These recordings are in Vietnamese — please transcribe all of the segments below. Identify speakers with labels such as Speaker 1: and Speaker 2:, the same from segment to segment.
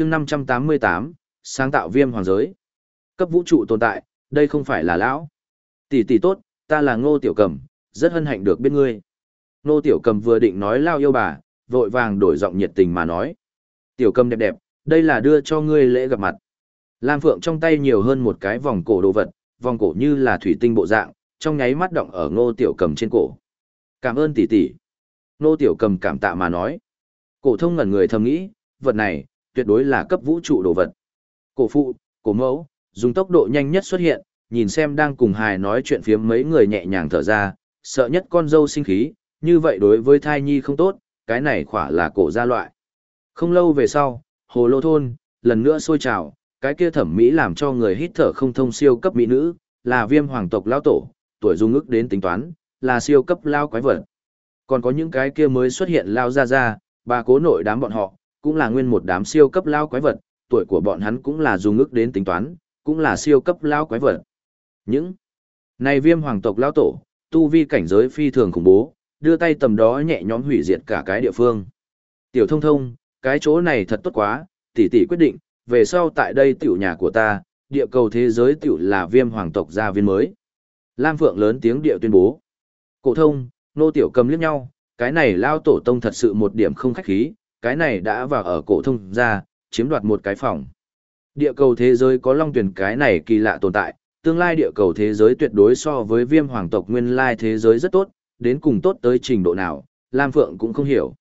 Speaker 1: chương 588, sáng tạo viêm hoàng giới. Cấp vũ trụ tồn tại, đây không phải là lão. Tỷ tỷ tốt, ta là ngô tiểu cầm, rất hân hạnh được biết ngươi. Ngô tiểu cầm vừa định nói lao yêu bà, vội vàng đổi giọng nhiệt tình mà nói. Tiểu cầm đẹp đẹp, đây là đưa cho ngươi lễ gặp mặt. Lam Phượng trong tay nhiều hơn một cái vòng cổ đồ vật, vòng cổ như là thủy tinh bộ dạng, trong nháy mắt động ở ngô tiểu cầm trên cổ. Cảm ơn tỷ tỷ. Ngô tiểu cầm cảm tạ mà nói. Cổ thông ngẩn người thầm nghĩ, vật này, tuyệt đối là cấp vũ trụ đồ vật. Cổ phụ, cổ mẫu, dùng tốc độ nhanh nhất xuất hiện, nhìn xem đang cùng hài nói chuyện phiếm mấy người nhẹ nhàng thở ra, sợ nhất con dâu sinh khí, như vậy đối với thai nhi không tốt, cái này khỏa là cổ gia loại. Không lâu về sau, hồ lô thôn, lần nữa sôi trào, cái kia thẩm mỹ làm cho người hít thở không thông siêu cấp mỹ nữ, là viêm hoàng tộc lao tổ, tuổi dung ức đến tính toán, là siêu cấp lao quái vật. Còn có những cái kia mới xuất hiện lao ra ra, bà cố nội đám bọn họ, cũng là nguyên một đám siêu cấp lao quái vật, tuổi của bọn hắn cũng là dùng ước đến tính toán, cũng là siêu cấp lao quái vật. Những này viêm hoàng tộc lao tổ, tu vi cảnh giới phi thường khủng bố, đưa tay tầm đó nhẹ nhõm hủy diệt cả cái địa phương. Tiểu thông thông, cái chỗ này thật tốt quá, tỷ tỷ quyết định, về sau tại đây tiểu nhà của ta, địa cầu thế giới tiểu là viêm hoàng tộc gia viên mới. Lam Phượng lớn tiếng địa tuyên bố. Cổ thông, nô tiểu cầm liếc nhau, cái này lao tổ tông thật sự một điểm không khách khí, cái này đã vào ở cổ thông ra, chiếm đoạt một cái phòng. Địa cầu thế giới có long tuyển cái này kỳ lạ tồn tại, tương lai địa cầu thế giới tuyệt đối so với viêm hoàng tộc nguyên lai thế giới rất tốt, đến cùng tốt tới trình độ nào, Lam Phượng cũng không hiểu.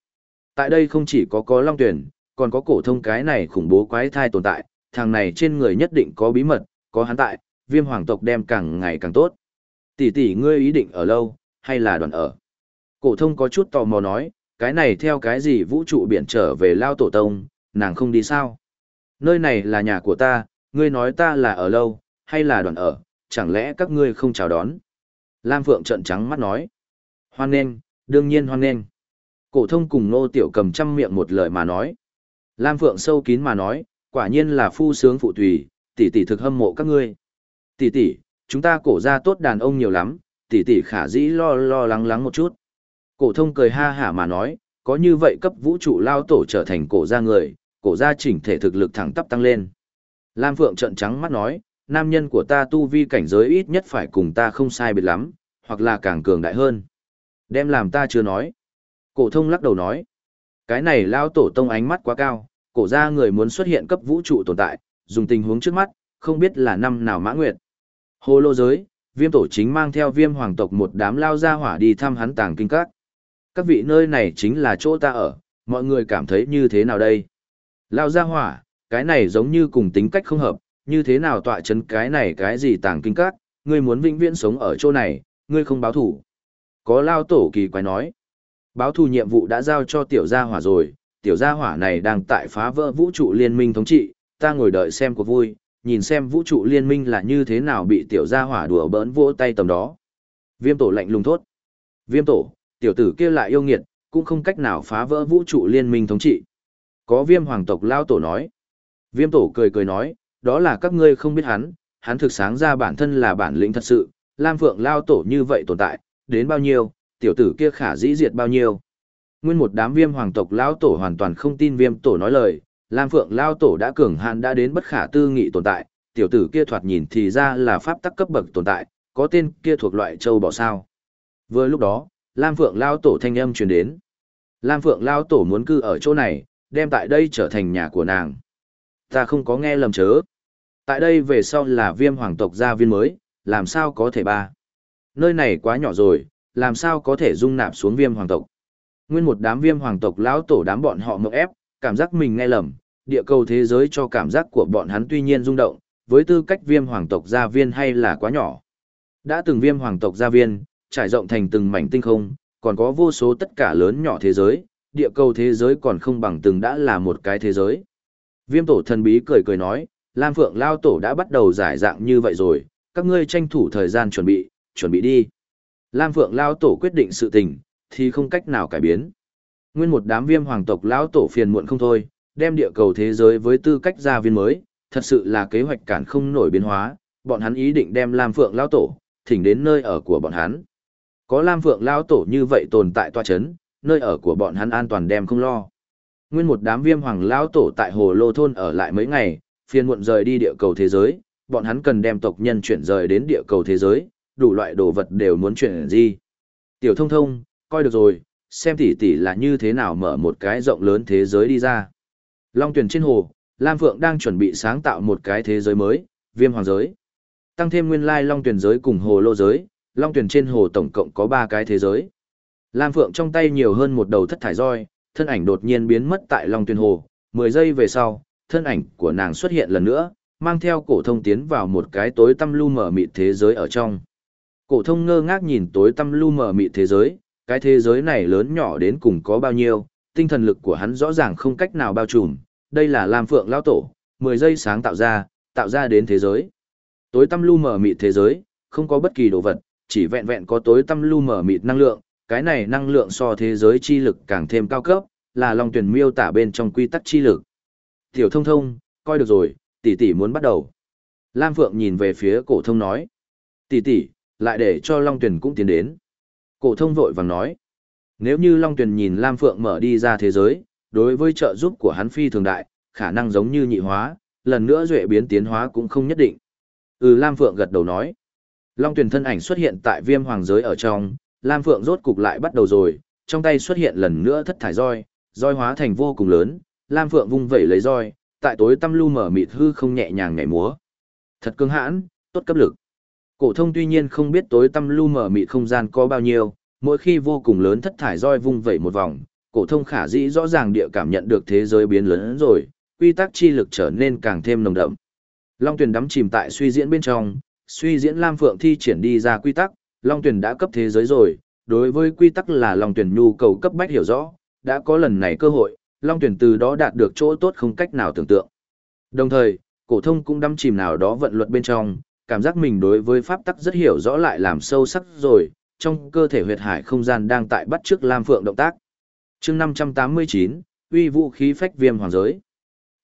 Speaker 1: Tại đây không chỉ có có long tuyển, còn có cổ thông cái này khủng bố quái thai tồn tại, thằng này trên người nhất định có bí mật, có hắn tại, viêm hoàng tộc đem càng ngày càng tốt. Tỷ tỷ ngươi ý định ở lâu, hay là đoàn ở? Cổ thông có chút tò mò nói, cái này theo cái gì vũ trụ biển trở về lao tổ tông, nàng không đi sao? Nơi này là nhà của ta, ngươi nói ta là ở lâu, hay là đoàn ở, chẳng lẽ các ngươi không chào đón? Lam Phượng trợn trắng mắt nói. Hoan nghênh, đương nhiên hoan nghênh. Cổ thông cùng nô tiểu cầm trăm miệng một lời mà nói. Lam Phượng sâu kín mà nói, quả nhiên là phu sướng phụ tùy, tỷ tỷ thực hâm mộ các ngươi. Tỷ tỷ, chúng ta cổ ra tốt đàn ông nhiều lắm, tỷ tỷ khả dĩ lo lo lắng lắng một chút. Cổ thông cười ha hả mà nói, có như vậy cấp vũ trụ lao tổ trở thành cổ gia người, cổ gia chỉnh thể thực lực thẳng tắp tăng lên. Lam Phượng trợn trắng mắt nói, nam nhân của ta tu vi cảnh giới ít nhất phải cùng ta không sai biệt lắm, hoặc là càng cường đại hơn. Đem làm ta chưa nói. Cổ thông lắc đầu nói, cái này lao tổ tông ánh mắt quá cao, cổ gia người muốn xuất hiện cấp vũ trụ tồn tại, dùng tình huống trước mắt, không biết là năm nào mã nguyệt. Hồ lô giới, viêm tổ chính mang theo viêm hoàng tộc một đám lao gia hỏa đi thăm hắn tàng kinh các. Các vị nơi này chính là chỗ ta ở, mọi người cảm thấy như thế nào đây? Lao gia hỏa, cái này giống như cùng tính cách không hợp, như thế nào tọa chấn cái này cái gì tàng kinh các, ngươi muốn vĩnh viễn sống ở chỗ này, ngươi không báo thủ. Có lao tổ kỳ quái nói. Báo thù nhiệm vụ đã giao cho tiểu gia hỏa rồi, tiểu gia hỏa này đang tại phá vỡ vũ trụ liên minh thống trị, ta ngồi đợi xem cuộc vui, nhìn xem vũ trụ liên minh là như thế nào bị tiểu gia hỏa đùa bỡn vỗ tay tầm đó. Viêm tổ lạnh lùng thốt. Viêm tổ, tiểu tử kia lại yêu nghiệt, cũng không cách nào phá vỡ vũ trụ liên minh thống trị. Có viêm hoàng tộc lao tổ nói. Viêm tổ cười cười nói, đó là các ngươi không biết hắn, hắn thực sáng ra bản thân là bản lĩnh thật sự, Lam Phượng lao tổ như vậy tồn tại, đến bao nhiêu, tiểu tử kia khả dĩ diệt bao nhiêu. Nguyên một đám viêm hoàng tộc lao tổ hoàn toàn không tin viêm tổ nói lời, Lam Phượng lao tổ đã cường hạn đã đến bất khả tư nghị tồn tại, tiểu tử kia thoạt nhìn thì ra là pháp tắc cấp bậc tồn tại, có tên kia thuộc loại châu bò sao. Vừa lúc đó, Lam Phượng lao tổ thanh âm truyền đến. Lam Phượng lao tổ muốn cư ở chỗ này, đem tại đây trở thành nhà của nàng. Ta không có nghe lầm chớ. Tại đây về sau là viêm hoàng tộc gia viên mới, làm sao có thể ba. Nơi này quá nhỏ rồi, làm sao có thể dung nạp xuống viêm hoàng tộc. Nguyên một đám viêm hoàng tộc lão tổ đám bọn họ mộng ép, cảm giác mình nghe lầm, địa cầu thế giới cho cảm giác của bọn hắn tuy nhiên rung động, với tư cách viêm hoàng tộc gia viên hay là quá nhỏ. Đã từng viêm hoàng tộc gia viên, trải rộng thành từng mảnh tinh không, còn có vô số tất cả lớn nhỏ thế giới, địa cầu thế giới còn không bằng từng đã là một cái thế giới. Viêm tổ thần bí cười cười nói, Lam Phượng Lao Tổ đã bắt đầu giải dạng như vậy rồi, các ngươi tranh thủ thời gian chuẩn bị, chuẩn bị đi. Lam Phượng Lao Tổ quyết định sự tình, thì không cách nào cải biến. Nguyên một đám viêm hoàng tộc lão tổ phiền muộn không thôi, đem địa cầu thế giới với tư cách gia viên mới, thật sự là kế hoạch cản không nổi biến hóa, bọn hắn ý định đem Lam Phượng lão tổ thỉnh đến nơi ở của bọn hắn. Có Lam Phượng lão tổ như vậy tồn tại toa chấn, nơi ở của bọn hắn an toàn đem không lo. Nguyên một đám viêm hoàng lão tổ tại hồ lô thôn ở lại mấy ngày, phiền muộn rời đi địa cầu thế giới, bọn hắn cần đem tộc nhân chuyển rời đến địa cầu thế giới, đủ loại đồ vật đều muốn chuyển gì. Tiểu thông thông, coi được rồi, xem tỷ tỷ là như thế nào mở một cái rộng lớn thế giới đi ra. Long tuyển trên hồ, Lam Phượng đang chuẩn bị sáng tạo một cái thế giới mới, viêm hoàng giới. Tăng thêm nguyên lai long tuyển giới cùng hồ lô giới, long tuyển trên hồ tổng cộng có ba cái thế giới. Lam Phượng trong tay nhiều hơn một đầu thất thải roi, thân ảnh đột nhiên biến mất tại long tuyển hồ, 10 giây về sau, thân ảnh của nàng xuất hiện lần nữa, mang theo cổ thông tiến vào một cái tối tăm lu mờ mịt thế giới ở trong. Cổ thông ngơ ngác nhìn tối tăm lu mờ mịt thế giới, cái thế giới này lớn nhỏ đến cùng có bao nhiêu, tinh thần lực của hắn rõ ràng không cách nào bao trùm, đây là Lam Phượng lão tổ, 10 giây sáng tạo ra, tạo ra đến thế giới. Tối tăm lu mờ mịt thế giới, không có bất kỳ đồ vật, chỉ vẹn vẹn có tối tăm lu mở mịt năng lượng, cái này năng lượng so thế giới chi lực càng thêm cao cấp, là long tuyển miêu tả bên trong quy tắc chi lực. Tiểu thông thông, coi được rồi, tỷ tỷ muốn bắt đầu. Lam Phượng nhìn về phía cổ thông nói. Tỷ tỷ, lại để cho long tuyển cũng tiến đến. Cổ thông vội vàng nói. Nếu như long tuyển nhìn Lam Phượng mở đi ra thế giới, đối với trợ giúp của hắn phi thường đại, khả năng giống như nhị hóa, lần nữa duệ biến tiến hóa cũng không nhất định. Ừ Lam Phượng gật đầu nói. Long tuyển thân ảnh xuất hiện tại viêm hoàng giới ở trong, Lam Phượng rốt cục lại bắt đầu rồi, trong tay xuất hiện lần nữa thất thải roi, roi hóa thành vô cùng lớn, Lam Phượng vung vẩy lấy roi, tại tối tăm lu mở mịt hư không nhẹ nhàng nhảy múa. Thật cứng hãn, tốt cấp lực. Cổ thông tuy nhiên không biết tối tăm lu mở mịt không gian có bao nhiêu, mỗi khi vô cùng lớn thất thải roi vung vẩy một vòng, cổ thông khả dĩ rõ ràng địa cảm nhận được thế giới biến lớn rồi, quy tắc chi lực trở nên càng thêm nồng đậm. Long Tuyền đắm chìm tại suy diễn bên trong, suy diễn Lam Phượng thi triển đi ra quy tắc, Long Tuyền đã cấp thế giới rồi, đối với quy tắc là Long Tuyền nhu cầu cấp bách hiểu rõ, đã có lần này cơ hội, Long Tuyền từ đó đạt được chỗ tốt không cách nào tưởng tượng. Đồng thời, cổ thông cũng đắm chìm nào đó vận luật bên trong, cảm giác mình đối với pháp tắc rất hiểu rõ lại làm sâu sắc rồi, trong cơ thể huyệt hải không gian đang tại bắt trước Lam Phượng động tác. Chương 589, uy vũ khí phách viêm hoàng giới.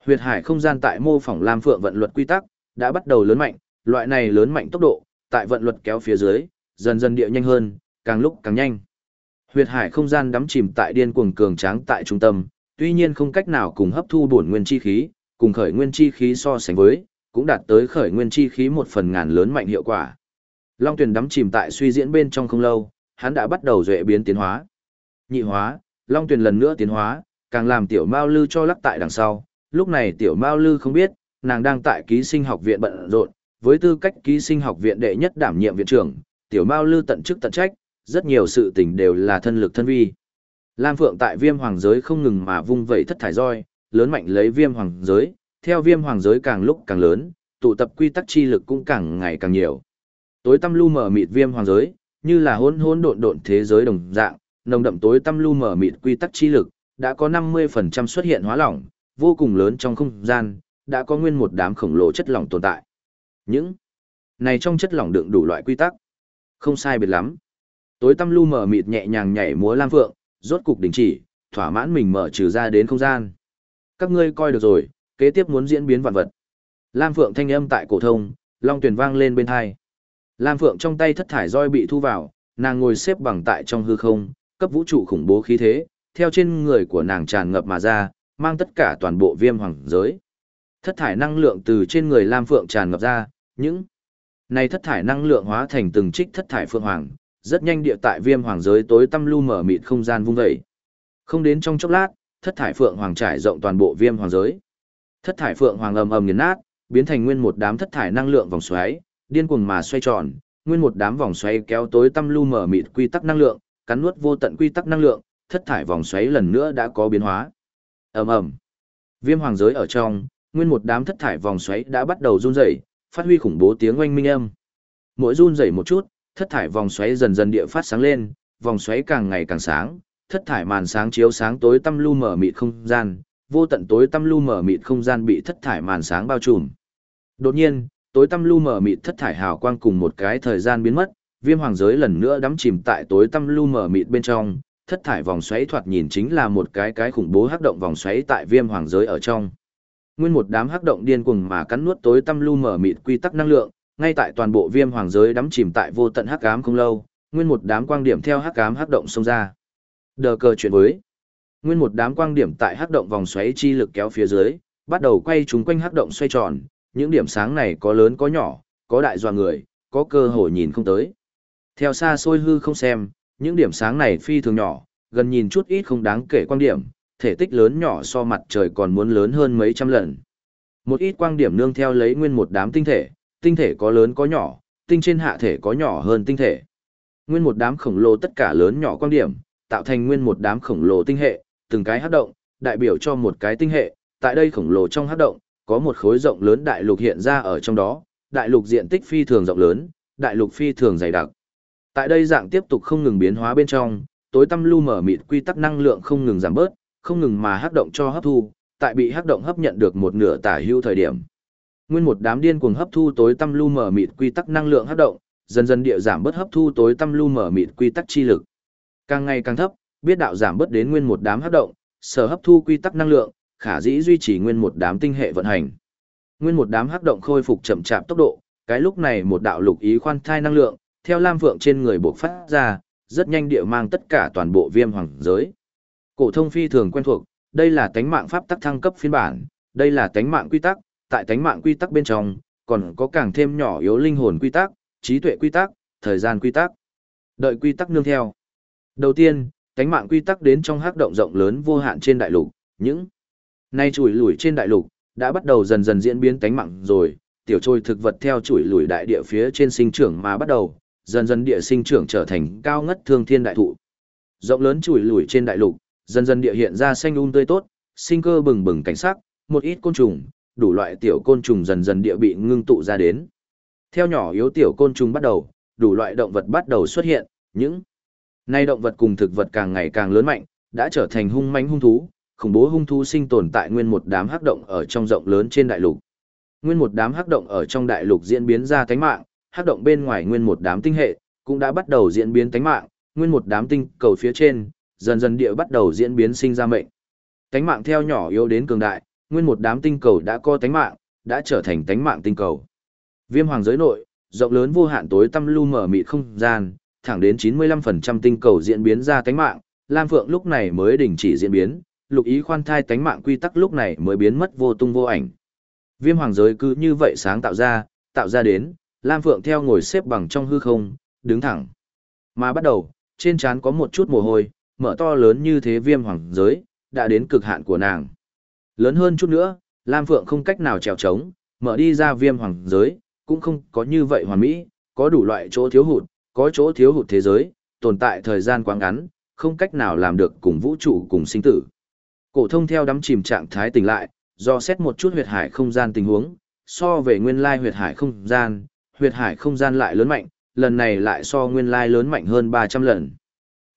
Speaker 1: Huyệt hải không gian tại mô phỏng Lam Phượng vận luật quy tắc đã bắt đầu lớn mạnh, loại này lớn mạnh tốc độ, tại vận luật kéo phía dưới, dần dần địa nhanh hơn, càng lúc càng nhanh. Huyệt hải không gian đắm chìm tại điên cuồng cường tráng tại trung tâm, tuy nhiên không cách nào cùng hấp thu bổn nguyên chi khí, cùng khởi nguyên chi khí so sánh với, cũng đạt tới khởi nguyên chi khí một phần ngàn lớn mạnh hiệu quả. Long Tuyền đắm chìm tại suy diễn bên trong không lâu, hắn đã bắt đầu duệ biến tiến hóa. Nhị hóa, Long Tuyền lần nữa tiến hóa, càng làm tiểu Mao Lư cho lắc tại đằng sau. Lúc này tiểu Mao Lư không biết, nàng đang tại ký sinh học viện bận rộn, với tư cách ký sinh học viện đệ nhất đảm nhiệm viện trưởng, tiểu Mao Lư tận chức tận trách, rất nhiều sự tình đều là thân lực thân vi. Lam Phượng tại Viêm Hoàng giới không ngừng mà vung vẩy thất thải roi, lớn mạnh lấy Viêm Hoàng giới, theo Viêm Hoàng giới càng lúc càng lớn, tụ tập quy tắc chi lực cũng càng ngày càng nhiều. Tối tâm lu mở mịt Viêm Hoàng giới, như là hỗn hỗn độn độn thế giới đồng dạng, nồng đậm tối tâm lu mở mịt quy tắc chi lực, đã có 50% xuất hiện hóa lỏng, vô cùng lớn trong không gian, đã có nguyên một đám khổng lồ chất lỏng tồn tại. Những này trong chất lỏng đựng đủ loại quy tắc. Không sai biệt lắm. Tối tăm lu mở mịt nhẹ nhàng nhảy múa lam phượng, rốt cục đình chỉ, thỏa mãn mình mở trừ ra đến không gian. Các ngươi coi được rồi, kế tiếp muốn diễn biến vạn vật. Lam Phượng thanh âm tại cổ thông, long tuyển vang lên bên tai. Lam Phượng trong tay thất thải roi bị thu vào, nàng ngồi xếp bằng tại trong hư không, cấp vũ trụ khủng bố khí thế, theo trên người của nàng tràn ngập mà ra, mang tất cả toàn bộ viêm hoàng giới. Thất thải năng lượng từ trên người Lam Phượng tràn ngập ra, những này thất thải năng lượng hóa thành từng trích thất thải phượng hoàng, rất nhanh địa tại viêm hoàng giới tối tăm lu mở mịt không gian vung dậy. Không đến trong chốc lát, thất thải phượng hoàng trải rộng toàn bộ viêm hoàng giới. Thất thải phượng hoàng ầm ầm nghiền nát, biến thành nguyên một đám thất thải năng lượng vòng xoáy, điên cuồng mà xoay tròn, nguyên một đám vòng xoáy kéo tối tăm lu mở mịt quy tắc năng lượng, cắn nuốt vô tận quy tắc năng lượng, thất thải vòng xoáy lần nữa đã có biến hóa. Ầm ầm. Viêm hoàng giới ở trong, nguyên một đám thất thải vòng xoáy đã bắt đầu run rẩy, phát huy khủng bố tiếng oanh minh âm. Mỗi run rẩy một chút, thất thải vòng xoáy dần dần địa phát sáng lên, vòng xoáy càng ngày càng sáng, thất thải màn sáng chiếu sáng tối tăm lu mở mịt không gian, vô tận tối tăm lu mở mịt không gian bị thất thải màn sáng bao trùm. Đột nhiên, tối tăm lu mở mịt thất thải hào quang cùng một cái thời gian biến mất, viêm hoàng giới lần nữa đắm chìm tại tối tăm lu mở mịt bên trong, thất thải vòng xoáy thoạt nhìn chính là một cái cái khủng bố hắc động vòng xoáy tại viêm hoàng giới ở trong. Nguyên một đám hắc động điên cuồng mà cắn nuốt tối tăm lu mở mịt quy tắc năng lượng, ngay tại toàn bộ viêm hoàng giới đắm chìm tại vô tận hắc ám không lâu, nguyên một đám quang điểm theo hắc ám hắc động xông ra. Đờ cờ chuyện với. Nguyên một đám quang điểm tại hắc động vòng xoáy chi lực kéo phía dưới, bắt đầu quay chúng quanh hắc động xoay tròn, những điểm sáng này có lớn có nhỏ, có đại dọa người, có cơ hội nhìn không tới. Theo xa xôi hư không xem, những điểm sáng này phi thường nhỏ, gần nhìn chút ít không đáng kể quang điểm, thể tích lớn nhỏ so mặt trời còn muốn lớn hơn mấy trăm lần. Một ít quang điểm nương theo lấy nguyên một đám tinh thể, tinh thể có lớn có nhỏ, tinh trên hạ thể có nhỏ hơn tinh thể. Nguyên một đám khổng lồ tất cả lớn nhỏ quang điểm, tạo thành nguyên một đám khổng lồ tinh hệ, từng cái hấp động, đại biểu cho một cái tinh hệ, tại đây khổng lồ trong hấp động, có một khối rộng lớn đại lục hiện ra ở trong đó, đại lục diện tích phi thường rộng lớn, đại lục phi thường dày đặc. Tại đây dạng tiếp tục không ngừng biến hóa bên trong, tối tăm lu mở mịt quy tắc năng lượng không ngừng giảm bớt, không ngừng mà hấp động cho hấp thu, tại bị hấp động hấp nhận được một nửa tả hưu thời điểm. Nguyên một đám điên cuồng hấp thu tối tâm lu mở mịt quy tắc năng lượng hấp động, dần dần địa giảm bớt hấp thu tối tâm lu mở mịt quy tắc chi lực. Càng ngày càng thấp, biết đạo giảm bớt đến nguyên một đám hấp động, sở hấp thu quy tắc năng lượng, khả dĩ duy trì nguyên một đám tinh hệ vận hành. Nguyên một đám hấp động khôi phục chậm chạp tốc độ, cái lúc này một đạo lục ý khoan thai năng lượng, theo Lam Phượng trên người bộc phát ra, rất nhanh địa mang tất cả toàn bộ viêm hoàng giới. Cổ thông phi thường quen thuộc, đây là tánh mạng pháp tắc thăng cấp phiên bản, đây là tánh mạng quy tắc, tại tánh mạng quy tắc bên trong, còn có càng thêm nhỏ yếu linh hồn quy tắc, trí tuệ quy tắc, thời gian quy tắc. Đợi quy tắc nương theo. Đầu tiên, tánh mạng quy tắc đến trong hắc động rộng lớn vô hạn trên đại lục, những nay chùi lủi trên đại lục đã bắt đầu dần dần diễn biến tánh mạng rồi, tiểu trôi thực vật theo chùi lủi đại địa phía trên sinh trưởng mà bắt đầu, dần dần địa sinh trưởng trở thành cao ngất thương thiên đại thụ. Rộng lớn chùi lủi trên đại lục, dần dần địa hiện ra xanh um tươi tốt, sinh cơ bừng bừng cảnh sắc, một ít côn trùng, đủ loại tiểu côn trùng dần dần địa bị ngưng tụ ra đến. Theo nhỏ yếu tiểu côn trùng bắt đầu, đủ loại động vật bắt đầu xuất hiện, những nay động vật cùng thực vật càng ngày càng lớn mạnh, đã trở thành hung manh hung thú, khủng bố hung thú sinh tồn tại nguyên một đám hắc động ở trong rộng lớn trên đại lục. Nguyên một đám hắc động ở trong đại lục diễn biến ra tánh mạng, hắc động bên ngoài nguyên một đám tinh hệ cũng đã bắt đầu diễn biến tánh mạng, nguyên một đám tinh cầu phía trên, dần dần địa bắt đầu diễn biến sinh ra mệnh. Tánh mạng theo nhỏ yếu đến cường đại, nguyên một đám tinh cầu đã có tánh mạng, đã trở thành tánh mạng tinh cầu. Viêm hoàng giới nội, rộng lớn vô hạn tối tăm lu mở mịt không gian, thẳng đến 95% tinh cầu diễn biến ra tánh mạng, Lam Phượng lúc này mới đình chỉ diễn biến, lục ý khoan thai tánh mạng quy tắc lúc này mới biến mất vô tung vô ảnh. Viêm hoàng giới cứ như vậy sáng tạo ra, tạo ra đến, Lam Phượng theo ngồi xếp bằng trong hư không, đứng thẳng. Mà bắt đầu, trên trán có một chút mồ hôi, mở to lớn như thế viêm hoàng giới, đã đến cực hạn của nàng. Lớn hơn chút nữa, Lam Phượng không cách nào trèo trống, mở đi ra viêm hoàng giới, cũng không có như vậy hoàn mỹ, có đủ loại chỗ thiếu hụt, có chỗ thiếu hụt thế giới, tồn tại thời gian quá ngắn, không cách nào làm được cùng vũ trụ cùng sinh tử. Cổ thông theo đắm chìm trạng thái tỉnh lại, do xét một chút huyệt hải không gian tình huống, so về nguyên lai huyệt hải không gian, huyệt hải không gian lại lớn mạnh, lần này lại so nguyên lai lớn mạnh hơn 300 lần.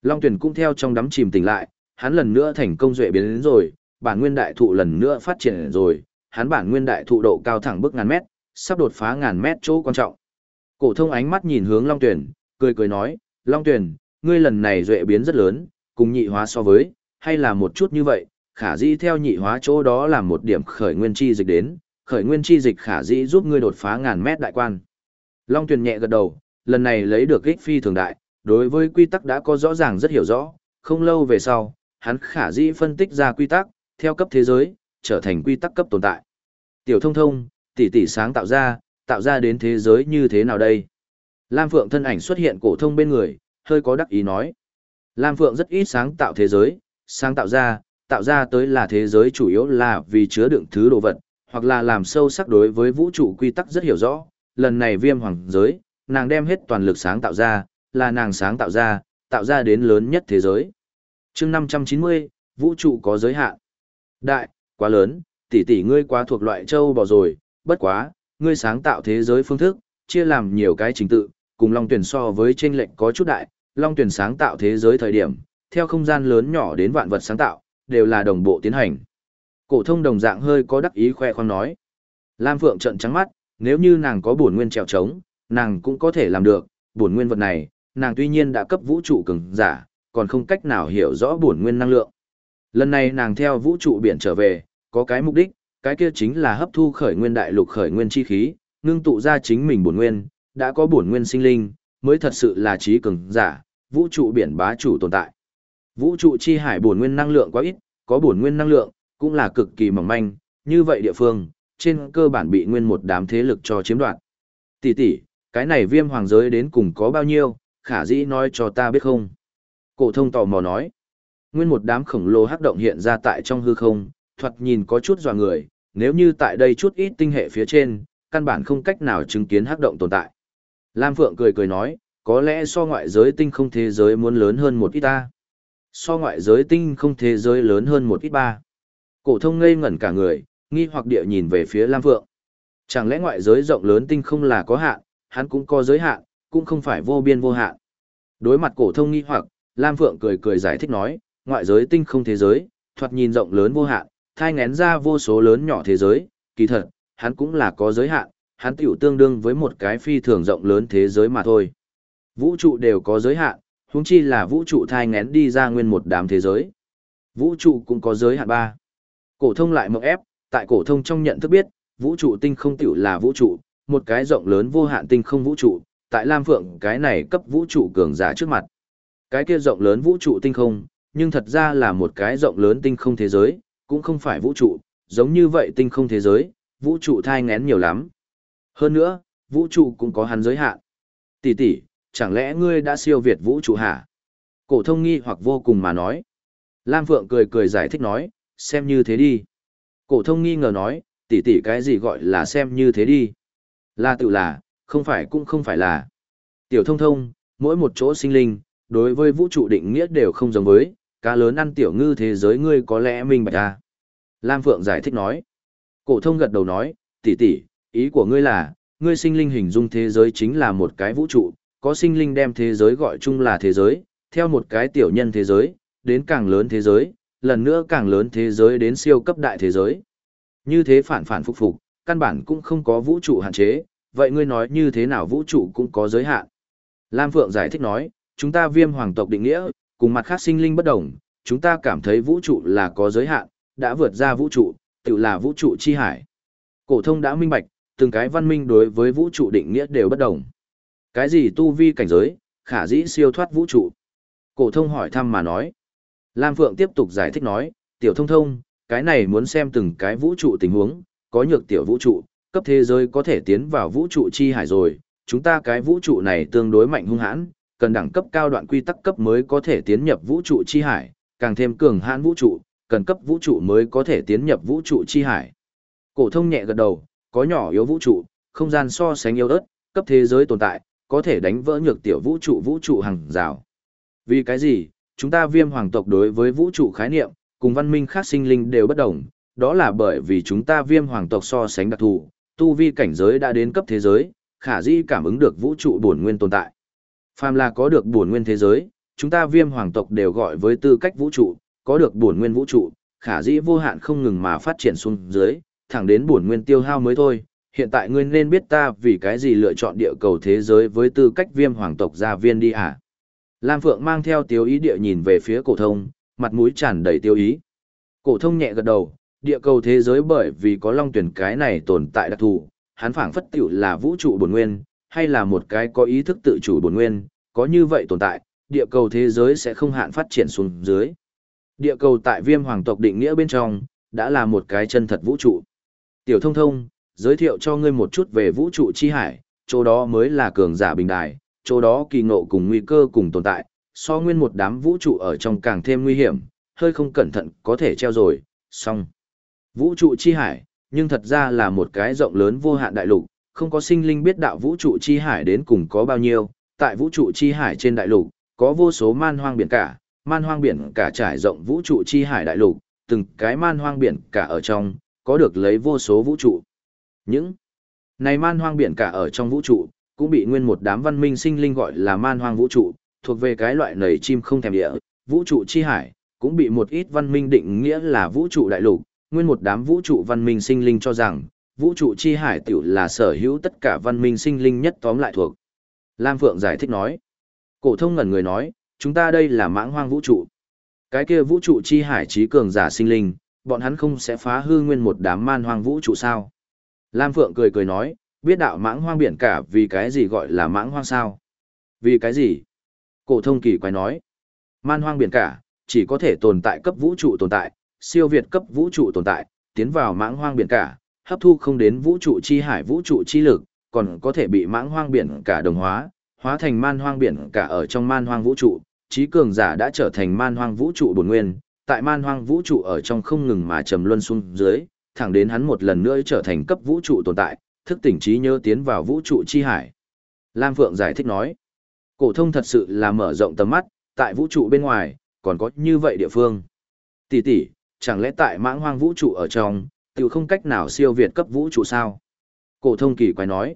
Speaker 1: Long tuyển cũng theo trong đắm chìm tỉnh lại, hắn lần nữa thành công duệ biến đến rồi, bản nguyên đại thụ lần nữa phát triển rồi, hắn bản nguyên đại thụ độ cao thẳng bước ngàn mét, sắp đột phá ngàn mét chỗ quan trọng. Cổ thông ánh mắt nhìn hướng Long tuyển, cười cười nói, Long tuyển, ngươi lần này duệ biến rất lớn, cùng nhị hóa so với, hay là một chút như vậy, khả dĩ theo nhị hóa chỗ đó là một điểm khởi nguyên chi dịch đến, khởi nguyên chi dịch khả dĩ giúp ngươi đột phá ngàn mét đại quan. Long Tuyền nhẹ gật đầu, lần này lấy được kích phi thường đại, đối với quy tắc đã có rõ ràng rất hiểu rõ, không lâu về sau, hắn khả dĩ phân tích ra quy tắc, theo cấp thế giới, trở thành quy tắc cấp tồn tại. Tiểu thông thông, tỷ tỷ sáng tạo ra, tạo ra đến thế giới như thế nào đây? Lam Phượng thân ảnh xuất hiện cổ thông bên người, hơi có đắc ý nói. Lam Phượng rất ít sáng tạo thế giới, sáng tạo ra, tạo ra tới là thế giới chủ yếu là vì chứa đựng thứ đồ vật, hoặc là làm sâu sắc đối với vũ trụ quy tắc rất hiểu rõ. Lần này viêm hoàng giới, nàng đem hết toàn lực sáng tạo ra, là nàng sáng tạo ra, tạo ra đến lớn nhất thế giới. chương 590, vũ trụ có giới hạn. Đại, quá lớn, tỷ tỷ ngươi quá thuộc loại châu bò rồi, bất quá, ngươi sáng tạo thế giới phương thức, chia làm nhiều cái trình tự, cùng Long Tuyển so với trên lệnh có chút đại, Long Tuyển sáng tạo thế giới thời điểm, theo không gian lớn nhỏ đến vạn vật sáng tạo, đều là đồng bộ tiến hành. Cổ thông đồng dạng hơi có đắc ý khoe khoang nói. Lam Phượng trợn trắng mắt, nếu như nàng có bổn nguyên trèo trống, nàng cũng có thể làm được, bổn nguyên vật này, nàng tuy nhiên đã cấp vũ trụ cường giả, còn không cách nào hiểu rõ bổn nguyên năng lượng. Lần này nàng theo vũ trụ biển trở về, có cái mục đích, cái kia chính là hấp thu khởi nguyên đại lục khởi nguyên chi khí, ngưng tụ ra chính mình bổn nguyên, đã có bổn nguyên sinh linh, mới thật sự là trí cường giả, vũ trụ biển bá chủ tồn tại. Vũ trụ chi hải bổn nguyên năng lượng quá ít, có bổn nguyên năng lượng, cũng là cực kỳ mỏng manh, như vậy địa phương, trên cơ bản bị nguyên một đám thế lực cho chiếm đoạt. Tỷ tỷ, cái này viêm hoàng giới đến cùng có bao nhiêu, khả dĩ nói cho ta biết không? Cổ thông tò mò nói. Nguyên một đám khổng lồ hắc động hiện ra tại trong hư không, thoạt nhìn có chút dò người, nếu như tại đây chút ít tinh hệ phía trên, căn bản không cách nào chứng kiến hắc động tồn tại. Lam Phượng cười cười nói, có lẽ so ngoại giới tinh không thế giới muốn lớn hơn một ít ta. So ngoại giới tinh không thế giới lớn hơn một ít ba. Cổ thông ngây ngẩn cả người, nghi hoặc địa nhìn về phía Lam Phượng. Chẳng lẽ ngoại giới rộng lớn tinh không là có hạn, hắn cũng có giới hạn, cũng không phải vô biên vô hạn. Đối mặt cổ thông nghi hoặc, Lam Phượng cười cười giải thích nói, ngoại giới tinh không thế giới, thoạt nhìn rộng lớn vô hạn, thai ngén ra vô số lớn nhỏ thế giới, kỳ thật, hắn cũng là có giới hạn, hắn tiểu tương đương với một cái phi thường rộng lớn thế giới mà thôi. Vũ trụ đều có giới hạn, huống chi là vũ trụ thai ngén đi ra nguyên một đám thế giới. Vũ trụ cũng có giới hạn ba. Cổ thông lại mộng ép, tại cổ thông trong nhận thức biết, vũ trụ tinh không tiểu là vũ trụ, một cái rộng lớn vô hạn tinh không vũ trụ, tại Lam Phượng cái này cấp vũ trụ cường giả trước mặt. Cái kia rộng lớn vũ trụ tinh không, nhưng thật ra là một cái rộng lớn tinh không thế giới, cũng không phải vũ trụ, giống như vậy tinh không thế giới, vũ trụ thai ngén nhiều lắm. Hơn nữa, vũ trụ cũng có hắn giới hạn. Tỷ tỷ, chẳng lẽ ngươi đã siêu việt vũ trụ hả? Cổ thông nghi hoặc vô cùng mà nói. Lam Phượng cười cười giải thích nói, xem như thế đi. Cổ thông nghi ngờ nói, tỷ tỷ cái gì gọi là xem như thế đi? Là tự là, không phải cũng không phải là. Tiểu thông thông, mỗi một chỗ sinh linh, đối với vũ trụ định nghĩa đều không giống với, cá lớn ăn tiểu ngư thế giới ngươi có lẽ minh bạch à? Lam Phượng giải thích nói. Cổ thông gật đầu nói, tỷ tỷ, ý của ngươi là, ngươi sinh linh hình dung thế giới chính là một cái vũ trụ, có sinh linh đem thế giới gọi chung là thế giới, theo một cái tiểu nhân thế giới, đến càng lớn thế giới, lần nữa càng lớn thế giới đến siêu cấp đại thế giới. Như thế phản phản phục phục, căn bản cũng không có vũ trụ hạn chế, vậy ngươi nói như thế nào vũ trụ cũng có giới hạn. Lam Phượng giải thích nói, chúng ta viêm hoàng tộc định nghĩa, cùng mặt khác sinh linh bất đồng, chúng ta cảm thấy vũ trụ là có giới hạn, đã vượt ra vũ trụ, tự là vũ trụ chi hải. Cổ thông đã minh bạch, từng cái văn minh đối với vũ trụ định nghĩa đều bất đồng. Cái gì tu vi cảnh giới, khả dĩ siêu thoát vũ trụ? Cổ thông hỏi thăm mà nói. Lam Phượng tiếp tục giải thích nói, tiểu thông thông, cái này muốn xem từng cái vũ trụ tình huống, có nhược tiểu vũ trụ, cấp thế giới có thể tiến vào vũ trụ chi hải rồi, chúng ta cái vũ trụ này tương đối mạnh hung hãn, cần đẳng cấp cao đoạn quy tắc cấp mới có thể tiến nhập vũ trụ chi hải, càng thêm cường hãn vũ trụ, cần cấp vũ trụ mới có thể tiến nhập vũ trụ chi hải. Cổ thông nhẹ gật đầu, có nhỏ yếu vũ trụ, không gian so sánh yếu ớt, cấp thế giới tồn tại, có thể đánh vỡ nhược tiểu vũ trụ vũ trụ hàng rào. Vì cái gì? Chúng ta viêm hoàng tộc đối với vũ trụ khái niệm, cùng văn minh khác sinh linh đều bất đồng, đó là bởi vì chúng ta viêm hoàng tộc so sánh đặc thù, tu vi cảnh giới đã đến cấp thế giới, khả dĩ cảm ứng được vũ trụ bổn nguyên tồn tại. Phàm là có được bổn nguyên thế giới, chúng ta viêm hoàng tộc đều gọi với tư cách vũ trụ, có được bổn nguyên vũ trụ, khả dĩ vô hạn không ngừng mà phát triển xuống dưới, thẳng đến bổn nguyên tiêu hao mới thôi. Hiện tại ngươi nên biết ta vì cái gì lựa chọn địa cầu thế giới với tư cách viêm hoàng tộc gia viên đi à? Lam Phượng mang theo tiêu ý địa nhìn về phía cổ thông, mặt mũi tràn đầy tiêu ý. Cổ thông nhẹ gật đầu, địa cầu thế giới bởi vì có long tuyển cái này tồn tại đặc thù, hắn phảng phất tiểu là vũ trụ bổn nguyên, hay là một cái có ý thức tự chủ bổn nguyên, có như vậy tồn tại, địa cầu thế giới sẽ không hạn phát triển xuống dưới. Địa cầu tại viêm hoàng tộc định nghĩa bên trong, đã là một cái chân thật vũ trụ. Tiểu thông thông, giới thiệu cho ngươi một chút về vũ trụ chi hải, chỗ đó mới là cường giả bình đài, chỗ đó kỳ ngộ cùng nguy cơ cùng tồn tại, so nguyên một đám vũ trụ ở trong càng thêm nguy hiểm, hơi không cẩn thận có thể treo rồi, xong. Vũ trụ chi hải, nhưng thật ra là một cái rộng lớn vô hạn đại lục, không có sinh linh biết đạo vũ trụ chi hải đến cùng có bao nhiêu, tại vũ trụ chi hải trên đại lục, có vô số man hoang biển cả, man hoang biển cả trải rộng vũ trụ chi hải đại lục, từng cái man hoang biển cả ở trong, có được lấy vô số vũ trụ. Những này man hoang biển cả ở trong vũ trụ, cũng bị nguyên một đám văn minh sinh linh gọi là man hoang vũ trụ, thuộc về cái loại nầy chim không thèm địa, vũ trụ chi hải, cũng bị một ít văn minh định nghĩa là vũ trụ đại lục, nguyên một đám vũ trụ văn minh sinh linh cho rằng, vũ trụ chi hải tiểu là sở hữu tất cả văn minh sinh linh nhất tóm lại thuộc. Lam Phượng giải thích nói, cổ thông ngẩn người nói, chúng ta đây là mãng hoang vũ trụ. Cái kia vũ trụ chi hải trí cường giả sinh linh, bọn hắn không sẽ phá hư nguyên một đám man hoang vũ trụ sao? Lam Phượng cười cười nói, biết đạo mãng hoang biển cả vì cái gì gọi là mãng hoang sao? Vì cái gì? Cổ thông kỳ quái nói, man hoang biển cả, chỉ có thể tồn tại cấp vũ trụ tồn tại, siêu việt cấp vũ trụ tồn tại, tiến vào mãng hoang biển cả, hấp thu không đến vũ trụ chi hải vũ trụ chi lực, còn có thể bị mãng hoang biển cả đồng hóa, hóa thành man hoang biển cả ở trong man hoang vũ trụ, trí cường giả đã trở thành man hoang vũ trụ bổn nguyên, tại man hoang vũ trụ ở trong không ngừng mà trầm luân xuống dưới, thẳng đến hắn một lần nữa trở thành cấp vũ trụ tồn tại, thức tỉnh trí nhớ tiến vào vũ trụ chi hải. Lam Phượng giải thích nói, cổ thông thật sự là mở rộng tầm mắt, tại vũ trụ bên ngoài, còn có như vậy địa phương. Tỷ tỷ, chẳng lẽ tại mãng hoang vũ trụ ở trong, tiểu không cách nào siêu việt cấp vũ trụ sao? Cổ thông kỳ quái nói,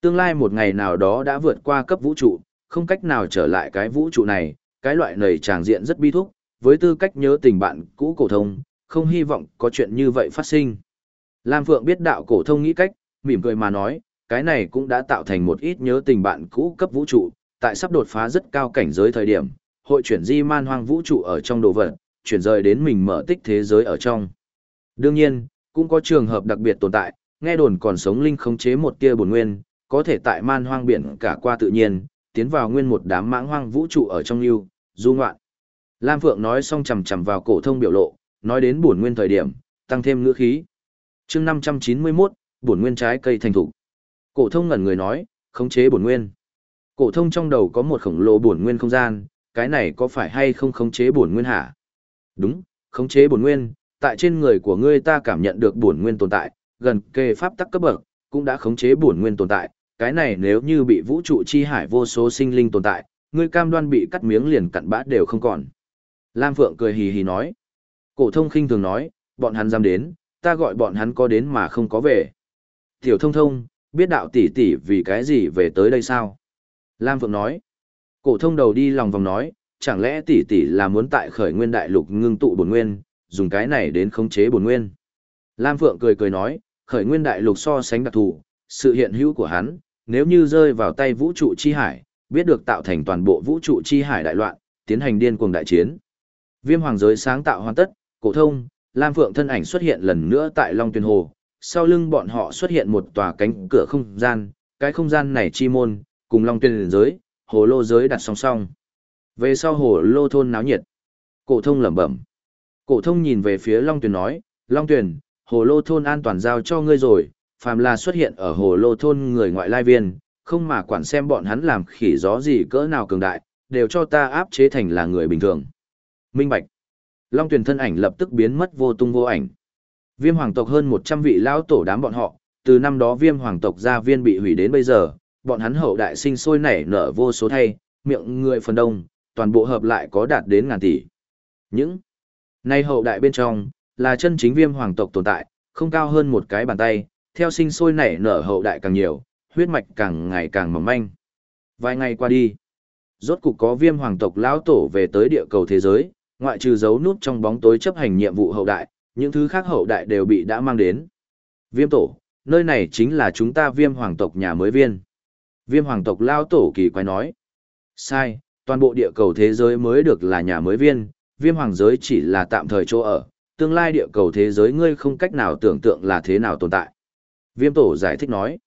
Speaker 1: tương lai một ngày nào đó đã vượt qua cấp vũ trụ, không cách nào trở lại cái vũ trụ này, cái loại này tràng diện rất bi thúc, với tư cách nhớ tình bạn cũ cổ thông, không hy vọng có chuyện như vậy phát sinh. Lam Phượng biết đạo cổ thông nghĩ cách, mỉm cười mà nói, cái này cũng đã tạo thành một ít nhớ tình bạn cũ cấp vũ trụ, tại sắp đột phá rất cao cảnh giới thời điểm, hội chuyển di man hoang vũ trụ ở trong đồ vật, chuyển rời đến mình mở tích thế giới ở trong. Đương nhiên, cũng có trường hợp đặc biệt tồn tại, nghe đồn còn sống linh khống chế một tia bổn nguyên, có thể tại man hoang biển cả qua tự nhiên, tiến vào nguyên một đám mãng hoang vũ trụ ở trong lưu, du ngoạn. Lam Phượng nói xong chầm chầm vào cổ thông biểu lộ, nói đến bổn nguyên thời điểm, tăng thêm ngữ khí. Chương 591, bổn nguyên trái cây thành thủ. Cổ thông ngẩn người nói, khống chế bổn nguyên. Cổ thông trong đầu có một khổng lồ bổn nguyên không gian, cái này có phải hay không khống chế bổn nguyên hả? Đúng, khống chế bổn nguyên, tại trên người của ngươi ta cảm nhận được bổn nguyên tồn tại, gần kề pháp tắc cấp bậc, cũng đã khống chế bổn nguyên tồn tại, cái này nếu như bị vũ trụ chi hải vô số sinh linh tồn tại, ngươi cam đoan bị cắt miếng liền cặn bã đều không còn. Lam Phượng cười hì hì nói. Cổ thông khinh thường nói, bọn hắn dám đến, ta gọi bọn hắn có đến mà không có về. Tiểu thông thông, biết đạo tỷ tỷ vì cái gì về tới đây sao? Lam Phượng nói. Cổ thông đầu đi lòng vòng nói, chẳng lẽ tỷ tỷ là muốn tại khởi nguyên đại lục ngưng tụ bổn nguyên, dùng cái này đến khống chế bổn nguyên. Lam Phượng cười cười nói, khởi nguyên đại lục so sánh đặc thù, sự hiện hữu của hắn, nếu như rơi vào tay vũ trụ chi hải, biết được tạo thành toàn bộ vũ trụ chi hải đại loạn, tiến hành điên cuồng đại chiến. Viêm hoàng giới sáng tạo hoàn tất, cổ thông, Lam Phượng thân ảnh xuất hiện lần nữa tại Long Tuyền Hồ, sau lưng bọn họ xuất hiện một tòa cánh cửa không gian, cái không gian này chi môn, cùng Long Tuyền giới, hồ lô giới đặt song song. Về sau hồ lô thôn náo nhiệt, cổ thông lẩm bẩm. Cổ thông nhìn về phía Long Tuyền nói, Long Tuyền, hồ lô thôn an toàn giao cho ngươi rồi, phàm là xuất hiện ở hồ lô thôn người ngoại lai viên, không mà quản xem bọn hắn làm khỉ gió gì cỡ nào cường đại, đều cho ta áp chế thành là người bình thường. Minh Bạch. Long Tuyền thân ảnh lập tức biến mất vô tung vô ảnh. Viêm hoàng tộc hơn 100 vị lão tổ đám bọn họ, từ năm đó viêm hoàng tộc gia viên bị hủy đến bây giờ, bọn hắn hậu đại sinh sôi nảy nở vô số thay, miệng người phần đông, toàn bộ hợp lại có đạt đến ngàn tỷ. Những nay hậu đại bên trong, là chân chính viêm hoàng tộc tồn tại, không cao hơn một cái bàn tay, theo sinh sôi nảy nở hậu đại càng nhiều, huyết mạch càng ngày càng mỏng manh. Vài ngày qua đi, rốt cục có viêm hoàng tộc lão tổ về tới địa cầu thế giới, ngoại trừ giấu nút trong bóng tối chấp hành nhiệm vụ hậu đại, những thứ khác hậu đại đều bị đã mang đến. Viêm tổ, nơi này chính là chúng ta viêm hoàng tộc nhà mới viên. Viêm hoàng tộc lão tổ kỳ quái nói. Sai, toàn bộ địa cầu thế giới mới được là nhà mới viên, viêm hoàng giới chỉ là tạm thời chỗ ở, tương lai địa cầu thế giới ngươi không cách nào tưởng tượng là thế nào tồn tại. Viêm tổ giải thích nói.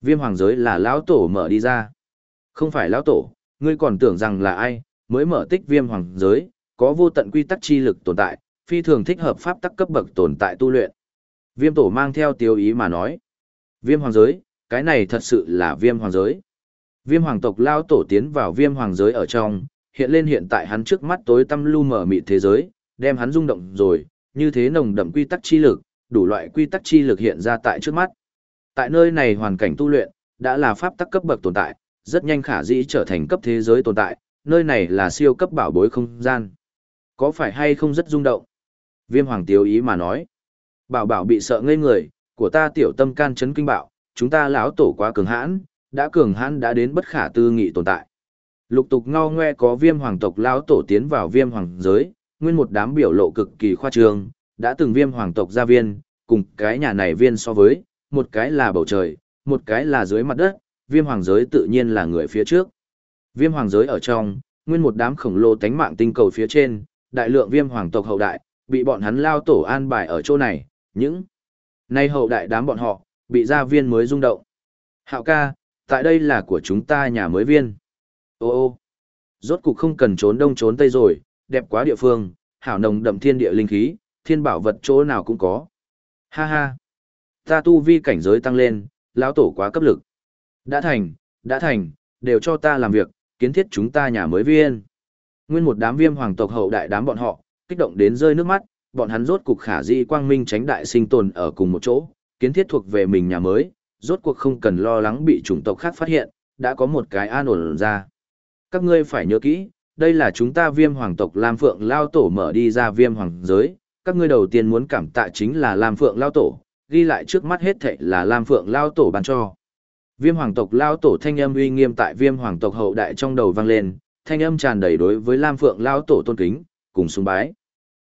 Speaker 1: Viêm hoàng giới là lão tổ mở đi ra. Không phải lão tổ, ngươi còn tưởng rằng là ai, mới mở tích viêm hoàng giới, có vô tận quy tắc chi lực tồn tại, phi thường thích hợp pháp tắc cấp bậc tồn tại tu luyện. Viêm tổ mang theo tiêu ý mà nói. Viêm hoàng giới, cái này thật sự là viêm hoàng giới. Viêm hoàng tộc lao tổ tiến vào viêm hoàng giới ở trong, hiện lên hiện tại hắn trước mắt tối tăm lu mở mịt thế giới, đem hắn rung động rồi, như thế nồng đậm quy tắc chi lực, đủ loại quy tắc chi lực hiện ra tại trước mắt. Tại nơi này hoàn cảnh tu luyện, đã là pháp tắc cấp bậc tồn tại, rất nhanh khả dĩ trở thành cấp thế giới tồn tại, nơi này là siêu cấp bảo bối không gian. Có phải hay không rất rung động? Viêm hoàng tiếu ý mà nói. Bảo bảo bị sợ ngây người, của ta tiểu tâm can chấn kinh bạo, chúng ta lão tổ quá cường hãn, đã cường hãn đã đến bất khả tư nghị tồn tại. Lục tục ngao ngoe có viêm hoàng tộc lão tổ tiến vào viêm hoàng giới, nguyên một đám biểu lộ cực kỳ khoa trương, đã từng viêm hoàng tộc gia viên, cùng cái nhà này viên so với, một cái là bầu trời, một cái là dưới mặt đất, viêm hoàng giới tự nhiên là người phía trước. Viêm hoàng giới ở trong, nguyên một đám khổng lồ tánh mạng tinh cầu phía trên, đại lượng viêm hoàng tộc hậu đại, bị bọn hắn lao tổ an bài ở chỗ này, những nay hậu đại đám bọn họ, bị gia viên mới rung động. Hạo ca, tại đây là của chúng ta nhà mới viên. Ô ô, rốt cục không cần trốn đông trốn tây rồi, đẹp quá địa phương, hảo nồng đậm thiên địa linh khí, thiên bảo vật chỗ nào cũng có. Ha ha. Ta tu vi cảnh giới tăng lên, lão tổ quá cấp lực. Đã thành, đã thành, đều cho ta làm việc, kiến thiết chúng ta nhà mới viên. Nguyên một đám viêm hoàng tộc hậu đại đám bọn họ, kích động đến rơi nước mắt, bọn hắn rốt cục khả di quang minh tránh đại sinh tồn ở cùng một chỗ, kiến thiết thuộc về mình nhà mới, rốt cuộc không cần lo lắng bị chủng tộc khác phát hiện, đã có một cái an ổn ra. Các ngươi phải nhớ kỹ, đây là chúng ta viêm hoàng tộc Lam Phượng Lao Tổ mở đi ra viêm hoàng giới, các ngươi đầu tiên muốn cảm tạ chính là Lam Phượng Lao Tổ, ghi lại trước mắt hết thệ là Lam Phượng Lao Tổ ban cho. Viêm hoàng tộc Lao Tổ thanh âm uy nghiêm tại viêm hoàng tộc hậu đại trong đầu vang lên, thanh âm tràn đầy đối với Lam Phượng Lao Tổ tôn kính, cùng sùng bái.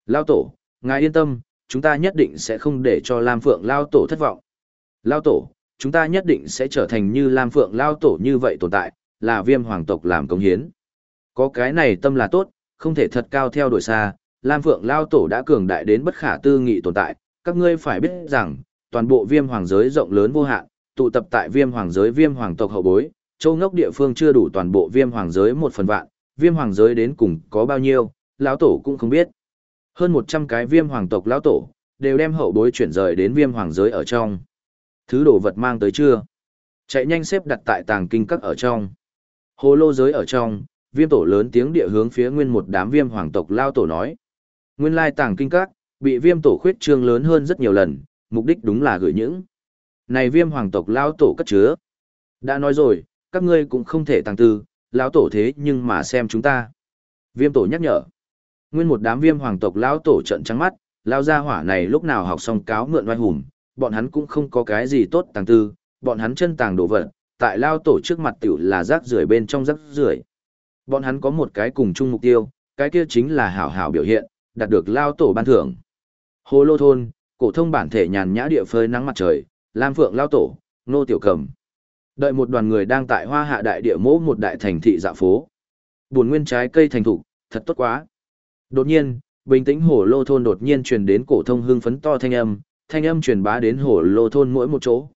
Speaker 1: Lao Tổ, ngài yên tâm, chúng ta nhất định sẽ không để cho Lam Phượng Lao Tổ thất vọng. Lao Tổ, chúng ta nhất định sẽ trở thành như Lam Phượng Lao Tổ như vậy tồn tại, là viêm hoàng tộc làm công hiến. Có cái này tâm là tốt, không thể thật cao theo đuổi xa, Lam Phượng Lao Tổ đã cường đại đến bất khả tư nghị tồn tại, các ngươi phải biết rằng, toàn bộ viêm hoàng giới rộng lớn vô hạn, tụ tập tại viêm hoàng giới viêm hoàng tộc hậu bối, châu ngốc địa phương chưa đủ toàn bộ viêm hoàng giới một phần vạn, viêm hoàng giới đến cùng có bao nhiêu, lão tổ cũng không biết. Hơn 100 cái viêm hoàng tộc lão tổ, đều đem hậu bối chuyển rời đến viêm hoàng giới ở trong. Thứ đồ vật mang tới chưa? Chạy nhanh xếp đặt tại tàng kinh các ở trong. Hồ lô giới ở trong, viêm tổ lớn tiếng địa hướng phía nguyên một đám viêm hoàng tộc lao tổ nói. Nguyên lai tàng kinh các, bị viêm tổ khuyết trương lớn hơn rất nhiều lần, mục đích đúng là gửi những. Này viêm hoàng tộc lao tổ cất chứa. Đã nói rồi, các ngươi cũng không thể tàng tư, lão tổ thế nhưng mà xem chúng ta. Viêm tổ nhắc nhở. Nguyên một đám viêm hoàng tộc lão tổ trận trắng mắt, lao ra hỏa này lúc nào học xong cáo mượn oai hùng, bọn hắn cũng không có cái gì tốt tàng tư, bọn hắn chân tàng đồ vật, tại lao tổ trước mặt tiểu là rác rưởi bên trong rác rưởi. Bọn hắn có một cái cùng chung mục tiêu, cái kia chính là hảo hảo biểu hiện, đạt được lao tổ ban thưởng. Hồ Lô Thôn, cổ thông bản thể nhàn nhã địa phơi nắng mặt trời, Lam Phượng lao tổ, nô tiểu cầm. Đợi một đoàn người đang tại hoa hạ đại địa mỗ một đại thành thị dạ phố. Buồn nguyên trái cây thành thục, thật tốt quá. Đột nhiên, bình tĩnh hồ lô thôn đột nhiên truyền đến cổ thông hưng phấn to thanh âm, thanh âm truyền bá đến hồ lô thôn mỗi một chỗ.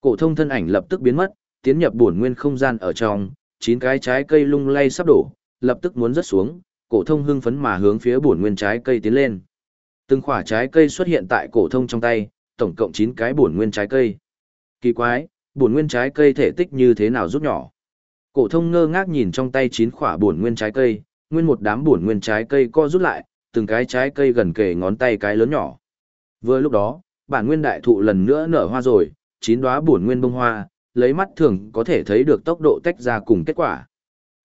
Speaker 1: Cổ thông thân ảnh lập tức biến mất, tiến nhập bổn nguyên không gian ở trong, chín cái trái cây lung lay sắp đổ, lập tức muốn rớt xuống, cổ thông hưng phấn mà hướng phía bổn nguyên trái cây tiến lên. Từng quả trái cây xuất hiện tại cổ thông trong tay, tổng cộng 9 cái bổn nguyên trái cây. Kỳ quái, bổn nguyên trái cây thể tích như thế nào rút nhỏ? Cổ thông ngơ ngác nhìn trong tay 9 quả bổn nguyên trái cây, nguyên một đám bổn nguyên trái cây co rút lại, từng cái trái cây gần kề ngón tay cái lớn nhỏ. Vừa lúc đó, bản nguyên đại thụ lần nữa nở hoa rồi, chín đóa buồn nguyên bông hoa, lấy mắt thường có thể thấy được tốc độ tách ra cùng kết quả.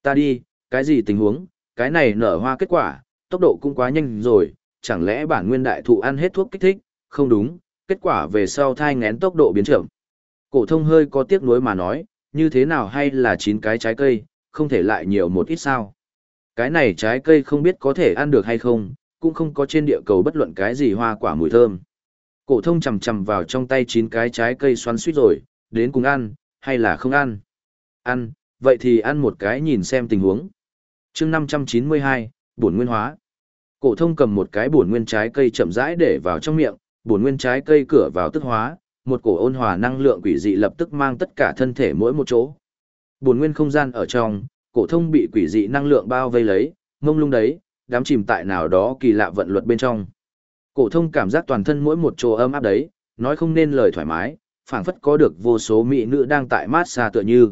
Speaker 1: Ta đi, cái gì tình huống, cái này nở hoa kết quả, tốc độ cũng quá nhanh rồi, chẳng lẽ bản nguyên đại thụ ăn hết thuốc kích thích, không đúng, kết quả về sau thai ngén tốc độ biến chậm. Cổ thông hơi có tiếc nuối mà nói, như thế nào hay là chín cái trái cây, không thể lại nhiều một ít sao. Cái này trái cây không biết có thể ăn được hay không, cũng không có trên địa cầu bất luận cái gì hoa quả mùi thơm. Cổ thông chầm chầm vào trong tay chín cái trái cây xoắn suýt rồi, đến cùng ăn, hay là không ăn? Ăn, vậy thì ăn một cái nhìn xem tình huống. chương 592, bổn nguyên hóa. Cổ thông cầm một cái bổn nguyên trái cây chậm rãi để vào trong miệng, bổn nguyên trái cây cửa vào tức hóa, một cổ ôn hòa năng lượng quỷ dị lập tức mang tất cả thân thể mỗi một chỗ. Bổn nguyên không gian ở trong, cổ thông bị quỷ dị năng lượng bao vây lấy, mông lung đấy, đám chìm tại nào đó kỳ lạ vận luật bên trong. Cổ thông cảm giác toàn thân mỗi một chỗ ấm áp đấy, nói không nên lời thoải mái, phảng phất có được vô số mỹ nữ đang tại mát xa tựa như.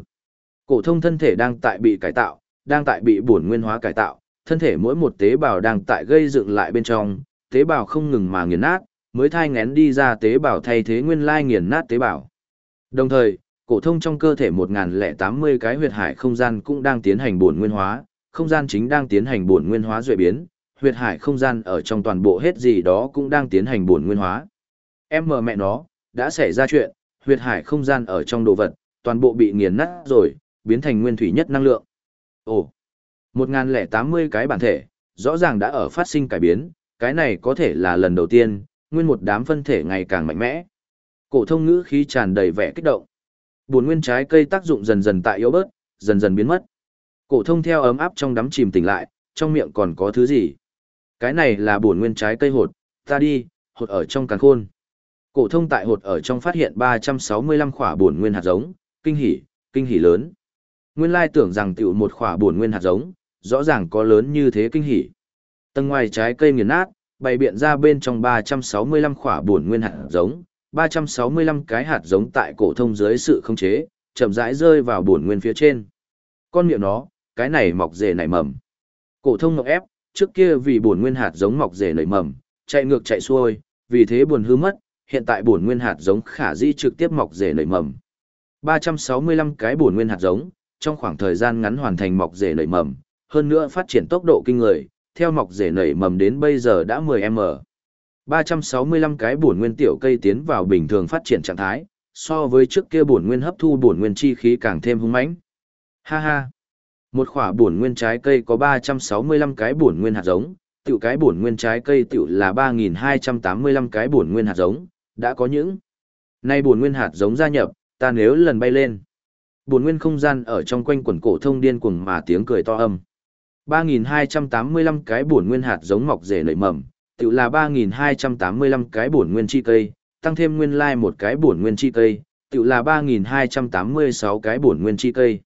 Speaker 1: Cổ thông thân thể đang tại bị cải tạo, đang tại bị bổn nguyên hóa cải tạo, thân thể mỗi một tế bào đang tại gây dựng lại bên trong, tế bào không ngừng mà nghiền nát, mới thai ngén đi ra tế bào thay thế nguyên lai nghiền nát tế bào. Đồng thời, cổ thông trong cơ thể 1080 cái huyệt hải không gian cũng đang tiến hành bổn nguyên hóa, không gian chính đang tiến hành bổn nguyên hóa duy biến, huyệt hải không gian ở trong toàn bộ hết gì đó cũng đang tiến hành bổn nguyên hóa. Em mờ mẹ nó, đã xảy ra chuyện, huyệt hải không gian ở trong đồ vật, toàn bộ bị nghiền nát rồi, biến thành nguyên thủy nhất năng lượng. Ồ, 1080 cái bản thể, rõ ràng đã ở phát sinh cải biến, cái này có thể là lần đầu tiên, nguyên một đám phân thể ngày càng mạnh mẽ. Cổ thông ngữ khí tràn đầy vẻ kích động. Buồn nguyên trái cây tác dụng dần dần tại yếu bớt, dần dần biến mất. Cổ thông theo ấm áp trong đắm chìm tỉnh lại, trong miệng còn có thứ gì? Cái này là buồn nguyên trái cây hột, ta đi, hột ở trong càng khôn. Cổ thông tại hột ở trong phát hiện 365 khỏa buồn nguyên hạt giống, kinh hỉ, kinh hỉ lớn. Nguyên lai tưởng rằng tiểu một khỏa buồn nguyên hạt giống, rõ ràng có lớn như thế kinh hỉ. Tầng ngoài trái cây nghiền nát, bày biện ra bên trong 365 khỏa buồn nguyên hạt giống, 365 cái hạt giống tại cổ thông dưới sự khống chế, chậm rãi rơi vào buồn nguyên phía trên. Con miệng nó, cái này mọc rễ nảy mầm. Cổ thông ngọc ép, trước kia vì buồn nguyên hạt giống mọc rể nảy mầm, chạy ngược chạy xuôi, vì thế buồn hư mất, hiện tại buồn nguyên hạt giống khả dĩ trực tiếp mọc rể nảy mầm. 365 cái buồn nguyên hạt giống, trong khoảng thời gian ngắn hoàn thành mọc rể nảy mầm, hơn nữa phát triển tốc độ kinh người, theo mọc rể nảy mầm đến bây giờ đã 10m. 365 cái bổn nguyên tiểu cây tiến vào bình thường phát triển trạng thái, so với trước kia bổn nguyên hấp thu bổn nguyên chi khí càng thêm hung mãnh. Ha ha. Một khỏa bổn nguyên trái cây có 365 cái bổn nguyên hạt giống, tiểu cái bổn nguyên trái cây tiểu là 3285 cái bổn nguyên hạt giống, đã có những. Nay bổn nguyên hạt giống gia nhập, ta nếu lần bay lên. Bổn nguyên không gian ở trong quanh quần cổ thông điên cuồng mà tiếng cười to âm. 3.285 cái bổn nguyên hạt giống mọc rễ nảy mầm, tiểu là 3.285 cái bổn nguyên chi cây, tăng thêm nguyên lai một cái bổn nguyên chi cây, tiểu là 3.286 cái bổn nguyên chi cây.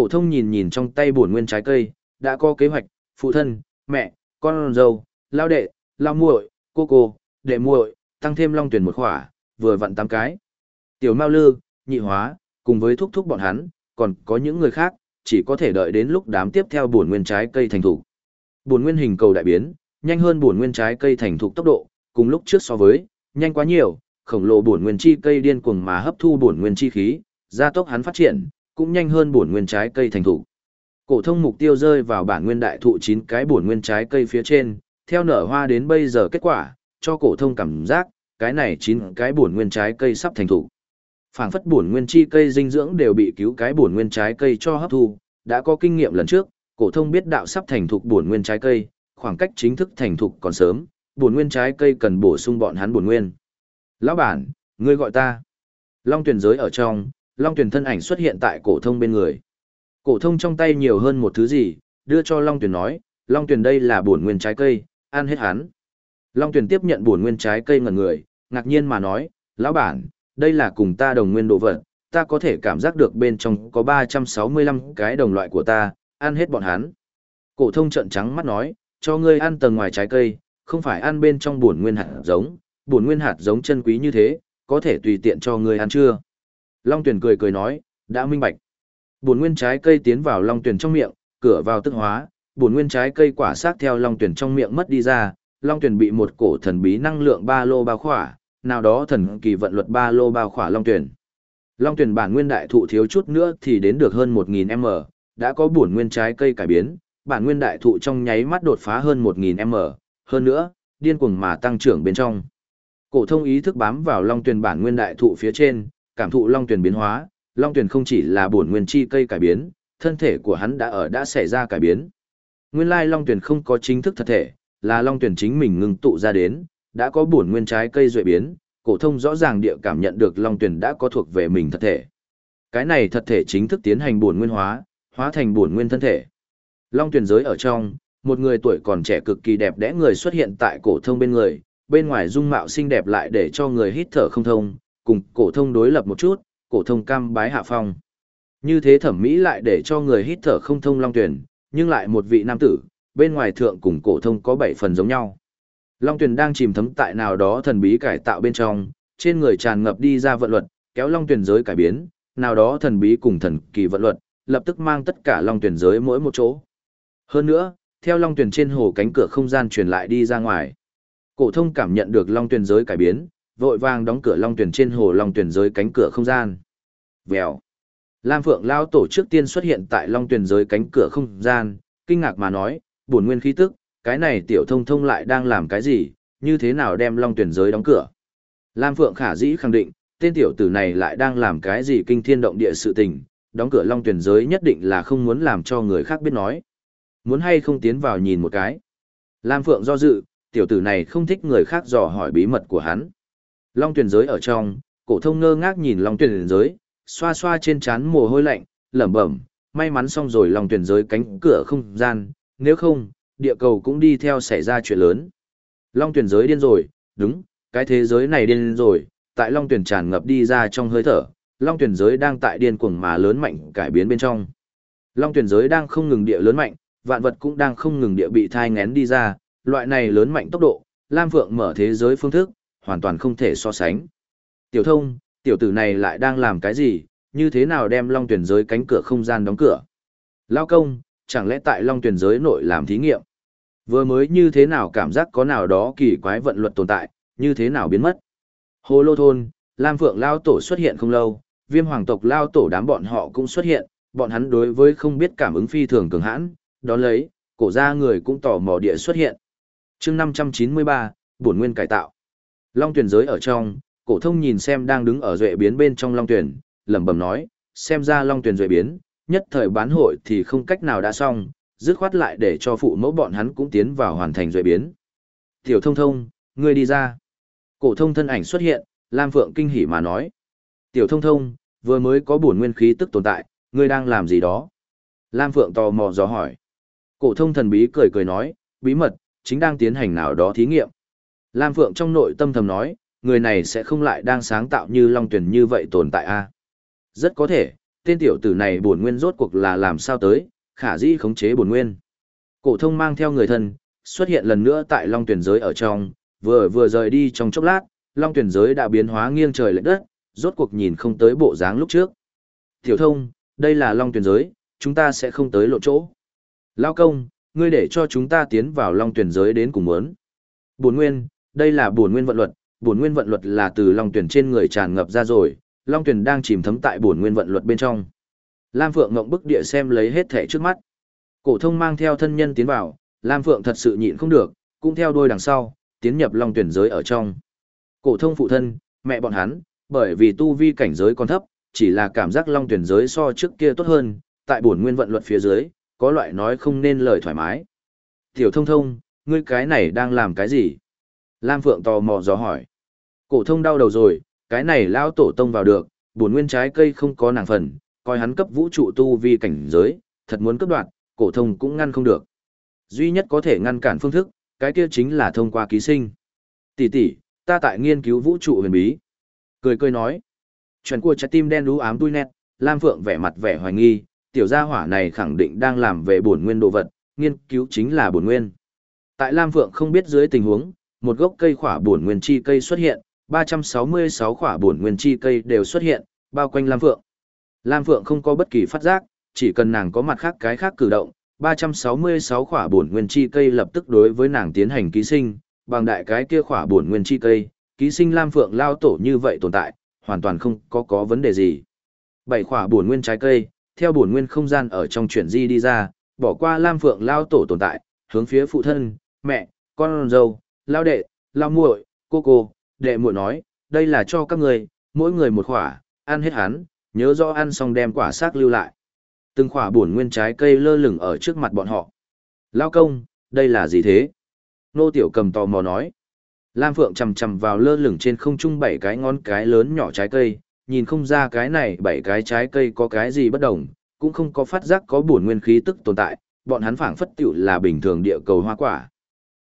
Speaker 1: Cổ thông nhìn nhìn trong tay bổn nguyên trái cây, đã có kế hoạch, phụ thân, mẹ, con dâu, lao đệ, lao muội, cô cô, đệ muội, tăng thêm long tuyển một khỏa, vừa vặn tám cái. Tiểu Mao Lư, nhị hóa, cùng với thúc thúc bọn hắn, còn có những người khác, chỉ có thể đợi đến lúc đám tiếp theo bổn nguyên trái cây thành thục. Bổn nguyên hình cầu đại biến, nhanh hơn bổn nguyên trái cây thành thục tốc độ, cùng lúc trước so với, nhanh quá nhiều, khổng lồ bổn nguyên chi cây điên cuồng mà hấp thu bổn nguyên chi khí, gia tốc hắn phát triển, cũng nhanh hơn bổn nguyên trái cây thành thụ Cổ thông mục tiêu rơi vào bản nguyên đại thụ 9 cái bổn nguyên trái cây phía trên, theo nở hoa đến bây giờ kết quả, cho cổ thông cảm giác, cái này 9 cái bổn nguyên trái cây sắp thành thụ Phảng phất bổn nguyên chi cây dinh dưỡng đều bị cứu cái bổn nguyên trái cây cho hấp thu, đã có kinh nghiệm lần trước, cổ thông biết đạo sắp thành thục bổn nguyên trái cây, khoảng cách chính thức thành thục còn sớm, bổn nguyên trái cây cần bổ sung bọn hắn bổn nguyên. Lão bản, ngươi gọi ta. Long tuyển giới ở trong, Long tuyển thân ảnh xuất hiện tại cổ thông bên người. Cổ thông trong tay nhiều hơn một thứ gì, đưa cho Long tuyển nói, Long tuyển đây là bổn nguyên trái cây, ăn hết hắn. Long tuyển tiếp nhận bổn nguyên trái cây ngẩn người, ngạc nhiên mà nói, lão bản, đây là cùng ta đồng nguyên đồ vật, ta có thể cảm giác được bên trong có 365 cái đồng loại của ta, ăn hết bọn hắn. Cổ thông trợn trắng mắt nói, cho ngươi ăn tầng ngoài trái cây, không phải ăn bên trong bổn nguyên hạt giống, bổn nguyên hạt giống chân quý như thế, có thể tùy tiện cho ngươi ăn chưa? Long Tuyển cười cười nói, đã minh bạch. Bổn nguyên trái cây tiến vào Long Tuyển trong miệng, cửa vào tức hóa, bổn nguyên trái cây quả xác theo Long Tuyển trong miệng mất đi ra, Long Tuyển bị một cổ thần bí năng lượng ba lô bao khỏa, nào đó thần kỳ vận luật ba lô bao khỏa Long Tuyển. Long Tuyển bản nguyên đại thụ thiếu chút nữa thì đến được hơn 1000m, đã có bổn nguyên trái cây cải biến, bản nguyên đại thụ trong nháy mắt đột phá hơn 1000m, hơn nữa, điên cuồng mà tăng trưởng bên trong. Cổ thông ý thức bám vào Long Tuyển bản nguyên đại thụ phía trên, cảm thụ Long Tuyển biến hóa, Long Tuyển không chỉ là bổn nguyên chi cây cải biến, thân thể của hắn đã ở đã xảy ra cải biến. Nguyên lai Long Tuyển không có chính thức thật thể, là Long Tuyển chính mình ngưng tụ ra đến, đã có bổn nguyên trái cây duệ biến, cổ thông rõ ràng địa cảm nhận được Long Tuyển đã có thuộc về mình thật thể. Cái này thật thể chính thức tiến hành bổn nguyên hóa, hóa thành bổn nguyên thân thể. Long Tuyển giới ở trong, một người tuổi còn trẻ cực kỳ đẹp đẽ người xuất hiện tại cổ thông bên người, bên ngoài dung mạo xinh đẹp lại để cho người hít thở không thông, cùng cổ thông đối lập một chút, cổ thông cam bái hạ phong. Như thế thẩm mỹ lại để cho người hít thở không thông Long Tuyển, nhưng lại một vị nam tử, bên ngoài thượng cùng cổ thông có bảy phần giống nhau. Long Tuyền đang chìm thấm tại nào đó thần bí cải tạo bên trong, trên người tràn ngập đi ra vận luật, kéo Long Tuyền giới cải biến, nào đó thần bí cùng thần kỳ vận luật, lập tức mang tất cả Long Tuyền giới mỗi một chỗ. Hơn nữa, theo Long Tuyền trên hồ cánh cửa không gian truyền lại đi ra ngoài. Cổ thông cảm nhận được Long Tuyền giới cải biến, vội vàng đóng cửa Long tuyển trên hồ Long tuyển giới cánh cửa không gian. Vèo. Lam Phượng lao tổ trước tiên xuất hiện tại Long tuyển giới cánh cửa không gian, kinh ngạc mà nói, "Bổn nguyên khí tức, cái này tiểu thông thông lại đang làm cái gì, như thế nào đem long tuyển giới đóng cửa. Lam Phượng khả dĩ khẳng định, tên tiểu tử này lại đang làm cái gì kinh thiên động địa sự tình, đóng cửa long tuyển giới nhất định là không muốn làm cho người khác biết nói. Muốn hay không tiến vào nhìn một cái. Lam Phượng do dự, tiểu tử này không thích người khác dò hỏi bí mật của hắn. Long tuyển giới ở trong, cổ thông ngơ ngác nhìn long tuyển giới, xoa xoa trên trán mồ hôi lạnh, lẩm bẩm, may mắn xong rồi long tuyển giới cánh cửa không gian, nếu không, địa cầu cũng đi theo xảy ra chuyện lớn. Long tuyển giới điên rồi, đúng, cái thế giới này điên rồi, tại long tuyển tràn ngập đi ra trong hơi thở, long tuyển giới đang tại điên cuồng mà lớn mạnh cải biến bên trong. Long tuyển giới đang không ngừng địa lớn mạnh, vạn vật cũng đang không ngừng địa bị thai ngén đi ra, loại này lớn mạnh tốc độ, Lam Phượng mở thế giới phương thức, hoàn toàn không thể so sánh. Tiểu thông, tiểu tử này lại đang làm cái gì, như thế nào đem long tuyển giới cánh cửa không gian đóng cửa. Lao công, chẳng lẽ tại long tuyển giới nội làm thí nghiệm? Vừa mới như thế nào cảm giác có nào đó kỳ quái vận luật tồn tại, như thế nào biến mất? Hồ lô thôn, Lam Phượng Lao Tổ xuất hiện không lâu, viêm hoàng tộc Lao Tổ đám bọn họ cũng xuất hiện, bọn hắn đối với không biết cảm ứng phi thường cường hãn, đón lấy, cổ ra người cũng tỏ mò địa xuất hiện. chương 593, bổn nguyên cải tạo. Long tuyển giới ở trong, cổ thông nhìn xem đang đứng ở duệ biến bên trong long tuyển, lẩm bẩm nói, xem ra long tuyển duệ biến, nhất thời bán hội thì không cách nào đã xong, dứt khoát lại để cho phụ mẫu bọn hắn cũng tiến vào hoàn thành duệ biến. Tiểu thông thông, ngươi đi ra. Cổ thông thân ảnh xuất hiện, Lam Phượng kinh hỉ mà nói. Tiểu thông thông, vừa mới có bổn nguyên khí tức tồn tại, ngươi đang làm gì đó? Lam Phượng tò mò dò hỏi. Cổ thông thần bí cười cười nói, bí mật, chính đang tiến hành nào đó thí nghiệm. Lam Phượng trong nội tâm thầm nói, người này sẽ không lại đang sáng tạo như Long Tuyển như vậy tồn tại a Rất có thể, tên tiểu tử này bổn nguyên rốt cuộc là làm sao tới, khả dĩ khống chế bổn nguyên. Cổ thông mang theo người thân, xuất hiện lần nữa tại Long Tuyển giới ở trong, vừa vừa rời đi trong chốc lát, Long Tuyển giới đã biến hóa nghiêng trời lệch đất, rốt cuộc nhìn không tới bộ dáng lúc trước. Tiểu thông, đây là Long Tuyển giới, chúng ta sẽ không tới lộ chỗ. Lao công, ngươi để cho chúng ta tiến vào Long Tuyển giới đến cùng muốn. Bổn nguyên, đây là bổn nguyên vận luật, bổn nguyên vận luật là từ Long Tuyển trên người tràn ngập ra rồi, Long Tuyển đang chìm thấm tại bổn nguyên vận luật bên trong. Lam Phượng ngậm bức địa xem lấy hết thể trước mắt. Cổ thông mang theo thân nhân tiến vào, Lam Phượng thật sự nhịn không được, cũng theo đuôi đằng sau, tiến nhập Long Tuyển giới ở trong. Cổ thông phụ thân, mẹ bọn hắn, bởi vì tu vi cảnh giới còn thấp, chỉ là cảm giác Long Tuyển giới so trước kia tốt hơn, tại bổn nguyên vận luật phía dưới, có loại nói không nên lời thoải mái. Tiểu thông thông, ngươi cái này đang làm cái gì? Lam Phượng tò mò dò hỏi. Cổ thông đau đầu rồi, cái này lão tổ tông vào được, bổn nguyên trái cây không có nàng phần, coi hắn cấp vũ trụ tu vi cảnh giới, thật muốn cấp đoạt, cổ thông cũng ngăn không được. Duy nhất có thể ngăn cản phương thức, cái kia chính là thông qua ký sinh. Tỷ tỷ, ta tại nghiên cứu vũ trụ huyền bí. Cười cười nói. Chuyện của trái tim đen đú ám tui nét, Lam Phượng vẻ mặt vẻ hoài nghi, tiểu gia hỏa này khẳng định đang làm về bổn nguyên đồ vật, nghiên cứu chính là bổn nguyên. Tại Lam Phượng không biết dưới tình huống, một gốc cây khỏa bổn nguyên chi cây xuất hiện, 366 khỏa bổn nguyên chi cây đều xuất hiện, bao quanh Lam Phượng. Lam Phượng không có bất kỳ phát giác, chỉ cần nàng có mặt khác cái khác cử động, 366 khỏa bổn nguyên chi cây lập tức đối với nàng tiến hành ký sinh, bằng đại cái kia khỏa bổn nguyên chi cây, ký sinh Lam Phượng lao tổ như vậy tồn tại, hoàn toàn không có có vấn đề gì. Bảy khỏa bổn nguyên trái cây, theo bổn nguyên không gian ở trong chuyển di đi ra, bỏ qua Lam Phượng lao tổ tồn tại, hướng phía phụ thân, mẹ, con dâu, lao đệ, lao muội, cô cô, đệ muội nói, đây là cho các người, mỗi người một khỏa, ăn hết hắn, nhớ rõ ăn xong đem quả xác lưu lại. Từng khỏa bổn nguyên trái cây lơ lửng ở trước mặt bọn họ. Lao công, đây là gì thế? Nô tiểu cầm tò mò nói. Lam Phượng chầm chầm vào lơ lửng trên không trung bảy cái ngón cái lớn nhỏ trái cây, nhìn không ra cái này bảy cái trái cây có cái gì bất đồng, cũng không có phát giác có bổn nguyên khí tức tồn tại, bọn hắn phảng phất tiểu là bình thường địa cầu hoa quả.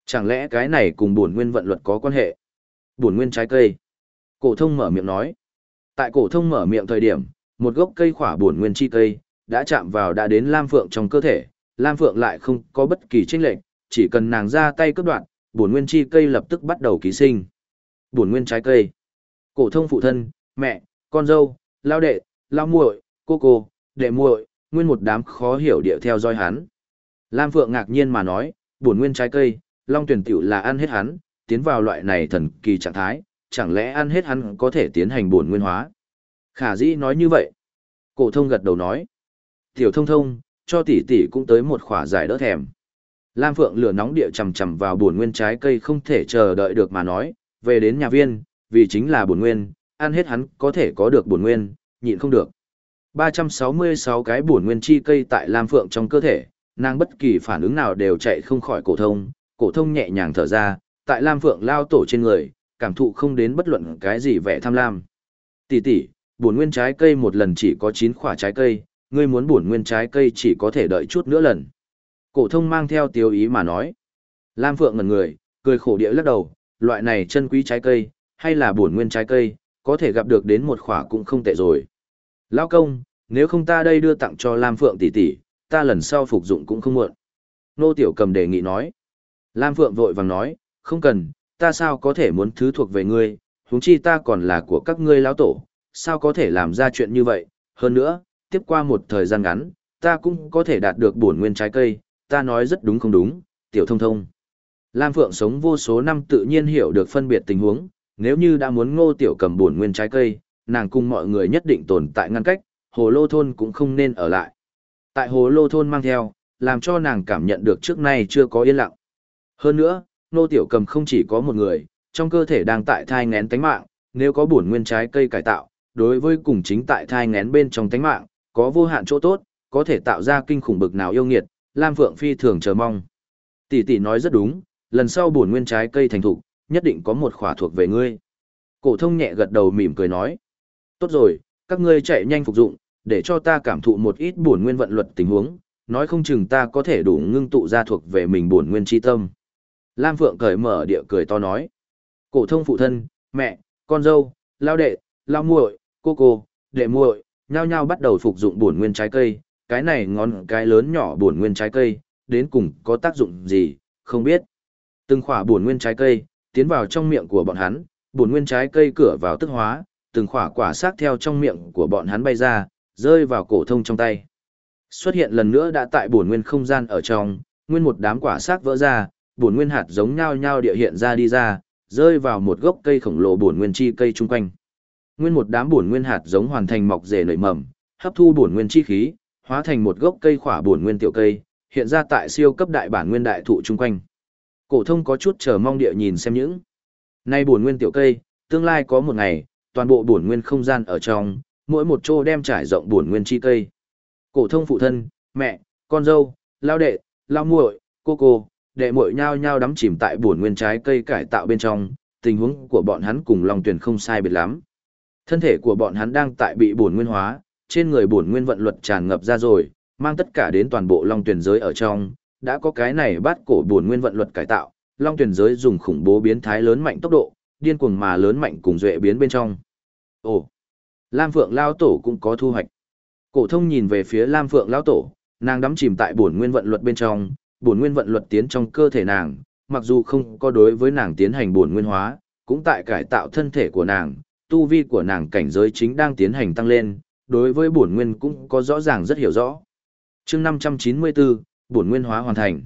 Speaker 1: Chẳng lẽ cái này cùng bổn nguyên vận luật có quan hệ? Bổn nguyên trái cây. Cổ thông mở miệng nói. Tại cổ thông mở miệng thời điểm, một gốc cây khỏa bổn nguyên chi cây đã chạm vào đã đến Lam Phượng trong cơ thể, Lam Phượng lại không có bất kỳ chênh lệch, chỉ cần nàng ra tay cướp đoạt bổn nguyên chi cây lập tức bắt đầu ký sinh. Bổn nguyên trái cây. Cổ thông phụ thân, mẹ, con dâu, lao đệ, lao muội, cô cô, đệ muội, nguyên một đám khó hiểu địa theo dõi hắn. Lam Phượng ngạc nhiên mà nói, bổn nguyên trái cây, Long tuyển tiểu là ăn hết hắn, tiến vào loại này thần kỳ trạng thái, chẳng lẽ ăn hết hắn có thể tiến hành bổn nguyên hóa. Khả dĩ nói như vậy. Cổ thông gật đầu nói. Tiểu thông thông, cho tỷ tỷ cũng tới một khỏa giải đỡ thèm. Lam Phượng lửa nóng địa chầm chầm vào bổn nguyên trái cây không thể chờ đợi được mà nói, về đến nhà viên, vì chính là bổn nguyên, ăn hết hắn có thể có được bổn nguyên, nhịn không được. 366 cái bổn nguyên chi cây tại Lam Phượng trong cơ thể, nàng bất kỳ phản ứng nào đều chạy không khỏi cổ thông, cổ thông nhẹ nhàng thở ra, tại Lam Phượng lao tổ trên người, cảm thụ không đến bất luận cái gì vẻ tham lam. Tỷ tỷ, bổn nguyên trái cây một lần chỉ có 9 quả trái cây, ngươi muốn bổn nguyên trái cây chỉ có thể đợi chút nữa lần. Cổ thông mang theo tiêu ý mà nói. Lam Phượng ngẩn người, cười khổ địa lắc đầu, loại này chân quý trái cây, hay là bổn nguyên trái cây, có thể gặp được đến một quả cũng không tệ rồi. Lão công, nếu không ta đây đưa tặng cho Lam Phượng tỷ tỷ, ta lần sau phục dụng cũng không muộn. Nô Tiểu Cầm đề nghị nói. Lam Phượng vội vàng nói, không cần, ta sao có thể muốn thứ thuộc về ngươi, huống chi ta còn là của các ngươi lão tổ, sao có thể làm ra chuyện như vậy, hơn nữa, tiếp qua một thời gian ngắn, ta cũng có thể đạt được bổn nguyên trái cây, ta nói rất đúng không đúng, tiểu thông thông. Lam Phượng sống vô số năm tự nhiên hiểu được phân biệt tình huống, nếu như đã muốn ngô tiểu cầm bổn nguyên trái cây, nàng cùng mọi người nhất định tồn tại ngăn cách, hồ lô thôn cũng không nên ở lại. Tại hồ lô thôn mang theo, làm cho nàng cảm nhận được trước nay chưa có yên lặng. Hơn nữa, nô tiểu cầm không chỉ có một người, trong cơ thể đang tại thai ngén tánh mạng, nếu có bổn nguyên trái cây cải tạo, đối với cùng chính tại thai ngén bên trong tánh mạng, có vô hạn chỗ tốt, có thể tạo ra kinh khủng bực nào yêu nghiệt, Lam Phượng phi thường chờ mong. Tỷ tỷ nói rất đúng, lần sau bổn nguyên trái cây thành thục, nhất định có một khỏa thuộc về ngươi. Cổ thông nhẹ gật đầu mỉm cười nói. Tốt rồi, các ngươi chạy nhanh phục dụng, để cho ta cảm thụ một ít bổn nguyên vận luật tình huống, nói không chừng ta có thể đủ ngưng tụ ra thuộc về mình bổn nguyên chi tâm. Lam Phượng cởi mở địa cười to nói. Cổ thông phụ thân, mẹ, con dâu, lao đệ, lao muội, cô cô, đệ muội, nhao nhao bắt đầu phục dụng bổn nguyên trái cây, cái này ngón cái lớn nhỏ bổn nguyên trái cây, đến cùng có tác dụng gì, không biết. Từng khỏa bổn nguyên trái cây tiến vào trong miệng của bọn hắn, bổn nguyên trái cây cửa vào tức hóa, từng khỏa quả xác theo trong miệng của bọn hắn bay ra, rơi vào cổ thông trong tay. Xuất hiện lần nữa đã tại bổn nguyên không gian ở trong, nguyên một đám quả xác vỡ ra, bổn nguyên hạt giống nhau nhau địa hiện ra đi ra, rơi vào một gốc cây khổng lồ bổn nguyên chi cây chung quanh. Nguyên một đám bổn nguyên hạt giống hoàn thành mọc rễ nảy mầm, hấp thu bổn nguyên chi khí, hóa thành một gốc cây khỏa bổn nguyên tiểu cây, hiện ra tại siêu cấp đại bản nguyên đại thụ chung quanh. Cổ thông có chút chờ mong địa nhìn xem những. Nay bổn nguyên tiểu cây, tương lai có một ngày, toàn bộ bổn nguyên không gian ở trong, mỗi một chỗ đem trải rộng bổn nguyên chi cây. Cổ thông phụ thân, mẹ, con dâu, lao đệ, lao muội, cô cô, đệ muội nhao nhao đắm chìm tại buồn nguyên trái cây cải tạo bên trong, tình huống của bọn hắn cùng Long tuyền không sai biệt lắm. Thân thể của bọn hắn đang tại bị buồn nguyên hóa, trên người buồn nguyên vận luật tràn ngập ra rồi, mang tất cả đến toàn bộ Long tuyền giới ở trong, đã có cái này bắt cổ buồn nguyên vận luật cải tạo, Long tuyền giới dùng khủng bố biến thái lớn mạnh tốc độ, điên cuồng mà lớn mạnh cùng duệ biến bên trong. Ồ, Lam Phượng lao tổ cũng có thu hoạch. Cổ thông nhìn về phía Lam Phượng lao tổ, nàng đắm chìm tại buồn nguyên vận luật bên trong, bổn nguyên vận luật tiến trong cơ thể nàng, mặc dù không có đối với nàng tiến hành bổn nguyên hóa, cũng tại cải tạo thân thể của nàng, tu vi của nàng cảnh giới chính đang tiến hành tăng lên, đối với bổn nguyên cũng có rõ ràng rất hiểu rõ. Chương 594, bổn nguyên hóa hoàn thành.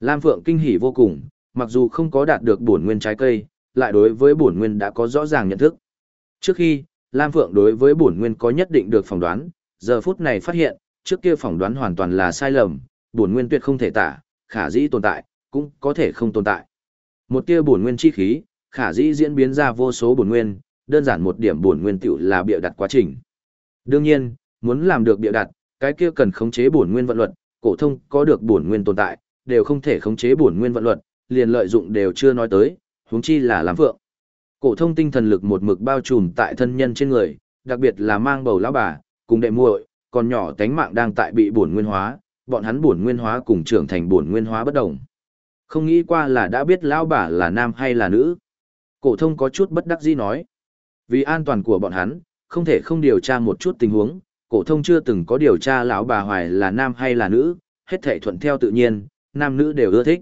Speaker 1: Lam Phượng kinh hỉ vô cùng, mặc dù không có đạt được bổn nguyên trái cây, lại đối với bổn nguyên đã có rõ ràng nhận thức. Trước khi, Lam Phượng đối với bổn nguyên có nhất định được phỏng đoán, giờ phút này phát hiện, trước kia phỏng đoán hoàn toàn là sai lầm, bổn nguyên tuyệt không thể tả, khả dĩ tồn tại, cũng có thể không tồn tại. Một tia bổn nguyên chi khí, khả dĩ diễn biến ra vô số bổn nguyên, đơn giản một điểm bổn nguyên tiểu là bịa đặt quá trình. Đương nhiên, muốn làm được bịa đặt, cái kia cần khống chế bổn nguyên vận luật, cổ thông có được bổn nguyên tồn tại, đều không thể khống chế bổn nguyên vận luật, liền lợi dụng đều chưa nói tới, huống chi là làm vượng. Cổ thông tinh thần lực một mực bao trùm tại thân nhân trên người, đặc biệt là mang bầu lão bà, cùng đệ muội, còn nhỏ tánh mạng đang tại bị bổn nguyên hóa, bọn hắn bổn nguyên hóa cùng trưởng thành bổn nguyên hóa bất đồng. Không nghĩ qua là đã biết lão bà là nam hay là nữ. Cổ thông có chút bất đắc dĩ nói. Vì an toàn của bọn hắn, không thể không điều tra một chút tình huống, cổ thông chưa từng có điều tra lão bà hoài là nam hay là nữ, hết thảy thuận theo tự nhiên, nam nữ đều ưa thích.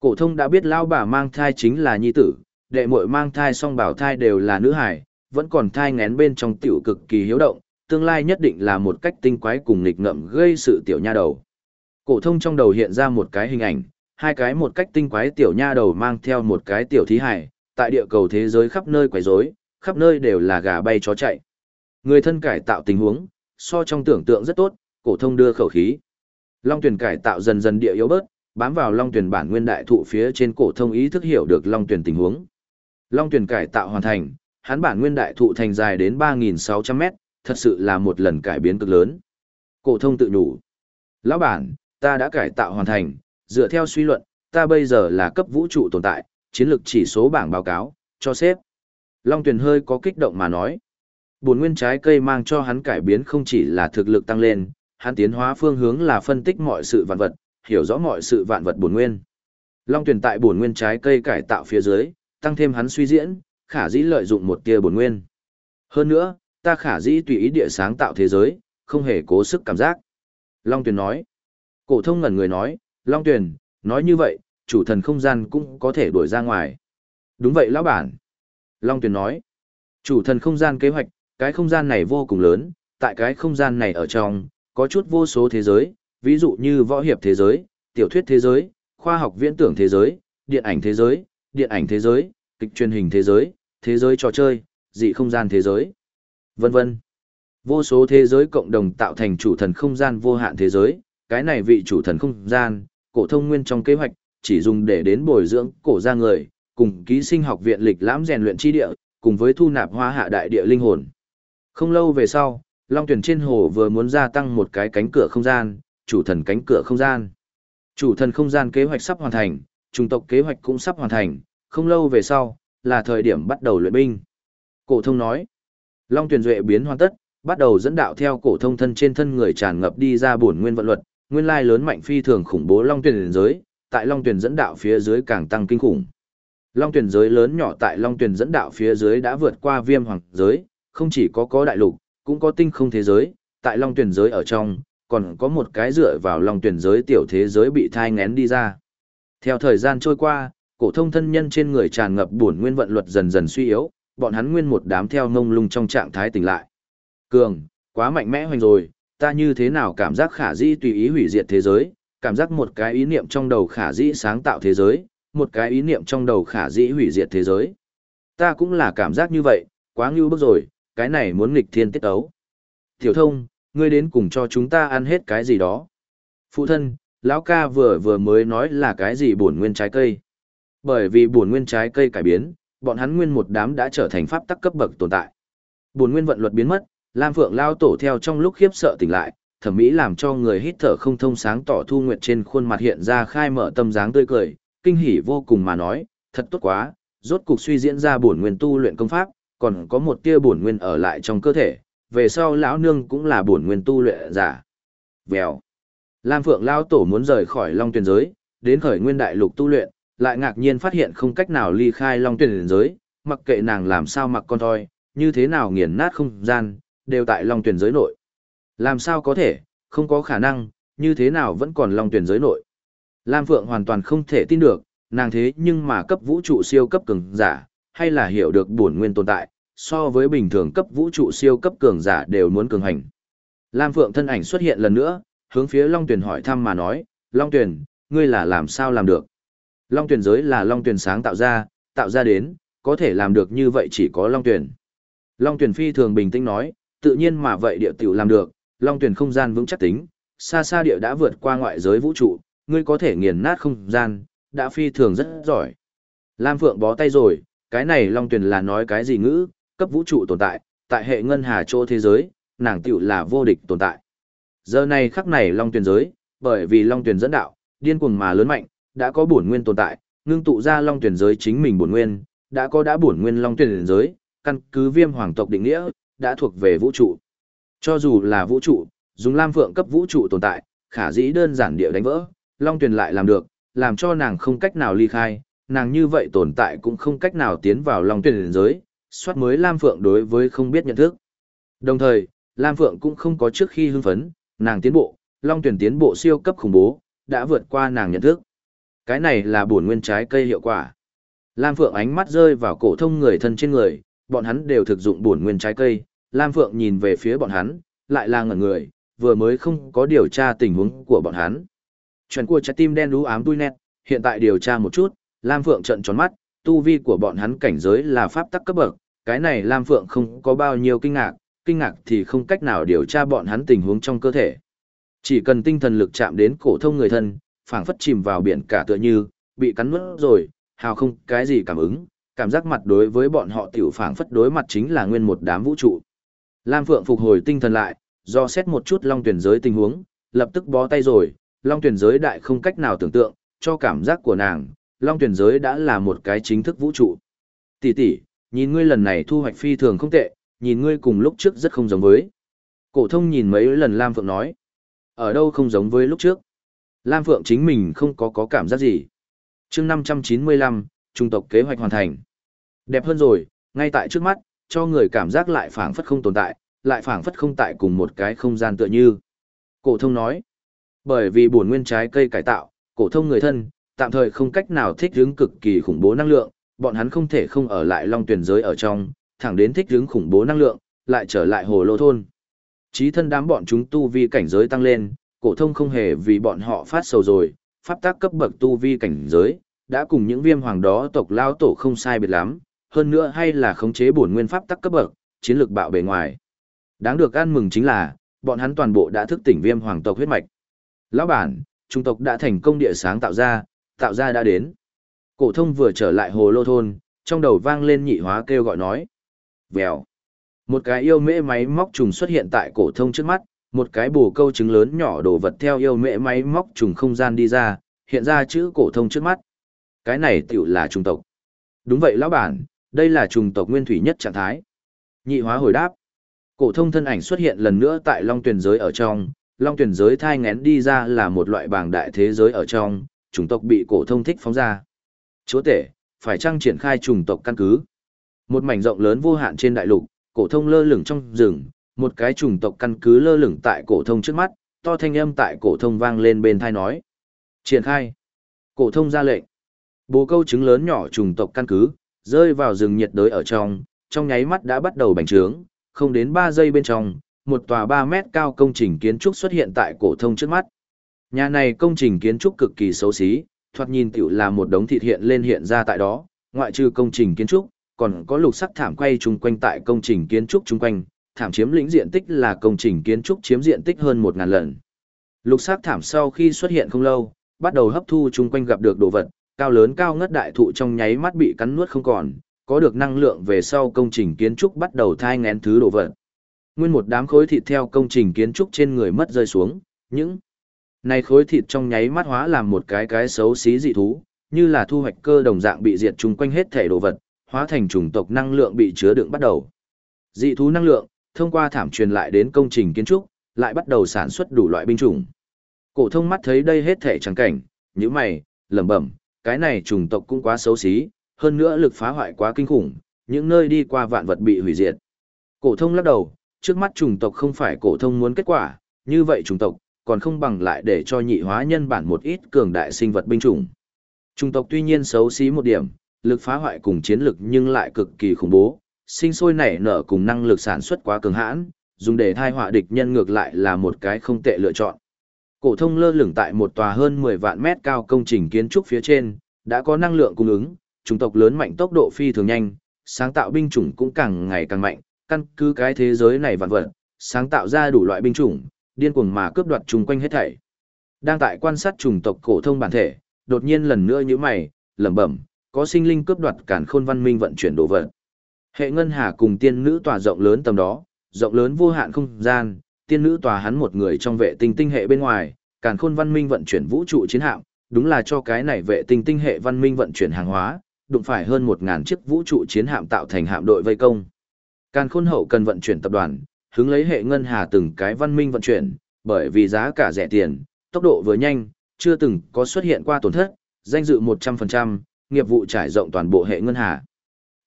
Speaker 1: Cổ thông đã biết lão bà mang thai chính là nhi tử, đệ muội mang thai song bảo thai đều là nữ hải, vẫn còn thai nghén bên trong tiểu cực kỳ hiếu động, tương lai nhất định là một cách tinh quái cùng nghịch ngợm gây sự tiểu nha đầu. Cổ thông trong đầu hiện ra một cái hình ảnh, hai cái một cách tinh quái tiểu nha đầu mang theo một cái tiểu thí hải, tại địa cầu thế giới khắp nơi quấy rối, khắp nơi đều là gà bay chó chạy. Người thân cải tạo tình huống, so trong tưởng tượng rất tốt, cổ thông đưa khẩu khí. Long truyền cải tạo dần dần địa yếu bớt, bám vào long truyền bản nguyên đại thụ phía trên cổ thông ý thức hiểu được long truyền tình huống. Long truyền cải tạo hoàn thành, hắn bản nguyên đại thụ thành dài đến 3600 mét, thật sự là một lần cải biến cực lớn. Cổ thông tự nhủ. Lão bản, ta đã cải tạo hoàn thành, dựa theo suy luận, ta bây giờ là cấp vũ trụ tồn tại, chiến lược chỉ số bảng báo cáo, cho sếp. Long Tuyền hơi có kích động mà nói. Bổn nguyên trái cây mang cho hắn cải biến không chỉ là thực lực tăng lên, hắn tiến hóa phương hướng là phân tích mọi sự vạn vật, hiểu rõ mọi sự vạn vật bổn nguyên. Long Tuyền tại bổn nguyên trái cây cải tạo phía dưới, tăng thêm hắn suy diễn, khả dĩ lợi dụng một tia bổn nguyên. Hơn nữa, ta khả dĩ tùy ý địa sáng tạo thế giới, không hề cố sức cảm giác. Long Tuyền nói. Cổ thông ngẩn người nói, Long Tuyền, nói như vậy, chủ thần không gian cũng có thể đuổi ra ngoài. Đúng vậy lão bản. Long Tuyền nói, chủ thần không gian kế hoạch, cái không gian này vô cùng lớn, tại cái không gian này ở trong, có chút vô số thế giới, ví dụ như võ hiệp thế giới, tiểu thuyết thế giới, khoa học viễn tưởng thế giới, điện ảnh thế giới, điện ảnh thế giới, kịch truyền hình thế giới, thế giới trò chơi, dị không gian thế giới, vân vân. Vô số thế giới cộng đồng tạo thành chủ thần không gian vô hạn thế giới, cái này vị chủ thần không gian, cổ thông nguyên trong kế hoạch, chỉ dùng để đến bồi dưỡng cổ gia người, cùng ký sinh học viện lịch lãm rèn luyện chi địa, cùng với thu nạp hoa hạ đại địa linh hồn. Không lâu về sau, Long Tuyển trên hồ vừa muốn gia tăng một cái cánh cửa không gian, chủ thần cánh cửa không gian. Chủ thần không gian kế hoạch sắp hoàn thành, trung tộc kế hoạch cũng sắp hoàn thành, không lâu về sau, là thời điểm bắt đầu luyện binh. Cổ thông nói, Long Tuyển duệ biến hoàn tất, bắt đầu dẫn đạo theo cổ thông thân trên thân người tràn ngập đi ra bổn nguyên vận luật, nguyên lai lớn mạnh phi thường khủng bố Long Tuyển giới, tại Long Tuyển dẫn đạo phía dưới càng tăng kinh khủng. Long Tuyển giới lớn nhỏ tại Long Tuyển dẫn đạo phía dưới đã vượt qua Viêm Hoàng giới, không chỉ có có đại lục, cũng có tinh không thế giới, tại Long Tuyển giới ở trong, còn có một cái dựa vào Long Tuyển giới tiểu thế giới bị thai ngén đi ra. Theo thời gian trôi qua, cổ thông thân nhân trên người tràn ngập buồn nguyên vận luật dần dần suy yếu, bọn hắn nguyên một đám theo ngông lung trong trạng thái tỉnh lại. Cường, quá mạnh mẽ hoành rồi, ta như thế nào cảm giác khả dĩ tùy ý hủy diệt thế giới, cảm giác một cái ý niệm trong đầu khả dĩ sáng tạo thế giới, một cái ý niệm trong đầu khả dĩ hủy diệt thế giới. Ta cũng là cảm giác như vậy, quá ngưu bức rồi, cái này muốn nghịch thiên tiết ấu. Tiểu thông, ngươi đến cùng cho chúng ta ăn hết cái gì đó. Phụ thân, lão ca vừa vừa mới nói là cái gì bổn nguyên trái cây. Bởi vì bổn nguyên trái cây cải biến, bọn hắn nguyên một đám đã trở thành pháp tắc cấp bậc tồn tại. Bổn nguyên vận luật biến mất, Lam Phượng lao tổ theo trong lúc khiếp sợ tỉnh lại, thẩm mỹ làm cho người hít thở không thông sáng tỏ thu nguyệt trên khuôn mặt hiện ra khai mở tâm dáng tươi cười, kinh hỉ vô cùng mà nói, thật tốt quá, rốt cục suy diễn ra bổn nguyên tu luyện công pháp, còn có một tia bổn nguyên ở lại trong cơ thể, về sau lão nương cũng là bổn nguyên tu luyện giả. Vèo. Lam Phượng lao tổ muốn rời khỏi Long Tuyền giới, đến khởi nguyên đại lục tu luyện, lại ngạc nhiên phát hiện không cách nào ly khai Long Tuyền giới, mặc kệ nàng làm sao mặc con thôi, như thế nào nghiền nát không gian, đều tại Long Tuyền giới nội. Làm sao có thể, không có khả năng, như thế nào vẫn còn Long Tuyền giới nội. Lam Phượng hoàn toàn không thể tin được, nàng thế nhưng mà cấp vũ trụ siêu cấp cường giả, hay là hiểu được bổn nguyên tồn tại, so với bình thường cấp vũ trụ siêu cấp cường giả đều muốn cường hành. Lam Phượng thân ảnh xuất hiện lần nữa, hướng phía Long Tuyền hỏi thăm mà nói, Long Tuyền, ngươi là làm sao làm được? Long Tuyền giới là Long Tuyền sáng tạo ra, tạo ra đến, có thể làm được như vậy chỉ có Long Tuyền. Long Tuyền phi thường bình tĩnh nói, tự nhiên mà vậy địa tiểu làm được, Long tuyển không gian vững chắc tính, xa xa địa đã vượt qua ngoại giới vũ trụ, ngươi có thể nghiền nát không gian, đã phi thường rất giỏi. Lam Phượng bó tay rồi, cái này Long tuyển là nói cái gì ngữ, cấp vũ trụ tồn tại, tại hệ ngân hà chỗ thế giới, nàng tiểu là vô địch tồn tại. Giờ này khắc này Long tuyển giới, bởi vì Long tuyển dẫn đạo, điên cuồng mà lớn mạnh, đã có bổn nguyên tồn tại, ngưng tụ ra Long tuyển giới chính mình bổn nguyên, đã có đã bổn nguyên Long tuyển giới, căn cứ viêm hoàng tộc định nghĩa, đã thuộc về vũ trụ. Cho dù là vũ trụ, dùng Lam Phượng cấp vũ trụ tồn tại, khả dĩ đơn giản địa đánh vỡ, Long Tuyền lại làm được, làm cho nàng không cách nào ly khai, nàng như vậy tồn tại cũng không cách nào tiến vào Long Tuyền giới, soát mới Lam Phượng đối với không biết nhận thức. Đồng thời, Lam Phượng cũng không có trước khi hưng phấn, nàng tiến bộ, Long Tuyền tiến bộ siêu cấp khủng bố, đã vượt qua nàng nhận thức. Cái này là bổn nguyên trái cây hiệu quả. Lam Phượng ánh mắt rơi vào cổ thông người thân trên người, bọn hắn đều thực dụng bổn nguyên trái cây, Lam Phượng nhìn về phía bọn hắn, lại là ngẩn người, vừa mới không có điều tra tình huống của bọn hắn. Chuyện của trái tim đen đú ám tui nét, hiện tại điều tra một chút, Lam Phượng trợn tròn mắt, tu vi của bọn hắn cảnh giới là pháp tắc cấp bậc, cái này Lam Phượng không có bao nhiêu kinh ngạc, kinh ngạc thì không cách nào điều tra bọn hắn tình huống trong cơ thể. Chỉ cần tinh thần lực chạm đến cổ thông người thân, phảng phất chìm vào biển cả tựa như, bị cắn nuốt rồi, hào không cái gì cảm ứng, cảm giác mặt đối với bọn họ tiểu phảng phất đối mặt chính là nguyên một đám vũ trụ. Lam Phượng phục hồi tinh thần lại, do xét một chút Long Tuyển giới tình huống, lập tức bó tay rồi, Long Tuyển giới đại không cách nào tưởng tượng, cho cảm giác của nàng, Long Tuyển giới đã là một cái chính thức vũ trụ. Tỷ tỷ, nhìn ngươi lần này thu hoạch phi thường không tệ, nhìn ngươi cùng lúc trước rất không giống với. Cổ thông nhìn mấy lần Lam Phượng nói, ở đâu không giống với lúc trước. Lam Phượng chính mình không có có cảm giác gì. Chương 595, trung tộc kế hoạch hoàn thành. Đẹp hơn rồi, ngay tại trước mắt, cho người cảm giác lại phảng phất không tồn tại, lại phảng phất không tại cùng một cái không gian tựa như. Cổ thông nói, bởi vì bổn nguyên trái cây cải tạo, cổ thông người thân, tạm thời không cách nào thích ứng cực kỳ khủng bố năng lượng, bọn hắn không thể không ở lại long tuyển giới ở trong, thẳng đến thích ứng khủng bố năng lượng, lại trở lại hồ lô thôn. Chí thân đám bọn chúng tu vi cảnh giới tăng lên, cổ thông không hề vì bọn họ phát sầu rồi, pháp tác cấp bậc tu vi cảnh giới, đã cùng những viêm hoàng đó tộc lao tổ không sai biệt lắm, hơn nữa hay là khống chế bổn nguyên pháp tắc cấp bậc, chiến lược bạo bề ngoài. Đáng được ăn mừng chính là, bọn hắn toàn bộ đã thức tỉnh viêm hoàng tộc huyết mạch. Lão bản, trung tộc đã thành công địa sáng tạo ra, tạo ra đã đến. Cổ thông vừa trở lại hồ lô thôn, trong đầu vang lên nhị hóa kêu gọi nói. Vèo. Một cái yêu mễ máy móc trùng xuất hiện tại cổ thông trước mắt, một cái bồ câu trứng lớn nhỏ đồ vật theo yêu mễ máy móc trùng không gian đi ra, hiện ra chữ cổ thông trước mắt. Cái này tiểu là trung tộc. Đúng vậy lão bản, đây là trùng tộc nguyên thủy nhất trạng thái. Nhị hóa hồi đáp. Cổ thông thân ảnh xuất hiện lần nữa tại Long Tuyền giới ở trong, Long Tuyền giới thai ngén đi ra là một loại bảng đại thế giới ở trong, chủng tộc bị cổ thông thích phóng ra. Chúa tể, phải chăng triển khai chủng tộc căn cứ? Một mảnh rộng lớn vô hạn trên đại lục, cổ thông lơ lửng trong rừng, một cái chủng tộc căn cứ lơ lửng tại cổ thông trước mắt, to thanh âm tại cổ thông vang lên bên tai nói: "Triển khai." Cổ thông ra lệnh. Bố câu trứng lớn nhỏ chủng tộc căn cứ, rơi vào rừng nhiệt đới ở trong, trong nháy mắt đã bắt đầu bành trướng, không đến 3 giây bên trong, một tòa 3 mét cao công trình kiến trúc xuất hiện tại cổ thông trước mắt. Nhà này công trình kiến trúc cực kỳ xấu xí, thoạt nhìn tiểu là một đống thịt hiện lên hiện ra tại đó, ngoại trừ công trình kiến trúc, còn có lục sắc thảm quay chung quanh tại công trình kiến trúc chung quanh, thảm chiếm lĩnh diện tích là công trình kiến trúc chiếm diện tích hơn 1000 lần. Lục sắc thảm sau khi xuất hiện không lâu, bắt đầu hấp thu chung quanh gặp được đồ vật, cao lớn cao ngất đại thụ trong nháy mắt bị cắn nuốt không còn, có được năng lượng về sau công trình kiến trúc bắt đầu thai ngén thứ đồ vật. Nguyên một đám khối thịt theo công trình kiến trúc trên người mất rơi xuống, những này khối thịt trong nháy mắt hóa làm một cái cái xấu xí dị thú, như là thu hoạch cơ đồng dạng bị diệt chung quanh hết thể đồ vật, hóa thành chủng tộc năng lượng bị chứa đựng bắt đầu. Dị thú năng lượng, thông qua thảm truyền lại đến công trình kiến trúc, lại bắt đầu sản xuất đủ loại binh chủng. Cổ thông mắt thấy đây hết thể trắng cảnh, như mày, lẩm bẩm, cái này chủng tộc cũng quá xấu xí, hơn nữa lực phá hoại quá kinh khủng, những nơi đi qua vạn vật bị hủy diệt. Cổ thông lắc đầu, trước mắt chủng tộc không phải cổ thông muốn kết quả, như vậy chủng tộc còn không bằng lại để cho nhị hóa nhân bản một ít cường đại sinh vật binh chủng. Chủng tộc tuy nhiên xấu xí một điểm, lực phá hoại cùng chiến lực nhưng lại cực kỳ khủng bố, sinh sôi nảy nở cùng năng lực sản xuất quá cường hãn, dùng để thai họa địch nhân ngược lại là một cái không tệ lựa chọn. Cổ thông lơ lửng tại một tòa hơn 10 vạn mét cao công trình kiến trúc phía trên, đã có năng lượng cung ứng, chủng tộc lớn mạnh tốc độ phi thường nhanh, sáng tạo binh chủng cũng càng ngày càng mạnh, căn cứ cái thế giới này vạn vật, sáng tạo ra đủ loại binh chủng, điên cuồng mà cướp đoạt chung quanh hết thảy. Đang tại quan sát chủng tộc cổ thông bản thể, đột nhiên lần nữa nhíu mày, lẩm bẩm, có sinh linh cướp đoạt cản khôn văn minh vận chuyển đồ vật. Hệ ngân hà cùng tiên nữ tòa rộng lớn tầm đó, rộng lớn vô hạn không gian, tiên nữ tòa hắn một người trong vệ tinh tinh hệ bên ngoài, càn khôn văn minh vận chuyển vũ trụ chiến hạm, đúng là cho cái này vệ tinh tinh hệ văn minh vận chuyển hàng hóa, đụng phải hơn một ngàn chiếc vũ trụ chiến hạm tạo thành hạm đội vây công. Càn khôn hậu cần vận chuyển tập đoàn, hướng lấy hệ ngân hà từng cái văn minh vận chuyển, bởi vì giá cả rẻ tiền, tốc độ vừa nhanh, chưa từng có xuất hiện qua tổn thất, danh dự 100%, nghiệp vụ trải rộng toàn bộ hệ ngân hà.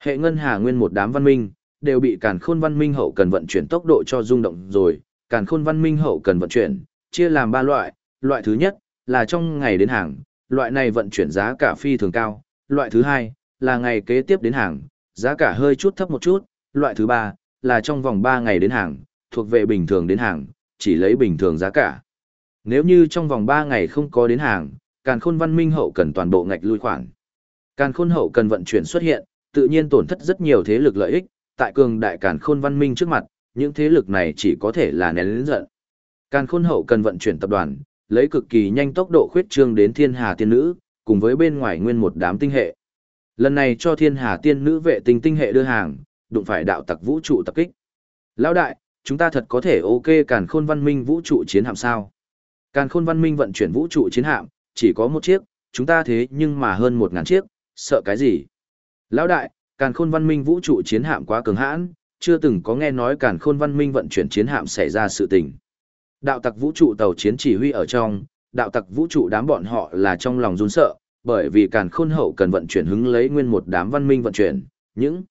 Speaker 1: Hệ ngân hà nguyên một đám văn minh, đều bị càn khôn văn minh hậu cần vận chuyển tốc độ cho rung động rồi, càn khôn văn minh hậu cần vận chuyển, chia làm ba loại, loại thứ nhất, là trong ngày đến hàng, loại này vận chuyển giá cả phi thường cao, loại thứ hai, là ngày kế tiếp đến hàng, giá cả hơi chút thấp một chút, loại thứ ba, là trong vòng 3 ngày đến hàng, thuộc về bình thường đến hàng, chỉ lấy bình thường giá cả. Nếu như trong vòng 3 ngày không có đến hàng, càn khôn văn minh hậu cần toàn bộ ngạch lui khoản. Càn khôn hậu cần vận chuyển xuất hiện, tự nhiên tổn thất rất nhiều thế lực lợi ích, tại cường đại càn khôn văn minh trước mặt, những thế lực này chỉ có thể là nén lớn giận. Càn khôn hậu cần vận chuyển tập đoàn, lấy cực kỳ nhanh tốc độ khuyết trương đến thiên hà tiên nữ, cùng với bên ngoài nguyên một đám tinh hệ. Lần này cho thiên hà tiên nữ vệ tinh tinh hệ đưa hàng, đụng phải đạo tặc vũ trụ tập kích. Lão đại, chúng ta thật có thể ok càn khôn văn minh vũ trụ chiến hạm sao? Càn khôn văn minh vận chuyển vũ trụ chiến hạm, chỉ có một chiếc, chúng ta thế nhưng mà hơn một ngàn chiếc, sợ cái gì? Lão đại, càn khôn văn minh vũ trụ chiến hạm quá cường hãn, chưa từng có nghe nói càn khôn văn minh vận chuyển chiến hạm xảy ra sự tình. Đạo tặc vũ trụ tàu chiến chỉ huy ở trong, đạo tặc vũ trụ đám bọn họ là trong lòng run sợ, bởi vì càn khôn hậu cần vận chuyển hứng lấy nguyên một đám văn minh vận chuyển, những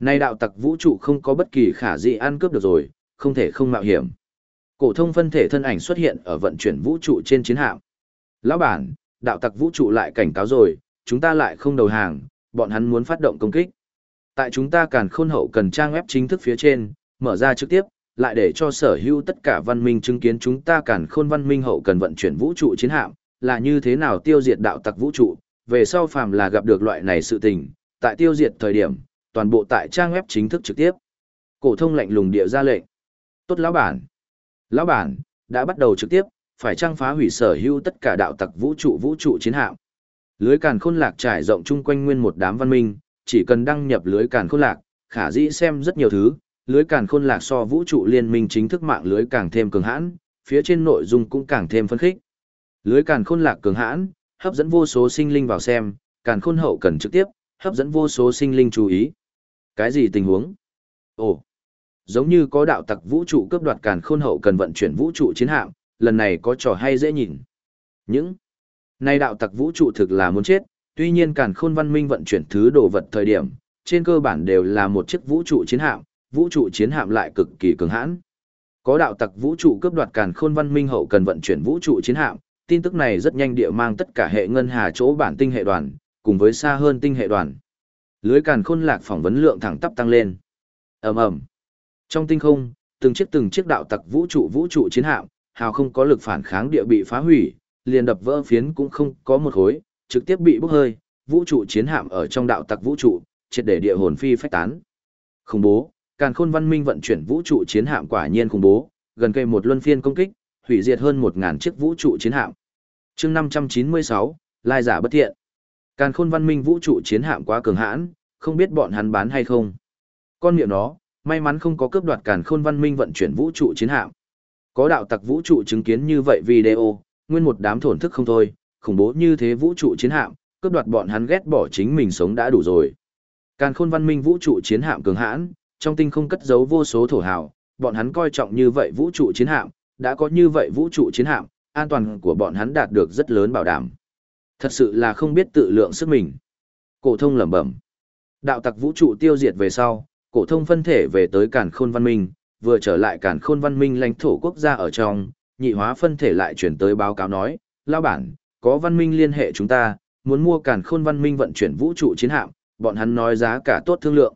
Speaker 1: Nay đạo tặc vũ trụ không có bất kỳ khả dị ăn cướp được rồi, không thể không mạo hiểm. Cổ thông phân thể thân ảnh xuất hiện ở vận chuyển vũ trụ trên chiến hạm. Lão bản, đạo tặc vũ trụ lại cảnh cáo rồi, chúng ta lại không đầu hàng, bọn hắn muốn phát động công kích. Tại chúng ta càn khôn hậu cần trang web chính thức phía trên, mở ra trực tiếp, lại để cho sở hữu tất cả văn minh chứng kiến chúng ta càn khôn văn minh hậu cần vận chuyển vũ trụ chiến hạm, là như thế nào tiêu diệt đạo tặc vũ trụ, về sau phàm là gặp được loại này sự tình, tại tiêu diệt thời điểm, toàn bộ tại trang web chính thức trực tiếp. Cổ thông lạnh lùng địa ra lệnh. Tốt lão bản. Lão bản, đã bắt đầu trực tiếp, phải trang phá hủy sở hữu tất cả đạo tặc vũ trụ vũ trụ chiến hạm. Lưới càn khôn lạc trải rộng chung quanh nguyên một đám văn minh, chỉ cần đăng nhập lưới càn khôn lạc, khả dĩ xem rất nhiều thứ, lưới càn khôn lạc so vũ trụ liên minh chính thức mạng lưới càng thêm cường hãn, phía trên nội dung cũng càng thêm phấn khích. Lưới càn khôn lạc cường hãn, hấp dẫn vô số sinh linh vào xem, càn khôn hậu cần trực tiếp, hấp dẫn vô số sinh linh chú ý. Cái gì tình huống? Ồ, giống như có đạo tặc vũ trụ cướp đoạt càn khôn hậu cần vận chuyển vũ trụ chiến hạm, lần này có trò hay dễ nhìn. Những này đạo tặc vũ trụ thực là muốn chết, tuy nhiên càn khôn văn minh vận chuyển thứ đồ vật thời điểm, trên cơ bản đều là một chiếc vũ trụ chiến hạm, vũ trụ chiến hạm lại cực kỳ cường hãn. Có đạo tặc vũ trụ cướp đoạt càn khôn văn minh hậu cần vận chuyển vũ trụ chiến hạm, tin tức này rất nhanh địa mang tất cả hệ ngân hà chỗ bản tinh hệ đoàn, cùng với xa hơn tinh hệ đoàn. Lưới càn khôn lạc phỏng vấn lượng thẳng tắp tăng lên. Ầm ầm. Trong tinh không, từng chiếc từng chiếc đạo tặc vũ trụ vũ trụ chiến hạm, hào không có lực phản kháng địa bị phá hủy, liền đập vỡ phiến cũng không có một khối, trực tiếp bị bốc hơi, vũ trụ chiến hạm ở trong đạo tặc vũ trụ, triệt để địa hồn phi phách tán. Khủng bố, Càn Khôn Văn Minh vận chuyển vũ trụ chiến hạm quả nhiên khủng bố, gần cây một luân phiên công kích, hủy diệt hơn 1000 chiếc vũ trụ chiến hạm. Chương 596, lai giả bất thiện. Càn Khôn Văn Minh vũ trụ chiến hạm quá cường hãn, không biết bọn hắn bán hay không. Con niệm nó, may mắn không có cướp đoạt Càn Khôn Văn Minh vận chuyển vũ trụ chiến hạm. Có đạo tặc vũ trụ chứng kiến như vậy video, nguyên một đám thổn thức không thôi, khủng bố như thế vũ trụ chiến hạm, cướp đoạt bọn hắn ghét bỏ chính mình sống đã đủ rồi. Càn Khôn Văn Minh vũ trụ chiến hạm cường hãn, trong tinh không cất giấu vô số thổ hào, bọn hắn coi trọng như vậy vũ trụ chiến hạm, đã có như vậy vũ trụ chiến hạm, an toàn của bọn hắn đạt được rất lớn bảo đảm. Thật sự là không biết tự lượng sức mình. Cổ thông lẩm bẩm. Đạo tặc vũ trụ tiêu diệt về sau, cổ thông phân thể về tới Càn Khôn Văn Minh, vừa trở lại Càn Khôn Văn Minh lãnh thổ quốc gia ở trong, nhị hóa phân thể lại chuyển tới báo cáo nói, lão bản, có văn minh liên hệ chúng ta, muốn mua Càn Khôn Văn Minh vận chuyển vũ trụ chiến hạm, bọn hắn nói giá cả tốt thương lượng.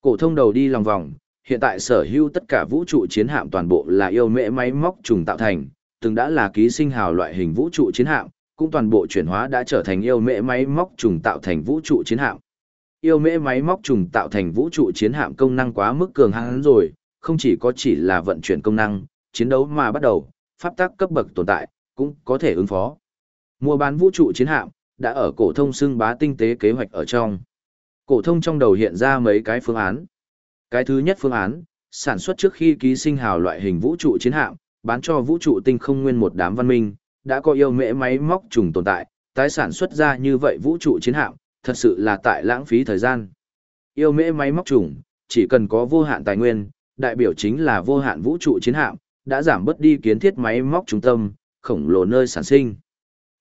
Speaker 1: Cổ thông đầu đi lòng vòng, hiện tại sở hữu tất cả vũ trụ chiến hạm toàn bộ là yêu mễ máy móc trùng tạo thành, từng đã là ký sinh hào loại hình vũ trụ chiến hạm, cũng toàn bộ chuyển hóa đã trở thành yêu mễ máy móc trùng tạo thành vũ trụ chiến hạm. Yêu mễ máy móc trùng tạo thành vũ trụ chiến hạm công năng quá mức cường hãn rồi, không chỉ có chỉ là vận chuyển công năng, chiến đấu mà bắt đầu, pháp tắc cấp bậc tồn tại, cũng có thể ứng phó. Mua bán vũ trụ chiến hạm, đã ở cổ thông xưng bá tinh tế kế hoạch ở trong. Cổ thông trong đầu hiện ra mấy cái phương án. Cái thứ nhất phương án, sản xuất trước khi ký sinh hào loại hình vũ trụ chiến hạm, bán cho vũ trụ tinh không nguyên một đám văn minh, đã có yêu mễ máy móc trùng tồn tại, tái sản xuất ra như vậy vũ trụ chiến hạm, thật sự là tại lãng phí thời gian. Yêu mễ máy móc trùng, chỉ cần có vô hạn tài nguyên, đại biểu chính là vô hạn vũ trụ chiến hạm, đã giảm bớt đi kiến thiết máy móc trung tâm, khổng lồ nơi sản sinh.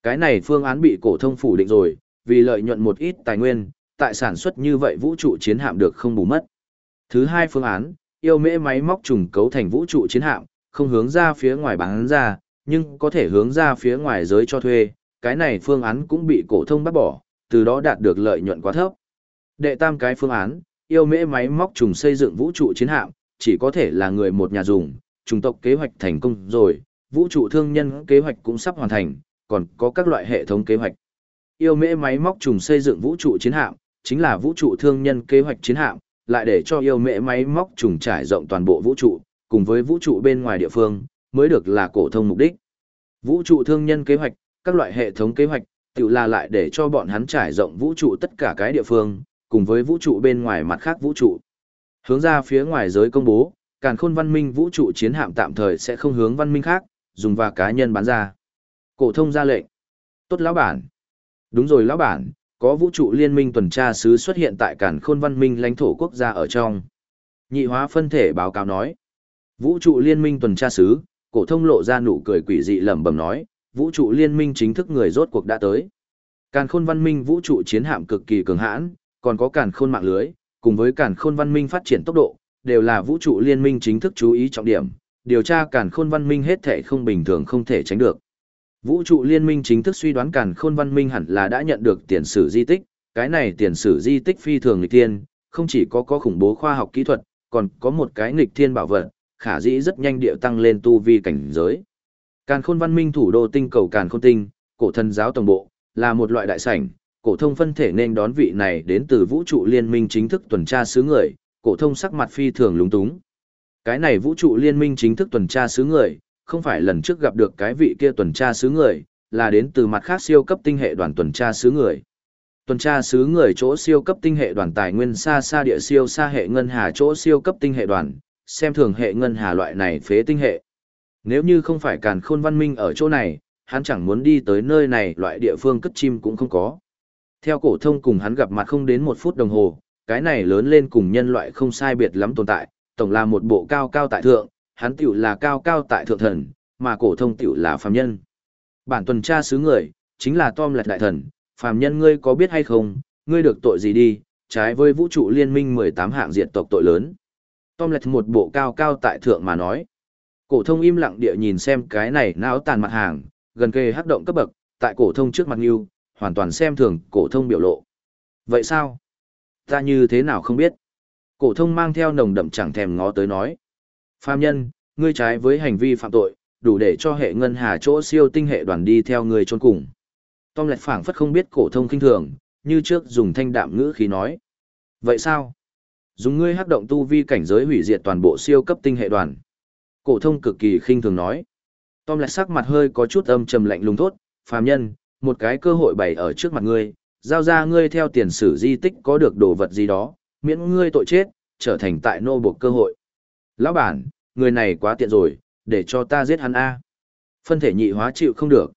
Speaker 1: Cái này phương án bị cổ thông phủ định rồi, vì lợi nhuận một ít tài nguyên, tại sản xuất như vậy vũ trụ chiến hạm được không bù mất. Thứ hai phương án, yêu mễ máy móc trùng cấu thành vũ trụ chiến hạm, không hướng ra phía ngoài bán ra, nhưng có thể hướng ra phía ngoài giới cho thuê, cái này phương án cũng bị cổ thông bắt bỏ, từ đó đạt được lợi nhuận quá thấp. Đệ tam cái phương án, yêu mễ máy móc trùng xây dựng vũ trụ chiến hạm, chỉ có thể là người một nhà dùng, trùng tộc kế hoạch thành công rồi, vũ trụ thương nhân kế hoạch cũng sắp hoàn thành, còn có các loại hệ thống kế hoạch. Yêu mễ máy móc trùng xây dựng vũ trụ chiến hạm, chính là vũ trụ thương nhân kế hoạch chiến hạm, lại để cho yêu mễ máy móc trùng trải rộng toàn bộ vũ trụ, cùng với vũ trụ bên ngoài địa phương, mới được là cổ thông mục đích. Vũ trụ thương nhân kế hoạch, các loại hệ thống kế hoạch, tự là lại để cho bọn hắn trải rộng vũ trụ tất cả cái địa phương, cùng với vũ trụ bên ngoài mặt khác vũ trụ. Hướng ra phía ngoài giới công bố, càn khôn văn minh vũ trụ chiến hạm tạm thời sẽ không hướng văn minh khác, dùng và cá nhân bán ra. Cổ thông ra lệnh. Tốt lão bản. Đúng rồi lão bản, có vũ trụ liên minh tuần tra sứ xuất hiện tại càn khôn văn minh lãnh thổ quốc gia ở trong. Nhị hóa phân thể báo cáo nói. Vũ trụ liên minh tuần tra sứ, cổ thông lộ ra nụ cười quỷ dị lẩm bẩm nói, vũ trụ liên minh chính thức người rốt cuộc đã tới. Càn khôn văn minh vũ trụ chiến hạm cực kỳ cường hãn, còn có càn khôn mạng lưới, cùng với càn khôn văn minh phát triển tốc độ, đều là vũ trụ liên minh chính thức chú ý trọng điểm, điều tra càn khôn văn minh hết thảy không bình thường không thể tránh được. Vũ trụ liên minh chính thức suy đoán càn khôn văn minh hẳn là đã nhận được tiền sử di tích, cái này tiền sử di tích phi thường nghịch thiên, không chỉ có có khủng bố khoa học kỹ thuật, còn có một cái nghịch thiên bảo vật, khả dĩ rất nhanh điệu tăng lên tu vi cảnh giới. Càn khôn văn minh thủ đô tinh cầu càn khôn tinh, cổ thần giáo tổng bộ, là một loại đại sảnh, cổ thông phân thể nên đón vị này đến từ vũ trụ liên minh chính thức tuần tra sứ người, cổ thông sắc mặt phi thường lúng túng. Cái này vũ trụ liên minh chính thức tuần tra sứ người, không phải lần trước gặp được cái vị kia tuần tra sứ người, là đến từ mặt khác siêu cấp tinh hệ đoàn tuần tra sứ người. Tuần tra sứ người chỗ siêu cấp tinh hệ đoàn tài nguyên xa xa địa siêu xa hệ ngân hà chỗ siêu cấp tinh hệ đoàn, xem thường hệ ngân hà loại này phế tinh hệ. Nếu như không phải càn khôn văn minh ở chỗ này, hắn chẳng muốn đi tới nơi này loại địa phương cất chim cũng không có. Theo cổ thông cùng hắn gặp mặt không đến một phút đồng hồ, cái này lớn lên cùng nhân loại không sai biệt lắm tồn tại, tổng là một bộ cao cao tại thượng, hắn tiểu là cao cao tại thượng thần, mà cổ thông tiểu là phàm nhân. Bản tuần tra sứ người, chính là Tom Lật đại thần, phàm nhân ngươi có biết hay không, ngươi được tội gì đi, trái với vũ trụ liên minh 18 hạng diệt tộc tội lớn. Tom Lật một bộ cao cao tại thượng mà nói. Cổ thông im lặng địa nhìn xem cái này não tàn mặt hàng, gần kề hắc động cấp bậc, tại cổ thông trước mặt Nưu, hoàn toàn xem thường cổ thông biểu lộ. Vậy sao? Ta như thế nào không biết? Cổ thông mang theo nồng đậm chẳng thèm ngó tới nói. Phàm nhân, ngươi trái với hành vi phạm tội, đủ để cho hệ ngân hà chỗ siêu tinh hệ đoàn đi theo ngươi chôn cùng. Tom lẹt phảng phất không biết cổ thông kinh thường, như trước dùng thanh đạm ngữ khí nói. Vậy sao? Dùng ngươi hắc động tu vi cảnh giới hủy diệt toàn bộ siêu cấp tinh hệ đoàn. Cổ thông cực kỳ khinh thường nói. Tom lẹt sắc mặt hơi có chút âm trầm lạnh lùng thốt, phàm nhân, một cái cơ hội bày ở trước mặt ngươi, giao ra ngươi theo tiền sử di tích có được đồ vật gì đó, miễn ngươi tội chết, trở thành tại nô buộc cơ hội. Lão bản, người này quá tiện rồi, để cho ta giết hắn A. Phân thể nhị hóa chịu không được.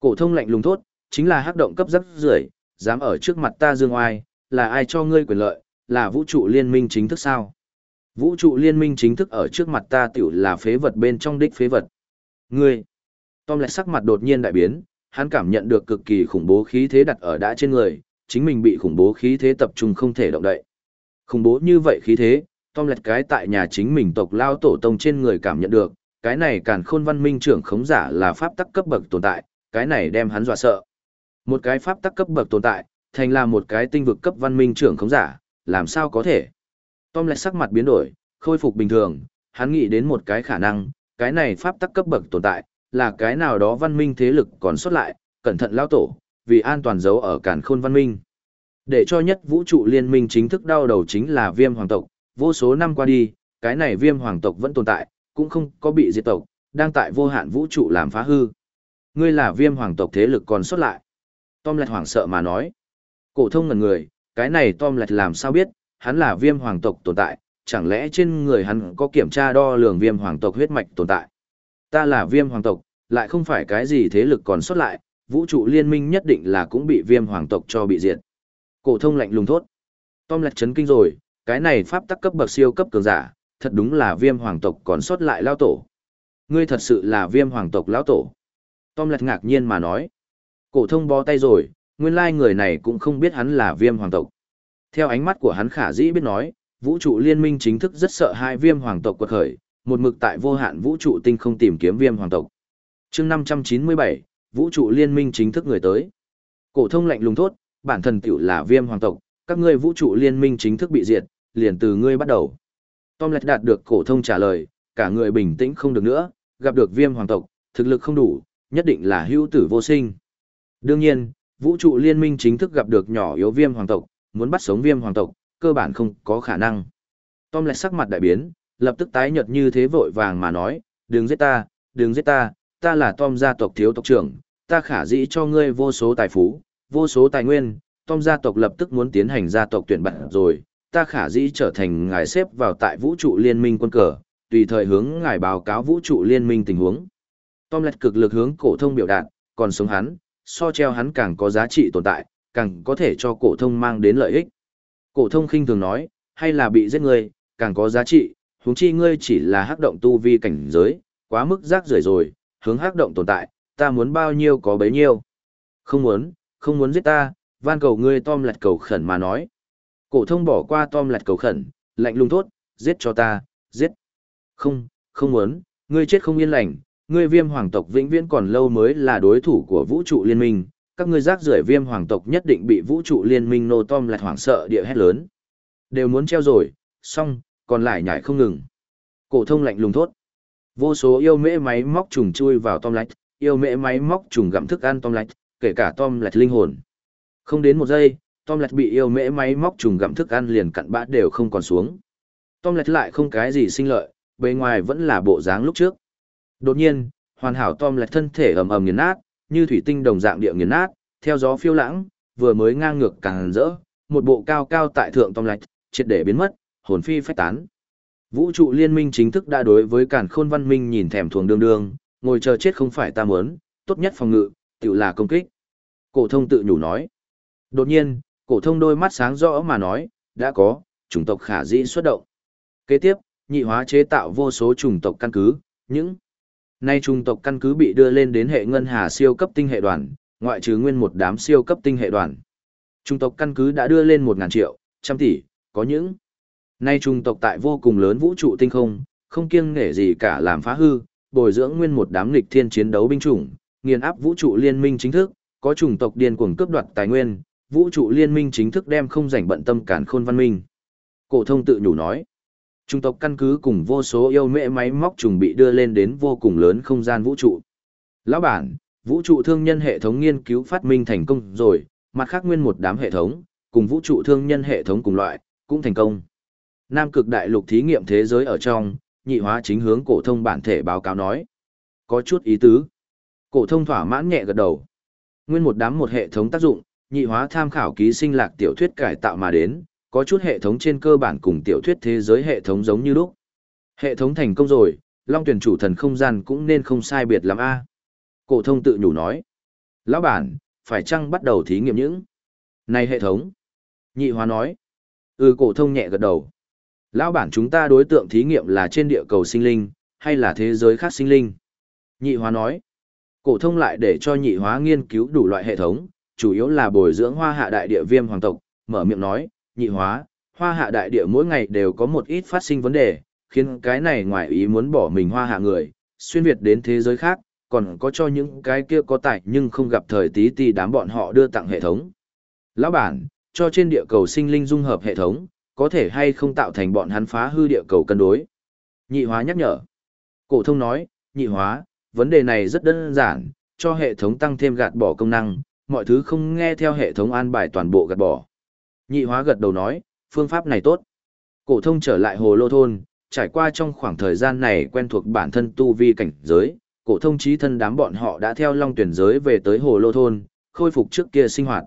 Speaker 1: Cổ thông lạnh lùng thốt, chính là hắc động cấp rất rưởi, dám ở trước mặt ta dương oai, là ai cho ngươi quyền lợi, là vũ trụ liên minh chính thức sao? Vũ trụ liên minh chính thức ở trước mặt ta tiểu là phế vật bên trong đích phế vật. Ngươi! Tom lại sắc mặt đột nhiên đại biến, hắn cảm nhận được cực kỳ khủng bố khí thế đặt ở đã trên người, chính mình bị khủng bố khí thế tập trung không thể động đậy. Khủng bố như vậy khí thế, Tom lẹt cái tại nhà chính mình tộc lao tổ tông trên người cảm nhận được, cái này càn khôn văn minh trưởng khống giả là pháp tắc cấp bậc tồn tại, cái này đem hắn dọa sợ. Một cái pháp tắc cấp bậc tồn tại, thành là một cái tinh vực cấp văn minh trưởng khống giả, làm sao có thể? Tom lẹt sắc mặt biến đổi, khôi phục bình thường, hắn nghĩ đến một cái khả năng, cái này pháp tắc cấp bậc tồn tại, là cái nào đó văn minh thế lực còn xuất lại, cẩn thận lao tổ, vì an toàn giấu ở càn khôn văn minh. Để cho nhất vũ trụ liên minh chính thức đau đầu chính là viêm hoàng tộc, vô số năm qua đi, cái này viêm hoàng tộc vẫn tồn tại, cũng không có bị diệt tộc, đang tại vô hạn vũ trụ làm phá hư. Ngươi là viêm hoàng tộc thế lực còn xuất lại. Tom lạch hoảng sợ mà nói. Cổ thông ngần người, cái này Tom lạch làm sao biết, hắn là viêm hoàng tộc tồn tại, chẳng lẽ trên người hắn có kiểm tra đo lường viêm hoàng tộc huyết mạch tồn tại. Ta là viêm hoàng tộc, lại không phải cái gì thế lực còn xuất lại, vũ trụ liên minh nhất định là cũng bị viêm hoàng tộc cho bị diệt. Cổ thông lạnh lùng thốt. Tom lạch chấn kinh rồi, cái này pháp tắc cấp bậc siêu cấp cường giả, thật đúng là viêm hoàng tộc còn sót lại lao tổ. Ngươi thật sự là viêm hoàng tộc lão tổ. Tom lật ngạc nhiên mà nói. Cổ thông bó tay rồi, nguyên lai người này cũng không biết hắn là viêm hoàng tộc. Theo ánh mắt của hắn khả dĩ biết nói, vũ trụ liên minh chính thức rất sợ hai viêm hoàng tộc quật khởi, một mực tại vô hạn vũ trụ tinh không tìm kiếm viêm hoàng tộc. Chương 597, vũ trụ liên minh chính thức người tới. Cổ thông lạnh lùng thốt, bản thân tiểu là viêm hoàng tộc, các ngươi vũ trụ liên minh chính thức bị diệt, liền từ ngươi bắt đầu. Tom Lạch đạt được cổ thông trả lời, cả người bình tĩnh không được nữa, gặp được viêm hoàng tộc, thực lực không đủ, nhất định là hữu tử vô sinh. Đương nhiên, vũ trụ liên minh chính thức gặp được nhỏ yếu viêm hoàng tộc, muốn bắt sống viêm hoàng tộc, cơ bản không có khả năng. Tom Lạch sắc mặt đại biến, lập tức tái nhợt như thế vội vàng mà nói, đừng giết ta, đừng giết ta, ta là Tom gia tộc thiếu tộc trưởng, ta khả dĩ cho ngươi vô số tài phú, vô số tài nguyên, Tom gia tộc lập tức muốn tiến hành gia tộc tuyển bạn rồi, ta khả dĩ trở thành ngài xếp vào tại vũ trụ liên minh quân cờ, tùy thời hướng ngài báo cáo vũ trụ liên minh tình huống. Tom lật cực lực hướng cổ thông biểu đạt, còn sống hắn, so treo hắn càng có giá trị tồn tại, càng có thể cho cổ thông mang đến lợi ích. Cổ thông khinh thường nói, hay là bị giết người, càng có giá trị, huống chi ngươi chỉ là hắc động tu vi cảnh giới, quá mức rác rưởi rồi, hướng hắc động tồn tại, ta muốn bao nhiêu có bấy nhiêu. Không muốn, không muốn giết ta, van cầu ngươi Tom lật cầu khẩn mà nói. Cổ thông bỏ qua Tom lật cầu khẩn, lạnh lùng thốt, giết cho ta, giết. Không, không muốn, ngươi chết không yên lành, ngươi viêm hoàng tộc vĩnh viễn còn lâu mới là đối thủ của vũ trụ liên minh, các ngươi rác rưởi viêm hoàng tộc nhất định bị vũ trụ liên minh nô tom lạch hoảng sợ địa hét lớn. Đều muốn treo rồi, xong, còn lại nhảy không ngừng. Cổ thông lạnh lùng thốt. Vô số yêu mễ máy móc trùng chui vào tom lạch, yêu mễ máy móc trùng gặm thức ăn tom lạch, kể cả tom lạch linh hồn. Không đến một giây, tom lạch bị yêu mễ máy móc trùng gặm thức ăn liền cặn bã đều không còn xuống. Tom lạch lại không cái gì sinh lợi, bề ngoài vẫn là bộ dáng lúc trước. Đột nhiên, hoàn hảo Tom lạch thân thể ầm ầm nghiền nát, như thủy tinh đồng dạng địa nghiền nát, theo gió phiêu lãng, vừa mới ngang ngược càng rỡ, một bộ cao cao tại thượng Tom lạch, triệt để biến mất, hồn phi phách tán. Vũ trụ liên minh chính thức đã đối với càn khôn văn minh nhìn thèm thuồng đương đương, ngồi chờ chết không phải ta muốn, tốt nhất phòng ngự, tự là công kích. Cổ thông tự nhủ nói. Đột nhiên, cổ thông đôi mắt sáng rõ mà nói, đã có, chủng tộc khả dĩ xuất động. Kế tiếp, nhị hóa chế tạo vô số chủng tộc căn cứ, những nay chủng tộc căn cứ bị đưa lên đến hệ ngân hà siêu cấp tinh hệ đoàn, ngoại trừ nguyên một đám siêu cấp tinh hệ đoàn. Chủng tộc căn cứ đã đưa lên một ngàn triệu, trăm tỷ, có những nay chủng tộc tại vô cùng lớn vũ trụ tinh không, không kiêng nể gì cả làm phá hư, bồi dưỡng nguyên một đám nghịch thiên chiến đấu binh chủng, nghiền áp vũ trụ liên minh chính thức, có chủng tộc điên cuồng cướp đoạt tài nguyên, vũ trụ liên minh chính thức đem không rảnh bận tâm cản khôn văn minh. Cổ thông tự nhủ nói, Trung tộc căn cứ cùng vô số yêu mẹ máy móc trùng bị đưa lên đến vô cùng lớn không gian vũ trụ. Lão bản, vũ trụ thương nhân hệ thống nghiên cứu phát minh thành công rồi, mặt khác nguyên một đám hệ thống, cùng vũ trụ thương nhân hệ thống cùng loại, cũng thành công. Nam cực đại lục thí nghiệm thế giới ở trong, nhị hóa chính hướng cổ thông bản thể báo cáo nói. Có chút ý tứ. Cổ thông thỏa mãn nhẹ gật đầu. Nguyên một đám một hệ thống tác dụng, nhị hóa tham khảo ký sinh lạc tiểu thuyết cải tạo mà đến, có chút hệ thống trên cơ bản cùng tiểu thuyết thế giới hệ thống giống như lúc. Hệ thống thành công rồi, Long tuyển chủ thần không gian cũng nên không sai biệt lắm a. Cổ thông tự nhủ nói. Lão bản, phải chăng bắt đầu thí nghiệm những? Này hệ thống. Nhị hóa nói. Ừ cổ thông nhẹ gật đầu. Lão bản chúng ta đối tượng thí nghiệm là trên địa cầu sinh linh, hay là thế giới khác sinh linh? Nhị hóa nói. Cổ thông lại để cho nhị hóa nghiên cứu đủ loại hệ thống, chủ yếu là bồi dưỡng hoa hạ đại địa viêm hoàng tộc, mở miệng nói, nhị hóa, hoa hạ đại địa mỗi ngày đều có một ít phát sinh vấn đề, khiến cái này ngoài ý muốn bỏ mình hoa hạ người, xuyên Việt đến thế giới khác, còn có cho những cái kia có tài nhưng không gặp thời tí tí đám bọn họ đưa tặng hệ thống. Lão bản, cho trên địa cầu sinh linh dung hợp hệ thống, có thể hay không tạo thành bọn hắn phá hư địa cầu cân đối. Nhị hóa nhắc nhở. Cổ thông nói, nhị hóa, vấn đề này rất đơn giản, cho hệ thống tăng thêm gạt bỏ công năng, mọi thứ không nghe theo hệ thống an bài toàn bộ gạt bỏ. Nhị hóa gật đầu nói, phương pháp này tốt. Cổ thông trở lại hồ lô thôn, trải qua trong khoảng thời gian này quen thuộc bản thân tu vi cảnh giới, cổ thông trí thân đám bọn họ đã theo long tuyển giới về tới hồ lô thôn, khôi phục trước kia sinh hoạt.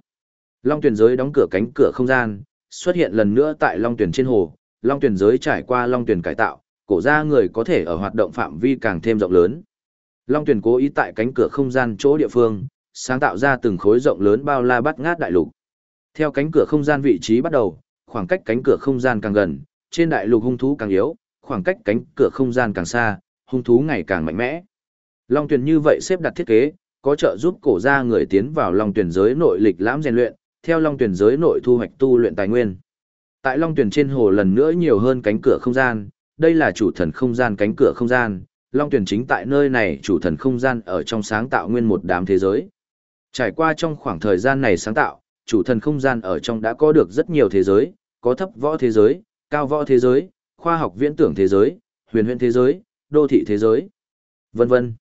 Speaker 1: Long tuyển giới đóng cửa cánh cửa không gian, xuất hiện lần nữa tại long tuyển trên hồ, long tuyển giới trải qua long tuyển cải tạo, cổ gia người có thể ở hoạt động phạm vi càng thêm rộng lớn. Long tuyển cố ý tại cánh cửa không gian chỗ địa phương, sáng tạo ra từng khối rộng lớn bao la bắt ngát đại lục. Theo cánh cửa không gian vị trí bắt đầu, khoảng cách cánh cửa không gian càng gần, trên đại lục hung thú càng yếu, khoảng cách cánh cửa không gian càng xa, hung thú ngày càng mạnh mẽ. Long tuyển như vậy xếp đặt thiết kế, có trợ giúp cổ gia người tiến vào long tuyển giới nội lịch lãm rèn luyện, theo long tuyển giới nội thu hoạch tu luyện tài nguyên. Tại long tuyển trên hồ lần nữa nhiều hơn cánh cửa không gian, đây là chủ thần không gian cánh cửa không gian, long tuyển chính tại nơi này chủ thần không gian ở trong sáng tạo nguyên một đám thế giới. Trải qua trong khoảng thời gian này sáng tạo, chủ thần không gian ở trong đã có được rất nhiều thế giới, có thấp võ thế giới, cao võ thế giới, khoa học viễn tưởng thế giới, huyền huyền thế giới, đô thị thế giới, vân vân.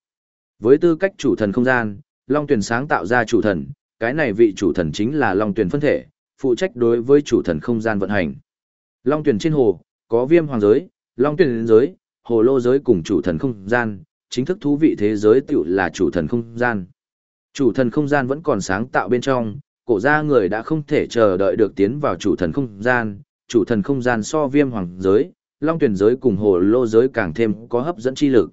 Speaker 1: Với tư cách chủ thần không gian, Long Tuyền sáng tạo ra chủ thần, cái này vị chủ thần chính là Long Tuyền phân thể, phụ trách đối với chủ thần không gian vận hành. Long Tuyền trên hồ, có viêm hoàng giới, Long Tuyền giới, hồ lô giới cùng chủ thần không gian, chính thức thú vị thế giới tiểu là chủ thần không gian. Chủ thần không gian vẫn còn sáng tạo bên trong, cổ gia người đã không thể chờ đợi được tiến vào chủ thần không gian, chủ thần không gian so viêm hoàng giới, long tuyển giới cùng hồ lô giới càng thêm có hấp dẫn chi lực.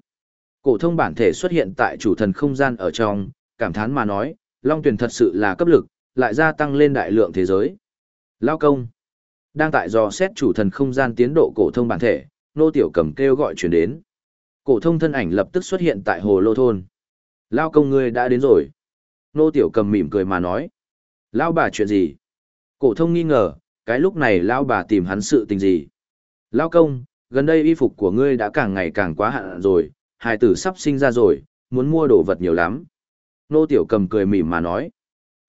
Speaker 1: Cổ thông bản thể xuất hiện tại chủ thần không gian ở trong, cảm thán mà nói, long tuyển thật sự là cấp lực, lại gia tăng lên đại lượng thế giới. Lao công. Đang tại dò xét chủ thần không gian tiến độ cổ thông bản thể, nô tiểu cầm kêu gọi chuyển đến. Cổ thông thân ảnh lập tức xuất hiện tại hồ lô thôn. Lao công ngươi đã đến rồi. Nô tiểu cầm mỉm cười mà nói. Lão bà chuyện gì? Cổ thông nghi ngờ, cái lúc này lão bà tìm hắn sự tình gì? Lão công, gần đây y phục của ngươi đã càng ngày càng quá hạn rồi, hài tử sắp sinh ra rồi, muốn mua đồ vật nhiều lắm. Nô Tiểu Cầm cười mỉm mà nói.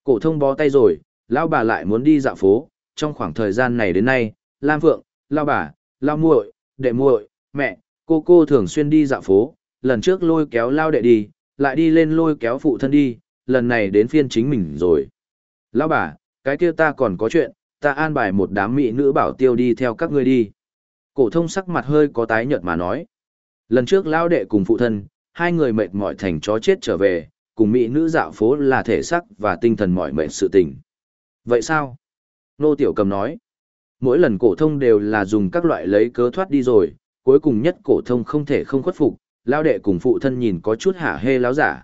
Speaker 1: Cổ thông bó tay rồi, lão bà lại muốn đi dạo phố, trong khoảng thời gian này đến nay, Lam Phượng, lão bà, lão muội, đệ muội, mẹ, cô cô thường xuyên đi dạo phố, lần trước lôi kéo lao đệ đi, lại đi lên lôi kéo phụ thân đi, lần này đến phiên chính mình rồi. Lão bà, cái kia ta còn có chuyện, ta an bài một đám mỹ nữ bảo tiêu đi theo các ngươi đi. Cổ thông sắc mặt hơi có tái nhợt mà nói. Lần trước lão đệ cùng phụ thân, hai người mệt mỏi thành chó chết trở về, cùng mỹ nữ dạo phố là thể xác và tinh thần mỏi mệt sự tình. Vậy sao? Nô Tiểu Cầm nói. Mỗi lần cổ thông đều là dùng các loại lấy cớ thoát đi rồi, cuối cùng nhất cổ thông không thể không khuất phục, lão đệ cùng phụ thân nhìn có chút hả hê láo giả.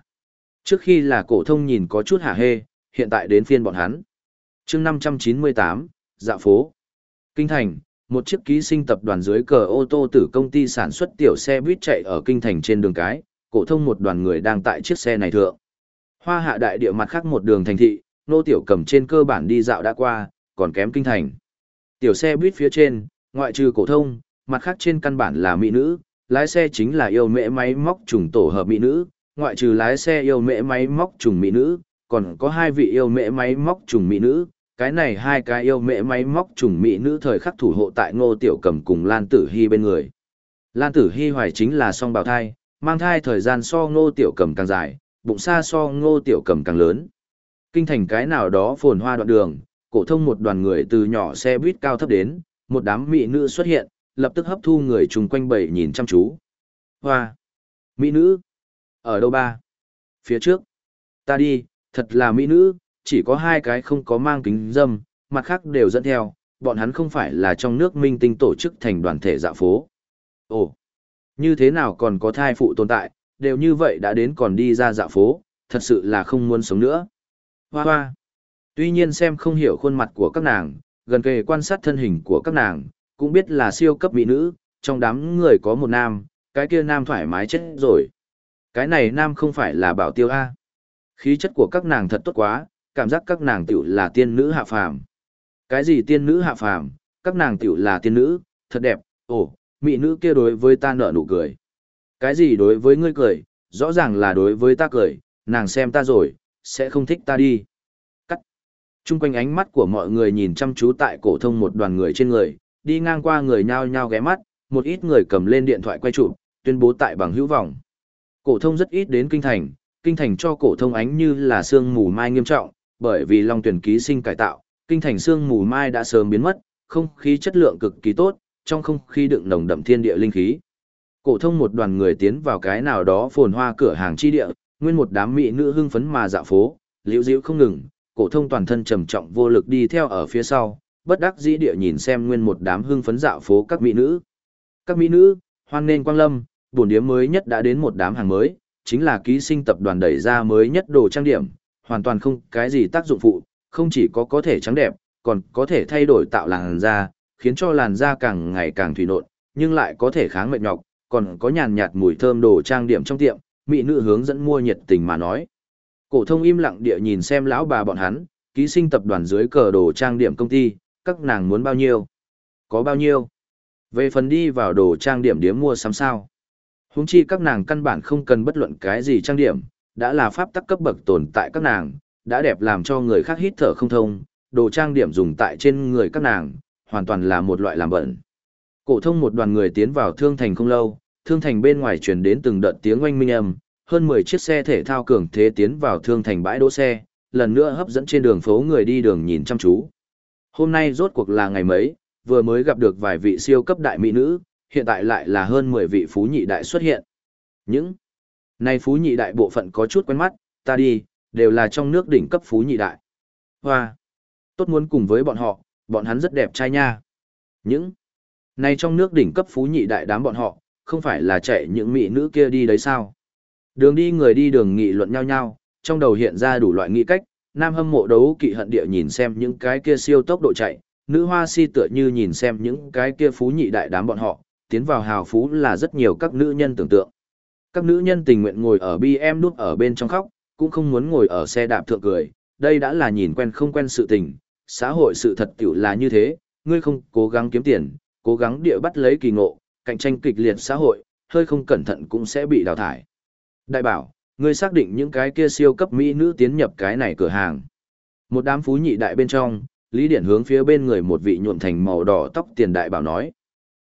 Speaker 1: Trước khi là cổ thông nhìn có chút hả hê, hiện tại đến phiên bọn hắn. Chương 598, Dạ phố. Kinh thành, một chiếc ký sinh tập đoàn dưới cờ ô tô từ công ty sản xuất tiểu xe buýt chạy ở kinh thành trên đường cái, cổ thông một đoàn người đang tại chiếc xe này thượng. Hoa hạ đại địa mặt khác một đường thành thị, nô tiểu cầm trên cơ bản đi dạo đã qua, còn kém kinh thành. Tiểu xe buýt phía trên, ngoại trừ cổ thông, mặt khác trên căn bản là mỹ nữ, lái xe chính là yêu mẹ máy móc trùng tổ hợp mỹ nữ, ngoại trừ lái xe yêu mẹ máy móc trùng mỹ nữ, còn có hai vị yêu mẹ máy móc trùng mỹ nữ, cái này hai cái yêu mẹ máy móc trùng mỹ nữ thời khắc thủ hộ tại Ngô Tiểu Cầm cùng Lan Tử Hi bên người. Lan Tử Hi hoài chính là song bào thai, mang thai thời gian so Ngô Tiểu Cầm càng dài, bụng xa so Ngô Tiểu Cầm càng lớn. Kinh thành cái nào đó phồn hoa đoạn đường, cổ thông một đoàn người từ nhỏ xe buýt cao thấp đến, một đám mỹ nữ xuất hiện, lập tức hấp thu người chung quanh bầy nhìn chăm chú. Hoa! Mỹ nữ! Ở đâu ba? Phía trước! Ta đi, thật là mỹ nữ, chỉ có hai cái không có mang kính dâm, mặt khác đều dẫn theo, bọn hắn không phải là trong nước minh tinh tổ chức thành đoàn thể dạ phố. Ồ! Như thế nào còn có thai phụ tồn tại, đều như vậy đã đến còn đi ra dạ phố, thật sự là không muốn sống nữa. Hoa hoa! Tuy nhiên xem không hiểu khuôn mặt của các nàng, gần kề quan sát thân hình của các nàng, cũng biết là siêu cấp mỹ nữ, trong đám người có một nam, cái kia nam thoải mái chết rồi. Cái này nam không phải là bảo tiêu A. Khí chất của các nàng thật tốt quá, cảm giác các nàng tiểu là tiên nữ hạ phàm. Cái gì tiên nữ hạ phàm, các nàng tiểu là tiên nữ, thật đẹp, ồ, mỹ nữ kia đối với ta nở nụ cười. Cái gì đối với ngươi cười, rõ ràng là đối với ta cười, nàng xem ta rồi, sẽ không thích ta đi. Cắt. Trung quanh ánh mắt của mọi người nhìn chăm chú tại cổ thông một đoàn người trên người, đi ngang qua người nhao nhao ghé mắt, một ít người cầm lên điện thoại quay chụp, tuyên bố tại bằng hữu vọng. Cổ thông rất ít đến kinh thành, kinh thành cho cổ thông ánh như là sương mù mai nghiêm trọng, bởi vì Long Tuyển ký sinh cải tạo, kinh thành sương mù mai đã sớm biến mất, không khí chất lượng cực kỳ tốt, trong không khí đựng nồng đậm thiên địa linh khí. Cổ thông một đoàn người tiến vào cái nào đó phồn hoa cửa hàng chi địa, nguyên một đám mỹ nữ hưng phấn mà dạo phố, liễu diễu không ngừng, cổ thông toàn thân trầm trọng vô lực đi theo ở phía sau, bất đắc dĩ địa nhìn xem nguyên một đám hưng phấn dạo phố các mỹ nữ. Các mỹ nữ, hoan nên quang lâm, buồn điếm mới nhất đã đến một đám hàng mới, chính là ký sinh tập đoàn đẩy ra mới nhất đồ trang điểm, hoàn toàn không cái gì tác dụng phụ, không chỉ có có thể trắng đẹp, còn có thể thay đổi tạo làn da, khiến cho làn da càng ngày càng thủy nộn, nhưng lại có thể kháng mệt nhọc, còn có nhàn nhạt mùi thơm đồ trang điểm trong tiệm, mỹ nữ hướng dẫn mua nhiệt tình mà nói. Cổ thông im lặng địa nhìn xem lão bà bọn hắn, ký sinh tập đoàn dưới cờ đồ trang điểm công ty, các nàng muốn bao nhiêu? Có bao nhiêu? Về phần đi vào đồ trang điểm điếm mua sắm sao? Húng chi các nàng căn bản không cần bất luận cái gì trang điểm, đã là pháp tắc cấp bậc tồn tại các nàng, đã đẹp làm cho người khác hít thở không thông, đồ trang điểm dùng tại trên người các nàng, hoàn toàn là một loại làm bẩn. Cổ thông một đoàn người tiến vào thương thành không lâu, thương thành bên ngoài truyền đến từng đợt tiếng oanh minh âm, hơn 10 chiếc xe thể thao cường thế tiến vào thương thành bãi đỗ xe, lần nữa hấp dẫn trên đường phố người đi đường nhìn chăm chú. Hôm nay rốt cuộc là ngày mấy, vừa mới gặp được vài vị siêu cấp đại mỹ nữ, hiện tại lại là hơn 10 vị phú nhị đại xuất hiện. Những này phú nhị đại bộ phận có chút quen mắt, ta đi, đều là trong nước đỉnh cấp phú nhị đại. Hoa! Tốt muốn cùng với bọn họ, bọn hắn rất đẹp trai nha. Những này trong nước đỉnh cấp phú nhị đại đám bọn họ, không phải là chạy những mỹ nữ kia đi đấy sao? Đường đi người đi đường nghị luận nhau nhau, trong đầu hiện ra đủ loại nghĩ cách, nam hâm mộ đấu kỵ hận địa nhìn xem những cái kia siêu tốc độ chạy, nữ hoa si tựa như nhìn xem những cái kia phú nhị đại đám bọn họ, tiến vào hào phú là rất nhiều các nữ nhân tưởng tượng. Các nữ nhân tình nguyện ngồi ở BM đút ở bên trong khóc, cũng không muốn ngồi ở xe đạp thượng cười, đây đã là nhìn quen không quen sự tình, xã hội sự thật tiểu là như thế, ngươi không cố gắng kiếm tiền, cố gắng địa bắt lấy kỳ ngộ, cạnh tranh kịch liệt xã hội, hơi không cẩn thận cũng sẽ bị đào thải. Đại bảo, ngươi xác định những cái kia siêu cấp mỹ nữ tiến nhập cái này cửa hàng. Một đám phú nhị đại bên trong, Lý Điển hướng phía bên người một vị nhuộm thành màu đỏ tóc tiền đại bảo nói.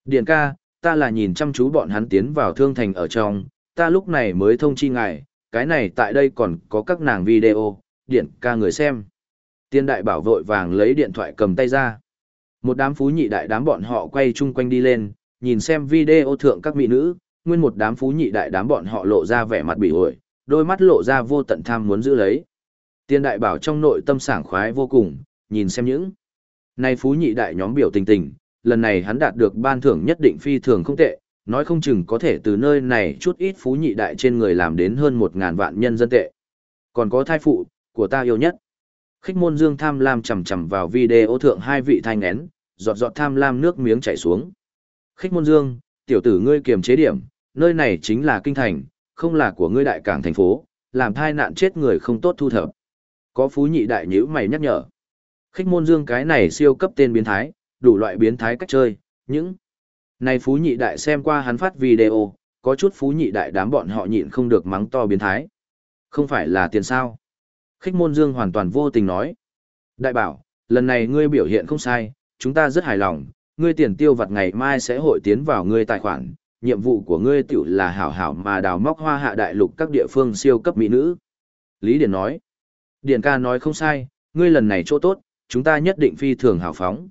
Speaker 1: Điển ca, ta là nhìn chăm chú bọn hắn tiến vào thương thành ở trong, ta lúc này mới thông chi ngài, cái này tại đây còn có các nàng video, điện ca người xem. Tiên đại bảo vội vàng lấy điện thoại cầm tay ra. Một đám phú nhị đại đám bọn họ quay chung quanh đi lên, nhìn xem video thượng các mỹ nữ, nguyên một đám phú nhị đại đám bọn họ lộ ra vẻ mặt bị ổi, đôi mắt lộ ra vô tận tham muốn giữ lấy. Tiên đại bảo trong nội tâm sảng khoái vô cùng, nhìn xem những. Này phú nhị đại nhóm biểu tình tình, lần này hắn đạt được ban thưởng nhất định phi thường không tệ, nói không chừng có thể từ nơi này chút ít phú nhị đại trên người làm đến hơn một ngàn vạn nhân dân tệ. Còn có thai phụ, của ta yêu nhất. Khích môn dương tham lam chầm chầm vào video thượng hai vị thanh én, giọt giọt tham lam nước miếng chảy xuống. Khích môn dương, tiểu tử ngươi kiềm chế điểm, nơi này chính là kinh thành, không là của ngươi đại cảng thành phố, làm thai nạn chết người không tốt thu thập. Có phú nhị đại nhữ mày nhắc nhở. Khích môn dương cái này siêu cấp tên biến thái, đủ loại biến thái cách chơi, những này phú nhị đại xem qua hắn phát video, có chút phú nhị đại đám bọn họ nhịn không được mắng to biến thái. Không phải là tiền sao. Khích môn dương hoàn toàn vô tình nói. Đại bảo, lần này ngươi biểu hiện không sai, chúng ta rất hài lòng, ngươi tiền tiêu vặt ngày mai sẽ hội tiến vào ngươi tài khoản, nhiệm vụ của ngươi tiểu là hảo hảo mà đào móc hoa hạ đại lục các địa phương siêu cấp mỹ nữ. Lý Điển nói, Điển ca nói không sai, ngươi lần này chỗ tốt, chúng ta nhất định phi thường hào phóng.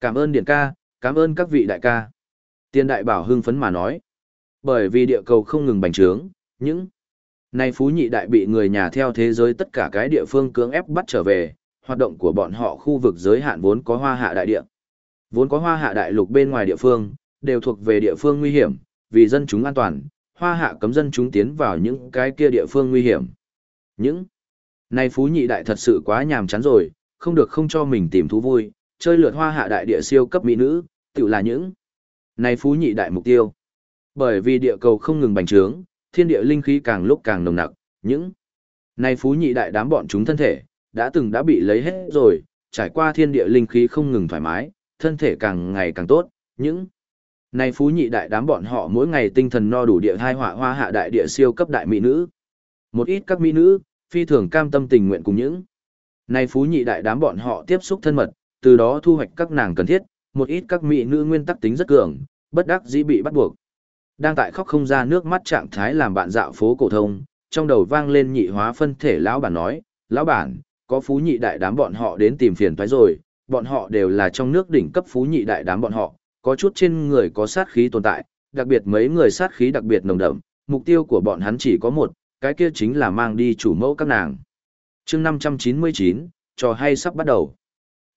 Speaker 1: Cảm ơn Điển ca, cảm ơn các vị đại ca. Tiên đại bảo hưng phấn mà nói, bởi vì địa cầu không ngừng bành trướng, những nay phú nhị đại bị người nhà theo thế giới tất cả cái địa phương cưỡng ép bắt trở về, hoạt động của bọn họ khu vực giới hạn vốn có hoa hạ đại địa. Vốn có hoa hạ đại lục bên ngoài địa phương, đều thuộc về địa phương nguy hiểm, vì dân chúng an toàn, hoa hạ cấm dân chúng tiến vào những cái kia địa phương nguy hiểm. Những này phú nhị đại thật sự quá nhàm chán rồi, không được không cho mình tìm thú vui, chơi lượt hoa hạ đại địa siêu cấp mỹ nữ, tự là những này phú nhị đại mục tiêu. Bởi vì địa cầu không ngừng bành trướng, thiên địa linh khí càng lúc càng nồng nặc, những này phú nhị đại đám bọn chúng thân thể, đã từng đã bị lấy hết rồi, trải qua thiên địa linh khí không ngừng thoải mái, thân thể càng ngày càng tốt, những này phú nhị đại đám bọn họ mỗi ngày tinh thần no đủ địa hai hỏa hoa hạ đại địa siêu cấp đại mỹ nữ. Một ít các mỹ nữ, phi thường cam tâm tình nguyện cùng những. Này phú nhị đại đám bọn họ tiếp xúc thân mật, từ đó thu hoạch các nàng cần thiết, một ít các mỹ nữ nguyên tắc tính rất cường, bất đắc dĩ bị bắt buộc. Đang tại khóc không ra nước mắt trạng thái làm bạn dạo phố cổ thông, trong đầu vang lên nhị hóa phân thể lão bản nói, lão bản, có phú nhị đại đám bọn họ đến tìm phiền toái rồi, bọn họ đều là trong nước đỉnh cấp phú nhị đại đám bọn họ, có chút trên người có sát khí tồn tại, đặc biệt mấy người sát khí đặc biệt nồng đậm, mục tiêu của bọn hắn chỉ có một, cái kia chính là mang đi chủ mẫu các nàng. chương 599, trò hay sắp bắt đầu.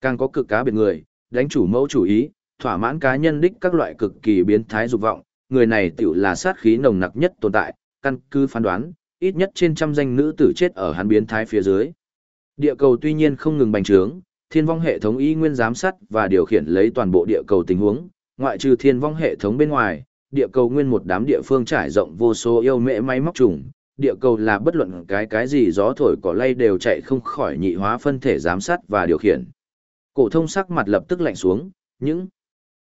Speaker 1: Càng có cực cá biệt người, đánh chủ mẫu chủ ý, thỏa mãn cá nhân đích các loại cực kỳ biến thái dục vọng, người này tiểu là sát khí nồng nặc nhất tồn tại, căn cứ phán đoán, ít nhất trên trăm danh nữ tử chết ở hắn biến thái phía dưới. Địa cầu tuy nhiên không ngừng bành trướng, thiên vong hệ thống y nguyên giám sát và điều khiển lấy toàn bộ địa cầu tình huống, ngoại trừ thiên vong hệ thống bên ngoài, địa cầu nguyên một đám địa phương trải rộng vô số yêu mẹ máy móc trùng, địa cầu là bất luận cái cái gì gió thổi cỏ lay đều chạy không khỏi nhị hóa phân thể giám sát và điều khiển. Cổ thông sắc mặt lập tức lạnh xuống, những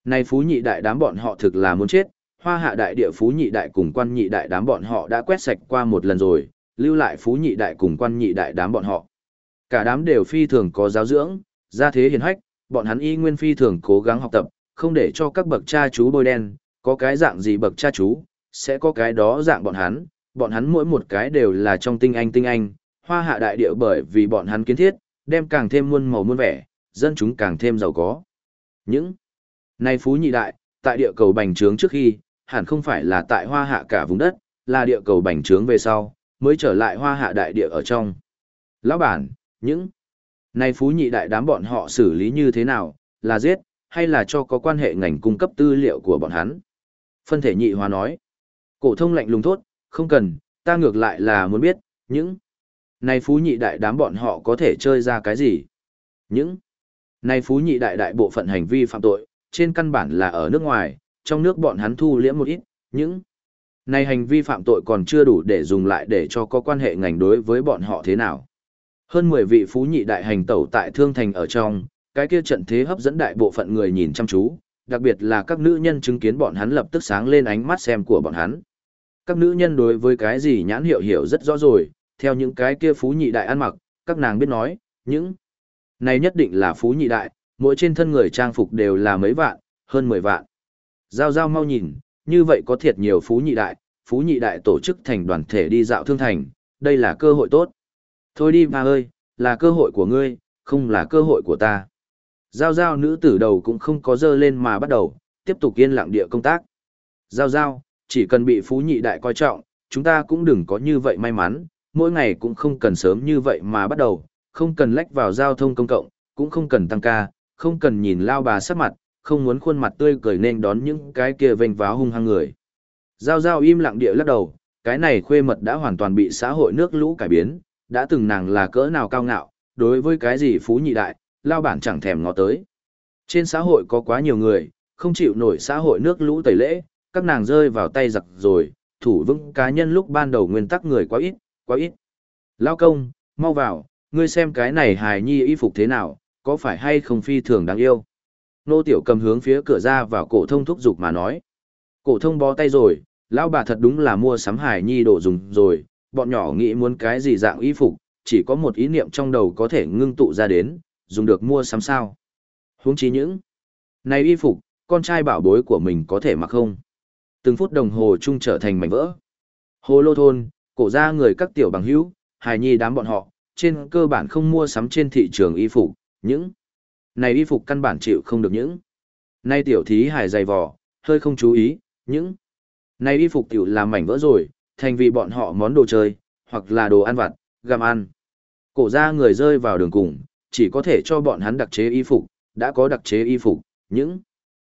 Speaker 1: này phú nhị đại đám bọn họ thực là muốn chết, hoa hạ đại địa phú nhị đại cùng quan nhị đại đám bọn họ đã quét sạch qua một lần rồi, lưu lại phú nhị đại cùng quan nhị đại đám bọn họ. Cả đám đều phi thường có giáo dưỡng, gia thế hiền hách, bọn hắn y nguyên phi thường cố gắng học tập, không để cho các bậc cha chú bôi đen, có cái dạng gì bậc cha chú, sẽ có cái đó dạng bọn hắn, bọn hắn mỗi một cái đều là trong tinh anh tinh anh, hoa hạ đại địa bởi vì bọn hắn kiến thiết, đem càng thêm muôn màu muôn vẻ, dân chúng càng thêm giàu có. Những này phú nhị đại, tại địa cầu bành trướng trước khi, hẳn không phải là tại hoa hạ cả vùng đất, là địa cầu bành trướng về sau, mới trở lại hoa hạ đại địa ở trong. Lão bản, những này phú nhị đại đám bọn họ xử lý như thế nào, là giết, hay là cho có quan hệ ngành cung cấp tư liệu của bọn hắn. Phân thể nhị hóa nói. Cổ thông lạnh lùng thốt, không cần, ta ngược lại là muốn biết, những này phú nhị đại đám bọn họ có thể chơi ra cái gì. Những nay phú nhị đại đại bộ phận hành vi phạm tội, trên căn bản là ở nước ngoài, trong nước bọn hắn thu liễm một ít, những này hành vi phạm tội còn chưa đủ để dùng lại để cho có quan hệ ngành đối với bọn họ thế nào. Hơn 10 vị phú nhị đại hành tẩu tại Thương Thành ở trong, cái kia trận thế hấp dẫn đại bộ phận người nhìn chăm chú, đặc biệt là các nữ nhân chứng kiến bọn hắn lập tức sáng lên ánh mắt xem của bọn hắn. Các nữ nhân đối với cái gì nhãn hiệu hiểu rất rõ rồi, theo những cái kia phú nhị đại ăn mặc, các nàng biết nói, những này nhất định là phú nhị đại, mỗi trên thân người trang phục đều là mấy vạn, hơn 10 vạn. Giao giao mau nhìn, như vậy có thiệt nhiều phú nhị đại, phú nhị đại tổ chức thành đoàn thể đi dạo thương thành, đây là cơ hội tốt. Thôi đi bà ơi, là cơ hội của ngươi, không là cơ hội của ta. Giao giao nữ tử đầu cũng không có dơ lên mà bắt đầu, tiếp tục yên lặng địa công tác. Giao giao, chỉ cần bị phú nhị đại coi trọng, chúng ta cũng đừng có như vậy may mắn, mỗi ngày cũng không cần sớm như vậy mà bắt đầu, không cần lách vào giao thông công cộng, cũng không cần tăng ca, không cần nhìn lao bà sắc mặt, không muốn khuôn mặt tươi cười nên đón những cái kia vênh váo hung hăng người. Giao giao im lặng địa lắc đầu, cái này khuê mật đã hoàn toàn bị xã hội nước lũ cải biến, đã từng nàng là cỡ nào cao ngạo, đối với cái gì phú nhị đại, lao bản chẳng thèm ngó tới. Trên xã hội có quá nhiều người, không chịu nổi xã hội nước lũ tẩy lễ, các nàng rơi vào tay giặc rồi, thủ vững cá nhân lúc ban đầu nguyên tắc người quá ít, quá ít. Lao công, mau vào, ngươi xem cái này hài nhi y phục thế nào, có phải hay không phi thường đáng yêu. Nô tiểu cầm hướng phía cửa ra vào cổ thông thúc giục mà nói. Cổ thông bó tay rồi, lão bà thật đúng là mua sắm hài nhi đồ dùng rồi, bọn nhỏ nghĩ muốn cái gì dạng y phục, chỉ có một ý niệm trong đầu có thể ngưng tụ ra đến, dùng được mua sắm sao. Huống chi những này y phục, con trai bảo bối của mình có thể mặc không? Từng phút đồng hồ chung trở thành mảnh vỡ. Hồ lô thôn, cổ ra người các tiểu bằng hữu, hài nhi đám bọn họ, trên cơ bản không mua sắm trên thị trường y phục, những này y phục căn bản chịu không được những. Nay tiểu thí hài dày vò, hơi không chú ý, những này y phục tiểu làm mảnh vỡ rồi, thành vì bọn họ món đồ chơi, hoặc là đồ ăn vặt, gặm ăn. Cổ ra người rơi vào đường cùng, chỉ có thể cho bọn hắn đặc chế y phục, đã có đặc chế y phục, những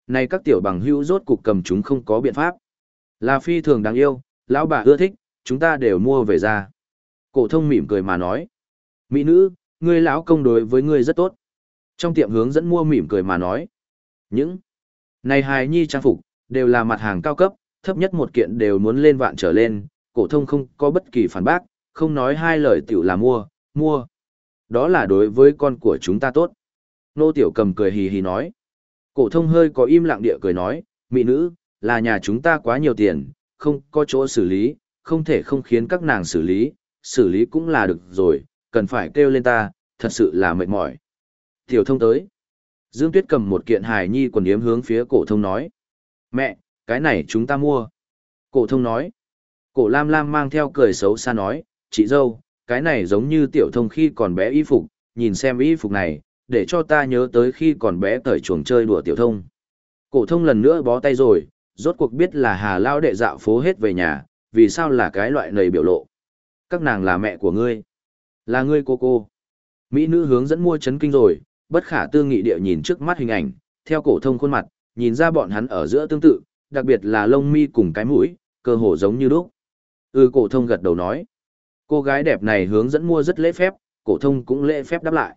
Speaker 1: này các tiểu bằng hữu rốt cục cầm chúng không có biện pháp. Là phi thường đáng yêu, lão bà ưa thích, chúng ta đều mua về ra. Cổ thông mỉm cười mà nói. Mỹ nữ, ngươi lão công đối với ngươi rất tốt. Trong tiệm hướng dẫn mua mỉm cười mà nói. Những này hài nhi trang phục, đều là mặt hàng cao cấp, thấp nhất một kiện đều muốn lên vạn trở lên, cổ thông không có bất kỳ phản bác, không nói hai lời tiểu là mua, mua. Đó là đối với con của chúng ta tốt. Nô tiểu cầm cười hì hì nói. Cổ thông hơi có im lặng địa cười nói, mỹ nữ, là nhà chúng ta quá nhiều tiền, không có chỗ xử lý, không thể không khiến các nàng xử lý, xử lý cũng là được rồi, cần phải kêu lên ta, thật sự là mệt mỏi. Tiểu thông tới. Dương Tuyết cầm một kiện hài nhi quần yếm hướng phía cổ thông nói. Mẹ, cái này chúng ta mua. Cổ thông nói. Cổ Lam Lam mang theo cười xấu xa nói, chị dâu, cái này giống như tiểu thông khi còn bé y phục, nhìn xem y phục này, để cho ta nhớ tới khi còn bé cởi chuồng chơi đùa tiểu thông. Cổ thông lần nữa bó tay rồi, rốt cuộc biết là Hà Lao đệ dạo phố hết về nhà, vì sao là cái loại nầy biểu lộ. Các nàng là mẹ của ngươi. Là ngươi cô cô. Mỹ nữ hướng dẫn mua chấn kinh rồi, bất khả tư nghị địa nhìn trước mắt hình ảnh, theo cổ thông khuôn mặt, nhìn ra bọn hắn ở giữa tương tự, đặc biệt là lông mi cùng cái mũi, cơ hồ giống như đúc Ừ cổ thông gật đầu nói. Cô gái đẹp này hướng dẫn mua rất lễ phép, cổ thông cũng lễ phép đáp lại.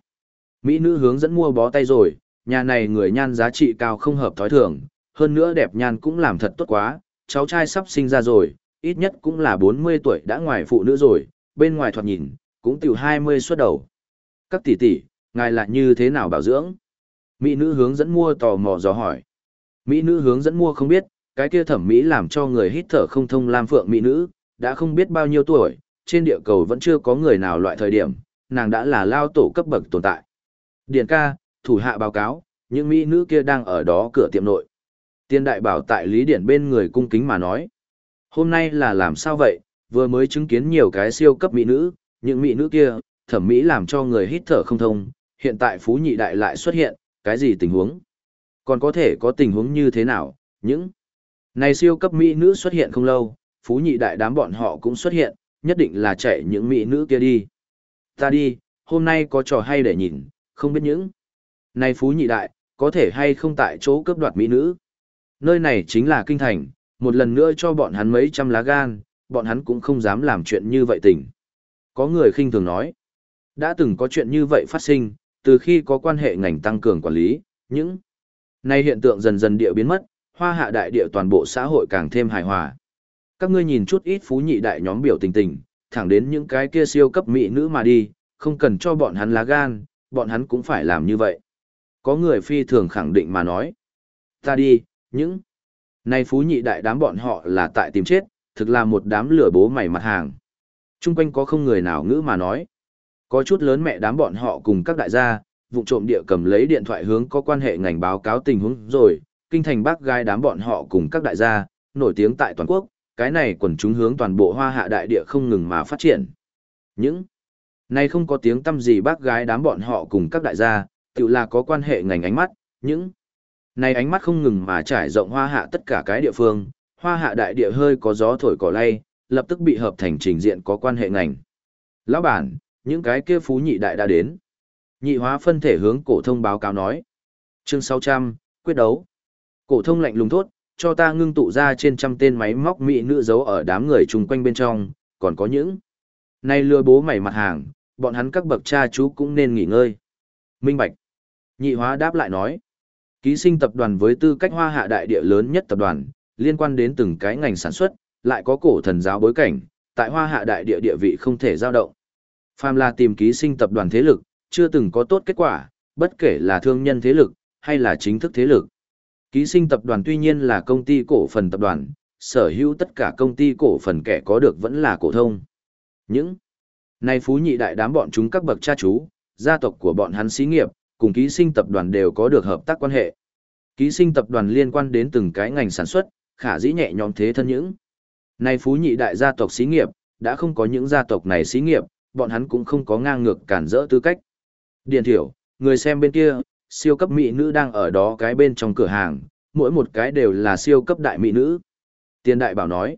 Speaker 1: Mỹ nữ hướng dẫn mua bó tay rồi, nhà này người nhan giá trị cao không hợp thói thường, hơn nữa đẹp nhan cũng làm thật tốt quá, cháu trai sắp sinh ra rồi, ít nhất cũng là 40 tuổi đã ngoài phụ nữ rồi, bên ngoài thoạt nhìn, cũng tiểu 20 xuất đầu. Các tỷ tỷ, ngài là như thế nào bảo dưỡng? Mỹ nữ hướng dẫn mua tò mò dò hỏi. Mỹ nữ hướng dẫn mua không biết, cái kia thẩm mỹ làm cho người hít thở không thông lam phượng mỹ nữ, đã không biết bao nhiêu tuổi, trên địa cầu vẫn chưa có người nào loại thời điểm, nàng đã là lao tổ cấp bậc tồn tại. Điện ca, thủ hạ báo cáo, những mỹ nữ kia đang ở đó cửa tiệm nội. Tiên đại bảo tại Lý Điển bên người cung kính mà nói. Hôm nay là làm sao vậy, vừa mới chứng kiến nhiều cái siêu cấp mỹ nữ, những mỹ nữ kia, thẩm mỹ làm cho người hít thở không thông, hiện tại phú nhị đại lại xuất hiện, cái gì tình huống? Còn có thể có tình huống như thế nào? Những này siêu cấp mỹ nữ xuất hiện không lâu, phú nhị đại đám bọn họ cũng xuất hiện, nhất định là chạy những mỹ nữ kia đi. Ta đi, hôm nay có trò hay để nhìn, không biết những. Này phú nhị đại, có thể hay không tại chỗ cướp đoạt mỹ nữ. Nơi này chính là kinh thành, một lần nữa cho bọn hắn mấy trăm lá gan, bọn hắn cũng không dám làm chuyện như vậy tình. Có người khinh thường nói, đã từng có chuyện như vậy phát sinh, từ khi có quan hệ ngành tăng cường quản lý, những nay hiện tượng dần dần địa biến mất, hoa hạ đại địa toàn bộ xã hội càng thêm hài hòa. Các ngươi nhìn chút ít phú nhị đại nhóm biểu tình tình, thẳng đến những cái kia siêu cấp mỹ nữ mà đi, không cần cho bọn hắn lá gan, bọn hắn cũng phải làm như vậy. Có người phi thường khẳng định mà nói, ta đi, những này phú nhị đại đám bọn họ là tại tìm chết, thực là một đám lửa bố mày mặt hàng chung quanh có không người nào ngữ mà nói. Có chút lớn mẹ đám bọn họ cùng các đại gia, vụ trộm địa cầm lấy điện thoại hướng có quan hệ ngành báo cáo tình huống rồi, kinh thành bác gai đám bọn họ cùng các đại gia, nổi tiếng tại toàn quốc, cái này quần chúng hướng toàn bộ hoa hạ đại địa không ngừng mà phát triển. Những này không có tiếng tâm gì bác gái đám bọn họ cùng các đại gia, tự là có quan hệ ngành ánh mắt, những này ánh mắt không ngừng mà trải rộng hoa hạ tất cả cái địa phương, hoa hạ đại địa hơi có gió thổi cỏ lay, lập tức bị hợp thành trình diện có quan hệ ngành. Lão bản, những cái kia phú nhị đại đã đến. Nhị hóa phân thể hướng cổ thông báo cáo nói. Chương 600, quyết đấu. Cổ thông lạnh lùng thốt, cho ta ngưng tụ ra trên trăm tên máy móc mỹ nữ giấu ở đám người chung quanh bên trong, còn có những. nay lừa bố mày mặt hàng, bọn hắn các bậc cha chú cũng nên nghỉ ngơi. Minh Bạch. Nhị hóa đáp lại nói. Ký sinh tập đoàn với tư cách hoa hạ đại địa lớn nhất tập đoàn, liên quan đến từng cái ngành sản xuất, lại có cổ thần giáo bối cảnh, tại hoa hạ đại địa địa vị không thể giao động. Phàm là tìm ký sinh tập đoàn thế lực, chưa từng có tốt kết quả, bất kể là thương nhân thế lực, hay là chính thức thế lực. Ký sinh tập đoàn tuy nhiên là công ty cổ phần tập đoàn, sở hữu tất cả công ty cổ phần kẻ có được vẫn là cổ thông. Những này phú nhị đại đám bọn chúng các bậc cha chú, gia tộc của bọn hắn xí nghiệp, cùng ký sinh tập đoàn đều có được hợp tác quan hệ. Ký sinh tập đoàn liên quan đến từng cái ngành sản xuất, khả dĩ nhẹ nhõm thế thân những nay phú nhị đại gia tộc xí nghiệp, đã không có những gia tộc này xí nghiệp, bọn hắn cũng không có ngang ngược cản rỡ tư cách. Điện thiểu, người xem bên kia, siêu cấp mỹ nữ đang ở đó cái bên trong cửa hàng, mỗi một cái đều là siêu cấp đại mỹ nữ. Tiền đại bảo nói,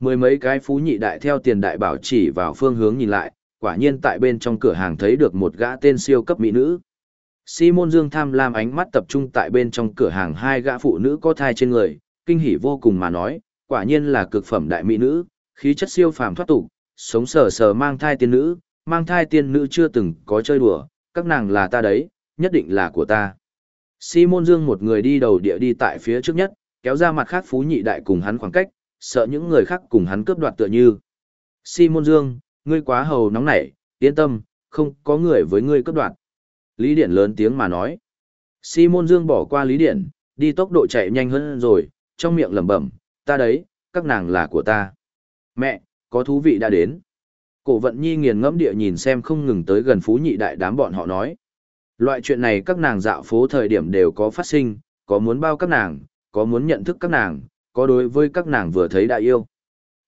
Speaker 1: mười mấy cái phú nhị đại theo tiền đại bảo chỉ vào phương hướng nhìn lại, quả nhiên tại bên trong cửa hàng thấy được một gã tên siêu cấp mỹ nữ. Simon Dương tham lam ánh mắt tập trung tại bên trong cửa hàng hai gã phụ nữ có thai trên người, kinh hỉ vô cùng mà nói, quả nhiên là cực phẩm đại mỹ nữ, khí chất siêu phàm thoát tục, sống sờ sờ mang thai tiên nữ, mang thai tiên nữ chưa từng có chơi đùa, các nàng là ta đấy, nhất định là của ta. Simon Dương một người đi đầu địa đi tại phía trước nhất, kéo ra mặt khác phú nhị đại cùng hắn khoảng cách, sợ những người khác cùng hắn cướp đoạt tựa như. Simon Dương, ngươi quá hầu nóng nảy, yên tâm, không có người với ngươi cướp đoạt. Lý Điển lớn tiếng mà nói. Simon Dương bỏ qua Lý Điển, đi tốc độ chạy nhanh hơn rồi, trong miệng lẩm bẩm, ta đấy, các nàng là của ta. Mẹ, có thú vị đã đến. Cổ vận nhi nghiền ngẫm địa nhìn xem không ngừng tới gần phú nhị đại đám bọn họ nói. Loại chuyện này các nàng dạo phố thời điểm đều có phát sinh, có muốn bao các nàng, có muốn nhận thức các nàng, có đối với các nàng vừa thấy đại yêu.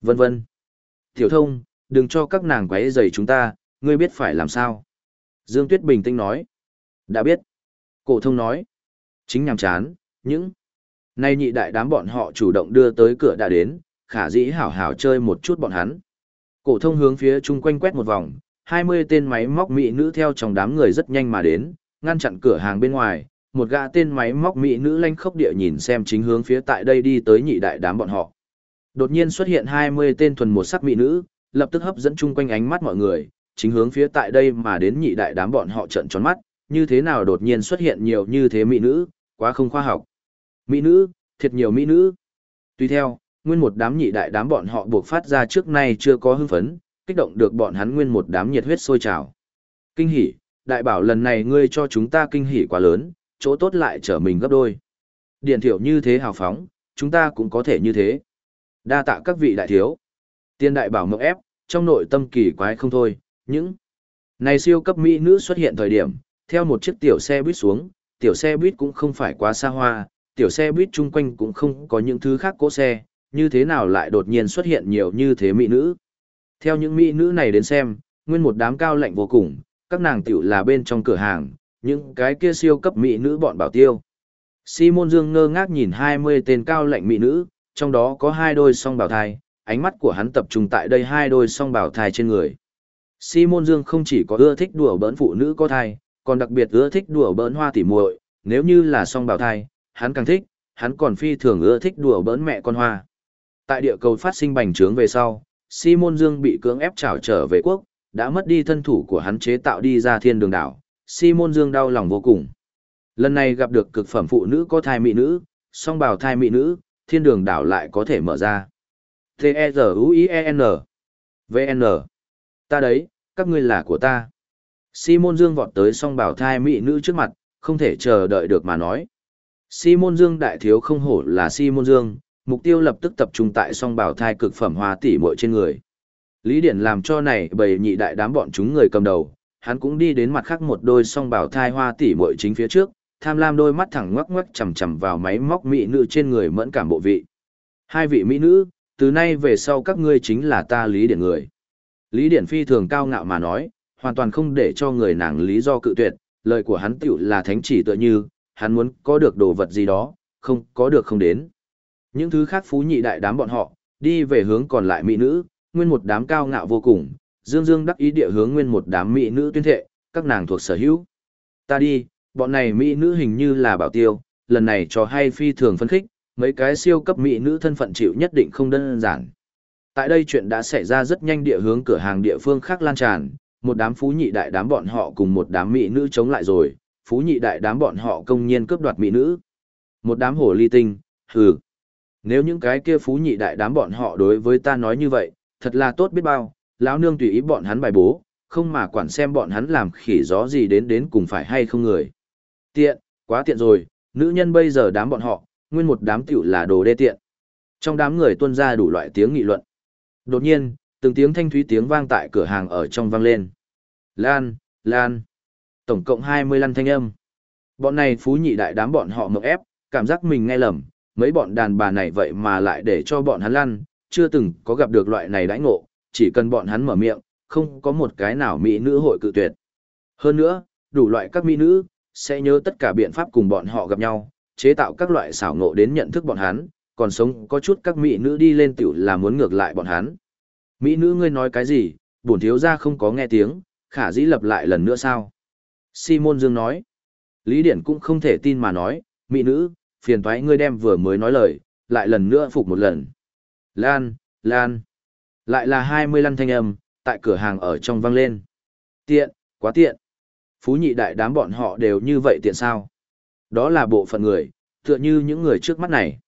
Speaker 1: Vân vân. Tiểu thông, đừng cho các nàng quấy rầy chúng ta, ngươi biết phải làm sao. Dương Tuyết bình tĩnh nói. Đã biết. Cổ thông nói. Chính nhằm chán, những. Nay nhị đại đám bọn họ chủ động đưa tới cửa đã đến, khả dĩ hảo hảo chơi một chút bọn hắn. Cổ thông hướng phía chung quanh quét một vòng, 20 tên máy móc mỹ nữ theo trong đám người rất nhanh mà đến, ngăn chặn cửa hàng bên ngoài, một gã tên máy móc mỹ nữ lanh khốc địa nhìn xem chính hướng phía tại đây đi tới nhị đại đám bọn họ. Đột nhiên xuất hiện 20 tên thuần một sắc mỹ nữ, lập tức hấp dẫn chung quanh ánh mắt mọi người, chính hướng phía tại đây mà đến nhị đại đám bọn họ trợn tròn mắt, như thế nào đột nhiên xuất hiện nhiều như thế mỹ nữ, quá không khoa học. Mỹ nữ, thiệt nhiều mỹ nữ. Tuy theo, nguyên một đám nhị đại đám bọn họ buộc phát ra trước nay chưa có hưng phấn, kích động được bọn hắn nguyên một đám nhiệt huyết sôi trào. Kinh hỉ, đại bảo lần này ngươi cho chúng ta kinh hỉ quá lớn, chỗ tốt lại trở mình gấp đôi. Điện thiểu như thế hào phóng, chúng ta cũng có thể như thế. Đa tạ các vị đại thiếu. Tiên đại bảo mộng ép, trong nội tâm kỳ quái không thôi, những này siêu cấp mỹ nữ xuất hiện thời điểm, theo một chiếc tiểu xe buýt xuống, tiểu xe buýt cũng không phải quá xa hoa, tiểu xe buýt chung quanh cũng không có những thứ khác cỗ xe, như thế nào lại đột nhiên xuất hiện nhiều như thế mỹ nữ. Theo những mỹ nữ này đến xem, nguyên một đám cao lạnh vô cùng, các nàng tiểu là bên trong cửa hàng, những cái kia siêu cấp mỹ nữ bọn bảo tiêu. Simon Dương ngơ ngác nhìn 20 tên cao lạnh mỹ nữ, trong đó có hai đôi song bảo thai, ánh mắt của hắn tập trung tại đây hai đôi song bảo thai trên người. Simon Dương không chỉ có ưa thích đùa bỡn phụ nữ có thai, còn đặc biệt ưa thích đùa bỡn hoa tỉ muội, nếu như là song bảo thai, hắn càng thích, hắn còn phi thường ưa thích đùa bỡn mẹ con hoa. Tại địa cầu phát sinh bành trướng về sau, Simon Dương bị cưỡng ép trảo trở về quốc, đã mất đi thân thủ của hắn chế tạo đi ra thiên đường đảo. Simon Dương đau lòng vô cùng. Lần này gặp được cực phẩm phụ nữ có thai mỹ nữ, song bào thai mỹ nữ, thiên đường đảo lại có thể mở ra. T-E-Z-U-I-E-N V-N Ta đấy, các ngươi là của ta. Simon Dương vọt tới song bào thai mỹ nữ trước mặt, không thể chờ đợi được mà nói. Simon Dương đại thiếu không hổ là Simon Dương, mục tiêu lập tức tập trung tại song bảo thai cực phẩm hoa tỷ muội trên người. Lý Điển làm cho này bầy nhị đại đám bọn chúng người cầm đầu, hắn cũng đi đến mặt khác một đôi song bảo thai hoa tỷ muội chính phía trước, tham lam đôi mắt thẳng ngoắc ngoắc chằm chằm vào máy móc mỹ nữ trên người mẫn cảm bộ vị. Hai vị mỹ nữ, từ nay về sau các ngươi chính là ta Lý Điển người. Lý Điển phi thường cao ngạo mà nói, hoàn toàn không để cho người nàng lý do cự tuyệt, lời của hắn tiểu là thánh chỉ tựa như, hắn muốn có được đồ vật gì đó, không có được không đến. Những thứ khác phú nhị đại đám bọn họ, đi về hướng còn lại mỹ nữ, nguyên một đám cao ngạo vô cùng, dương dương đắc ý địa hướng nguyên một đám mỹ nữ tuyên thệ, các nàng thuộc sở hữu. Ta đi, bọn này mỹ nữ hình như là bảo tiêu, lần này cho hay phi thường phân khích, mấy cái siêu cấp mỹ nữ thân phận chịu nhất định không đơn giản. Tại đây chuyện đã xảy ra rất nhanh địa hướng cửa hàng địa phương khác lan tràn, một đám phú nhị đại đám bọn họ cùng một đám mỹ nữ chống lại rồi, phú nhị đại đám bọn họ công nhiên cướp đoạt mỹ nữ. Một đám hồ ly tinh, hừ. Nếu những cái kia phú nhị đại đám bọn họ đối với ta nói như vậy, thật là tốt biết bao, lão nương tùy ý bọn hắn bài bố, không mà quản xem bọn hắn làm khỉ gió gì đến đến cùng phải hay không người. Tiện, quá tiện rồi, nữ nhân bây giờ đám bọn họ, nguyên một đám tiểu là đồ đê tiện. Trong đám người tuân ra đủ loại tiếng nghị luận. Đột nhiên, từng tiếng thanh thúy tiếng vang tại cửa hàng ở trong vang lên. Lan, Lan. Tổng cộng 25 thanh âm. Bọn này phú nhị đại đám bọn họ mộng ép, cảm giác mình nghe lầm, mấy bọn đàn bà này vậy mà lại để cho bọn hắn lăn, chưa từng có gặp được loại này đãi ngộ, chỉ cần bọn hắn mở miệng, không có một cái nào mỹ nữ hội cự tuyệt. Hơn nữa, đủ loại các mỹ nữ, sẽ nhớ tất cả biện pháp cùng bọn họ gặp nhau, chế tạo các loại xảo ngộ đến nhận thức bọn hắn, còn sống có chút các mỹ nữ đi lên tiểu là muốn ngược lại bọn hắn. Mỹ nữ ngươi nói cái gì, bổn thiếu gia không có nghe tiếng, khả dĩ lập lại lần nữa sao? Simon Dương nói. Lý Điển cũng không thể tin mà nói, mỹ nữ, phiền toái ngươi đem vừa mới nói lời, lại lần nữa phục một lần. Lan, Lan. Lại là 20 lăn thanh âm, tại cửa hàng ở trong vang lên. Tiện, quá tiện. Phú nhị đại đám bọn họ đều như vậy tiện sao? Đó là bộ phận người, tựa như những người trước mắt này.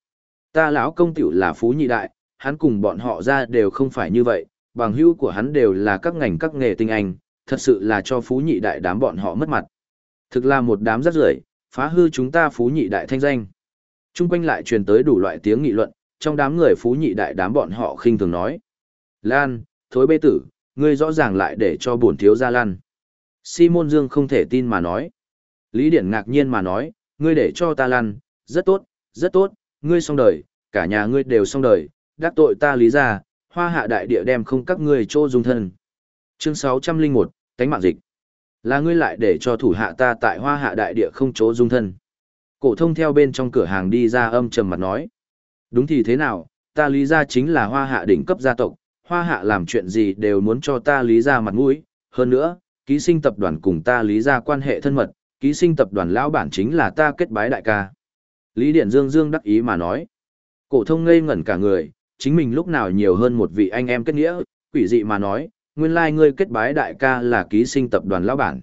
Speaker 1: Ta lão công tiểu là phú nhị đại, hắn cùng bọn họ ra đều không phải như vậy, bằng hữu của hắn đều là các ngành các nghề tinh anh, thật sự là cho phú nhị đại đám bọn họ mất mặt. Thực là một đám rất rưởi, phá hư chúng ta phú nhị đại thanh danh. Trung quanh lại truyền tới đủ loại tiếng nghị luận, trong đám người phú nhị đại đám bọn họ khinh thường nói. Lan, thối bê tử, ngươi rõ ràng lại để cho bổn thiếu ra lan. Simon Dương không thể tin mà nói. Lý Điển ngạc nhiên mà nói, ngươi để cho ta Lan, rất tốt, rất tốt, ngươi xong đời, cả nhà ngươi đều xong đời, đắc tội ta lý ra, hoa hạ đại địa đem không các ngươi trô dung thân. Chương 601, tánh mạng dịch. Là ngươi lại để cho thủ hạ ta tại hoa hạ đại địa không chỗ dung thân. Cổ thông theo bên trong cửa hàng đi ra âm trầm mặt nói. Đúng thì thế nào, ta lý ra chính là hoa hạ đỉnh cấp gia tộc, hoa hạ làm chuyện gì đều muốn cho ta lý ra mặt mũi. Hơn nữa, ký sinh tập đoàn cùng ta lý ra quan hệ thân mật, ký sinh tập đoàn lão bản chính là ta kết bái đại ca. Lý Điện Dương Dương đắc ý mà nói. Cổ thông ngây ngẩn cả người, chính mình lúc nào nhiều hơn một vị anh em kết nghĩa, quỷ dị mà nói, nguyên lai like ngươi kết bái đại ca là ký sinh tập đoàn lão bản.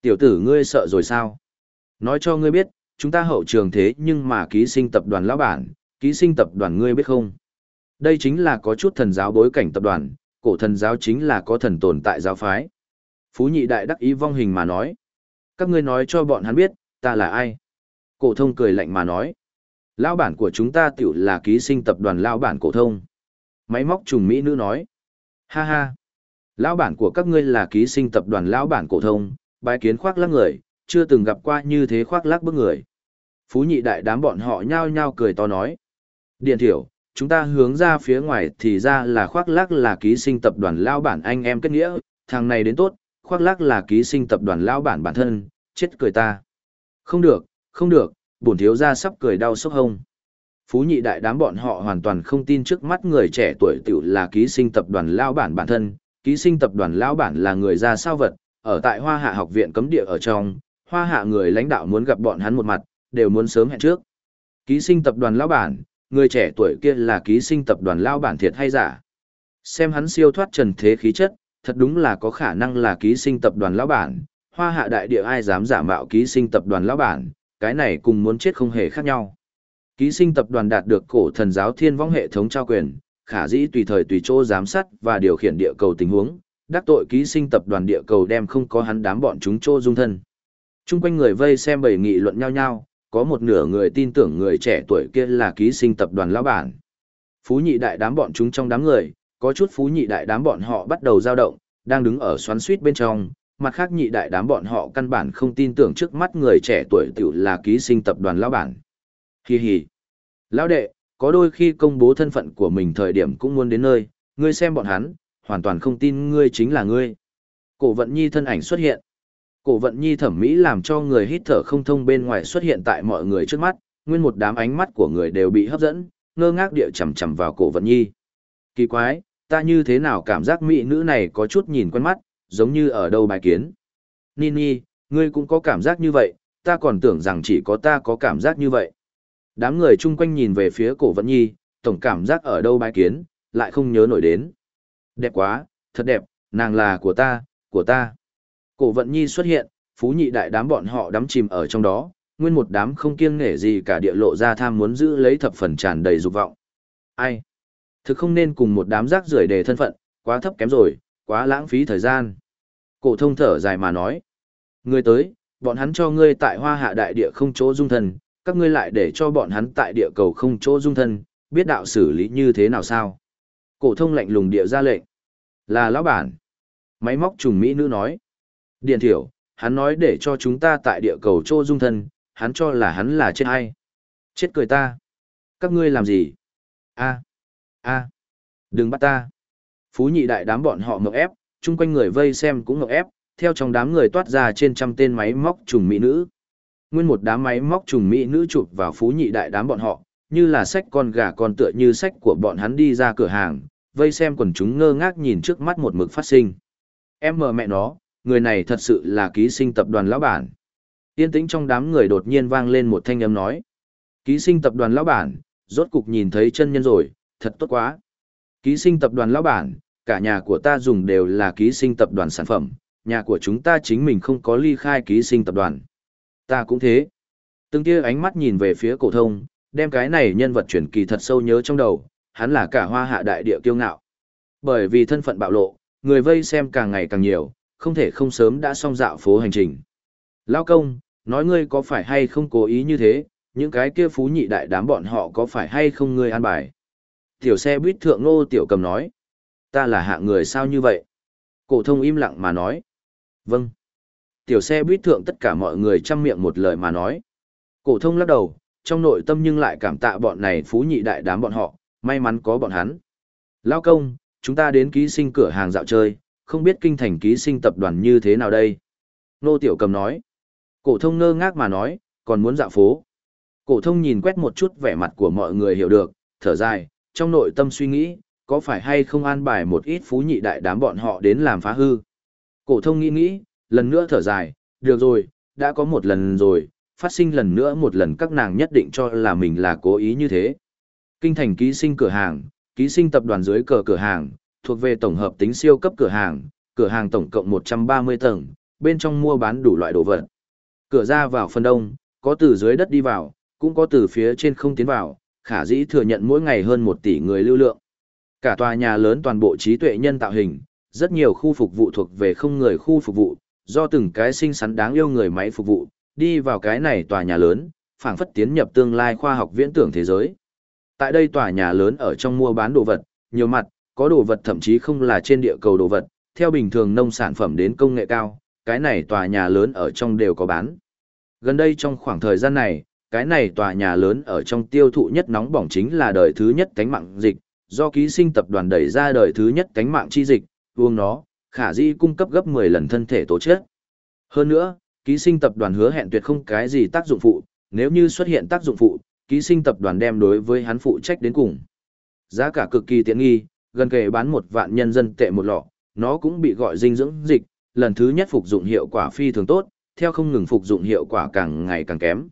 Speaker 1: Tiểu tử ngươi sợ rồi sao? Nói cho ngươi biết, chúng ta hậu trường thế nhưng mà ký sinh tập đoàn lão bản, ký sinh tập đoàn ngươi biết không? Đây chính là có chút thần giáo bối cảnh tập đoàn, cổ thần giáo chính là có thần tồn tại giáo phái. Phú nhị đại đắc ý vong hình mà nói. Các ngươi nói cho bọn hắn biết, ta là ai? Cổ thông cười lạnh mà nói. Lão bản của chúng ta tiểu là ký sinh tập đoàn lão bản cổ thông. Máy móc trùng Mỹ nữ nói. Ha ha. Lão bản của các ngươi là ký sinh tập đoàn lão bản cổ thông, bái kiến khoác lác người, chưa từng gặp qua như thế khoác lác bức người. Phú nhị đại đám bọn họ nhao nhao cười to nói. Điện thiểu, chúng ta hướng ra phía ngoài thì ra là khoác lác là ký sinh tập đoàn lão bản anh em kết nghĩa, thằng này đến tốt, khoác lác là ký sinh tập đoàn lão bản bản thân, chết cười ta. Không được, không được, bổn thiếu gia sắp cười đau sốc hông. Phú nhị đại đám bọn họ hoàn toàn không tin trước mắt người trẻ tuổi tiểu là ký sinh tập đoàn lão bản bản thân, ký sinh tập đoàn lão bản là người ra sao vật, ở tại Hoa Hạ học viện cấm địa ở trong, Hoa Hạ người lãnh đạo muốn gặp bọn hắn một mặt, đều muốn sớm hẹn trước. Ký sinh tập đoàn lão bản, người trẻ tuổi kia là ký sinh tập đoàn lão bản thiệt hay giả? Xem hắn siêu thoát trần thế khí chất, thật đúng là có khả năng là ký sinh tập đoàn lão bản, hoa hạ đại địa ai dám giả mạo ký sinh tập đoàn lão bản, cái này cùng muốn chết không hề khác nhau. Ký sinh tập đoàn đạt được cổ thần giáo thiên vong hệ thống trao quyền, khả dĩ tùy thời tùy chỗ giám sát và điều khiển địa cầu tình huống, đắc tội ký sinh tập đoàn địa cầu đem không có hắn đám bọn chúng chỗ dung thân. Trung quanh người vây xem bầy nghị luận nhau nhau, có một nửa người tin tưởng người trẻ tuổi kia là ký sinh tập đoàn lão bản, Phú nhị đại đám bọn chúng trong đám người, có chút phú nhị đại đám bọn họ bắt đầu dao động, đang đứng ở xoắn suýt bên trong, mặt khác nhị đại đám bọn họ căn bản không tin tưởng trước mắt người trẻ tuổi tiểu là ký sinh tập đoàn lão bản. Hi hi. Lão đệ, có đôi khi công bố thân phận của mình thời điểm cũng muốn đến nơi, ngươi xem bọn hắn, hoàn toàn không tin ngươi chính là ngươi. Cổ vận nhi thân ảnh xuất hiện. Cổ vận nhi thẩm mỹ làm cho người hít thở không thông bên ngoài xuất hiện tại mọi người trước mắt, nguyên một đám ánh mắt của người đều bị hấp dẫn, ngơ ngác địa chầm chầm vào cổ vận nhi. Kỳ quái, ta như thế nào cảm giác mỹ nữ này có chút nhìn quen mắt, giống như ở đâu bài kiến. Nini, ngươi cũng có cảm giác như vậy, ta còn tưởng rằng chỉ có ta có cảm giác như vậy. Đám người chung quanh nhìn về phía cổ vận nhi, tổng cảm giác ở đâu bái kiến, lại không nhớ nổi đến. Đẹp quá, thật đẹp, nàng là của ta, của ta. Cổ vận nhi xuất hiện, phú nhị đại đám bọn họ đắm chìm ở trong đó, nguyên một đám không kiêng nể gì cả địa lộ ra tham muốn giữ lấy thập phần tràn đầy dục vọng. Ai? Thực không nên cùng một đám rác rưởi đề thân phận, quá thấp kém rồi, quá lãng phí thời gian. Cổ thông thở dài mà nói. Ngươi tới, bọn hắn cho ngươi tại hoa hạ đại địa không chỗ dung thân, các ngươi lại để cho bọn hắn tại địa cầu không chỗ dung thân, biết đạo xử lý như thế nào sao? Cổ thông lạnh lùng địa ra lệnh. Là lão bản. Máy móc trùng Mỹ nữ nói. Điện thiểu, hắn nói để cho chúng ta tại địa cầu chỗ dung thân, hắn cho là hắn là chết hay. Chết cười ta. Các ngươi làm gì? a a đừng bắt ta. Phú nhị đại đám bọn họ ngợp ép, chung quanh người vây xem cũng ngợp ép, theo trong đám người toát ra trên trăm tên máy móc trùng mỹ nữ. Nguyên một đám máy móc trùng mỹ nữ chụp vào phú nhị đại đám bọn họ, như là sách con gà con tựa như sách của bọn hắn đi ra cửa hàng, vây xem quần chúng ngơ ngác nhìn trước mắt một mực phát sinh. Em mờ mẹ nó, người này thật sự là ký sinh tập đoàn lão bản. Yên tĩnh trong đám người đột nhiên vang lên một thanh âm nói. Ký sinh tập đoàn lão bản, rốt cục nhìn thấy chân nhân rồi, thật tốt quá. Ký sinh tập đoàn lão bản, cả nhà của ta dùng đều là ký sinh tập đoàn sản phẩm, nhà của chúng ta chính mình không có ly khai ký sinh tập đoàn. Ta cũng thế. Từng kia ánh mắt nhìn về phía cổ thông, đem cái này nhân vật truyền kỳ thật sâu nhớ trong đầu, hắn là cả hoa hạ đại địa kiêu ngạo. Bởi vì thân phận bạo lộ, người vây xem càng ngày càng nhiều, không thể không sớm đã xong dạo phố hành trình. Lao công, nói ngươi có phải hay không cố ý như thế, những cái kia phú nhị đại đám bọn họ có phải hay không ngươi an bài. Tiểu xe buýt thượng ngô tiểu cầm nói. Ta là hạ người sao như vậy? Cổ thông im lặng mà nói. Vâng. Tiểu xe buýt thượng tất cả mọi người chăm miệng một lời mà nói. Cổ thông lắc đầu, trong nội tâm nhưng lại cảm tạ bọn này phú nhị đại đám bọn họ, may mắn có bọn hắn. Lao công, chúng ta đến ký sinh cửa hàng dạo chơi, không biết kinh thành ký sinh tập đoàn như thế nào đây? Nô Tiểu Cầm nói. Cổ thông ngơ ngác mà nói, còn muốn dạo phố. Cổ thông nhìn quét một chút vẻ mặt của mọi người hiểu được, thở dài, trong nội tâm suy nghĩ, có phải hay không an bài một ít phú nhị đại đám bọn họ đến làm phá hư. Cổ thông nghĩ nghĩ, lần nữa thở dài, được rồi, đã có một lần rồi, phát sinh lần nữa một lần các nàng nhất định cho là mình là cố ý như thế. Kinh thành ký sinh cửa hàng, ký sinh tập đoàn dưới cờ cửa hàng, thuộc về tổng hợp tính siêu cấp cửa hàng, cửa hàng tổng cộng 130 tầng, bên trong mua bán đủ loại đồ vật. Cửa ra vào phần đông, có từ dưới đất đi vào, cũng có từ phía trên không tiến vào, khả dĩ thừa nhận mỗi ngày hơn 1 tỷ người lưu lượng. Cả tòa nhà lớn toàn bộ trí tuệ nhân tạo hình, rất nhiều khu phục vụ thuộc về không người khu phục vụ, do từng cái sinh xắn đáng yêu người máy phục vụ, đi vào cái này tòa nhà lớn, phảng phất tiến nhập tương lai khoa học viễn tưởng thế giới. Tại đây tòa nhà lớn ở trong mua bán đồ vật, nhiều mặt, có đồ vật thậm chí không là trên địa cầu đồ vật, theo bình thường nông sản phẩm đến công nghệ cao, cái này tòa nhà lớn ở trong đều có bán. Gần đây trong khoảng thời gian này, cái này tòa nhà lớn ở trong tiêu thụ nhất nóng bỏng chính là đời thứ nhất cánh mạng dịch, do ký sinh tập đoàn đẩy ra đời thứ nhất cánh mạng chi dịch, uống nó, khả di cung cấp gấp 10 lần thân thể tố chất. Hơn nữa, ký sinh tập đoàn hứa hẹn tuyệt không cái gì tác dụng phụ, nếu như xuất hiện tác dụng phụ, ký sinh tập đoàn đem đối với hắn phụ trách đến cùng. Giá cả cực kỳ tiện nghi, gần kề bán một vạn nhân dân tệ một lọ, nó cũng bị gọi dinh dưỡng dịch, lần thứ nhất phục dụng hiệu quả phi thường tốt, theo không ngừng phục dụng hiệu quả càng ngày càng kém.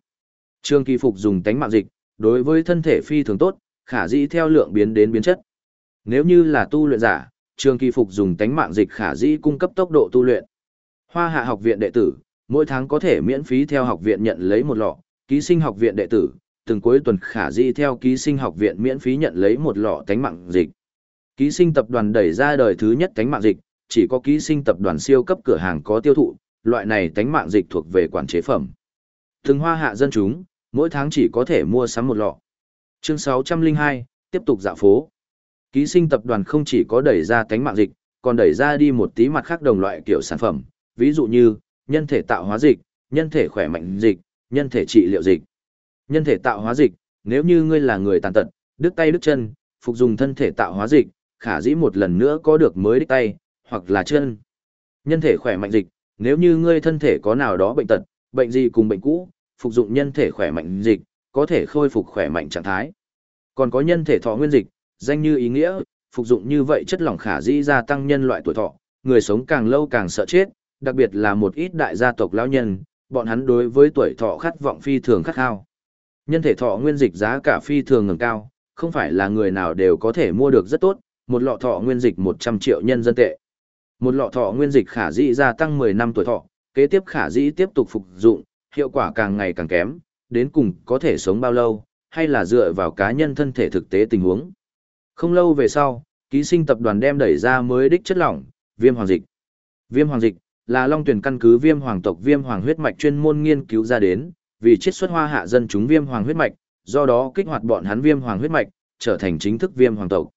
Speaker 1: Trương kỳ phục dùng tánh mạng dịch, đối với thân thể phi thường tốt, khả dĩ theo lượng biến đến biến chất. Nếu như là tu luyện giả, trường kỳ phục dùng tánh mạng dịch khả dĩ cung cấp tốc độ tu luyện. Hoa hạ học viện đệ tử, mỗi tháng có thể miễn phí theo học viện nhận lấy một lọ, ký sinh học viện đệ tử, từng cuối tuần khả dĩ theo ký sinh học viện miễn phí nhận lấy một lọ tánh mạng dịch. Ký sinh tập đoàn đẩy ra đời thứ nhất tánh mạng dịch, chỉ có ký sinh tập đoàn siêu cấp cửa hàng có tiêu thụ, loại này tánh mạng dịch thuộc về quản chế phẩm. Từng hoa hạ dân chúng, mỗi tháng chỉ có thể mua sắm một lọ. Chương 602, tiếp tục dạo phố. Ký sinh tập đoàn không chỉ có đẩy ra cánh mạng dịch, còn đẩy ra đi một tí mặt khác đồng loại kiểu sản phẩm, ví dụ như nhân thể tạo hóa dịch, nhân thể khỏe mạnh dịch, nhân thể trị liệu dịch. Nhân thể tạo hóa dịch, nếu như ngươi là người tàn tật, đứt tay đứt chân, phục dùng thân thể tạo hóa dịch, khả dĩ một lần nữa có được mới đứt tay, hoặc là chân. Nhân thể khỏe mạnh dịch, nếu như ngươi thân thể có nào đó bệnh tật, bệnh gì cùng bệnh cũ, phục dụng nhân thể khỏe mạnh dịch, có thể khôi phục khỏe mạnh trạng thái. Còn có nhân thể thọ nguyên dịch, danh như ý nghĩa, phục dụng như vậy chất lỏng khả dĩ gia tăng nhân loại tuổi thọ, người sống càng lâu càng sợ chết, đặc biệt là một ít đại gia tộc lão nhân, bọn hắn đối với tuổi thọ khát vọng phi thường khát khao. Nhân thể thọ nguyên dịch giá cả phi thường ngẩng cao, không phải là người nào đều có thể mua được rất tốt, một lọ thọ nguyên dịch 100 triệu nhân dân tệ. Một lọ thọ nguyên dịch khả dĩ gia tăng 10 năm tuổi thọ, kế tiếp khả dĩ tiếp tục phục dụng, hiệu quả càng ngày càng kém, đến cùng có thể sống bao lâu, hay là dựa vào cá nhân thân thể thực tế tình huống. Không lâu về sau, ký sinh tập đoàn đem đẩy ra mới đích chất lỏng, viêm hoàng dịch. Viêm hoàng dịch là long tuyển căn cứ viêm hoàng tộc viêm hoàng huyết mạch chuyên môn nghiên cứu ra đến, vì chiết xuất hoa hạ dân chúng viêm hoàng huyết mạch, do đó kích hoạt bọn hắn viêm hoàng huyết mạch, trở thành chính thức viêm hoàng tộc.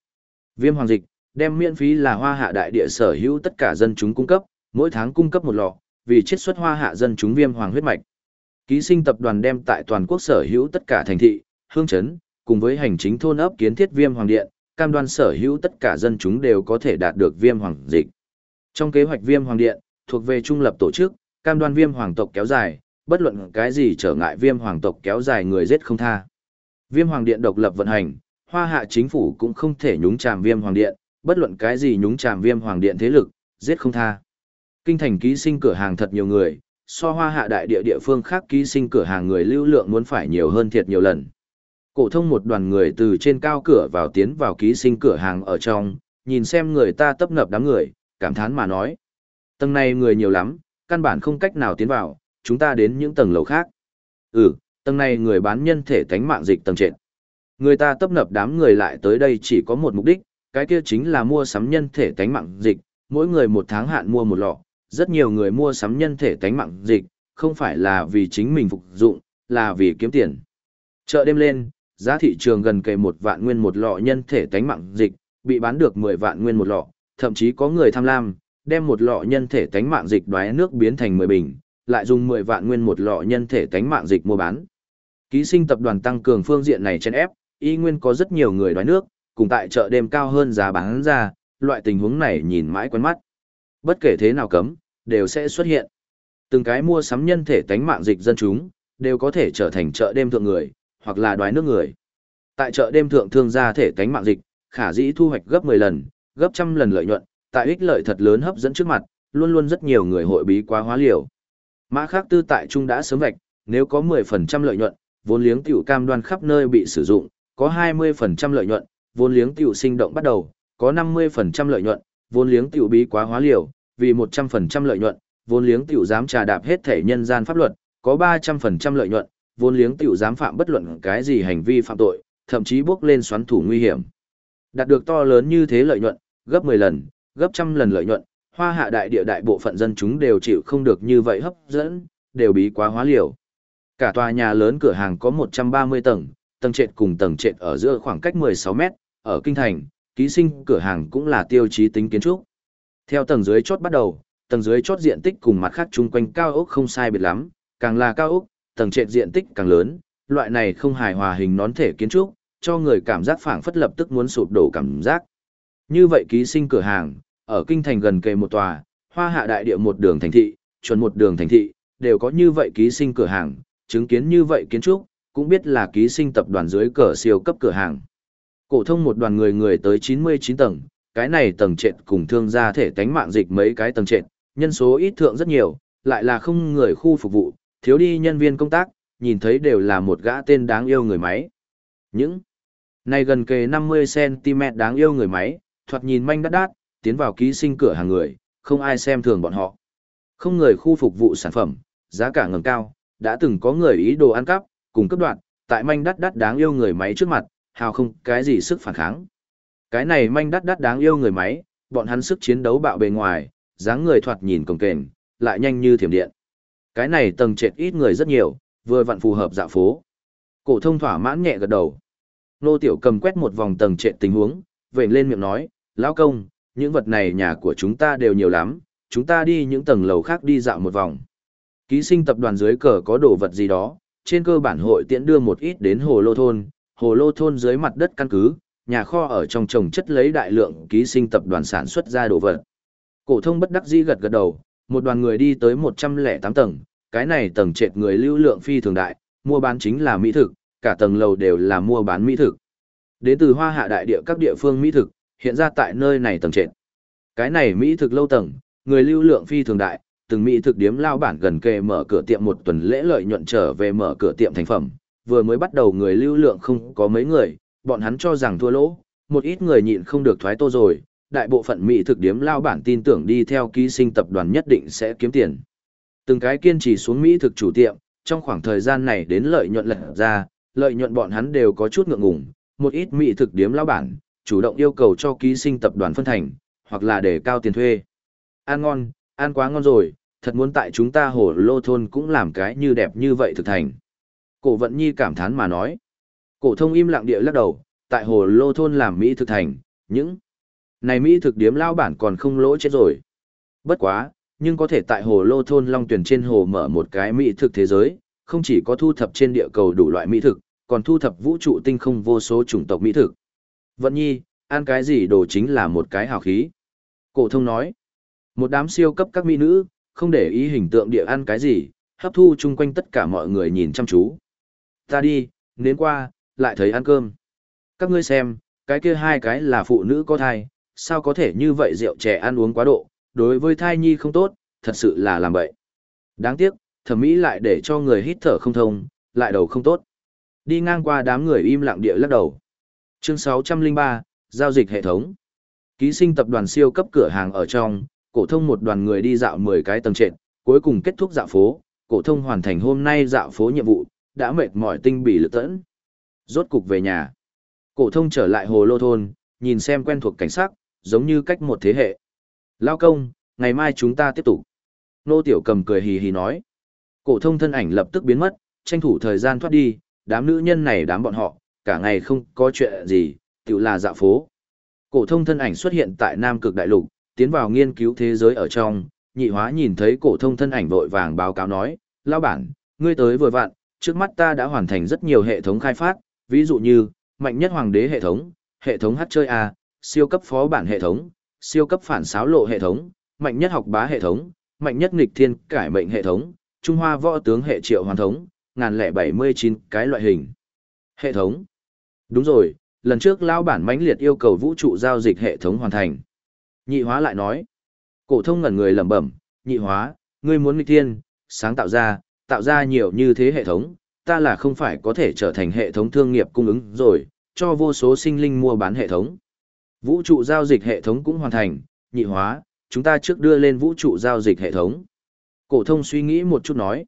Speaker 1: Viêm hoàng dịch đem miễn phí là hoa hạ đại địa sở hữu tất cả dân chúng cung cấp, mỗi tháng cung cấp một lọ, vì chiết xuất hoa hạ dân chúng viêm hoàng huyết mạch. Ký sinh tập đoàn đem tại toàn quốc sở hữu tất cả thành thị, hương trấn, cùng với hành chính thôn ấp kiến thiết viêm hoàng điện, cam đoan sở hữu tất cả dân chúng đều có thể đạt được viêm hoàng dịch. Trong kế hoạch viêm hoàng điện, thuộc về trung lập tổ chức, cam đoan viêm hoàng tộc kéo dài, bất luận cái gì trở ngại viêm hoàng tộc kéo dài người giết không tha. Viêm hoàng điện độc lập vận hành, hoa hạ chính phủ cũng không thể nhúng chàm viêm hoàng điện, bất luận cái gì nhúng chàm viêm hoàng điện thế lực, giết không tha. Kinh thành ký sinh cửa hàng thật nhiều người, so hoa hạ đại địa địa phương khác ký sinh cửa hàng người lưu lượng muốn phải nhiều hơn thiệt nhiều lần. Cổ thông một đoàn người từ trên cao cửa vào tiến vào ký sinh cửa hàng ở trong, nhìn xem người ta tấp nập đám người, cảm thán mà nói. Tầng này người nhiều lắm, căn bản không cách nào tiến vào, chúng ta đến những tầng lầu khác. Ừ, tầng này người bán nhân thể tánh mạng dịch tầng trệt. Người ta tấp nập đám người lại tới đây chỉ có một mục đích, cái kia chính là mua sắm nhân thể tánh mạng dịch, mỗi người một tháng hạn mua một lọ, rất nhiều người mua sắm nhân thể tánh mạng dịch, không phải là vì chính mình phục dụng, là vì kiếm tiền. Chợ đêm lên, giá thị trường gần kề một vạn nguyên một lọ nhân thể tánh mạng dịch, bị bán được 10 vạn nguyên một lọ, thậm chí có người tham lam, đem một lọ nhân thể tánh mạng dịch đoái nước biến thành 10 bình, lại dùng 10 vạn nguyên một lọ nhân thể tánh mạng dịch mua bán. Ký sinh tập đoàn tăng cường phương diện này trên ép, y nguyên có rất nhiều người đoái nước, cùng tại chợ đêm cao hơn giá bán ra, loại tình huống này nhìn mãi quen mắt. Bất kể thế nào cấm, đều sẽ xuất hiện. Từng cái mua sắm nhân thể tánh mạng dịch dân chúng, đều có thể trở thành chợ đêm thượng người, hoặc là đoái nước người. Tại chợ đêm thượng thương gia thể cánh mạng dịch, khả dĩ thu hoạch gấp 10 lần, gấp trăm lần lợi nhuận, tại ích lợi thật lớn hấp dẫn trước mặt, luôn luôn rất nhiều người hội bí quá hóa liều. Mã khác tư tại trung đã sớm vạch, nếu có 10% lợi nhuận, vốn liếng tiểu cam đoan khắp nơi bị sử dụng, có 20% lợi nhuận, vốn liếng tiểu sinh động bắt đầu, có 50% lợi nhuận, vốn liếng tiểu bí quá hóa liều, vì 100% lợi nhuận, vốn liếng tiểu dám trà đạp hết thể nhân gian pháp luật, có 300% lợi nhuận, vốn liếng tiểu dám phạm bất luận cái gì hành vi phạm tội, thậm chí bước lên xoắn thủ nguy hiểm. Đạt được to lớn như thế lợi nhuận, gấp 10 lần, gấp trăm lần lợi nhuận, hoa hạ đại địa đại bộ phận dân chúng đều chịu không được như vậy hấp dẫn, đều bí quá hóa liều. Cả tòa nhà lớn cửa hàng có 130 tầng, tầng trệt cùng tầng trệt ở giữa khoảng cách 16 mét, ở kinh thành, ký sinh cửa hàng cũng là tiêu chí tính kiến trúc. Theo tầng dưới chốt bắt đầu, tầng dưới chốt diện tích cùng mặt khác chung quanh cao ốc không sai biệt lắm, càng là cao ốc, tầng trệt diện tích càng lớn, loại này không hài hòa hình nón thể kiến trúc, cho người cảm giác phảng phất lập tức muốn sụp đổ cảm giác. Như vậy ký sinh cửa hàng, ở kinh thành gần kề một tòa, hoa hạ đại địa một đường thành thị, chuẩn một đường thành thị, đều có như vậy ký sinh cửa hàng, chứng kiến như vậy kiến trúc, cũng biết là ký sinh tập đoàn dưới cờ siêu cấp cửa hàng. Cổ thông một đoàn người người tới 99 tầng, cái này tầng trệt cùng thương gia thể tánh mạng dịch mấy cái tầng trệt, nhân số ít thượng rất nhiều, lại là không người khu phục vụ, thiếu đi nhân viên công tác, nhìn thấy đều là một gã tên đáng yêu người máy. Những này gần kề 50cm đáng yêu người máy, thoạt nhìn manh đắt đát, tiến vào ký sinh cửa hàng người, không ai xem thường bọn họ. Không người khu phục vụ sản phẩm, giá cả ngầm cao, đã từng có người ý đồ ăn cắp, cùng cấp đoạn, tại manh đắt đắt đáng yêu người máy trước mặt, hào không cái gì sức phản kháng. Cái này manh đắt đắt đáng yêu người máy, bọn hắn sức chiến đấu bạo bề ngoài, dáng người thoạt nhìn cồng kềnh, lại nhanh như thiểm điện. Cái này tầng trệt ít người rất nhiều, vừa vặn phù hợp dạo phố. Cổ thông thỏa mãn nhẹ gật đầu. Nô Tiểu Cầm quét một vòng tầng trệt tình huống, vểnh lên miệng nói, lão công, những vật này nhà của chúng ta đều nhiều lắm, chúng ta đi những tầng lầu khác đi dạo một vòng. Ký sinh tập đoàn dưới cờ có đồ vật gì đó, trên cơ bản hội tiễn đưa một ít đến hồ lô thôn, hồ lô thôn dưới mặt đất căn cứ, nhà kho ở trong trồng chất lấy đại lượng ký sinh tập đoàn sản xuất ra đồ vật. Cổ thông bất đắc dĩ gật gật đầu, một đoàn người đi tới 108 tầng, cái này tầng trệt người lưu lượng phi thường đại, mua bán chính là mỹ thực, cả tầng lầu đều là mua bán mỹ thực. Đến từ hoa hạ đại địa các địa phương mỹ thực, hiện ra tại nơi này tầng trệt. Cái này mỹ thực lâu tầng, người lưu lượng phi thường đại, từng mỹ thực điếm lao bản gần kề mở cửa tiệm một tuần lễ lợi nhuận trở về mở cửa tiệm thành phẩm, vừa mới bắt đầu người lưu lượng không có mấy người, bọn hắn cho rằng thua lỗ, một ít người nhịn không được thoái tô rồi, đại bộ phận mỹ thực điếm lao bản tin tưởng đi theo ký sinh tập đoàn nhất định sẽ kiếm tiền. Từng cái kiên trì xuống mỹ thực chủ tiệm, trong khoảng thời gian này đến lợi nhuận lật ra, lợi nhuận bọn hắn đều có chút ngượng ngùng, một ít mỹ thực điếm lao bản, chủ động yêu cầu cho ký sinh tập đoàn phân thành, hoặc là để cao tiền thuê. Ăn ngon, ăn quá ngon rồi, thật muốn tại chúng ta hồ lô thôn cũng làm cái như đẹp như vậy thực thành. Cổ vận nhi cảm thán mà nói. Cổ thông im lặng địa lắc đầu, tại hồ lô thôn làm Mỹ thực thành, những này Mỹ thực điếm lao bản còn không lỗ chết rồi. Bất quá, nhưng có thể tại hồ lô thôn long tuyển trên hồ mở một cái Mỹ thực thế giới, không chỉ có thu thập trên địa cầu đủ loại Mỹ thực, còn thu thập vũ trụ tinh không vô số chủng tộc Mỹ thực. Vận nhi, ăn cái gì đồ chính là một cái hào khí. Cổ thông nói, một đám siêu cấp các mỹ nữ, không để ý hình tượng địa ăn cái gì, hấp thu chung quanh tất cả mọi người nhìn chăm chú. Ta đi, nến qua, lại thấy ăn cơm. Các ngươi xem, cái kia hai cái là phụ nữ có thai, sao có thể như vậy rượu trẻ ăn uống quá độ, đối với thai nhi không tốt, thật sự là làm bậy. Đáng tiếc, thẩm mỹ lại để cho người hít thở không thông, lại đầu không tốt. Đi ngang qua đám người im lặng địa lắc đầu. Chương 603, Giao dịch hệ thống. Ký sinh tập đoàn siêu cấp cửa hàng ở trong, cổ thông một đoàn người đi dạo 10 cái tầng trệt, cuối cùng kết thúc dạo phố, cổ thông hoàn thành hôm nay dạo phố nhiệm vụ, đã mệt mỏi tinh bỉ lực tẫn. Rốt cục về nhà. Cổ thông trở lại hồ lô thôn, nhìn xem quen thuộc cảnh sắc, giống như cách một thế hệ. Lao công, ngày mai chúng ta tiếp tục. Nô Tiểu Cầm cười hì hì nói. Cổ thông thân ảnh lập tức biến mất, tranh thủ thời gian thoát đi, đám nữ nhân này đám bọn họ, cả ngày không có chuyện gì, tự là dạo phố. Cổ thông thân ảnh xuất hiện tại Nam Cực Đại Lục, tiến vào nghiên cứu thế giới ở trong, nhị hóa nhìn thấy cổ thông thân ảnh vội vàng báo cáo nói, lão bản, ngươi tới vừa vặn, trước mắt ta đã hoàn thành rất nhiều hệ thống khai phát, ví dụ như, mạnh nhất hoàng đế hệ thống, hệ thống hát chơi A, siêu cấp phó bản hệ thống, siêu cấp phản xáo lộ hệ thống, mạnh nhất học bá hệ thống, mạnh nhất nghịch thiên cải mệnh hệ thống, Trung Hoa võ tướng hệ triệu hoàn thống, ngàn lẻ bảy mươi chín cái loại hình. Hệ thống. Đúng rồi, lần trước lão bản mãnh liệt yêu cầu vũ trụ giao dịch hệ thống hoàn thành. Nhị hóa lại nói. Cổ thông ngẩn người lẩm bẩm, nhị hóa, ngươi muốn nghịch thiên, sáng tạo ra, tạo ra nhiều như thế hệ thống, ta là không phải có thể trở thành hệ thống thương nghiệp cung ứng rồi, cho vô số sinh linh mua bán hệ thống. Vũ trụ giao dịch hệ thống cũng hoàn thành, nhị hóa, chúng ta trước đưa lên vũ trụ giao dịch hệ thống. Cổ thông suy nghĩ một chút nói.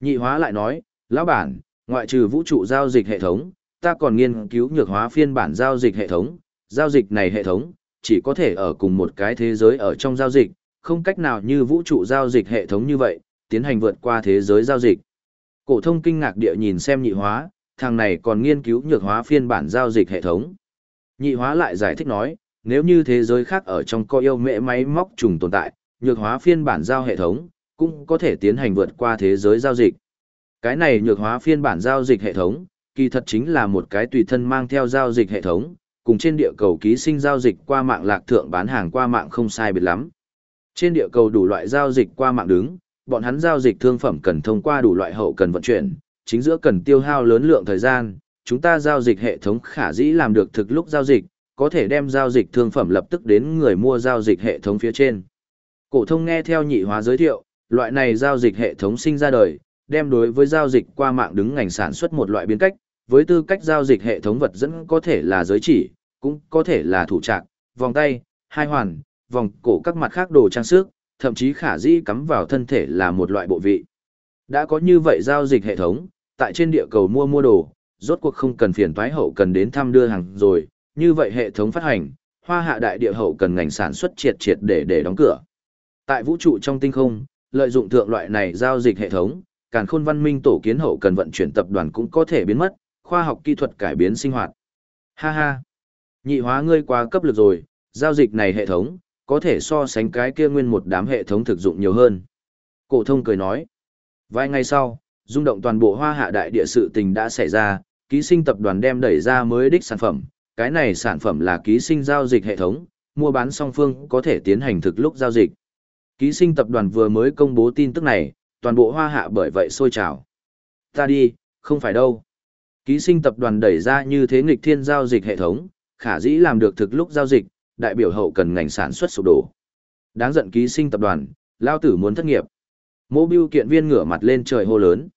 Speaker 1: Nhị hóa lại nói, lão bản, ngoại trừ vũ trụ giao dịch hệ thống, ta còn nghiên cứu nhược hóa phiên bản giao dịch hệ thống, giao dịch này hệ thống, chỉ có thể ở cùng một cái thế giới ở trong giao dịch, không cách nào như vũ trụ giao dịch hệ thống như vậy, tiến hành vượt qua thế giới giao dịch. Cổ thông kinh ngạc địa nhìn xem nhị hóa, thằng này còn nghiên cứu nhược hóa phiên bản giao dịch hệ thống. Nhị hóa lại giải thích nói, nếu như thế giới khác ở trong có yêu mẹ máy móc trùng tồn tại, nhược hóa phiên bản giao hệ thống, cũng có thể tiến hành vượt qua thế giới giao dịch. Cái này nhược hóa phiên bản giao dịch hệ thống, kỳ thật chính là một cái tùy thân mang theo giao dịch hệ thống, cùng trên địa cầu ký sinh giao dịch qua mạng lạc thượng bán hàng qua mạng không sai biệt lắm. Trên địa cầu đủ loại giao dịch qua mạng đứng, bọn hắn giao dịch thương phẩm cần thông qua đủ loại hậu cần vận chuyển, chính giữa cần tiêu hao lớn lượng thời gian, chúng ta giao dịch hệ thống khả dĩ làm được thực lúc giao dịch, có thể đem giao dịch thương phẩm lập tức đến người mua giao dịch hệ thống phía trên. Cổ thông nghe theo nhị hóa giới thiệu, loại này giao dịch hệ thống sinh ra đời, đem đối với giao dịch qua mạng đứng ngành sản xuất một loại biến cách, với tư cách giao dịch hệ thống vật dẫn có thể là giới chỉ, cũng có thể là thủ trạng, vòng tay, hai hoàn, vòng cổ các mặt khác đồ trang sức, thậm chí khả dĩ cắm vào thân thể là một loại bộ vị. Đã có như vậy giao dịch hệ thống, tại trên địa cầu mua mua đồ, rốt cuộc không cần phiền thoái hậu cần đến thăm đưa hàng rồi, như vậy hệ thống phát hành, hoa hạ đại địa hậu cần ngành sản xuất triệt triệt để để đóng cửa. Tại vũ trụ trong tinh không, lợi dụng thượng loại này giao dịch hệ thống, càn khôn văn minh tổ kiến hậu cần vận chuyển tập đoàn cũng có thể biến mất, khoa học kỹ thuật cải biến sinh hoạt. Ha ha. Nhị hóa ngươi quá cấp lực rồi, giao dịch này hệ thống, có thể so sánh cái kia nguyên một đám hệ thống thực dụng nhiều hơn. Cổ thông cười nói. Vài ngày sau, rung động toàn bộ hoa hạ đại địa sự tình đã xảy ra, ký sinh tập đoàn đem đẩy ra mới đích sản phẩm. Cái này sản phẩm là ký sinh giao dịch hệ thống, mua bán song phương có thể tiến hành thực lúc giao dịch. Ký sinh tập đoàn vừa mới công bố tin tức này, toàn bộ hoa hạ bởi vậy sôi trào. Ta đi, không phải đâu. Ký sinh tập đoàn đẩy ra như thế nghịch thiên giao dịch hệ thống, khả dĩ làm được thực lúc giao dịch, đại biểu hậu cần ngành sản xuất sụp đổ. Đáng giận ký sinh tập đoàn, lao tử muốn thất nghiệp. Mô biêu kiện viên ngửa mặt lên trời hô lớn.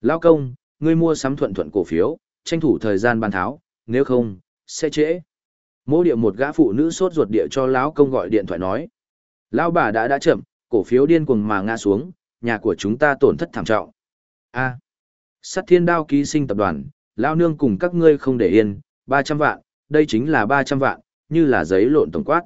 Speaker 1: Lao công, ngươi mua sắm thuận thuận cổ phiếu, tranh thủ thời gian bàn tháo, nếu không, sẽ trễ. Mô địa một gã phụ nữ sốt ruột địa cho lão công gọi điện thoại nói. Lão bà đã đã chậm, cổ phiếu điên cuồng mà ngã xuống, nhà của chúng ta tổn thất thảm trọng. A. Sắt thiên đao ký sinh tập đoàn, lão nương cùng các ngươi không để yên, 300 vạn, đây chính là 300 vạn, như là giấy lộn tổng quát.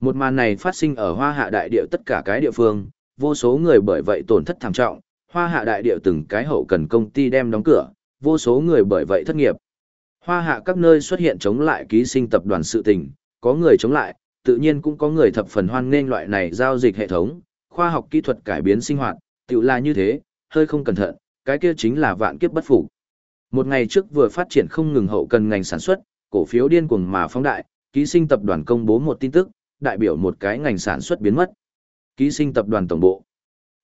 Speaker 1: Một màn này phát sinh ở hoa hạ đại địa tất cả cái địa phương, vô số người bởi vậy tổn thất thảm trọng, hoa hạ đại địa từng cái hậu cần công ty đem đóng cửa, vô số người bởi vậy thất nghiệp. Hoa hạ các nơi xuất hiện chống lại ký sinh tập đoàn sự tình, có người chống lại, tự nhiên cũng có người thập phần hoan nghênh loại này giao dịch hệ thống, khoa học kỹ thuật cải biến sinh hoạt, tự là như thế, hơi không cẩn thận, cái kia chính là vạn kiếp bất phục. Một ngày trước vừa phát triển không ngừng hậu cần ngành sản xuất, cổ phiếu điên cuồng mà phóng đại, ký sinh tập đoàn công bố một tin tức, đại biểu một cái ngành sản xuất biến mất. Ký sinh tập đoàn tổng bộ.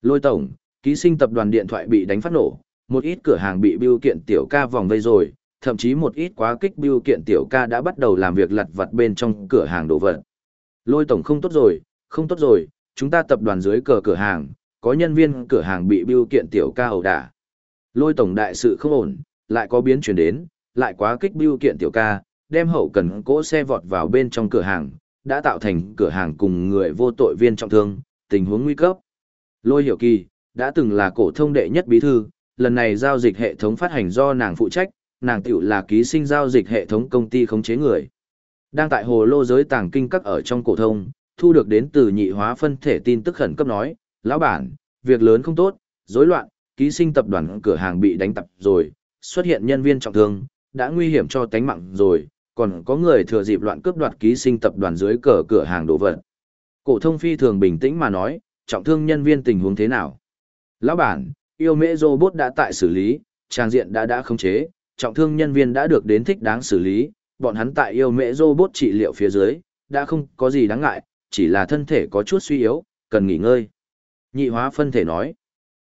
Speaker 1: Lôi tổng, ký sinh tập đoàn điện thoại bị đánh phát nổ, một ít cửa hàng bị biêu kiện tiểu ca vòng vây rồi, thậm chí một ít quá kích biêu kiện tiểu ca đã bắt đầu làm việc lặt vặt bên trong cửa hàng đồ vật. Lôi tổng không tốt rồi, không tốt rồi, chúng ta tập đoàn dưới cờ cửa hàng, có nhân viên cửa hàng bị biêu kiện tiểu ca ẩu đả. Lôi tổng đại sự không ổn, lại có biến chuyển đến, lại quá kích biêu kiện tiểu ca, đem hậu cần cỗ xe vọt vào bên trong cửa hàng, đã tạo thành cửa hàng cùng người vô tội viên trọng thương, tình huống nguy cấp. Lôi hiểu kỳ, đã từng là cổ thông đệ nhất bí thư, lần này giao dịch hệ thống phát hành do nàng phụ trách, nàng tiểu là ký sinh giao dịch hệ thống công ty khống chế người. Đang tại hồ lô giới tàng kinh các ở trong cổ thông, thu được đến từ nhị hóa phân thể tin tức khẩn cấp nói, lão bản, việc lớn không tốt, rối loạn, ký sinh tập đoàn cửa hàng bị đánh tập rồi, xuất hiện nhân viên trọng thương, đã nguy hiểm cho tánh mạng rồi, còn có người thừa dịp loạn cướp đoạt ký sinh tập đoàn dưới cờ cửa hàng đồ vật. Cổ thông phi thường bình tĩnh mà nói, trọng thương nhân viên tình huống thế nào? Lão bản, yêu mễ robot đã tại xử lý, trang diện đã đã khống chế, trọng thương nhân viên đã được đến thích đáng xử lý, bọn hắn tại yêu mễ robot trị liệu phía dưới, đã không có gì đáng ngại, chỉ là thân thể có chút suy yếu, cần nghỉ ngơi. Nhị hóa phân thể nói,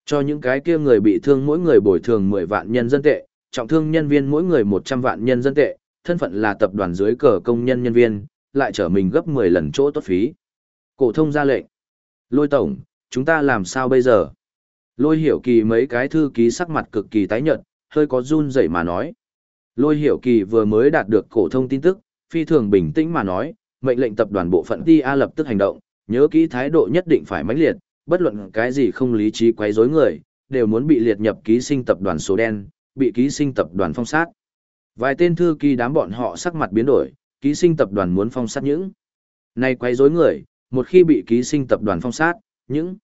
Speaker 1: cho những cái kia người bị thương mỗi người bồi thường 10 vạn nhân dân tệ, trọng thương nhân viên mỗi người 100 vạn nhân dân tệ, thân phận là tập đoàn dưới cờ công nhân nhân viên, lại trở mình gấp 10 lần chỗ tốt phí. Cổ thông ra lệnh. Lôi tổng, chúng ta làm sao bây giờ? Lôi hiểu kỳ mấy cái thư ký sắc mặt cực kỳ tái nhợt, hơi có run rẩy mà nói. Lôi hiểu kỳ vừa mới đạt được cổ thông tin tức, phi thường bình tĩnh mà nói, mệnh lệnh tập đoàn bộ phận Ti A lập tức hành động, nhớ kỹ thái độ nhất định phải mãnh liệt, bất luận cái gì không lý trí quấy rối người, đều muốn bị liệt nhập ký sinh tập đoàn số đen, bị ký sinh tập đoàn phong sát. Vài tên thư ký đám bọn họ sắc mặt biến đổi, ký sinh tập đoàn muốn phong sát những. Này quấy rối người, một khi bị ký sinh tập đoàn phong sát, những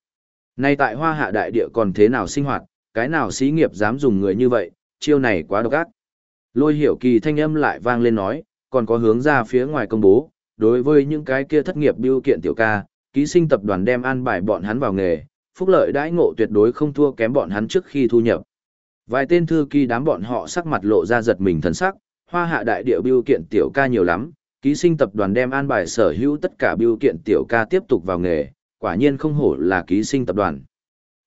Speaker 1: nay tại hoa hạ đại địa còn thế nào sinh hoạt, cái nào xí nghiệp dám dùng người như vậy, chiêu này quá độc ác. Lôi hiểu kỳ thanh âm lại vang lên nói, còn có hướng ra phía ngoài công bố, đối với những cái kia thất nghiệp biêu kiện tiểu ca, ký sinh tập đoàn đem an bài bọn hắn vào nghề, phúc lợi đãi ngộ tuyệt đối không thua kém bọn hắn trước khi thu nhập. Vài tên thư ký đám bọn họ sắc mặt lộ ra giật mình thần sắc, hoa hạ đại địa biêu kiện tiểu ca nhiều lắm, ký sinh tập đoàn đem an bài sở hữu tất cả biêu kiện tiểu ca tiếp tục vào nghề, quả nhiên không hổ là ký sinh tập đoàn.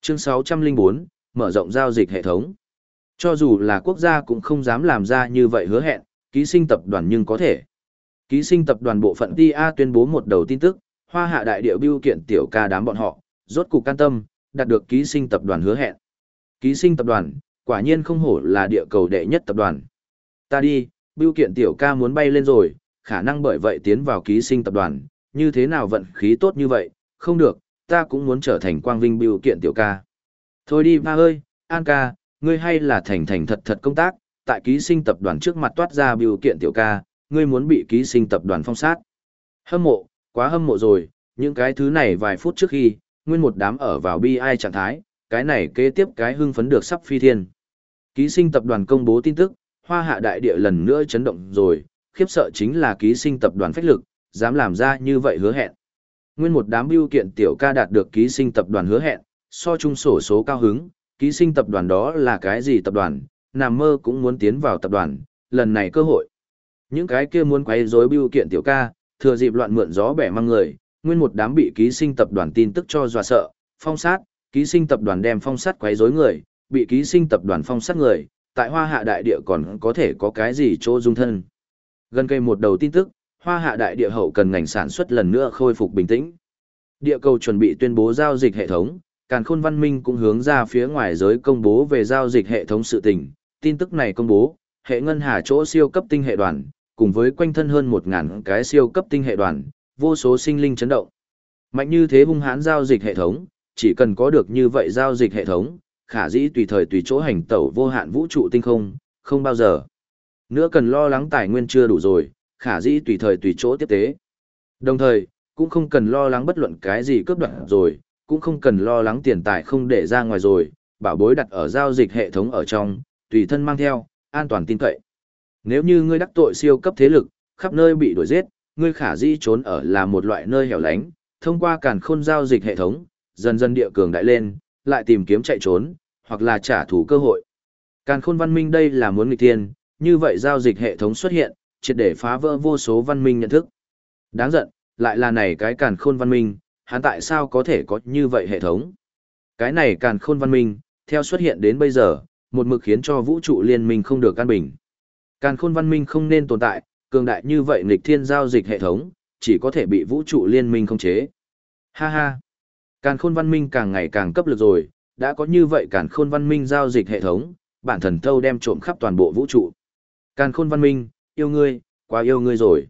Speaker 1: Chương 604, mở rộng giao dịch hệ thống. Cho dù là quốc gia cũng không dám làm ra như vậy hứa hẹn, ký sinh tập đoàn nhưng có thể. Ký sinh tập đoàn bộ phận TA tuyên bố một đầu tin tức, hoa hạ đại địa biêu kiện tiểu ca đám bọn họ, rốt cục can tâm, đạt được ký sinh tập đoàn hứa hẹn. Ký sinh tập đoàn, quả nhiên không hổ là địa cầu đệ nhất tập đoàn. Ta đi, biêu kiện tiểu ca muốn bay lên rồi, khả năng bởi vậy tiến vào ký sinh tập đoàn, như thế nào vận khí tốt như vậy, không được, ta cũng muốn trở thành quang vinh biểu kiện tiểu ca. Thôi đi ba ơi, An ca, ngươi hay là thành thành thật thật công tác, tại ký sinh tập đoàn trước mặt toát ra biểu kiện tiểu ca, ngươi muốn bị ký sinh tập đoàn phong sát. Hâm mộ, quá hâm mộ rồi, những cái thứ này vài phút trước khi, nguyên một đám ở vào bi ai trạng thái, cái này kế tiếp cái hưng phấn được sắp phi thiên. Ký sinh tập đoàn công bố tin tức, hoa hạ đại địa lần nữa chấn động rồi, khiếp sợ chính là ký sinh tập đoàn phách lực, dám làm ra như vậy hứa hẹn. Nguyên một đám biêu kiện tiểu ca đạt được ký sinh tập đoàn hứa hẹn, so chung sổ số cao hứng, ký sinh tập đoàn đó là cái gì tập đoàn, nằm mơ cũng muốn tiến vào tập đoàn, lần này cơ hội. Những cái kia muốn quấy rối biêu kiện tiểu ca, thừa dịp loạn mượn gió bẻ mang người, nguyên một đám bị ký sinh tập đoàn tin tức cho dọa sợ, phong sát, ký sinh tập đoàn đem phong sát quấy rối người, bị ký sinh tập đoàn phong sát người, tại hoa hạ đại địa còn có thể có cái gì chỗ dung thân. Gần cây một đầu tin tức, hoa hạ đại địa hậu cần ngành sản xuất lần nữa khôi phục bình tĩnh. Địa cầu chuẩn bị tuyên bố giao dịch hệ thống, Càn Khôn Văn Minh cũng hướng ra phía ngoài giới công bố về giao dịch hệ thống sự tình. Tin tức này công bố, hệ ngân hà chỗ siêu cấp tinh hệ đoàn, cùng với quanh thân hơn 1000 cái siêu cấp tinh hệ đoàn, vô số sinh linh chấn động. Mạnh như thế hung hãn giao dịch hệ thống, chỉ cần có được như vậy giao dịch hệ thống, khả dĩ tùy thời tùy chỗ hành tẩu vô hạn vũ trụ tinh không, không bao giờ. Nữa cần lo lắng tài nguyên chưa đủ rồi, khả dĩ tùy thời tùy chỗ tiếp tế. Đồng thời, cũng không cần lo lắng bất luận cái gì cướp đoạt rồi, cũng không cần lo lắng tiền tài không để ra ngoài rồi, bảo bối đặt ở giao dịch hệ thống ở trong, tùy thân mang theo, an toàn tin cậy. Nếu như ngươi đắc tội siêu cấp thế lực, khắp nơi bị đuổi giết, ngươi khả dĩ trốn ở là một loại nơi hẻo lánh, thông qua càn khôn giao dịch hệ thống, dần dần địa cường đại lên, lại tìm kiếm chạy trốn, hoặc là trả thù cơ hội. Càn khôn văn minh đây là muốn nghịch tiên, như vậy giao dịch hệ thống xuất hiện, triệt để phá vỡ vô số văn minh nhận thức. Đáng giận, lại là này cái càn khôn văn minh, hắn tại sao có thể có như vậy hệ thống? Cái này càn khôn văn minh, theo xuất hiện đến bây giờ, một mực khiến cho vũ trụ liên minh không được căn bình. Càn khôn văn minh không nên tồn tại, cường đại như vậy nghịch thiên giao dịch hệ thống, chỉ có thể bị vũ trụ liên minh không chế. Ha ha! Càn khôn văn minh càng ngày càng cấp lực rồi, đã có như vậy càn khôn văn minh giao dịch hệ thống, bản thần thâu đem trộm khắp toàn bộ vũ trụ. Càn khôn văn minh, yêu ngươi, quá yêu ngươi rồi.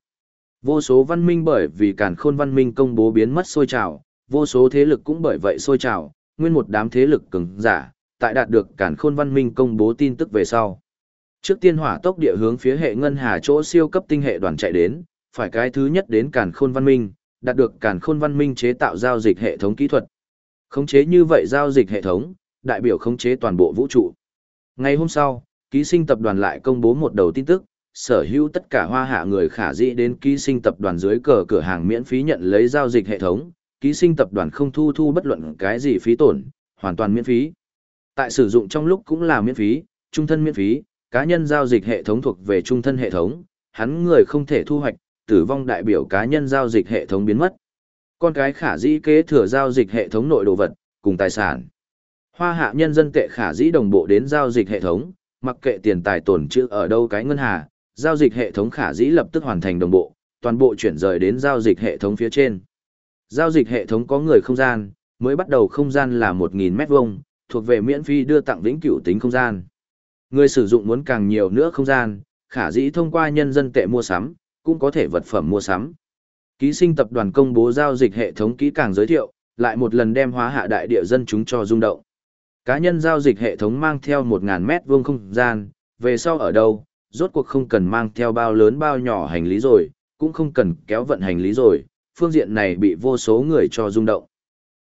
Speaker 1: Vô số văn minh bởi vì càn khôn văn minh công bố biến mất sôi trào, vô số thế lực cũng bởi vậy sôi trào, nguyên một đám thế lực cứng giả, tại đạt được càn khôn văn minh công bố tin tức về sau. Trước tiên hỏa tốc địa hướng phía hệ ngân hà chỗ siêu cấp tinh hệ đoàn chạy đến, phải cái thứ nhất đến càn khôn văn minh, đạt được càn khôn văn minh chế tạo giao dịch hệ thống kỹ thuật. Khống chế như vậy giao dịch hệ thống, đại biểu khống chế toàn bộ vũ trụ. Ngày hôm sau, ký sinh tập đoàn lại công bố một đầu tin tức, sở hữu tất cả hoa hạ người khả dĩ đến ký sinh tập đoàn dưới cờ cửa hàng miễn phí nhận lấy giao dịch hệ thống, ký sinh tập đoàn không thu thu bất luận cái gì phí tổn, hoàn toàn miễn phí. Tại sử dụng trong lúc cũng là miễn phí, trung thân miễn phí, cá nhân giao dịch hệ thống thuộc về trung thân hệ thống, hắn người không thể thu hoạch, tử vong đại biểu cá nhân giao dịch hệ thống biến mất. Con cái khả dĩ kế thừa giao dịch hệ thống nội đồ vật, cùng tài sản. Hoa hạ nhân dân tệ khả dĩ đồng bộ đến giao dịch hệ thống, mặc kệ tiền tài tồn trữ ở đâu cái ngân hà, giao dịch hệ thống khả dĩ lập tức hoàn thành đồng bộ, toàn bộ chuyển rời đến giao dịch hệ thống phía trên. Giao dịch hệ thống có người không gian, mới bắt đầu không gian là 1.000 mét vuông, thuộc về miễn phí đưa tặng vĩnh cửu tính không gian. Người sử dụng muốn càng nhiều nữa không gian, khả dĩ thông qua nhân dân tệ mua sắm, cũng có thể vật phẩm mua sắm. Ký sinh tập đoàn công bố giao dịch hệ thống kỹ càng giới thiệu, lại một lần đem hóa hạ đại địa dân chúng cho rung động. Cá nhân giao dịch hệ thống mang theo 1.000 mét vuông không gian, về sau ở đâu, rốt cuộc không cần mang theo bao lớn bao nhỏ hành lý rồi, cũng không cần kéo vận hành lý rồi, phương diện này bị vô số người cho rung động.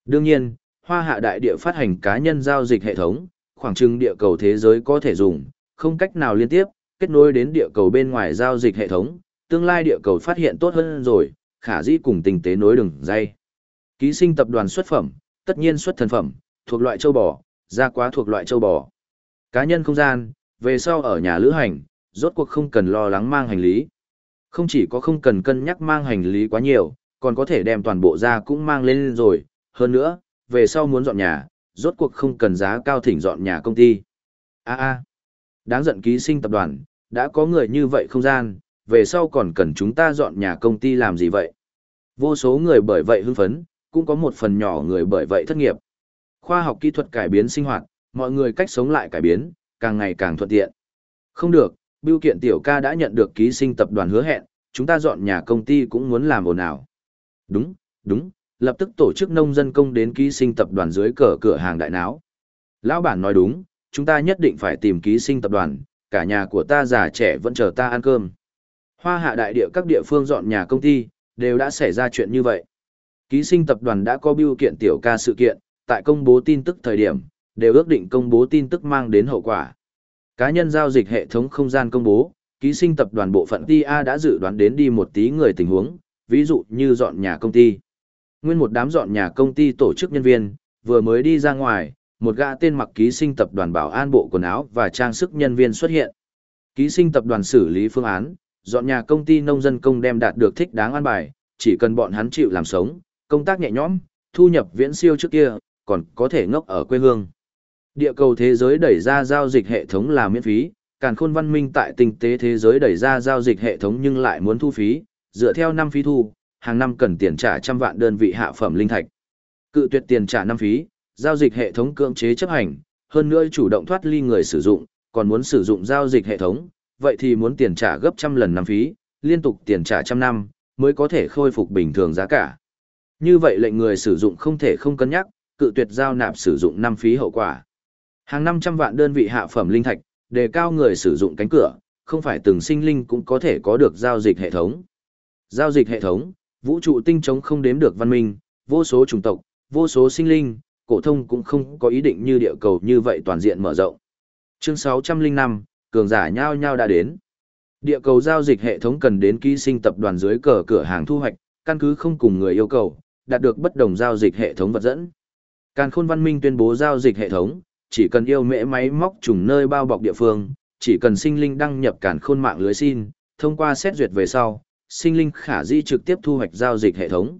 Speaker 1: Đương nhiên, hoa hạ đại địa phát hành cá nhân giao dịch hệ thống, khoảng trừng địa cầu thế giới có thể dùng, không cách nào liên tiếp, kết nối đến địa cầu bên ngoài giao dịch hệ thống, tương lai địa cầu phát hiện tốt hơn rồi, khả dĩ cùng tình tế nối đường dây. Ký sinh tập đoàn xuất phẩm, tất nhiên xuất thần phẩm, thuộc loại châu bò, ra quá thuộc loại châu bò. Cá nhân không gian, về sau ở nhà lữ hành, rốt cuộc không cần lo lắng mang hành lý. Không chỉ có không cần cân nhắc mang hành lý quá nhiều, còn có thể đem toàn bộ ra cũng mang lên rồi, hơn nữa, về sau muốn dọn nhà, rốt cuộc không cần giá cao thỉnh dọn nhà công ty. A a, đáng giận ký sinh tập đoàn, đã có người như vậy không gian, về sau còn cần chúng ta dọn nhà công ty làm gì vậy? Vô số người bởi vậy hưng phấn, cũng có một phần nhỏ người bởi vậy thất nghiệp. Khoa học kỹ thuật cải biến sinh hoạt, mọi người cách sống lại cải biến, càng ngày càng thuận tiện. Không được, Bưu kiện tiểu ca đã nhận được ký sinh tập đoàn hứa hẹn, chúng ta dọn nhà công ty cũng muốn làm ồn ào. Đúng, đúng, lập tức tổ chức nông dân công đến ký sinh tập đoàn dưới cờ cửa hàng đại náo. Lão bản nói đúng, chúng ta nhất định phải tìm ký sinh tập đoàn, cả nhà của ta già trẻ vẫn chờ ta ăn cơm. Hoa hạ đại địa các địa phương dọn nhà công ty, đều đã xảy ra chuyện như vậy. Ký sinh tập đoàn đã có biêu kiện tiểu ca sự kiện, tại công bố tin tức thời điểm, đều ước định công bố tin tức mang đến hậu quả. Cá nhân giao dịch hệ thống không gian công bố, Ký sinh tập đoàn bộ phận TA đã dự đoán đến đi một tí người tình huống, ví dụ như dọn nhà công ty. Nguyên một đám dọn nhà công ty tổ chức nhân viên, vừa mới đi ra ngoài, một gã tên mặc ký sinh tập đoàn bảo an bộ quần áo và trang sức nhân viên xuất hiện. Ký sinh tập đoàn xử lý phương án, dọn nhà công ty nông dân công đem đạt được thích đáng an bài, chỉ cần bọn hắn chịu làm sống, công tác nhẹ nhõm, thu nhập viễn siêu trước kia, còn có thể ngốc ở quê hương. Địa cầu thế giới đẩy ra giao dịch hệ thống là miễn phí, càn khôn văn minh tại tinh tế thế giới đẩy ra giao dịch hệ thống nhưng lại muốn thu phí, dựa theo năm phí thu, hàng năm cần tiền trả trăm vạn đơn vị hạ phẩm linh thạch. Cự tuyệt tiền trả năm phí, giao dịch hệ thống cưỡng chế chấp hành, hơn nữa chủ động thoát ly người sử dụng, còn muốn sử dụng giao dịch hệ thống, vậy thì muốn tiền trả gấp trăm lần năm phí, liên tục tiền trả trăm năm, mới có thể khôi phục bình thường giá cả. Như vậy lệnh người sử dụng không thể không cân nhắc, cự tuyệt giao nạp sử dụng năm phí hậu quả. Hàng 500 vạn đơn vị hạ phẩm linh thạch, đề cao người sử dụng cánh cửa, không phải từng sinh linh cũng có thể có được giao dịch hệ thống. Giao dịch hệ thống, vũ trụ tinh chống không đếm được văn minh, vô số chủng tộc, vô số sinh linh, cổ thông cũng không có ý định như địa cầu như vậy toàn diện mở rộng. Chương 605, cường giả nhau nhau đã đến. Địa cầu giao dịch hệ thống cần đến ký sinh tập đoàn dưới cờ cửa hàng thu hoạch, căn cứ không cùng người yêu cầu, đạt được bất đồng giao dịch hệ thống vật dẫn. Càn Khôn Văn Minh tuyên bố giao dịch hệ thống, chỉ cần yêu mễ máy móc trùng nơi bao bọc địa phương, chỉ cần sinh linh đăng nhập cản Khôn mạng lưới xin, thông qua xét duyệt về sau, sinh linh khả di trực tiếp thu hoạch giao dịch hệ thống.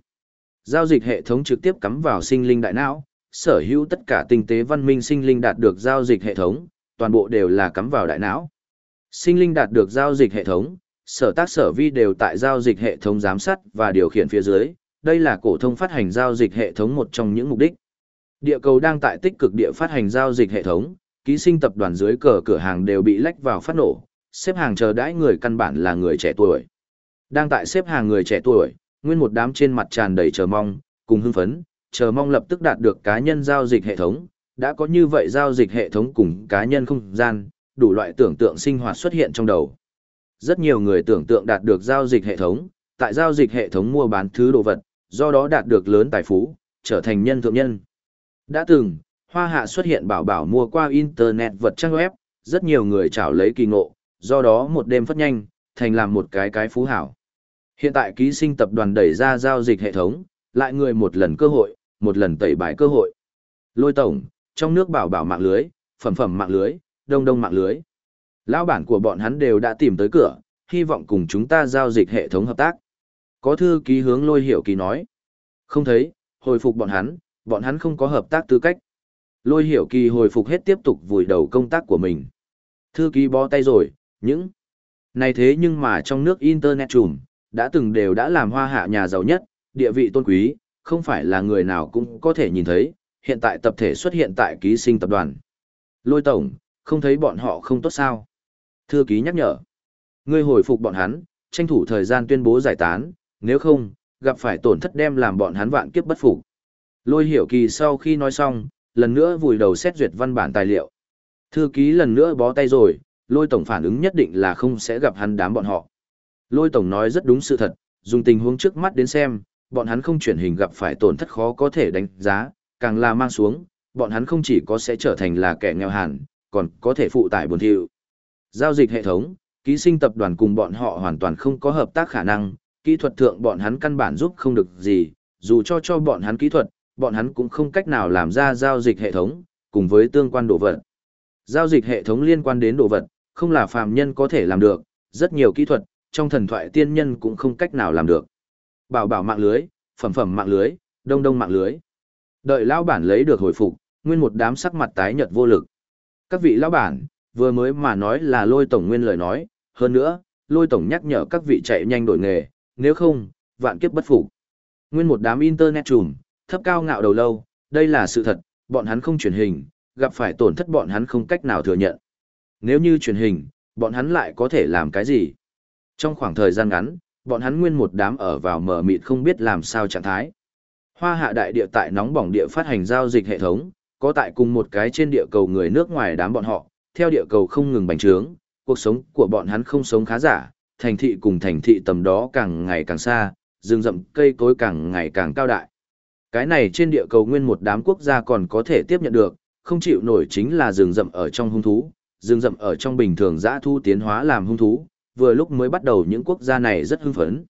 Speaker 1: Giao dịch hệ thống trực tiếp cắm vào sinh linh đại não, sở hữu tất cả tinh tế văn minh sinh linh đạt được giao dịch hệ thống, toàn bộ đều là cắm vào đại não. Sinh linh đạt được giao dịch hệ thống, sở tác sở vi đều tại giao dịch hệ thống giám sát và điều khiển phía dưới, đây là cổ thông phát hành giao dịch hệ thống một trong những mục đích. Địa cầu đang tại tích cực địa phát hành giao dịch hệ thống, ký sinh tập đoàn dưới cờ cửa hàng đều bị lách vào phát nổ, xếp hàng chờ đãi người căn bản là người trẻ tuổi. Đang tại xếp hàng người trẻ tuổi, nguyên một đám trên mặt tràn đầy chờ mong, cùng hưng phấn, chờ mong lập tức đạt được cá nhân giao dịch hệ thống, đã có như vậy giao dịch hệ thống cùng cá nhân không gian, đủ loại tưởng tượng sinh hoạt xuất hiện trong đầu. Rất nhiều người tưởng tượng đạt được giao dịch hệ thống, tại giao dịch hệ thống mua bán thứ đồ vật, do đó đạt được lớn tài phú, trở thành nhân thượng nhân. Đã từng, Hoa Hạ xuất hiện bảo bảo mua qua Internet vật trang web, rất nhiều người chảo lấy kỳ ngộ, do đó một đêm phát nhanh, thành làm một cái cái phú hảo. Hiện tại ký sinh tập đoàn đẩy ra giao dịch hệ thống, lại người một lần cơ hội, một lần tẩy bài cơ hội. Lôi tổng, trong nước bảo bảo mạng lưới, phẩm phẩm mạng lưới, đông đông mạng lưới. Lão bản của bọn hắn đều đã tìm tới cửa, hy vọng cùng chúng ta giao dịch hệ thống hợp tác. Có thư ký hướng lôi hiểu kỳ nói. Không thấy, hồi phục bọn hắn, bọn hắn không có hợp tác tư cách. Lôi hiểu kỳ hồi phục hết tiếp tục vùi đầu công tác của mình. Thư ký bó tay rồi, những này thế nhưng mà trong nước Internet trùm, đã từng đều đã làm hoa hạ nhà giàu nhất, địa vị tôn quý, không phải là người nào cũng có thể nhìn thấy, hiện tại tập thể xuất hiện tại ký sinh tập đoàn. Lôi tổng, không thấy bọn họ không tốt sao? Thư ký nhắc nhở. Ngươi hồi phục bọn hắn, tranh thủ thời gian tuyên bố giải tán, nếu không, gặp phải tổn thất đem làm bọn hắn vạn kiếp bất phục. Lôi hiểu kỳ sau khi nói xong, lần nữa vùi đầu xét duyệt văn bản tài liệu. Thư ký lần nữa bó tay rồi, lôi tổng phản ứng nhất định là không sẽ gặp hắn đám bọn họ. Lôi tổng nói rất đúng sự thật, dùng tình huống trước mắt đến xem, bọn hắn không chuyển hình gặp phải tổn thất khó có thể đánh giá, càng là mang xuống, bọn hắn không chỉ có sẽ trở thành là kẻ nghèo hàn, còn có thể phụ tải buồn thiệu. Giao dịch hệ thống, ký sinh tập đoàn cùng bọn họ hoàn toàn không có hợp tác khả năng, kỹ thuật thượng bọn hắn căn bản giúp không được gì, dù cho cho bọn hắn kỹ thuật, bọn hắn cũng không cách nào làm ra giao dịch hệ thống, cùng với tương quan đồ vật. Giao dịch hệ thống liên quan đến đồ vật, không là phàm nhân có thể làm được, rất nhiều kỹ thuật, trong thần thoại tiên nhân cũng không cách nào làm được. Bảo bảo mạng lưới, phẩm phẩm mạng lưới, đông đông mạng lưới. Đợi lão bản lấy được hồi phục, nguyên một đám sắc mặt tái nhợt vô lực. Các vị lão bản, vừa mới mà nói là lôi tổng nguyên lời nói, hơn nữa, lôi tổng nhắc nhở các vị chạy nhanh đổi nghề, nếu không, vạn kiếp bất phục. Nguyên một đám internet trùm, thấp cao ngạo đầu lâu, đây là sự thật, bọn hắn không truyền hình, gặp phải tổn thất bọn hắn không cách nào thừa nhận. Nếu như truyền hình, bọn hắn lại có thể làm cái gì? Trong khoảng thời gian ngắn, bọn hắn nguyên một đám ở vào mở mịt không biết làm sao trạng thái. Hoa hạ đại địa tại nóng bỏng địa phát hành giao dịch hệ thống, có tại cùng một cái trên địa cầu người nước ngoài đám bọn họ, theo địa cầu không ngừng bành trướng, cuộc sống của bọn hắn không sống khá giả, thành thị cùng thành thị tầm đó càng ngày càng xa, rừng rậm cây cối càng ngày càng cao đại. Cái này trên địa cầu nguyên một đám quốc gia còn có thể tiếp nhận được, không chịu nổi chính là rừng rậm ở trong hung thú, rừng rậm ở trong bình thường dã thu tiến hóa làm hung thú, vừa lúc mới bắt đầu những quốc gia này rất hưng phấn.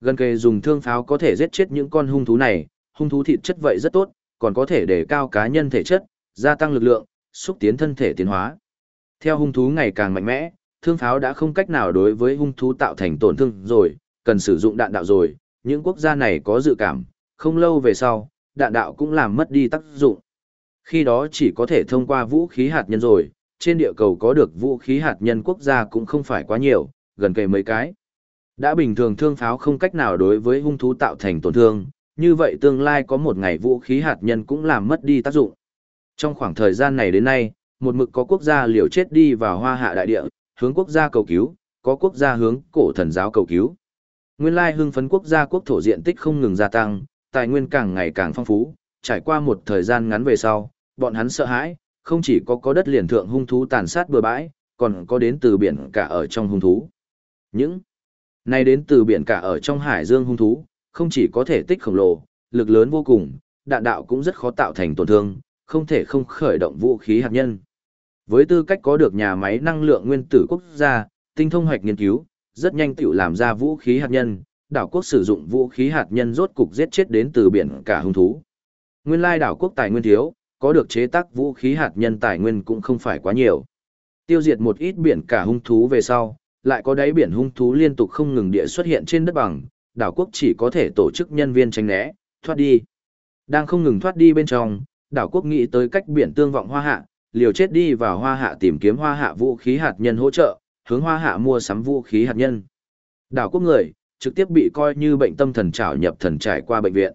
Speaker 1: Gần kề dùng thương pháo có thể giết chết những con hung thú này, hung thú thịt chất vậy rất tốt, còn có thể để cao cá nhân thể chất, gia tăng lực lượng, xúc tiến thân thể tiến hóa. Theo hung thú ngày càng mạnh mẽ, thương pháo đã không cách nào đối với hung thú tạo thành tổn thương rồi, cần sử dụng đạn đạo rồi, những quốc gia này có dự cảm, không lâu về sau, đạn đạo cũng làm mất đi tác dụng. Khi đó chỉ có thể thông qua vũ khí hạt nhân rồi, trên địa cầu có được vũ khí hạt nhân quốc gia cũng không phải quá nhiều, gần kề mấy cái. Đã bình thường thương pháo không cách nào đối với hung thú tạo thành tổn thương, như vậy tương lai có một ngày vũ khí hạt nhân cũng làm mất đi tác dụng. Trong khoảng thời gian này đến nay, một mực có quốc gia liều chết đi vào hoa hạ đại địa, hướng quốc gia cầu cứu, có quốc gia hướng cổ thần giáo cầu cứu. Nguyên lai hưng phấn quốc gia quốc thổ diện tích không ngừng gia tăng, tài nguyên càng ngày càng phong phú, trải qua một thời gian ngắn về sau, bọn hắn sợ hãi, không chỉ có có đất liền thượng hung thú tàn sát bừa bãi, còn có đến từ biển cả ở trong hung thú. Những này đến từ biển cả ở trong hải dương hung thú, không chỉ có thể tích khổng lồ, lực lớn vô cùng, đạn đạo cũng rất khó tạo thành tổn thương, không thể không khởi động vũ khí hạt nhân. Với tư cách có được nhà máy năng lượng nguyên tử quốc gia, tinh thông hoạch nghiên cứu, rất nhanh tiểu làm ra vũ khí hạt nhân, đảo quốc sử dụng vũ khí hạt nhân rốt cục giết chết đến từ biển cả hung thú. Nguyên lai đảo quốc tài nguyên thiếu, có được chế tác vũ khí hạt nhân tài nguyên cũng không phải quá nhiều. Tiêu diệt một ít biển cả hung thú về sau, lại có đáy biển hung thú liên tục không ngừng địa xuất hiện trên đất bằng, đảo quốc chỉ có thể tổ chức nhân viên tránh né, thoát đi. Đang không ngừng thoát đi bên trong, đảo quốc nghĩ tới cách biển tương vọng hoa hạ, liều chết đi vào hoa hạ tìm kiếm hoa hạ vũ khí hạt nhân hỗ trợ, hướng hoa hạ mua sắm vũ khí hạt nhân. Đảo quốc người, trực tiếp bị coi như bệnh tâm thần trảo nhập thần trải qua bệnh viện.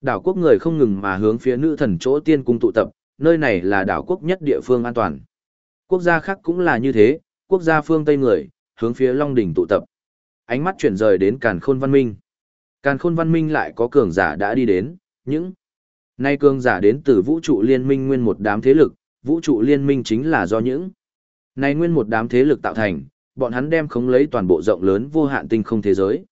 Speaker 1: Đảo quốc người không ngừng mà hướng phía nữ thần chỗ tiên cung tụ tập, nơi này là đảo quốc nhất địa phương an toàn. Quốc gia khác cũng là như thế, quốc gia phương Tây người, hướng phía Long Đỉnh tụ tập. Ánh mắt chuyển rời đến Càn Khôn Văn Minh. Càn Khôn Văn Minh lại có cường giả đã đi đến, những nay cường giả đến từ vũ trụ liên minh nguyên một đám thế lực, vũ trụ liên minh chính là do những nay nguyên một đám thế lực tạo thành, bọn hắn đem khống lấy toàn bộ rộng lớn vô hạn tinh không thế giới.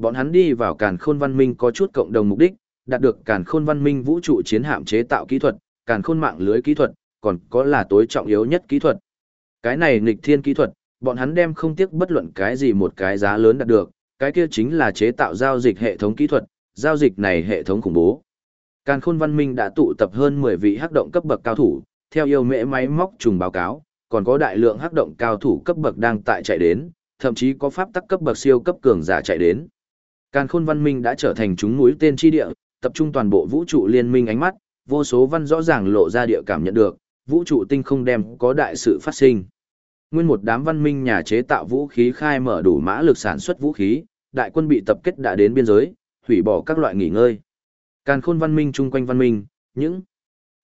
Speaker 1: Bọn hắn đi vào Càn Khôn Văn Minh có chút cộng đồng mục đích, đạt được Càn Khôn Văn Minh vũ trụ chiến hạm chế tạo kỹ thuật, Càn Khôn mạng lưới kỹ thuật, còn có là tối trọng yếu nhất kỹ thuật. Cái này nghịch thiên kỹ thuật, bọn hắn đem không tiếc bất luận cái gì một cái giá lớn đạt được, cái kia chính là chế tạo giao dịch hệ thống kỹ thuật, giao dịch này hệ thống khủng bố. Càn Khôn Văn Minh đã tụ tập hơn 10 vị hắc động cấp bậc cao thủ, theo yêu mễ máy móc trùng báo cáo, còn có đại lượng hắc động cao thủ cấp bậc đang tại chạy đến, thậm chí có pháp tắc cấp bậc siêu cấp cường giả chạy đến. Càn Khôn Văn Minh đã trở thành chúng núi tên chi địa, tập trung toàn bộ vũ trụ liên minh ánh mắt, vô số văn rõ ràng lộ ra địa cảm nhận được, vũ trụ tinh không đem có đại sự phát sinh. Nguyên một đám văn minh nhà chế tạo vũ khí khai mở đủ mã lực sản xuất vũ khí, đại quân bị tập kết đã đến biên giới, hủy bỏ các loại nghỉ ngơi. Càn khôn văn minh chung quanh văn minh, những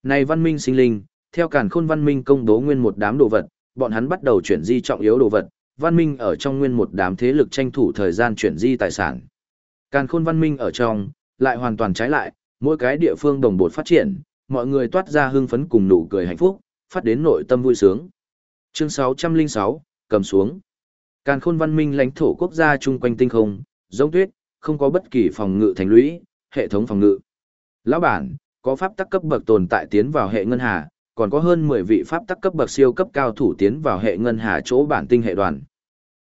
Speaker 1: này văn minh sinh linh, theo càn khôn văn minh công bố nguyên một đám đồ vật, bọn hắn bắt đầu chuyển di trọng yếu đồ vật, văn minh ở trong nguyên một đám thế lực tranh thủ thời gian chuyển di tài sản. Càn khôn văn minh ở trong, lại hoàn toàn trái lại, mỗi cái địa phương đồng bột phát triển, mọi người toát ra hưng phấn cùng nụ cười hạnh phúc, phát đến nội tâm vui sướng. Chương 606, cầm xuống. Càn khôn văn minh lãnh thổ quốc gia chung quanh tinh không, giống tuyết, không có bất kỳ phòng ngự thành lũy, hệ thống phòng ngự. Lão bản, có pháp tắc cấp bậc tồn tại tiến vào hệ ngân hà, còn có hơn 10 vị pháp tắc cấp bậc siêu cấp cao thủ tiến vào hệ ngân hà chỗ bản tinh hệ đoàn.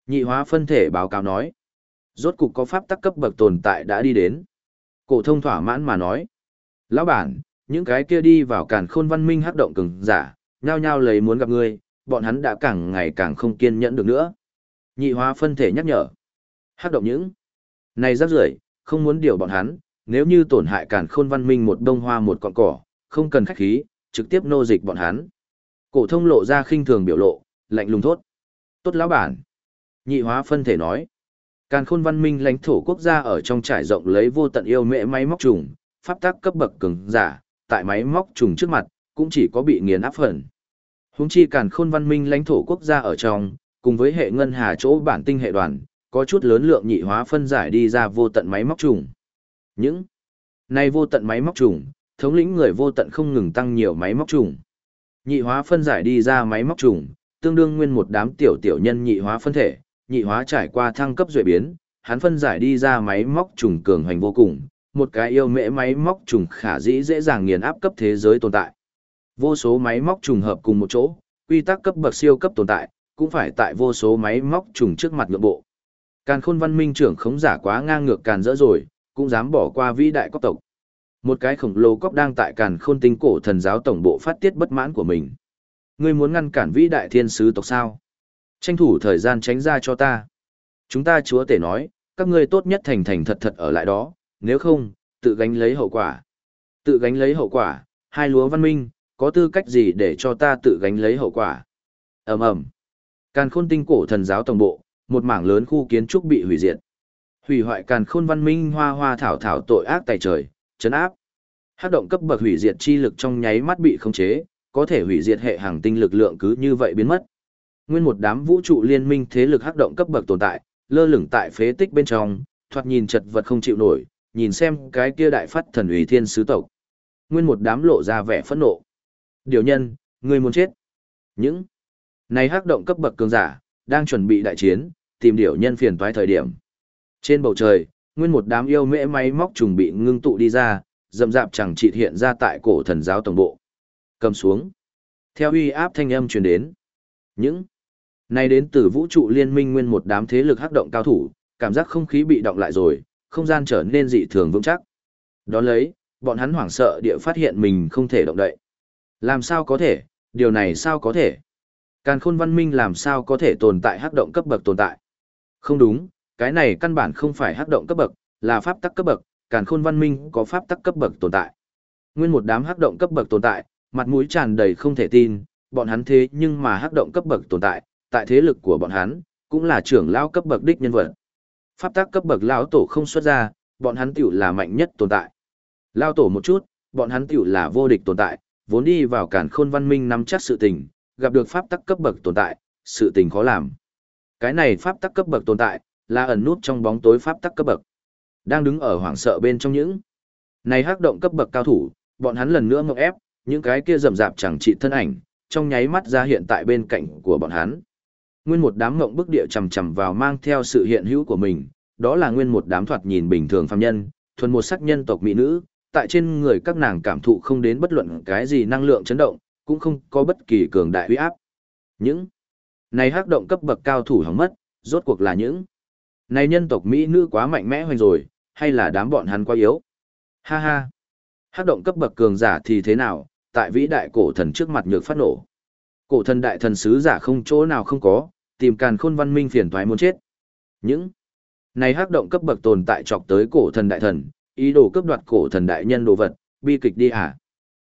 Speaker 1: Nhị hóa phân thể báo cáo nói. Rốt cục có pháp tắc cấp bậc tồn tại đã đi đến. Cổ thông thỏa mãn mà nói. Lão bản, những cái kia đi vào càn khôn văn minh hắc động cường giả, nhao nhao lấy muốn gặp ngươi, bọn hắn đã càng ngày càng không kiên nhẫn được nữa. Nhị hóa phân thể nhắc nhở. Hắc động những. Này rắc rưởi, không muốn điều bọn hắn, nếu như tổn hại càn khôn văn minh một đông hoa một cọng cỏ, không cần khách khí, trực tiếp nô dịch bọn hắn. Cổ thông lộ ra khinh thường biểu lộ, lạnh lùng thốt. Tốt lão bản. Nhị hóa phân thể nói. Càn khôn văn minh lãnh thổ quốc gia ở trong trải rộng lấy vô tận yêu mẹ máy móc trùng, pháp tác cấp bậc cường giả, tại máy móc trùng trước mặt, cũng chỉ có bị nghiền áp phần. Húng chi càn khôn văn minh lãnh thổ quốc gia ở trong, cùng với hệ ngân hà chỗ bản tinh hệ đoàn, có chút lớn lượng nhị hóa phân giải đi ra vô tận máy móc trùng. Những nay vô tận máy móc trùng, thống lĩnh người vô tận không ngừng tăng nhiều máy móc trùng. Nhị hóa phân giải đi ra máy móc trùng, tương đương nguyên một đám tiểu tiểu nhân nhị hóa phân thể, nhị hóa trải qua thăng cấp duệ biến, hắn phân giải đi ra máy móc trùng cường hành vô cùng, một cái yêu mễ máy móc trùng khả dĩ dễ dàng nghiền áp cấp thế giới tồn tại. Vô số máy móc trùng hợp cùng một chỗ, quy tắc cấp bậc siêu cấp tồn tại, cũng phải tại vô số máy móc trùng trước mặt ngưỡng bộ. Càn khôn văn minh trưởng khống giả quá ngang ngược càn dỡ rồi, cũng dám bỏ qua vĩ đại cốc tộc. Một cái khổng lồ cốc đang tại càn khôn tinh cổ thần giáo tổng bộ phát tiết bất mãn của mình. Ngươi muốn ngăn cản vĩ đại thiên sứ tộc sao? Tranh thủ thời gian tránh ra cho ta. Chúng ta chúa tể nói, các ngươi tốt nhất thành thành thật thật ở lại đó, nếu không, tự gánh lấy hậu quả. Tự gánh lấy hậu quả, hai lúa văn minh, có tư cách gì để cho ta tự gánh lấy hậu quả? ầm ầm Càn khôn tinh cổ thần giáo tổng bộ, một mảng lớn khu kiến trúc bị hủy diệt. Hủy hoại càn khôn văn minh hoa hoa thảo thảo tội ác tại trời, chấn áp. Hát động cấp bậc hủy diệt chi lực trong nháy mắt bị khống chế, có thể hủy diệt hệ hàng tinh lực lượng cứ như vậy biến mất. Nguyên một đám vũ trụ liên minh thế lực hắc động cấp bậc tồn tại, lơ lửng tại phế tích bên trong, thoạt nhìn chật vật không chịu nổi, nhìn xem cái kia đại phát thần ủy thiên sứ tộc. Nguyên một đám lộ ra vẻ phẫn nộ. Điều nhân, người muốn chết. Những này hắc động cấp bậc cường giả, đang chuẩn bị đại chiến, tìm điều nhân phiền toái thời điểm. Trên bầu trời, nguyên một đám yêu mễ máy móc trùng bị ngưng tụ đi ra, dậm dạp chẳng trị hiện ra tại cổ thần giáo tổng bộ. Cầm xuống. Theo uy áp thanh âm truyền đến. Những nay đến từ vũ trụ liên minh nguyên một đám thế lực hắc động cao thủ, cảm giác không khí bị động lại rồi, không gian trở nên dị thường vững chắc. đó lấy, bọn hắn hoảng sợ địa phát hiện mình không thể động đậy. Làm sao có thể, điều này sao có thể? Càn khôn văn minh làm sao có thể tồn tại hắc động cấp bậc tồn tại? Không đúng, cái này căn bản không phải hắc động cấp bậc, là pháp tắc cấp bậc, càn khôn văn minh có pháp tắc cấp bậc tồn tại. Nguyên một đám hắc động cấp bậc tồn tại, mặt mũi tràn đầy không thể tin, bọn hắn thế nhưng mà hắc động cấp bậc tồn tại, tại thế lực của bọn hắn, cũng là trưởng lão cấp bậc đích nhân vật. Pháp tắc cấp bậc lão tổ không xuất ra, bọn hắn tiểu là mạnh nhất tồn tại. Lão tổ một chút, bọn hắn tiểu là vô địch tồn tại, vốn đi vào cản khôn văn minh nắm chắc sự tình, gặp được pháp tắc cấp bậc tồn tại, sự tình khó làm. Cái này pháp tắc cấp bậc tồn tại, là ẩn nút trong bóng tối pháp tắc cấp bậc. Đang đứng ở hoảng sợ bên trong những này hắc động cấp bậc cao thủ, bọn hắn lần nữa ngọc ép, những cái kia rầm rạp chẳng trị thân ảnh, trong nháy mắt ra hiện tại bên cạnh của bọn hắn. Nguyên một đám ngộng bức địa chầm chầm vào mang theo sự hiện hữu của mình, đó là nguyên một đám thoạt nhìn bình thường phàm nhân, thuần một sắc nhân tộc mỹ nữ, tại trên người các nàng cảm thụ không đến bất luận cái gì năng lượng chấn động, cũng không có bất kỳ cường đại uy áp. Những này hắc động cấp bậc cao thủ hỏng mất, rốt cuộc là những này nhân tộc mỹ nữ quá mạnh mẽ hoành rồi, hay là đám bọn hắn quá yếu? Ha ha. Hắc động cấp bậc cường giả thì thế nào, tại vĩ đại cổ thần trước mặt nhược phát nổ. Cổ thần đại thần sứ giả không chỗ nào không có, tìm càn khôn văn minh phiền toái muốn chết. Những này hắc động cấp bậc tồn tại chọc tới cổ thần đại thần, ý đồ cướp đoạt cổ thần đại nhân đồ vật, bi kịch đi à.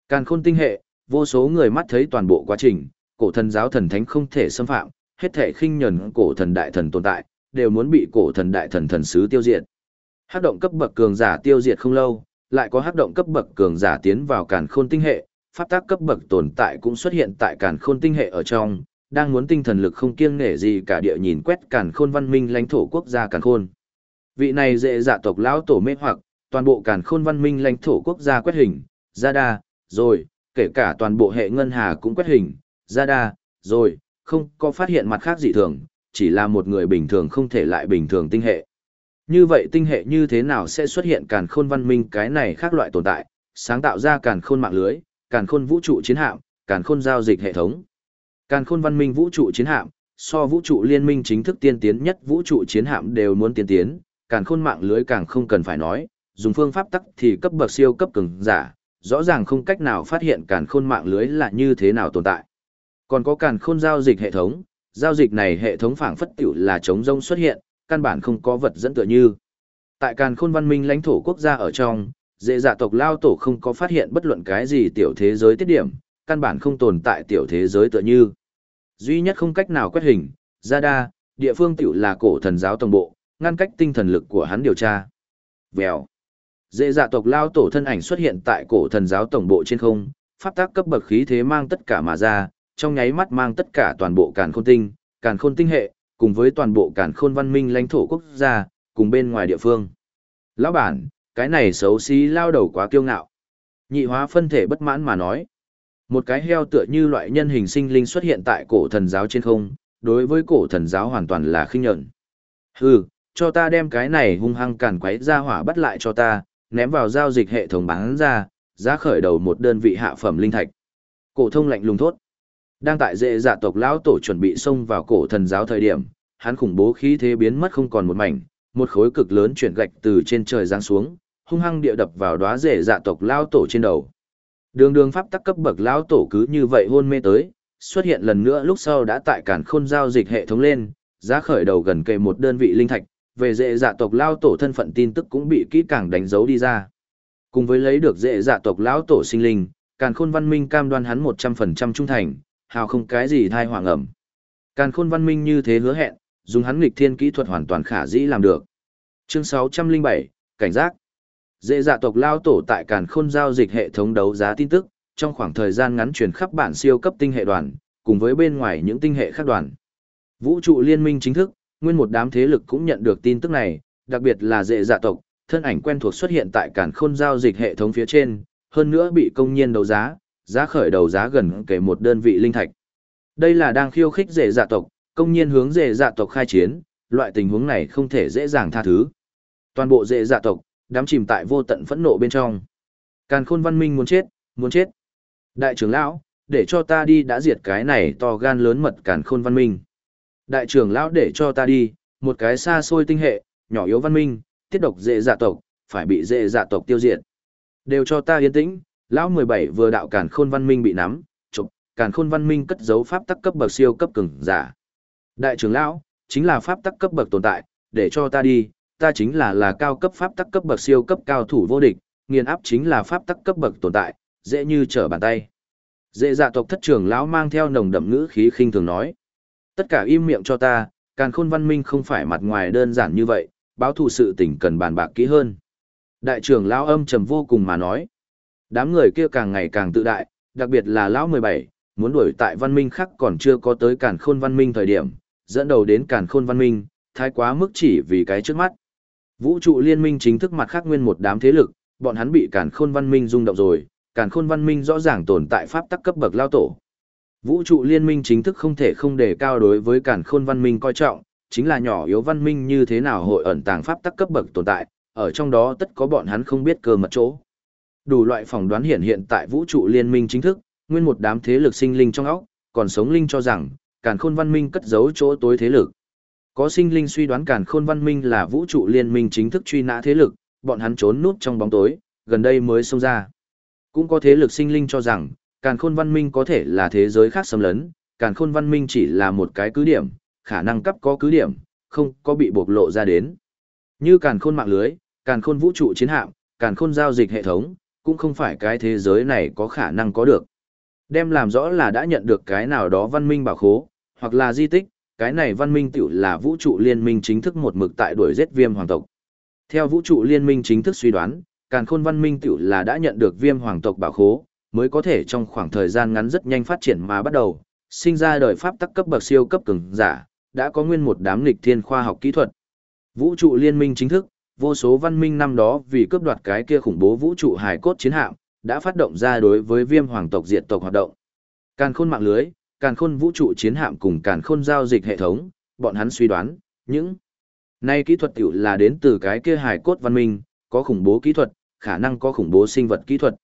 Speaker 1: Càn khôn tinh hệ, vô số người mắt thấy toàn bộ quá trình, cổ thần giáo thần thánh không thể xâm phạm, hết thể khinh nhẫn cổ thần đại thần tồn tại, đều muốn bị cổ thần đại thần thần sứ tiêu diệt. Hắc động cấp bậc cường giả tiêu diệt không lâu, lại có hắc động cấp bậc cường giả tiến vào càn khôn tinh hệ, pháp tác cấp bậc tồn tại cũng xuất hiện tại càn khôn tinh hệ ở trong, đang muốn tinh thần lực không kiêng nể gì cả địa nhìn quét càn khôn văn minh lãnh thổ quốc gia càn khôn. Vị này dễ dạ tộc lão tổ mê hoặc, toàn bộ càn khôn văn minh lãnh thổ quốc gia quét hình, ra đa, rồi, kể cả toàn bộ hệ ngân hà cũng quét hình, ra đa, rồi, không có phát hiện mặt khác dị thường, chỉ là một người bình thường không thể lại bình thường tinh hệ. Như vậy tinh hệ như thế nào sẽ xuất hiện càn khôn văn minh cái này khác loại tồn tại, sáng tạo ra càn khôn mạng lưới, càn khôn vũ trụ chiến hạm, càn khôn giao dịch hệ thống. Càn khôn văn minh vũ trụ chiến hạm, so vũ trụ liên minh chính thức tiên tiến nhất vũ trụ chiến hạm đều muốn tiên tiến, càn khôn mạng lưới càng không cần phải nói, dùng phương pháp tắc thì cấp bậc siêu cấp cường giả, rõ ràng không cách nào phát hiện càn khôn mạng lưới là như thế nào tồn tại. Còn có càn khôn giao dịch hệ thống, giao dịch này hệ thống phảng phất tiểu là chống rông xuất hiện, căn bản không có vật dẫn tựa như. Tại càn khôn văn minh lãnh thổ quốc gia ở trong, dễ dạ tộc lao tổ không có phát hiện bất luận cái gì tiểu thế giới tiết điểm, căn bản không tồn tại tiểu thế giới tựa như. Duy nhất không cách nào quét hình, ra đa, địa phương tiểu là cổ thần giáo tổng bộ, ngăn cách tinh thần lực của hắn điều tra. Vèo. Dễ dạ tộc lao tổ thân ảnh xuất hiện tại cổ thần giáo tổng bộ trên không, pháp tác cấp bậc khí thế mang tất cả mà ra, trong nháy mắt mang tất cả toàn bộ càn khôn tinh, càn khôn tinh hệ, cùng với toàn bộ càn khôn văn minh lãnh thổ quốc gia, cùng bên ngoài địa phương. Lão bản, cái này xấu xí lao đầu quá kiêu ngạo. Nhị hóa phân thể bất mãn mà nói. Một cái heo tựa như loại nhân hình sinh linh xuất hiện tại cổ thần giáo trên không, đối với cổ thần giáo hoàn toàn là khinh nhẫn. Hừ, cho ta đem cái này hung hăng càn quấy ra hỏa bắt lại cho ta, ném vào giao dịch hệ thống bán ra, giá khởi đầu một đơn vị hạ phẩm linh thạch. Cổ thông lạnh lùng thốt. Đang tại dệ dạ tộc lão tổ chuẩn bị xông vào cổ thần giáo thời điểm, hắn khủng bố khí thế biến mất không còn một mảnh, một khối cực lớn chuyển gạch từ trên trời giáng xuống, hung hăng địa đập vào đóa rễ dạ tộc lão tổ trên đầu. Đường đường pháp tắc cấp bậc lão tổ cứ như vậy hôn mê tới, xuất hiện lần nữa lúc sau đã tại cản khôn giao dịch hệ thống lên, giá khởi đầu gần kề một đơn vị linh thạch, về dễ dạ tộc lão tổ thân phận tin tức cũng bị kỹ càng đánh dấu đi ra. Cùng với lấy được dễ dạ tộc lão tổ sinh linh, càn khôn văn minh cam đoan hắn 100% trung thành, hào không cái gì thai hoàng ẩm. Càn khôn văn minh như thế hứa hẹn, dùng hắn nghịch thiên kỹ thuật hoàn toàn khả dĩ làm được. Chương 607, Cảnh giác. Dễ dạ tộc lao tổ tại càn khôn giao dịch hệ thống đấu giá tin tức, trong khoảng thời gian ngắn truyền khắp bản siêu cấp tinh hệ đoàn, cùng với bên ngoài những tinh hệ khác đoàn. Vũ trụ liên minh chính thức, nguyên một đám thế lực cũng nhận được tin tức này, đặc biệt là dễ dạ tộc, thân ảnh quen thuộc xuất hiện tại càn khôn giao dịch hệ thống phía trên, hơn nữa bị công nhiên đấu giá, giá khởi đầu giá gần kể một đơn vị linh thạch. Đây là đang khiêu khích dễ dạ tộc, công nhiên hướng dễ dạ tộc khai chiến, loại tình huống này không thể dễ dàng tha thứ. Toàn bộ dễ dạ tộc, đám chìm tại vô tận phẫn nộ bên trong. Càn khôn văn minh muốn chết, muốn chết. Đại trưởng lão, để cho ta đi đã diệt cái này to gan lớn mật càn khôn văn minh. Đại trưởng lão để cho ta đi, một cái xa xôi tinh hệ, nhỏ yếu văn minh, tiết độc dễ dạ tộc, phải bị dễ dạ tộc tiêu diệt. Đều cho ta yên tĩnh, lão 17 vừa đạo càn khôn văn minh bị nắm, chụp, càn khôn văn minh cất giấu pháp tắc cấp bậc siêu cấp cường giả. Đại trưởng lão, chính là pháp tắc cấp bậc tồn tại, để cho ta đi, ta chính là là cao cấp pháp tắc cấp bậc siêu cấp cao thủ vô địch, nghiền áp chính là pháp tắc cấp bậc tồn tại, dễ như trở bàn tay. Dễ dạ tộc thất trưởng lão mang theo nồng đậm ngữ khí khinh thường nói. Tất cả im miệng cho ta, càn khôn văn minh không phải mặt ngoài đơn giản như vậy, báo thù sự tình cần bàn bạc kỹ hơn. Đại trưởng lão âm trầm vô cùng mà nói. Đám người kia càng ngày càng tự đại, đặc biệt là lão 17, muốn đuổi tại văn minh khác còn chưa có tới càn khôn văn minh thời điểm, dẫn đầu đến càn khôn văn minh, thái quá mức chỉ vì cái trước mắt. Vũ trụ liên minh chính thức mặt khác nguyên một đám thế lực, bọn hắn bị càn khôn văn minh rung động rồi, càn khôn văn minh rõ ràng tồn tại pháp tắc cấp bậc lao tổ. Vũ trụ liên minh chính thức không thể không đề cao đối với càn khôn văn minh coi trọng, chính là nhỏ yếu văn minh như thế nào hội ẩn tàng pháp tắc cấp bậc tồn tại, ở trong đó tất có bọn hắn không biết cơ mật chỗ. Đủ loại phỏng đoán hiện hiện tại vũ trụ liên minh chính thức, nguyên một đám thế lực sinh linh trong óc, còn sống linh cho rằng, càn khôn văn minh cất giấu chỗ tối thế lực. Có sinh linh suy đoán càn khôn văn minh là vũ trụ liên minh chính thức truy nã thế lực, bọn hắn trốn núp trong bóng tối, gần đây mới xông ra. Cũng có thế lực sinh linh cho rằng, càn khôn văn minh có thể là thế giới khác xâm lấn, càn khôn văn minh chỉ là một cái cứ điểm, khả năng cấp có cứ điểm, không có bị bộc lộ ra đến. Như càn khôn mạng lưới, càn khôn vũ trụ chiến hạm, càn khôn giao dịch hệ thống, cũng không phải cái thế giới này có khả năng có được. Đem làm rõ là đã nhận được cái nào đó văn minh bảo khố, hoặc là di tích, cái này văn minh tiểu là vũ trụ liên minh chính thức một mực tại đuổi giết viêm hoàng tộc. Theo vũ trụ liên minh chính thức suy đoán, càn khôn văn minh tiểu là đã nhận được viêm hoàng tộc bảo khố, mới có thể trong khoảng thời gian ngắn rất nhanh phát triển mà bắt đầu, sinh ra đời pháp tắc cấp bậc siêu cấp cường giả, đã có nguyên một đám nghịch thiên khoa học kỹ thuật. Vũ trụ liên minh chính thức, vô số văn minh năm đó vì cướp đoạt cái kia khủng bố vũ trụ hải cốt chiến hạm, đã phát động ra đối với viêm hoàng tộc diệt tộc hoạt động. Càn khôn mạng lưới, càn khôn vũ trụ chiến hạm cùng càn khôn giao dịch hệ thống, bọn hắn suy đoán, những nay kỹ thuật tiểu là đến từ cái kia hải cốt văn minh, có khủng bố kỹ thuật, khả năng có khủng bố sinh vật kỹ thuật.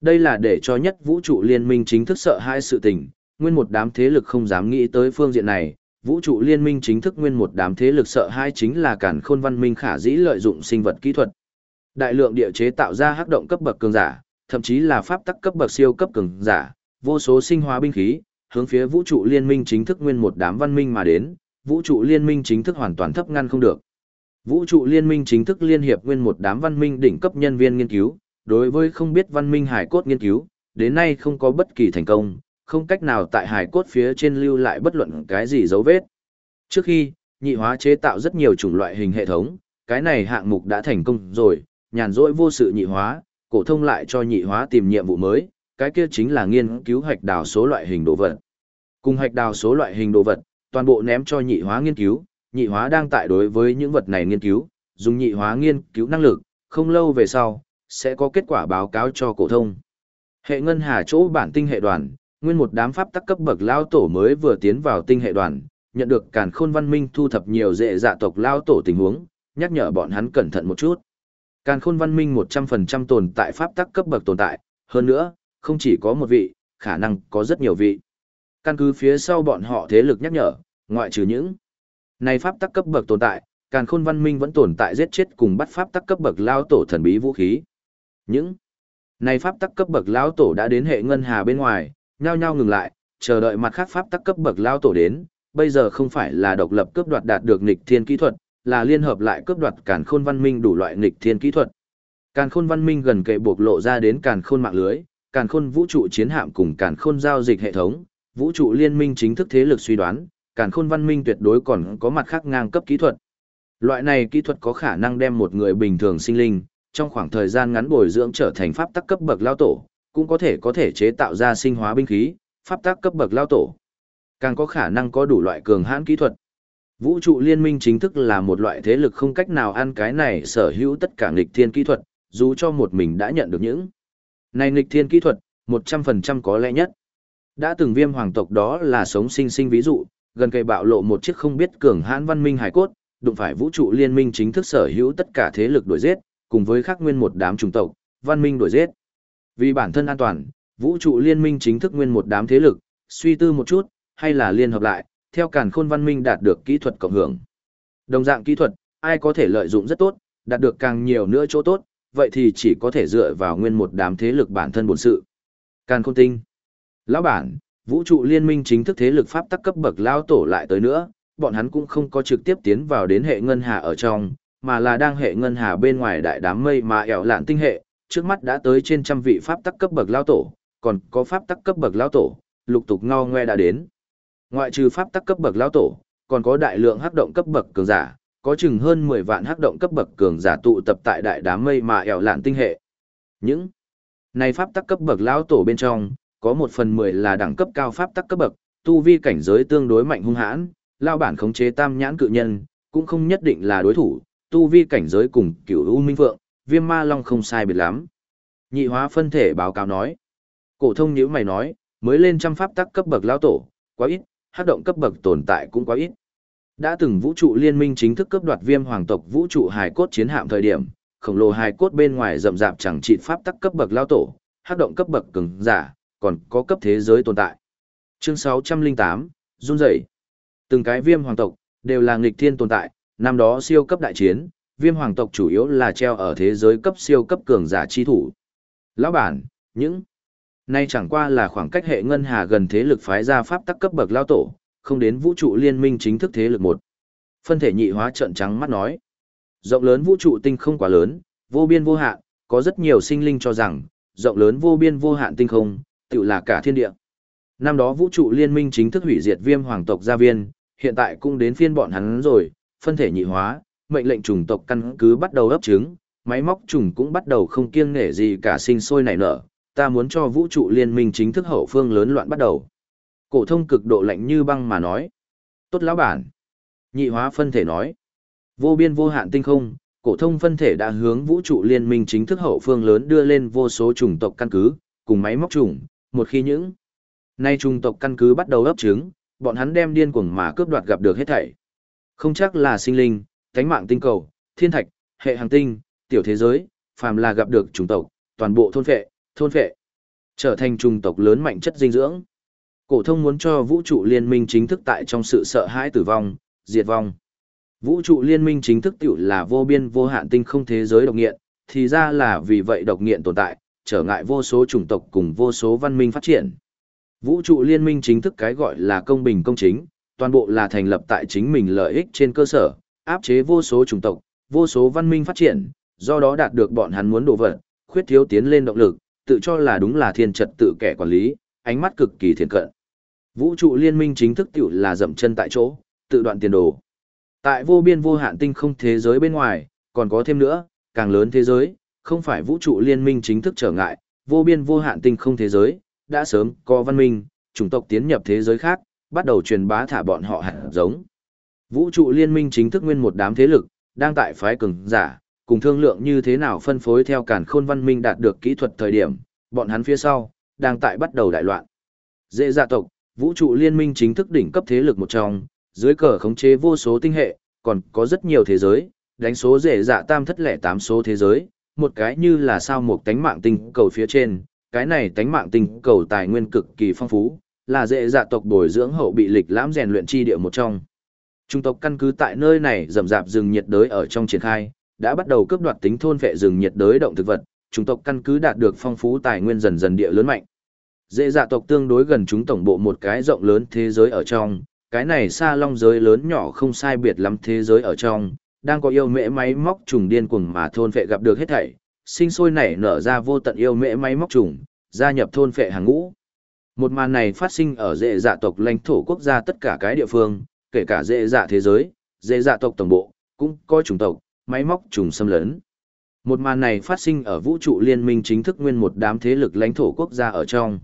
Speaker 1: Đây là để cho nhất vũ trụ liên minh chính thức sợ hai sự tình, nguyên một đám thế lực không dám nghĩ tới phương diện này, vũ trụ liên minh chính thức nguyên một đám thế lực sợ hai chính là cản khôn văn minh khả dĩ lợi dụng sinh vật kỹ thuật. Đại lượng địa chế tạo ra hắc động cấp bậc cường giả, thậm chí là pháp tắc cấp bậc siêu cấp cường giả, vô số sinh hóa binh khí, hướng phía vũ trụ liên minh chính thức nguyên một đám văn minh mà đến, vũ trụ liên minh chính thức hoàn toàn thấp ngăn không được. Vũ trụ liên minh chính thức liên hiệp nguyên một đám văn minh đỉnh cấp nhân viên nghiên cứu, đối với không biết văn minh hải cốt nghiên cứu, đến nay không có bất kỳ thành công, không cách nào tại hải cốt phía trên lưu lại bất luận cái gì dấu vết. Trước khi, nhị hóa chế tạo rất nhiều chủng loại hình hệ thống, cái này hạng mục đã thành công rồi, nhàn rỗi vô sự nhị hóa, cổ thông lại cho nhị hóa tìm nhiệm vụ mới, cái kia chính là nghiên cứu hạch đào số loại hình đồ vật. Cùng hạch đào số loại hình đồ vật, toàn bộ ném cho nhị hóa nghiên cứu, nhị hóa đang tại đối với những vật này nghiên cứu, dùng nhị hóa nghiên cứu năng lực, không lâu về sau, sẽ có kết quả báo cáo cho cổ thông. Hệ ngân hà chỗ bản tinh hệ đoàn, nguyên một đám pháp tắc cấp bậc lao tổ mới vừa tiến vào tinh hệ đoàn, nhận được càn khôn văn minh thu thập nhiều dễ dạ tộc lao tổ tình huống, nhắc nhở bọn hắn cẩn thận một chút. Càn khôn văn minh 100% tồn tại pháp tắc cấp bậc tồn tại, hơn nữa, không chỉ có một vị, khả năng có rất nhiều vị. Căn cứ phía sau bọn họ thế lực nhắc nhở, ngoại trừ những này pháp tắc cấp bậc tồn tại, càn khôn văn minh vẫn tồn tại giết chết cùng bắt pháp tắc cấp bậc lao tổ thần bí vũ khí. Những này pháp tắc cấp bậc lao tổ đã đến hệ ngân hà bên ngoài, nhao nhao ngừng lại, chờ đợi mặt khác pháp tắc cấp bậc lao tổ đến, bây giờ không phải là độc lập cướp đoạt đạt được nghịch thiên kỹ thuật, là liên hợp lại cướp đoạt càn khôn văn minh đủ loại nghịch thiên kỹ thuật. Càn khôn văn minh gần kề buộc lộ ra đến càn khôn mạng lưới, càn khôn vũ trụ chiến hạm cùng càn khôn giao dịch hệ thống, vũ trụ liên minh chính thức thế lực suy đoán, càn khôn văn minh tuyệt đối còn có mặt khác ngang cấp kỹ thuật. Loại này kỹ thuật có khả năng đem một người bình thường sinh linh, trong khoảng thời gian ngắn bồi dưỡng trở thành pháp tắc cấp bậc lao tổ, cũng có thể có thể chế tạo ra sinh hóa binh khí, pháp tắc cấp bậc lao tổ. Càng có khả năng có đủ loại cường hãn kỹ thuật. Vũ trụ liên minh chính thức là một loại thế lực không cách nào ăn cái này sở hữu tất cả nghịch thiên kỹ thuật, dù cho một mình đã nhận được những này nghịch thiên kỹ thuật, 100% có lẽ nhất. Đã từng viêm hoàng tộc đó là sống sinh sinh ví dụ, gần cây bạo lộ một chiếc không biết cường hãn văn minh hải cốt, đụng phải vũ trụ liên minh chính thức sở hữu tất cả thế lực đuổi giết, cùng với khắc nguyên một đám chủng tộc, văn minh đuổi giết. Vì bản thân an toàn, vũ trụ liên minh chính thức nguyên một đám thế lực, suy tư một chút, hay là liên hợp lại, theo càn khôn văn minh đạt được kỹ thuật cộng hưởng. Đồng dạng kỹ thuật, ai có thể lợi dụng rất tốt, đạt được càng nhiều nữa chỗ tốt, vậy thì chỉ có thể dựa vào nguyên một đám thế lực bản thân bổn sự. Càn khôn tinh. Lão bản, vũ trụ liên minh chính thức thế lực pháp tắc cấp bậc lao tổ lại tới nữa, bọn hắn cũng không có trực tiếp tiến vào đến hệ ngân hà ở trong, mà là đang hệ ngân hà bên ngoài đại đám mây mà ẻo lạn tinh hệ, trước mắt đã tới trên trăm vị pháp tắc cấp bậc lao tổ, còn có pháp tắc cấp bậc lao tổ, lục tục ngo ngoe đã đến. Ngoại trừ pháp tắc cấp bậc lao tổ, còn có đại lượng hắc động cấp bậc cường giả, có chừng hơn 10 vạn hắc động cấp bậc cường giả tụ tập tại đại đám mây mà ẻo lạn tinh hệ. Những này pháp tắc cấp bậc lao tổ bên trong, có một phần mười là đẳng cấp cao pháp tắc cấp bậc, tu vi cảnh giới tương đối mạnh hung hãn, lao bản khống chế tam nhãn cự nhân, cũng không nhất định là đối thủ, tu vi cảnh giới cùng cửu u minh phượng, viêm ma long không sai biệt lắm. Nhị hóa phân thể báo cáo nói. Cổ thông nhữ mày nói, mới lên trăm pháp tắc cấp bậc lao tổ, quá ít, hát động cấp bậc tồn tại cũng quá ít. Đã từng vũ trụ liên minh chính thức cấp đoạt viêm hoàng tộc vũ trụ hài cốt chiến hạm thời điểm, khổng lồ hài cốt bên ngoài rậm rạp chẳng trị pháp tắc cấp bậc lao tổ, hát động cấp bậc cường giả, còn có cấp thế giới tồn tại. Chương 608, run rẩy. Từng cái viêm hoàng tộc đều là nghịch thiên tồn tại, năm đó siêu cấp đại chiến, viêm hoàng tộc chủ yếu là treo ở thế giới cấp siêu cấp cường giả chi thủ. Lão bản, những nay chẳng qua là khoảng cách hệ ngân hà gần thế lực phái ra pháp tắc cấp bậc lao tổ, không đến vũ trụ liên minh chính thức thế lực một. Phân thể nhị hóa trận trắng mắt nói, rộng lớn vũ trụ tinh không quá lớn, vô biên vô hạn, có rất nhiều sinh linh cho rằng, rộng lớn vô biên vô hạn tinh không, tự là cả thiên địa. Năm đó vũ trụ liên minh chính thức hủy diệt viêm hoàng tộc gia viên, hiện tại cũng đến phiên bọn hắn rồi, phân thể nhị hóa, mệnh lệnh chủng tộc căn cứ bắt đầu ấp trứng, máy móc trùng cũng bắt đầu không kiêng nể gì cả sinh sôi nảy nở, ta muốn cho vũ trụ liên minh chính thức hậu phương lớn loạn bắt đầu. Cổ thông cực độ lạnh như băng mà nói. Tốt lão bản. Nhị hóa phân thể nói. Vô biên vô hạn tinh không, cổ thông phân thể đã hướng vũ trụ liên minh chính thức hậu phương lớn đưa lên vô số chủng tộc căn cứ, cùng máy móc chủng. một khi những nay chủng tộc căn cứ bắt đầu ấp trứng, bọn hắn đem điên cuồng mà cướp đoạt gặp được hết thảy. Không chắc là sinh linh, cánh mạng tinh cầu, thiên thạch, hệ hành tinh, tiểu thế giới, phàm là gặp được chủng tộc, toàn bộ thôn phệ, thôn phệ, trở thành chủng tộc lớn mạnh chất dinh dưỡng. Cổ thông muốn cho vũ trụ liên minh chính thức tại trong sự sợ hãi tử vong, diệt vong. Vũ trụ liên minh chính thức tiểu là vô biên vô hạn tinh không thế giới độc nghiện, thì ra là vì vậy độc nghiện tồn tại, trở ngại vô số chủng tộc cùng vô số văn minh phát triển. Vũ trụ liên minh chính thức cái gọi là công bình công chính, toàn bộ là thành lập tại chính mình lợi ích trên cơ sở, áp chế vô số chủng tộc, vô số văn minh phát triển, do đó đạt được bọn hắn muốn đổ vật, khuyết thiếu tiến lên động lực, tự cho là đúng là thiên trật tự kẻ quản lý, ánh mắt cực kỳ thiện cận. Vũ trụ liên minh chính thức tiểu là dậm chân tại chỗ, tự đoạn tiền đồ. Tại vô biên vô hạn tinh không thế giới bên ngoài, còn có thêm nữa, càng lớn thế giới, không phải vũ trụ liên minh chính thức trở ngại, vô biên vô hạn tinh không thế giới, đã sớm có văn minh, chủng tộc tiến nhập thế giới khác, bắt đầu truyền bá thả bọn họ hạt giống. Vũ trụ liên minh chính thức nguyên một đám thế lực, đang tại phái cường giả, cùng thương lượng như thế nào phân phối theo cản khôn văn minh đạt được kỹ thuật thời điểm, bọn hắn phía sau, đang tại bắt đầu đại loạn. Dễ dạ tộc, vũ trụ liên minh chính thức đỉnh cấp thế lực một trong, dưới cờ khống chế vô số tinh hệ, còn có rất nhiều thế giới, đánh số dễ dạ tam thất lẻ tám số thế giới, một cái như là sao một tánh mạng tinh cầu phía trên, cái này tánh mạng tinh cầu tài nguyên cực kỳ phong phú, là dễ dạ tộc bồi dưỡng hậu bị lịch lãm rèn luyện chi địa một trong. Trung tộc căn cứ tại nơi này rầm rạp rừng nhiệt đới ở trong triển khai, đã bắt đầu cướp đoạt tính thôn vệ rừng nhiệt đới động thực vật, trung tộc căn cứ đạt được phong phú tài nguyên dần dần địa lớn mạnh. Dễ dạ tộc tương đối gần chúng tổng bộ một cái rộng lớn thế giới ở trong, cái này xa long giới lớn nhỏ không sai biệt lắm thế giới ở trong, đang có yêu mễ máy móc trùng điên cuồng mà thôn phệ gặp được hết thảy, sinh sôi nảy nở ra vô tận yêu mễ máy móc trùng, gia nhập thôn phệ hàng ngũ. Một màn này phát sinh ở dễ dạ tộc lãnh thổ quốc gia tất cả cái địa phương, kể cả dễ dạ thế giới, dễ dạ tộc tổng bộ, cũng có chủng tộc, máy móc trùng xâm lấn. Một màn này phát sinh ở vũ trụ liên minh chính thức nguyên một đám thế lực lãnh thổ quốc gia ở trong.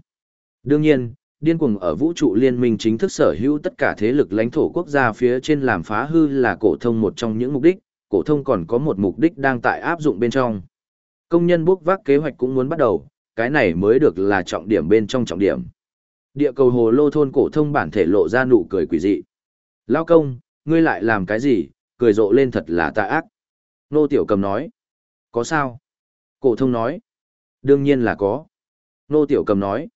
Speaker 1: Đương nhiên, điên cuồng ở vũ trụ liên minh chính thức sở hữu tất cả thế lực lãnh thổ quốc gia phía trên làm phá hư là cổ thông một trong những mục đích, cổ thông còn có một mục đích đang tại áp dụng bên trong. Công nhân bốc vác kế hoạch cũng muốn bắt đầu, cái này mới được là trọng điểm bên trong trọng điểm. Địa cầu hồ lô thôn cổ thông bản thể lộ ra nụ cười quỷ dị. Lao công, ngươi lại làm cái gì, cười rộ lên thật là tà ác. Nô Tiểu Cầm nói. Có sao? Cổ thông nói. Đương nhiên là có. Nô Tiểu Cầm nói.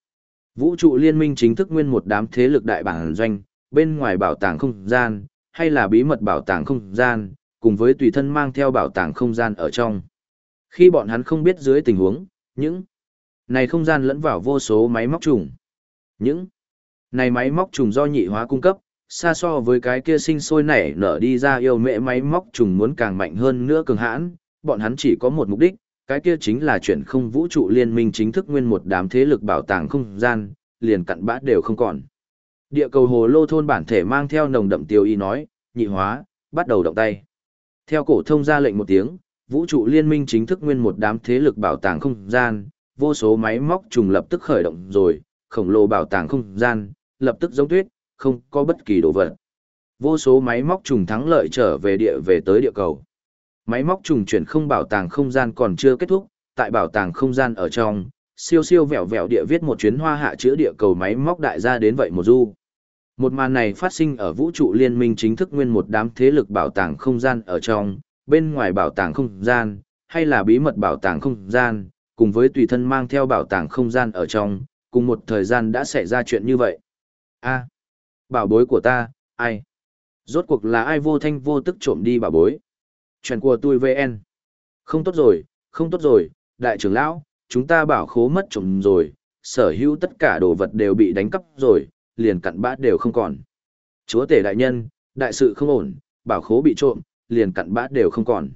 Speaker 1: Vũ trụ liên minh chính thức nguyên một đám thế lực đại bản doanh, bên ngoài bảo tàng không gian, hay là bí mật bảo tàng không gian, cùng với tùy thân mang theo bảo tàng không gian ở trong. Khi bọn hắn không biết dưới tình huống, những này không gian lẫn vào vô số máy móc trùng. Những này máy móc trùng do nhị hóa cung cấp, xa so với cái kia sinh sôi nảy nở đi ra yêu mẹ máy móc trùng muốn càng mạnh hơn nữa cường hãn, bọn hắn chỉ có một mục đích, cái kia chính là chuyển không vũ trụ liên minh chính thức nguyên một đám thế lực bảo tàng không gian, liền cặn bã đều không còn. Địa cầu hồ lô thôn bản thể mang theo nồng đậm tiêu y nói, nhị hóa, bắt đầu động tay. Theo cổ thông ra lệnh một tiếng, vũ trụ liên minh chính thức nguyên một đám thế lực bảo tàng không gian, vô số máy móc trùng lập tức khởi động rồi, khổng lồ bảo tàng không gian, lập tức giống tuyết, không có bất kỳ đồ vật. Vô số máy móc trùng thắng lợi trở về địa về tới địa cầu. Máy móc trùng chuyển không bảo tàng không gian còn chưa kết thúc, tại bảo tàng không gian ở trong, siêu siêu vẹo vẹo địa viết một chuyến hoa hạ chữa địa cầu máy móc đại gia đến vậy một du. Một màn này phát sinh ở vũ trụ liên minh chính thức nguyên một đám thế lực bảo tàng không gian ở trong, bên ngoài bảo tàng không gian, hay là bí mật bảo tàng không gian, cùng với tùy thân mang theo bảo tàng không gian ở trong, cùng một thời gian đã xảy ra chuyện như vậy. a bảo bối của ta, ai? Rốt cuộc là ai vô thanh vô tức trộm đi bảo bối? Chuyện của tôi VN. Không tốt rồi, không tốt rồi, đại trưởng lão, chúng ta bảo khố mất trộm rồi, sở hữu tất cả đồ vật đều bị đánh cắp rồi, liền cặn bát đều không còn. Chúa tể đại nhân, đại sự không ổn, bảo khố bị trộm, liền cặn bát đều không còn.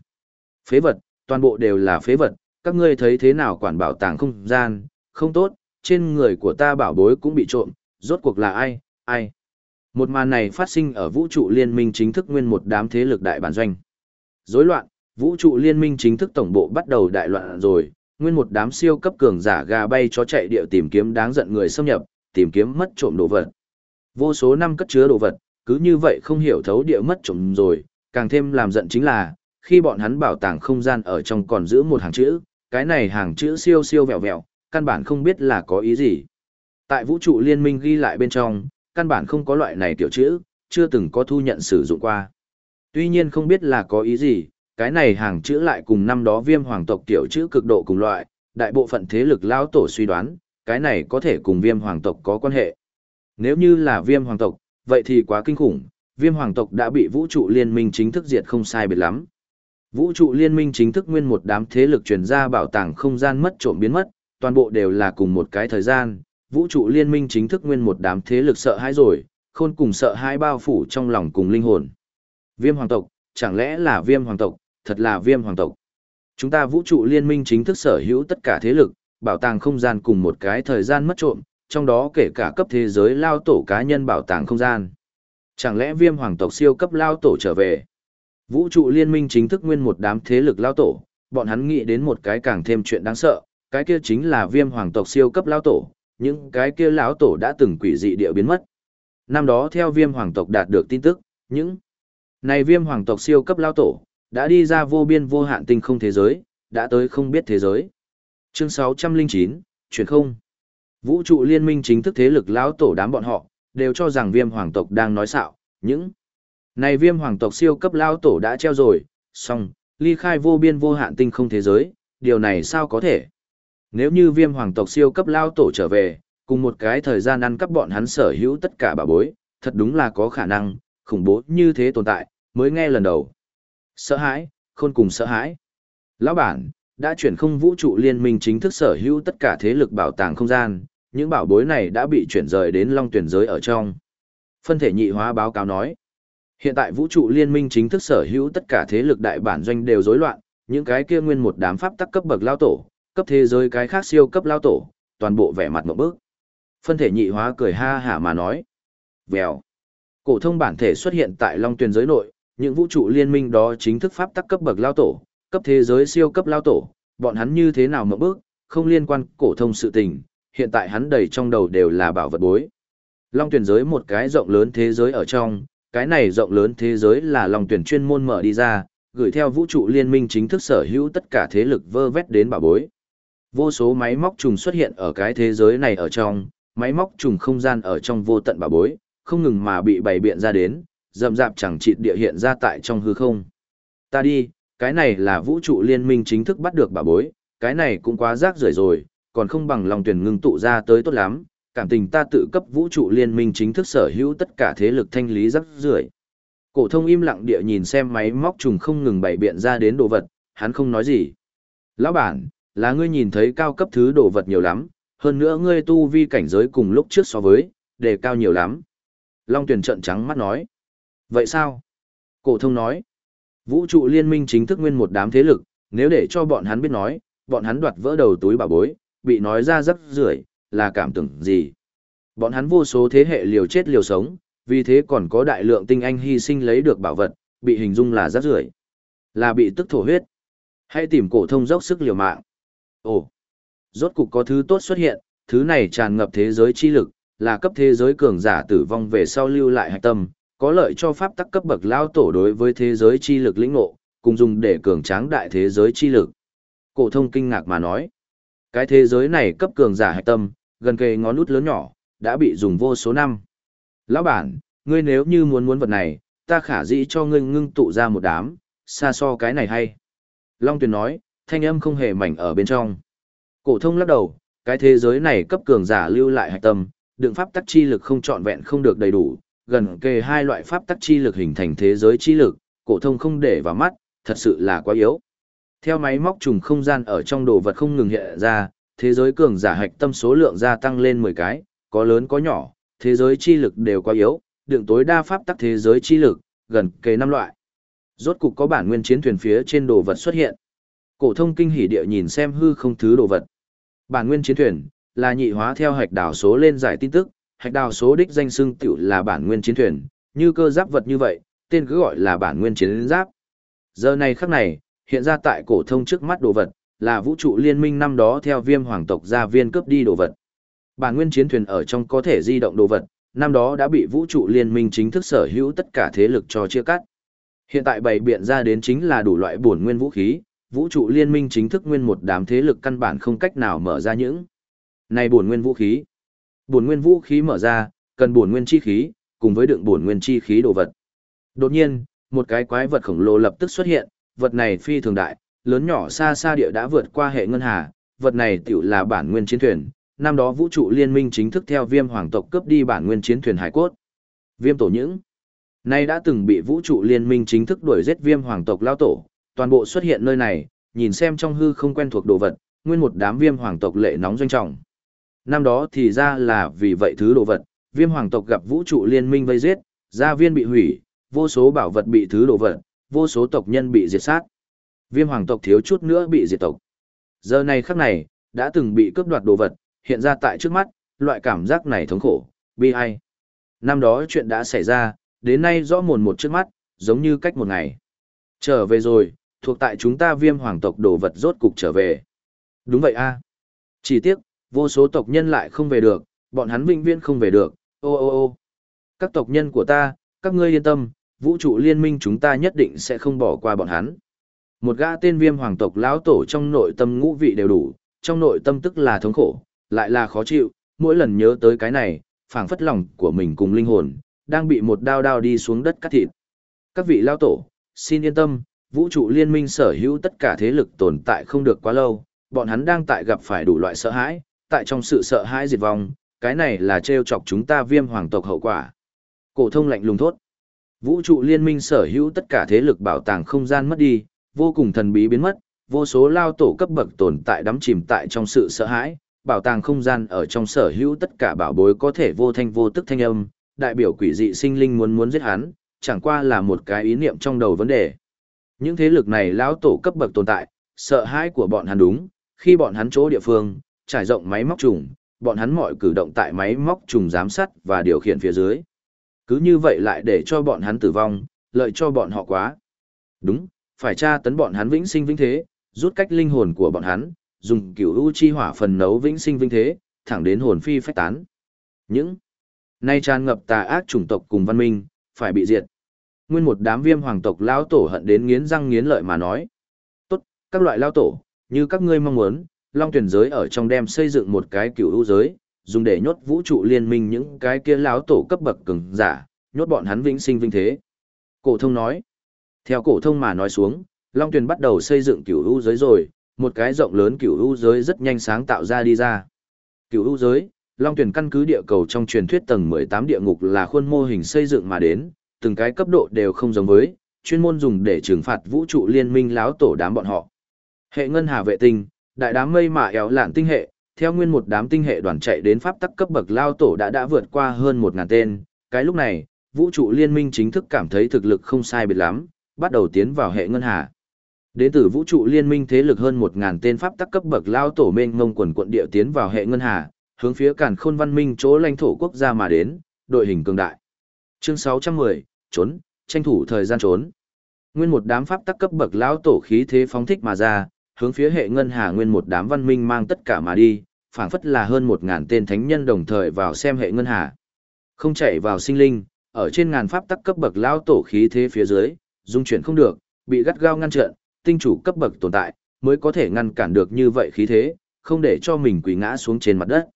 Speaker 1: Phế vật, toàn bộ đều là phế vật, các ngươi thấy thế nào quản bảo tàng không gian, không tốt, trên người của ta bảo bối cũng bị trộm, rốt cuộc là ai, ai. Một màn này phát sinh ở vũ trụ liên minh chính thức nguyên một đám thế lực đại bản doanh. Rối loạn, vũ trụ liên minh chính thức tổng bộ bắt đầu đại loạn rồi, nguyên một đám siêu cấp cường giả gà bay chó chạy địa tìm kiếm đáng giận người xâm nhập, tìm kiếm mất trộm đồ vật. Vô số năm cất chứa đồ vật, cứ như vậy không hiểu thấu địa mất trộm rồi, càng thêm làm giận chính là, khi bọn hắn bảo tàng không gian ở trong còn giữ một hàng chữ, cái này hàng chữ siêu siêu vẹo vẹo, căn bản không biết là có ý gì. Tại vũ trụ liên minh ghi lại bên trong, căn bản không có loại này tiểu chữ, chưa từng có thu nhận sử dụng qua. Tuy nhiên không biết là có ý gì, cái này hàng chữ lại cùng năm đó viêm hoàng tộc tiểu chữ cực độ cùng loại, đại bộ phận thế lực lao tổ suy đoán, cái này có thể cùng viêm hoàng tộc có quan hệ. Nếu như là viêm hoàng tộc, vậy thì quá kinh khủng, viêm hoàng tộc đã bị vũ trụ liên minh chính thức diệt không sai biệt lắm. Vũ trụ liên minh chính thức nguyên một đám thế lực truyền ra bảo tàng không gian mất trộm biến mất, toàn bộ đều là cùng một cái thời gian, vũ trụ liên minh chính thức nguyên một đám thế lực sợ hãi rồi, khôn cùng sợ hãi bao phủ trong lòng cùng linh hồn. Viêm hoàng tộc, chẳng lẽ là viêm hoàng tộc, thật là viêm hoàng tộc. Chúng ta vũ trụ liên minh chính thức sở hữu tất cả thế lực, bảo tàng không gian cùng một cái thời gian mất trộm, trong đó kể cả cấp thế giới lao tổ cá nhân bảo tàng không gian. Chẳng lẽ viêm hoàng tộc siêu cấp lao tổ trở về? Vũ trụ liên minh chính thức nguyên một đám thế lực lao tổ, bọn hắn nghĩ đến một cái càng thêm chuyện đáng sợ, cái kia chính là viêm hoàng tộc siêu cấp lao tổ, những cái kia lão tổ đã từng quỷ dị địa biến mất. Năm đó theo viêm hoàng tộc đạt được tin tức, những này viêm hoàng tộc siêu cấp lao tổ, đã đi ra vô biên vô hạn tinh không thế giới, đã tới không biết thế giới. Chương 609, chuyển không. Vũ trụ liên minh chính thức thế lực lão tổ đám bọn họ, đều cho rằng viêm hoàng tộc đang nói xạo, những này viêm hoàng tộc siêu cấp lao tổ đã treo rồi, xong, ly khai vô biên vô hạn tinh không thế giới, điều này sao có thể? Nếu như viêm hoàng tộc siêu cấp lao tổ trở về, Cùng một cái thời gian ăn cắp bọn hắn sở hữu tất cả bà bối, thật đúng là có khả năng, khủng bố như thế tồn tại, mới nghe lần đầu. Sợ hãi, khôn cùng sợ hãi. Lão bản, đã chuyển không vũ trụ liên minh chính thức sở hữu tất cả thế lực bảo tàng không gian, những bảo bối này đã bị chuyển rời đến long tuyển giới ở trong. Phân thể nhị hóa báo cáo nói, hiện tại vũ trụ liên minh chính thức sở hữu tất cả thế lực đại bản doanh đều rối loạn, những cái kia nguyên một đám pháp tắc cấp bậc lao tổ, cấp thế giới cái khác siêu cấp lao tổ, toàn bộ vẻ mặt một bước. Phân thể nhị hóa cười ha hả mà nói, vèo. Cổ thông bản thể xuất hiện tại long Tuyền giới nội, những vũ trụ liên minh đó chính thức pháp tắc cấp bậc lao tổ, cấp thế giới siêu cấp lao tổ, bọn hắn như thế nào mà bước, không liên quan cổ thông sự tình, hiện tại hắn đầy trong đầu đều là bảo vật bối. Long Tuyền giới một cái rộng lớn thế giới ở trong, cái này rộng lớn thế giới là long Tuyền chuyên môn mở đi ra, gửi theo vũ trụ liên minh chính thức sở hữu tất cả thế lực vơ vét đến bảo bối. Vô số máy móc trùng xuất hiện ở cái thế giới này ở trong, máy móc trùng không gian ở trong vô tận bảo bối, không ngừng mà bị bày biện ra đến, rậm rạp chẳng chịt địa hiện ra tại trong hư không. Ta đi, cái này là vũ trụ liên minh chính thức bắt được bà bối, cái này cũng quá rác rưởi rồi, còn không bằng lòng tuyển ngưng tụ ra tới tốt lắm, cảm tình ta tự cấp vũ trụ liên minh chính thức sở hữu tất cả thế lực thanh lý rác rưởi. Cổ thông im lặng địa nhìn xem máy móc trùng không ngừng bày biện ra đến đồ vật, hắn không nói gì. Lão bản, là ngươi nhìn thấy cao cấp thứ đồ vật nhiều lắm, hơn nữa ngươi tu vi cảnh giới cùng lúc trước so với, đề cao nhiều lắm. Long tuyển trận trắng mắt nói. Vậy sao? Cổ thông nói. Vũ trụ liên minh chính thức nguyên một đám thế lực, nếu để cho bọn hắn biết nói, bọn hắn đoạt vỡ đầu túi bà bối, bị nói ra rất rưởi, là cảm tưởng gì? Bọn hắn vô số thế hệ liều chết liều sống, vì thế còn có đại lượng tinh anh hy sinh lấy được bảo vật, bị hình dung là rất rưởi, là bị tức thổ huyết. Hãy tìm cổ thông dốc sức liều mạng. Ồ, rốt cục có thứ tốt xuất hiện, thứ này tràn ngập thế giới chi lực, là cấp thế giới cường giả tử vong về sau lưu lại hạch tâm, có lợi cho pháp tắc cấp bậc lao tổ đối với thế giới chi lực lĩnh ngộ, cùng dùng để cường tráng đại thế giới chi lực. Cổ thông kinh ngạc mà nói, cái thế giới này cấp cường giả hạch tâm, gần kề ngón nút lớn nhỏ, đã bị dùng vô số năm. Lão bản, ngươi nếu như muốn muốn vật này, ta khả dĩ cho ngươi ngưng tụ ra một đám, xa so cái này hay. Long Tuyền nói, thanh âm không hề mảnh ở bên trong. Cổ thông lắc đầu, cái thế giới này cấp cường giả lưu lại hạch tâm, đựng pháp tắc chi lực không trọn vẹn không được đầy đủ, gần kề hai loại pháp tắc chi lực hình thành thế giới chi lực, cổ thông không để vào mắt, thật sự là quá yếu. Theo máy móc trùng không gian ở trong đồ vật không ngừng hiện ra, thế giới cường giả hạch tâm số lượng gia tăng lên 10 cái, có lớn có nhỏ, thế giới chi lực đều quá yếu, đựng tối đa pháp tắc thế giới chi lực, gần kề năm loại. Rốt cục có bản nguyên chiến thuyền phía trên đồ vật xuất hiện. Cổ thông kinh hỉ địa nhìn xem hư không thứ đồ vật. Bản nguyên chiến thuyền là nhị hóa theo hạch đảo số lên giải tin tức, hạch đào số đích danh xưng tiểu là bản nguyên chiến thuyền, như cơ giáp vật như vậy, tên cứ gọi là bản nguyên chiến giáp. Giờ này khắc này, hiện ra tại cổ thông trước mắt đồ vật, là vũ trụ liên minh năm đó theo viêm hoàng tộc gia viên cướp đi đồ vật. Bản nguyên chiến thuyền ở trong có thể di động đồ vật, năm đó đã bị vũ trụ liên minh chính thức sở hữu tất cả thế lực cho chia cắt. Hiện tại bày biện ra đến chính là đủ loại bổn nguyên vũ khí, vũ trụ liên minh chính thức nguyên một đám thế lực căn bản không cách nào mở ra những này bổn nguyên vũ khí. Bổn nguyên vũ khí mở ra, cần bổn nguyên chi khí, cùng với đựng bổn nguyên chi khí đồ vật. Đột nhiên, một cái quái vật khổng lồ lập tức xuất hiện, vật này phi thường đại, lớn nhỏ xa xa địa đã vượt qua hệ ngân hà, vật này tiểu là bản nguyên chiến thuyền. Năm đó vũ trụ liên minh chính thức theo viêm hoàng tộc cướp đi bản nguyên chiến thuyền hải cốt. Viêm tổ những nay đã từng bị vũ trụ liên minh chính thức đuổi giết viêm hoàng tộc lao tổ, toàn bộ xuất hiện nơi này, nhìn xem trong hư không quen thuộc đồ vật, nguyên một đám viêm hoàng tộc lệ nóng doanh trọng năm đó thì ra là vì vậy thứ đồ vật, viêm hoàng tộc gặp vũ trụ liên minh vây giết, gia viên bị hủy, vô số bảo vật bị thứ đồ vật, vô số tộc nhân bị diệt sát. Viêm hoàng tộc thiếu chút nữa bị diệt tộc. Giờ này khắc này, đã từng bị cướp đoạt đồ vật, hiện ra tại trước mắt, loại cảm giác này thống khổ, bi ai. Năm đó chuyện đã xảy ra, đến nay rõ mồn một trước mắt, giống như cách một ngày. Trở về rồi, thuộc tại chúng ta viêm hoàng tộc đồ vật rốt cục trở về. Đúng vậy a Chỉ tiếc, vô số tộc nhân lại không về được, bọn hắn vĩnh viễn không về được, ô ô ô. Các tộc nhân của ta, các ngươi yên tâm, vũ trụ liên minh chúng ta nhất định sẽ không bỏ qua bọn hắn. Một gã tên viêm hoàng tộc lão tổ trong nội tâm ngũ vị đều đủ, trong nội tâm tức là thống khổ, lại là khó chịu, mỗi lần nhớ tới cái này, phảng phất lòng của mình cùng linh hồn, đang bị một đao đao đi xuống đất cắt thịt. Các vị lão tổ, xin yên tâm, vũ trụ liên minh sở hữu tất cả thế lực tồn tại không được quá lâu, bọn hắn đang tại gặp phải đủ loại sợ hãi, tại trong sự sợ hãi diệt vong, cái này là trêu chọc chúng ta viêm hoàng tộc hậu quả. Cổ thông lạnh lùng thốt. Vũ trụ liên minh sở hữu tất cả thế lực bảo tàng không gian mất đi, vô cùng thần bí biến mất, vô số lao tổ cấp bậc tồn tại đắm chìm tại trong sự sợ hãi, bảo tàng không gian ở trong sở hữu tất cả bảo bối có thể vô thanh vô tức thanh âm, đại biểu quỷ dị sinh linh muốn muốn giết hắn, chẳng qua là một cái ý niệm trong đầu vấn đề. Những thế lực này lão tổ cấp bậc tồn tại, sợ hãi của bọn hắn đúng, khi bọn hắn chỗ địa phương, trải rộng máy móc trùng, bọn hắn mọi cử động tại máy móc trùng giám sát và điều khiển phía dưới. Cứ như vậy lại để cho bọn hắn tử vong, lợi cho bọn họ quá. Đúng, phải tra tấn bọn hắn vĩnh sinh vĩnh thế, rút cách linh hồn của bọn hắn, dùng cửu u chi hỏa phần nấu vĩnh sinh vĩnh thế, thẳng đến hồn phi phách tán. Những nay tràn ngập tà ác chủng tộc cùng văn minh, phải bị diệt. Nguyên một đám viêm hoàng tộc lão tổ hận đến nghiến răng nghiến lợi mà nói. Tốt, các loại lão tổ, như các ngươi mong muốn, Long tuyển giới ở trong đem xây dựng một cái cựu u giới, dùng để nhốt vũ trụ liên minh những cái kia láo tổ cấp bậc cường giả, nhốt bọn hắn vĩnh sinh vinh thế. Cổ thông nói. Theo cổ thông mà nói xuống, Long tuyển bắt đầu xây dựng cựu u giới rồi, một cái rộng lớn cựu u giới rất nhanh sáng tạo ra đi ra. cựu u giới, Long tuyển căn cứ địa cầu trong truyền thuyết tầng 18 địa ngục là khuôn mô hình xây dựng mà đến, từng cái cấp độ đều không giống với, chuyên môn dùng để trừng phạt vũ trụ liên minh láo tổ đám bọn họ. Hệ ngân hà vệ tinh, đại đám mây mạ éo lạn tinh hệ, theo nguyên một đám tinh hệ đoàn chạy đến pháp tắc cấp bậc lao tổ đã đã vượt qua hơn một ngàn tên, cái lúc này, vũ trụ liên minh chính thức cảm thấy thực lực không sai biệt lắm, bắt đầu tiến vào hệ ngân hà. Đến từ vũ trụ liên minh thế lực hơn một ngàn tên pháp tắc cấp bậc lao tổ mênh ngông quần quận địa tiến vào hệ ngân hà, hướng phía càn khôn văn minh chỗ lãnh thổ quốc gia mà đến, đội hình cường đại. Chương 610, trốn, tranh thủ thời gian trốn. Nguyên một đám pháp tắc cấp bậc lao tổ khí thế phóng thích mà ra, hướng phía hệ ngân hà nguyên một đám văn minh mang tất cả mà đi, phảng phất là hơn một ngàn tên thánh nhân đồng thời vào xem hệ ngân hà. Không chạy vào sinh linh, ở trên ngàn pháp tắc cấp bậc lao tổ khí thế phía dưới, dung chuyển không được, bị gắt gao ngăn trận, tinh chủ cấp bậc tồn tại, mới có thể ngăn cản được như vậy khí thế, không để cho mình quỳ ngã xuống trên mặt đất.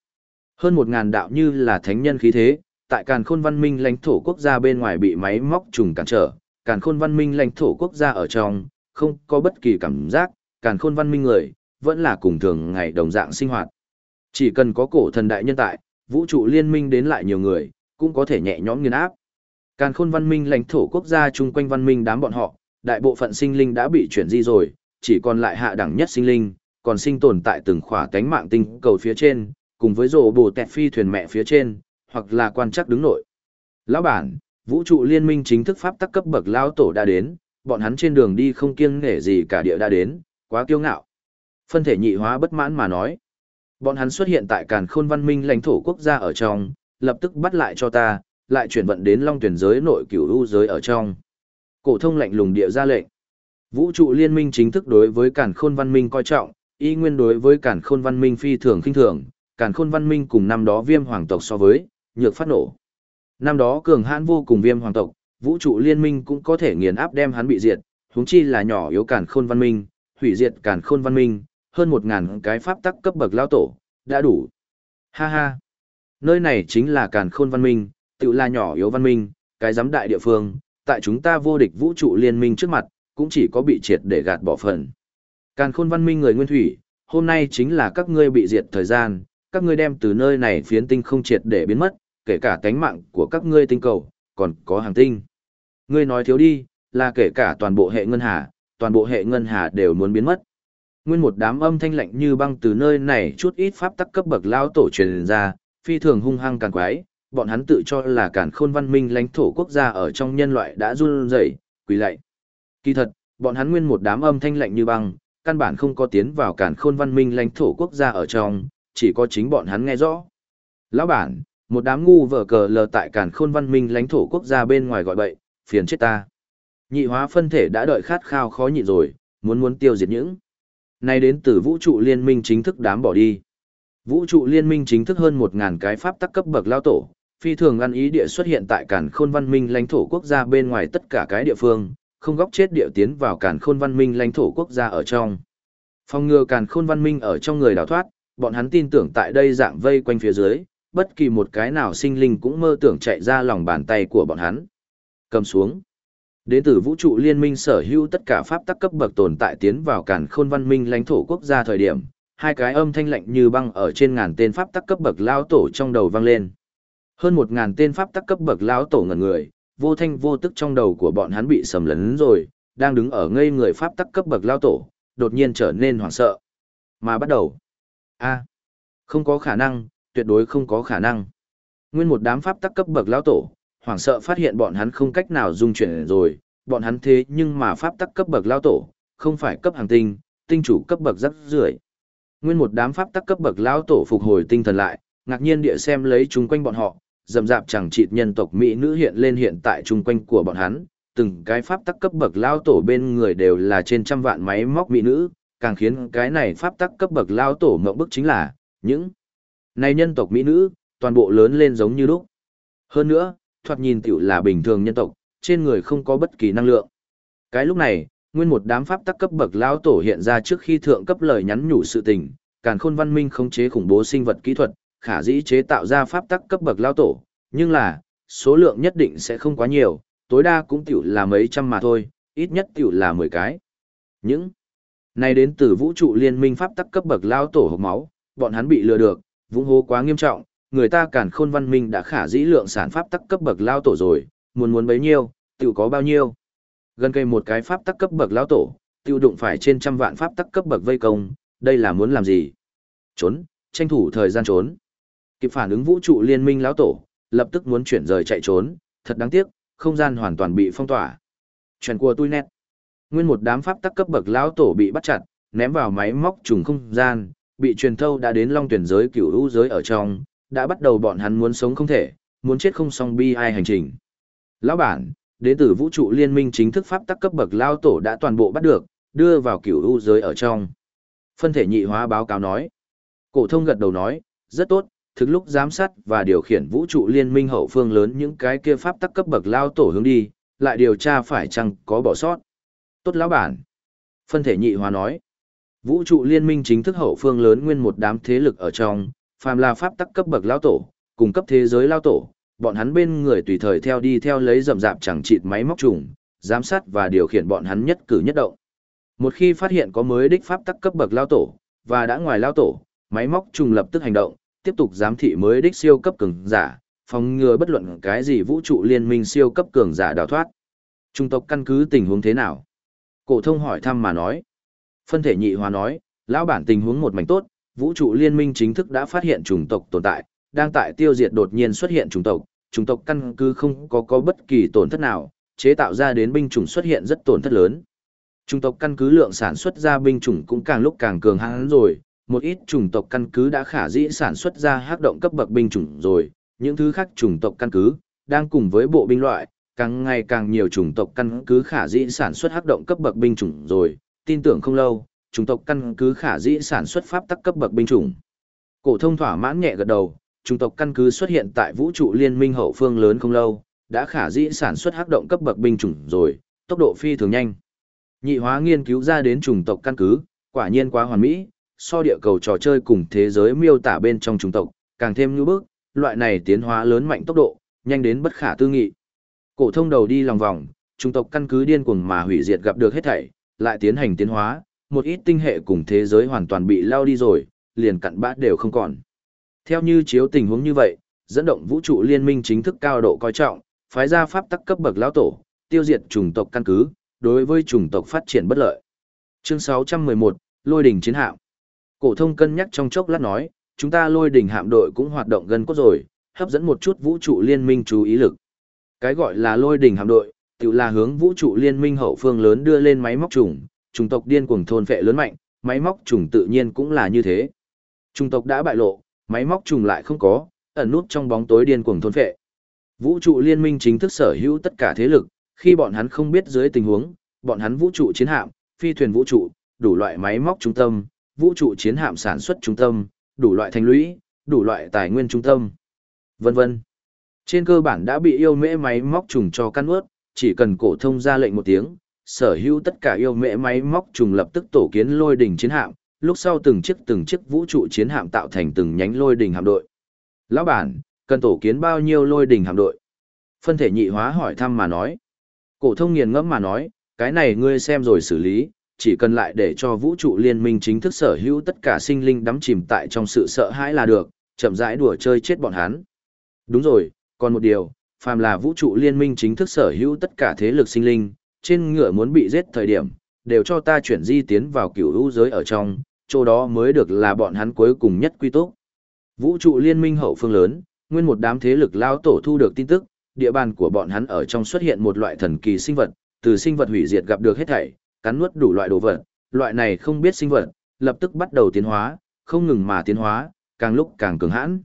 Speaker 1: Hơn một ngàn đạo như là thánh nhân khí thế, tại càn khôn văn minh lãnh thổ quốc gia bên ngoài bị máy móc trùng cản trở, càn khôn văn minh lãnh thổ quốc gia ở trong, không có bất kỳ cảm giác, càn khôn văn minh người, vẫn là cùng thường ngày đồng dạng sinh hoạt. Chỉ cần có cổ thần đại nhân tại, vũ trụ liên minh đến lại nhiều người, cũng có thể nhẹ nhõm nghiền áp. Càn khôn văn minh lãnh thổ quốc gia chung quanh văn minh đám bọn họ, đại bộ phận sinh linh đã bị chuyển di rồi, chỉ còn lại hạ đẳng nhất sinh linh, còn sinh tồn tại từng khỏa cánh mạng tinh cầu phía trên, cùng với rổ bồ tẹt phi thuyền mẹ phía trên, hoặc là quan chắc đứng nội. Lão bản, vũ trụ liên minh chính thức pháp tắc cấp bậc lão tổ đã đến, bọn hắn trên đường đi không kiêng nể gì cả địa đã đến, quá kiêu ngạo. Phân thể nhị hóa bất mãn mà nói. Bọn hắn xuất hiện tại càn khôn văn minh lãnh thổ quốc gia ở trong, lập tức bắt lại cho ta, lại chuyển vận đến long tuyển giới nội cửu u giới ở trong. Cổ thông lạnh lùng địa ra lệnh. Vũ trụ liên minh chính thức đối với càn khôn văn minh coi trọng, y nguyên đối với càn khôn văn minh phi thường khinh thường, càn khôn văn minh cùng năm đó viêm hoàng tộc so với, nhược phát nổ. Năm đó cường hãn vô cùng viêm hoàng tộc, vũ trụ liên minh cũng có thể nghiền áp đem hắn bị diệt, huống chi là nhỏ yếu càn khôn văn minh, hủy diệt càn khôn văn minh, hơn một ngàn cái pháp tắc cấp bậc lao tổ, đã đủ. Ha ha. Nơi này chính là càn khôn văn minh, tự là nhỏ yếu văn minh, cái giám đại địa phương, tại chúng ta vô địch vũ trụ liên minh trước mặt, cũng chỉ có bị triệt để gạt bỏ phần. Càn khôn văn minh người nguyên thủy, hôm nay chính là các ngươi bị diệt thời gian, các ngươi đem từ nơi này phiến tinh không triệt để biến mất, kể cả tánh mạng của các ngươi tinh cầu, còn có hàng tinh. Ngươi nói thiếu đi, là kể cả toàn bộ hệ ngân hà, toàn bộ hệ ngân hà đều muốn biến mất. Nguyên một đám âm thanh lạnh như băng từ nơi này chút ít pháp tắc cấp bậc lao tổ truyền ra, phi thường hung hăng càng quái, bọn hắn tự cho là cản khôn văn minh lãnh thổ quốc gia ở trong nhân loại đã run rẩy, quỳ lạy. Kỳ thật, bọn hắn nguyên một đám âm thanh lạnh như băng, căn bản không có tiến vào cản khôn văn minh lãnh thổ quốc gia ở trong, chỉ có chính bọn hắn nghe rõ. Lão bản, một đám ngu vở cờ lờ tại cản khôn văn minh lãnh thổ quốc gia bên ngoài gọi bậy, phiền chết ta. Nhị hóa phân thể đã đợi khát khao khó nhịn rồi, muốn muốn tiêu diệt những. Nay đến từ vũ trụ liên minh chính thức đám bỏ đi. Vũ trụ liên minh chính thức hơn 1.000 cái pháp tắc cấp bậc lao tổ, phi thường ăn ý địa xuất hiện tại cản khôn văn minh lãnh thổ quốc gia bên ngoài tất cả cái địa phương, không góc chết địa tiến vào cản khôn văn minh lãnh thổ quốc gia ở trong. Phòng ngừa cản khôn văn minh ở trong người đào thoát, bọn hắn tin tưởng tại đây dạng vây quanh phía dưới, bất kỳ một cái nào sinh linh cũng mơ tưởng chạy ra lòng bàn tay của bọn hắn. Cầm xuống. Đến từ vũ trụ liên minh sở hữu tất cả pháp tắc cấp bậc tồn tại tiến vào cản khôn văn minh lãnh thổ quốc gia thời điểm, hai cái âm thanh lạnh như băng ở trên ngàn tên pháp tắc cấp bậc lao tổ trong đầu vang lên. Hơn một ngàn tên pháp tắc cấp bậc lao tổ ngẩn người, vô thanh vô tức trong đầu của bọn hắn bị sầm lấn rồi, đang đứng ở ngây người pháp tắc cấp bậc lao tổ, đột nhiên trở nên hoảng sợ. Mà bắt đầu. a không có khả năng, tuyệt đối không có khả năng. Nguyên một đám pháp tắc cấp bậc lao tổ, hoảng sợ phát hiện bọn hắn không cách nào dung chuyển rồi, bọn hắn thế nhưng mà pháp tắc cấp bậc lao tổ, không phải cấp hàng tinh, tinh chủ cấp bậc rất rưởi. Nguyên một đám pháp tắc cấp bậc lao tổ phục hồi tinh thần lại, ngạc nhiên địa xem lấy chúng quanh bọn họ, dầm dạp chẳng chịt nhân tộc mỹ nữ hiện lên hiện tại chung quanh của bọn hắn, từng cái pháp tắc cấp bậc lao tổ bên người đều là trên trăm vạn máy móc mỹ nữ, càng khiến cái này pháp tắc cấp bậc lao tổ ngậm bức chính là, những này nhân tộc mỹ nữ, toàn bộ lớn lên giống như lúc. Hơn nữa, thoạt nhìn tiểu là bình thường nhân tộc, trên người không có bất kỳ năng lượng. Cái lúc này, nguyên một đám pháp tắc cấp bậc lão tổ hiện ra trước khi thượng cấp lời nhắn nhủ sự tình, càn khôn văn minh khống chế khủng bố sinh vật kỹ thuật, khả dĩ chế tạo ra pháp tắc cấp bậc lão tổ, nhưng là, số lượng nhất định sẽ không quá nhiều, tối đa cũng tiểu là mấy trăm mà thôi, ít nhất tiểu là 10 cái. Những này đến từ vũ trụ liên minh pháp tắc cấp bậc lao tổ hộp máu, bọn hắn bị lừa được, vũng hố quá nghiêm trọng, người ta càn khôn văn minh đã khả dĩ lượng sản pháp tắc cấp bậc lao tổ rồi, muốn muốn bấy nhiêu, tiểu có bao nhiêu. Gần cây một cái pháp tắc cấp bậc lao tổ, tiêu đụng phải trên trăm vạn pháp tắc cấp bậc vây công, đây là muốn làm gì? Trốn, tranh thủ thời gian trốn. Kịp phản ứng vũ trụ liên minh lão tổ, lập tức muốn chuyển rời chạy trốn, thật đáng tiếc, không gian hoàn toàn bị phong tỏa. Chuyện của tôi nét. Nguyên một đám pháp tắc cấp bậc lão tổ bị bắt chặt, ném vào máy móc trùng không gian, bị truyền thâu đã đến long tuyển giới cửu u giới ở trong, đã bắt đầu bọn hắn muốn sống không thể, muốn chết không xong bi ai hành trình. Lão bản, đến từ vũ trụ liên minh chính thức pháp tắc cấp bậc lao tổ đã toàn bộ bắt được, đưa vào cửu u giới ở trong. Phân thể nhị hóa báo cáo nói. Cổ thông gật đầu nói, rất tốt, thực lúc giám sát và điều khiển vũ trụ liên minh hậu phương lớn những cái kia pháp tắc cấp bậc lao tổ hướng đi, lại điều tra phải chăng có bỏ sót. Tốt lão bản. Phân thể nhị hóa nói. Vũ trụ liên minh chính thức hậu phương lớn nguyên một đám thế lực ở trong, phàm là pháp tắc cấp bậc lao tổ, cung cấp thế giới lao tổ, bọn hắn bên người tùy thời theo đi theo lấy rậm rạp chẳng chịt máy móc trùng, giám sát và điều khiển bọn hắn nhất cử nhất động. Một khi phát hiện có mới đích pháp tắc cấp bậc lao tổ, và đã ngoài lao tổ, máy móc trùng lập tức hành động, tiếp tục giám thị mới đích siêu cấp cường giả, phòng ngừa bất luận cái gì vũ trụ liên minh siêu cấp cường giả đào thoát. Trung tộc căn cứ tình huống thế nào? Cổ thông hỏi thăm mà nói. Phân thể nhị hòa nói, lão bản tình huống một mảnh tốt, vũ trụ liên minh chính thức đã phát hiện chủng tộc tồn tại, đang tại tiêu diệt đột nhiên xuất hiện chủng tộc, chủng tộc căn cứ không có có bất kỳ tổn thất nào, chế tạo ra đến binh chủng xuất hiện rất tổn thất lớn. Chủng tộc căn cứ lượng sản xuất ra binh chủng cũng càng lúc càng cường hãn rồi, một ít chủng tộc căn cứ đã khả dĩ sản xuất ra hắc động cấp bậc binh chủng rồi, những thứ khác chủng tộc căn cứ đang cùng với bộ binh loại, càng ngày càng nhiều chủng tộc căn cứ khả dĩ sản xuất hắc động cấp bậc binh chủng rồi, tin tưởng không lâu, chủng tộc căn cứ khả dĩ sản xuất pháp tắc cấp bậc binh chủng. Cổ thông thỏa mãn nhẹ gật đầu, chủng tộc căn cứ xuất hiện tại vũ trụ liên minh hậu phương lớn không lâu, đã khả dĩ sản xuất hắc động cấp bậc binh chủng rồi, tốc độ phi thường nhanh. Nhị hóa nghiên cứu ra đến chủng tộc căn cứ, quả nhiên quá hoàn mỹ, so địa cầu trò chơi cùng thế giới miêu tả bên trong chủng tộc, càng thêm như bước, loại này tiến hóa lớn mạnh tốc độ, nhanh đến bất khả tư nghị. Cổ thông đầu đi lòng vòng, chủng tộc căn cứ điên cuồng mà hủy diệt gặp được hết thảy, lại tiến hành tiến hóa, một ít tinh hệ cùng thế giới hoàn toàn bị lao đi rồi, liền cặn bã đều không còn. Theo như chiếu tình huống như vậy, dẫn động vũ trụ liên minh chính thức cao độ coi trọng, phái ra pháp tắc cấp bậc lão tổ, tiêu diệt chủng tộc căn cứ, đối với chủng tộc phát triển bất lợi. Chương 611, Lôi đỉnh chiến hạm. Cổ thông cân nhắc trong chốc lát nói, chúng ta Lôi đỉnh hạm đội cũng hoạt động gần cốt rồi, hấp dẫn một chút vũ trụ liên minh chú ý lực. Cái gọi là Lôi đỉnh hạm đội, tự là hướng vũ trụ liên minh hậu phương lớn đưa lên máy móc trùng, chủng tộc điên cuồng thôn phệ lớn mạnh, máy móc trùng tự nhiên cũng là như thế. Chủng tộc đã bại lộ, máy móc trùng lại không có, ẩn nút trong bóng tối điên cuồng thôn phệ. Vũ trụ liên minh chính thức sở hữu tất cả thế lực, khi bọn hắn không biết dưới tình huống, bọn hắn vũ trụ chiến hạm, phi thuyền vũ trụ, đủ loại máy móc trung tâm, vũ trụ chiến hạm sản xuất trung tâm, đủ loại thành lũy, đủ loại tài nguyên trung tâm, vân vân. Trên cơ bản đã bị yêu mễ máy móc trùng cho căn ướt, chỉ cần cổ thông ra lệnh một tiếng, sở hữu tất cả yêu mễ máy móc trùng lập tức tổ kiến lôi đỉnh chiến hạm, lúc sau từng chiếc từng chiếc vũ trụ chiến hạm tạo thành từng nhánh lôi đỉnh hạm đội. Lão bản, cần tổ kiến bao nhiêu lôi đỉnh hạm đội? Phân thể nhị hóa hỏi thăm mà nói. Cổ thông nghiền ngẫm mà nói, cái này ngươi xem rồi xử lý, chỉ cần lại để cho vũ trụ liên minh chính thức sở hữu tất cả sinh linh đắm chìm tại trong sự sợ hãi là được, chậm rãi đùa chơi chết bọn hắn. Đúng rồi, còn một điều, phàm là vũ trụ liên minh chính thức sở hữu tất cả thế lực sinh linh, trên ngựa muốn bị giết thời điểm, đều cho ta chuyển di tiến vào cửu hữu giới ở trong, chỗ đó mới được là bọn hắn cuối cùng nhất quy túc. Vũ trụ liên minh hậu phương lớn, nguyên một đám thế lực lao tổ thu được tin tức, địa bàn của bọn hắn ở trong xuất hiện một loại thần kỳ sinh vật, từ sinh vật hủy diệt gặp được hết thảy, cắn nuốt đủ loại đồ vật, loại này không biết sinh vật, lập tức bắt đầu tiến hóa, không ngừng mà tiến hóa, càng lúc càng cường hãn.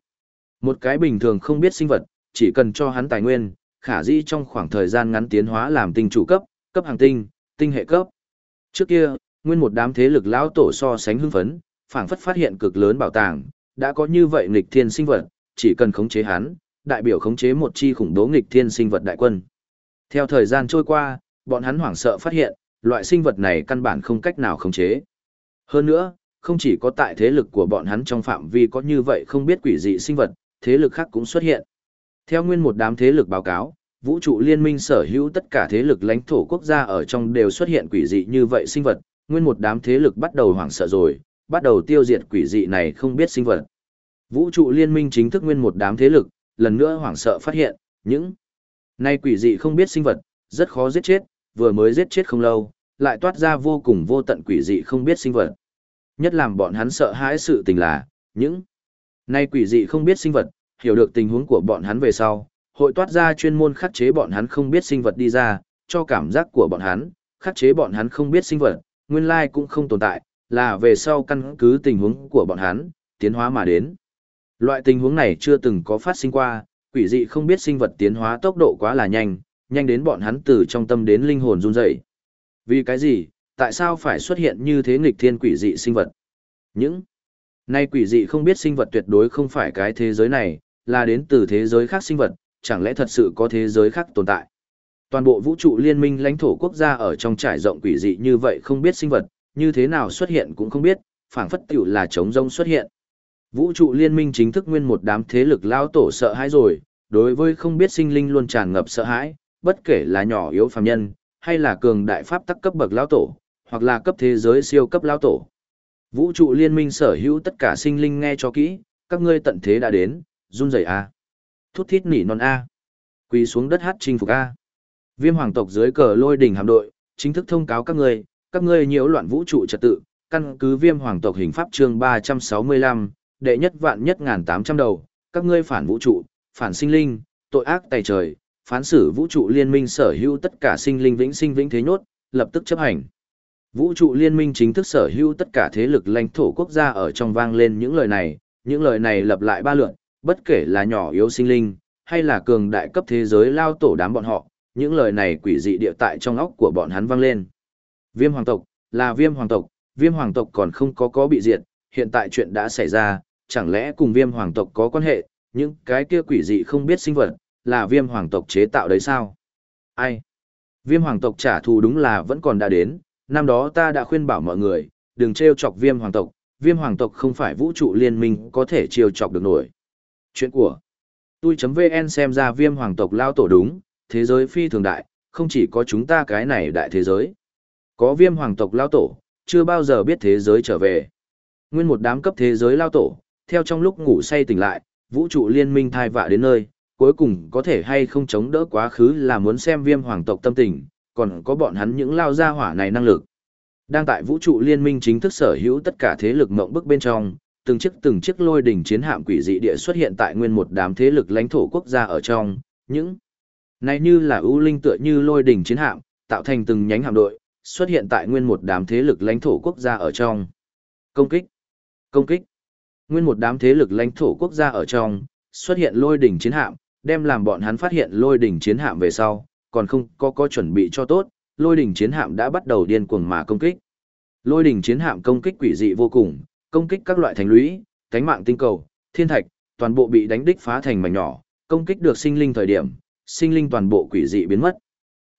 Speaker 1: Một cái bình thường không biết sinh vật, chỉ cần cho hắn tài nguyên, khả dĩ trong khoảng thời gian ngắn tiến hóa làm tinh chủ cấp, cấp hàng tinh, tinh hệ cấp. Trước kia, nguyên một đám thế lực lão tổ so sánh hưng phấn, phảng phất phát hiện cực lớn bảo tàng, đã có như vậy nghịch thiên sinh vật, chỉ cần khống chế hắn, đại biểu khống chế một chi khủng bố nghịch thiên sinh vật đại quân. Theo thời gian trôi qua, bọn hắn hoảng sợ phát hiện, loại sinh vật này căn bản không cách nào khống chế. Hơn nữa, không chỉ có tại thế lực của bọn hắn trong phạm vi có như vậy không biết quỷ dị sinh vật, thế lực khác cũng xuất hiện. Theo nguyên một đám thế lực báo cáo, vũ trụ liên minh sở hữu tất cả thế lực lãnh thổ quốc gia ở trong đều xuất hiện quỷ dị như vậy sinh vật, nguyên một đám thế lực bắt đầu hoảng sợ rồi, bắt đầu tiêu diệt quỷ dị này không biết sinh vật. Vũ trụ liên minh chính thức nguyên một đám thế lực, lần nữa hoảng sợ phát hiện, những nay quỷ dị không biết sinh vật, rất khó giết chết, vừa mới giết chết không lâu, lại toát ra vô cùng vô tận quỷ dị không biết sinh vật. Nhất làm bọn hắn sợ hãi sự tình là, những nay quỷ dị không biết sinh vật, hiểu được tình huống của bọn hắn về sau, hội toát ra chuyên môn khắc chế bọn hắn không biết sinh vật đi ra, cho cảm giác của bọn hắn, khắc chế bọn hắn không biết sinh vật, nguyên lai cũng không tồn tại, là về sau căn cứ tình huống của bọn hắn, tiến hóa mà đến. Loại tình huống này chưa từng có phát sinh qua, quỷ dị không biết sinh vật tiến hóa tốc độ quá là nhanh, nhanh đến bọn hắn từ trong tâm đến linh hồn run rẩy. Vì cái gì, tại sao phải xuất hiện như thế nghịch thiên quỷ dị sinh vật? Những nay quỷ dị không biết sinh vật tuyệt đối không phải cái thế giới này, là đến từ thế giới khác sinh vật, chẳng lẽ thật sự có thế giới khác tồn tại? Toàn bộ vũ trụ liên minh lãnh thổ quốc gia ở trong trải rộng quỷ dị như vậy không biết sinh vật, như thế nào xuất hiện cũng không biết, phảng phất tiểu là trống rông xuất hiện. Vũ trụ liên minh chính thức nguyên một đám thế lực lao tổ sợ hãi rồi, đối với không biết sinh linh luôn tràn ngập sợ hãi, bất kể là nhỏ yếu phàm nhân, hay là cường đại pháp tắc cấp bậc lao tổ, hoặc là cấp thế giới siêu cấp lao tổ. Vũ trụ liên minh sở hữu tất cả sinh linh nghe cho kỹ, các ngươi tận thế đã đến, run rẩy a. Thút thít nỉ non a. Quỳ xuống đất hát chinh phục a. Viêm hoàng tộc dưới cờ lôi đỉnh hạm đội, chính thức thông cáo các ngươi, các ngươi nhiễu loạn vũ trụ trật tự, căn cứ viêm hoàng tộc hình pháp chương 365, đệ nhất vạn nhất ngàn tám trăm đầu, các ngươi phản vũ trụ, phản sinh linh, tội ác tày trời, phán xử vũ trụ liên minh sở hữu tất cả sinh linh vĩnh sinh vĩnh thế nhốt, lập tức chấp hành. Vũ trụ liên minh chính thức sở hữu tất cả thế lực lãnh thổ quốc gia ở trong vang lên những lời này, những lời này lặp lại ba lượt, bất kể là nhỏ yếu sinh linh, hay là cường đại cấp thế giới lao tổ đám bọn họ, những lời này quỷ dị địa tại trong óc của bọn hắn vang lên. Viêm hoàng tộc, là viêm hoàng tộc, viêm hoàng tộc còn không có có bị diệt, hiện tại chuyện đã xảy ra, chẳng lẽ cùng viêm hoàng tộc có quan hệ, những cái kia quỷ dị không biết sinh vật, là viêm hoàng tộc chế tạo đấy sao? Ai? Viêm hoàng tộc trả thù đúng là vẫn còn đã đến, năm đó ta đã khuyên bảo mọi người, đừng trêu chọc viêm hoàng tộc, viêm hoàng tộc không phải vũ trụ liên minh có thể trêu chọc được nổi. Chuyện của tôi.vn xem ra viêm hoàng tộc lao tổ đúng, thế giới phi thường đại, không chỉ có chúng ta cái này đại thế giới. Có viêm hoàng tộc lao tổ, chưa bao giờ biết thế giới trở về. Nguyên một đám cấp thế giới lao tổ, theo trong lúc ngủ say tỉnh lại, vũ trụ liên minh thai vạ đến nơi, cuối cùng có thể hay không chống đỡ quá khứ là muốn xem viêm hoàng tộc tâm tình, còn có bọn hắn những lao gia hỏa này năng lực. Đang tại vũ trụ liên minh chính thức sở hữu tất cả thế lực mộng bức bên trong, từng chiếc từng chiếc lôi đỉnh chiến hạm quỷ dị địa xuất hiện tại nguyên một đám thế lực lãnh thổ quốc gia ở trong, những này như là ưu linh tựa như lôi đỉnh chiến hạm, tạo thành từng nhánh hạm đội, xuất hiện tại nguyên một đám thế lực lãnh thổ quốc gia ở trong. Công kích, công kích. Nguyên một đám thế lực lãnh thổ quốc gia ở trong, xuất hiện lôi đỉnh chiến hạm, đem làm bọn hắn phát hiện lôi đỉnh chiến hạm về sau, còn không có có chuẩn bị cho tốt, lôi đỉnh chiến hạm đã bắt đầu điên cuồng mà công kích. Lôi đỉnh chiến hạm công kích quỷ dị vô cùng, công kích các loại thành lũy, cánh mạng tinh cầu, thiên thạch, toàn bộ bị đánh đích phá thành mảnh nhỏ, công kích được sinh linh thời điểm, sinh linh toàn bộ quỷ dị biến mất.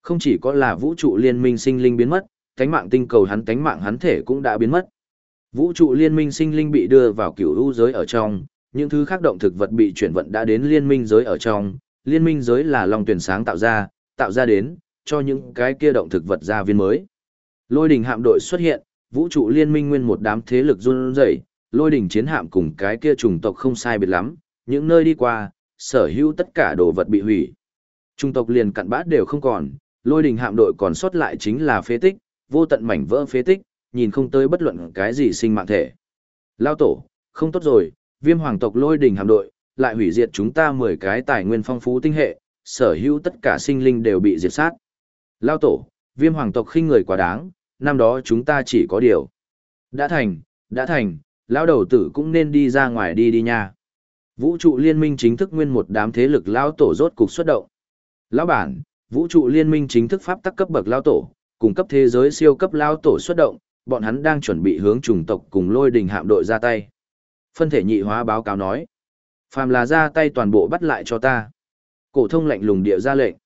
Speaker 1: Không chỉ có là vũ trụ liên minh sinh linh biến mất, cánh mạng tinh cầu hắn cánh mạng hắn thể cũng đã biến mất. Vũ trụ liên minh sinh linh bị đưa vào cửu u giới ở trong, những thứ khác động thực vật bị chuyển vận đã đến liên minh giới ở trong, liên minh giới là lòng tuyển sáng tạo ra, tạo ra đến, cho những cái kia động thực vật ra viên mới. Lôi đình hạm đội xuất hiện, vũ trụ liên minh nguyên một đám thế lực run rẩy, lôi đỉnh chiến hạm cùng cái kia trùng tộc không sai biệt lắm, những nơi đi qua, sở hữu tất cả đồ vật bị hủy. Trung tộc liền cặn bát đều không còn, lôi đỉnh hạm đội còn sót lại chính là phế tích, vô tận mảnh vỡ phế tích, nhìn không tới bất luận cái gì sinh mạng thể. Lao tổ, không tốt rồi, viêm hoàng tộc lôi đỉnh hạm đội, lại hủy diệt chúng ta 10 cái tài nguyên phong phú tinh hệ, sở hữu tất cả sinh linh đều bị diệt sát. Lao tổ, viêm hoàng tộc khinh người quá đáng, năm đó chúng ta chỉ có điều. Đã thành, đã thành, lão đầu tử cũng nên đi ra ngoài đi đi nha. Vũ trụ liên minh chính thức nguyên một đám thế lực lão tổ rốt cục xuất động. Lão bản, vũ trụ liên minh chính thức pháp tắc cấp bậc lão tổ, cùng cấp thế giới siêu cấp lão tổ xuất động, bọn hắn đang chuẩn bị hướng chủng tộc cùng lôi đình hạm đội ra tay. Phân thể nhị hóa báo cáo nói, phàm là ra tay toàn bộ bắt lại cho ta. Cổ thông lạnh lùng địa ra lệnh.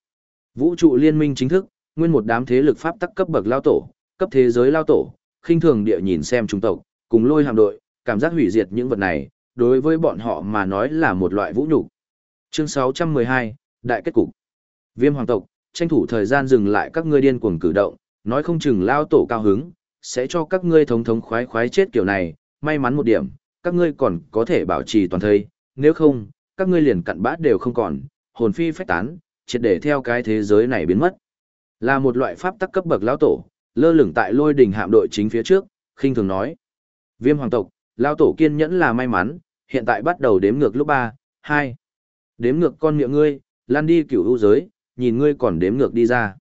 Speaker 1: Vũ trụ liên minh chính thức, nguyên một đám thế lực pháp tắc cấp bậc lão tổ, cấp thế giới lao tổ, khinh thường địa nhìn xem trung tộc, cùng lôi hàm đội, cảm giác hủy diệt những vật này, đối với bọn họ mà nói là một loại vũ nhục. Chương 612, Đại kết cục. Viêm hoàng tộc, tranh thủ thời gian dừng lại các ngươi điên cuồng cử động, nói không chừng lao tổ cao hứng, sẽ cho các ngươi thống thống khoái khoái chết kiểu này, may mắn một điểm, các ngươi còn có thể bảo trì toàn thây, nếu không, các ngươi liền cặn bát đều không còn, hồn phi phách tán, triệt để theo cái thế giới này biến mất. Là một loại pháp tắc cấp bậc lão tổ, lơ lửng tại lôi đình hạm đội chính phía trước, khinh thường nói. Viêm hoàng tộc, lão tổ kiên nhẫn là may mắn, hiện tại bắt đầu đếm ngược lúc 3, 2. Đếm ngược con miệng ngươi, lan đi cửu ưu giới, nhìn ngươi còn đếm ngược đi ra.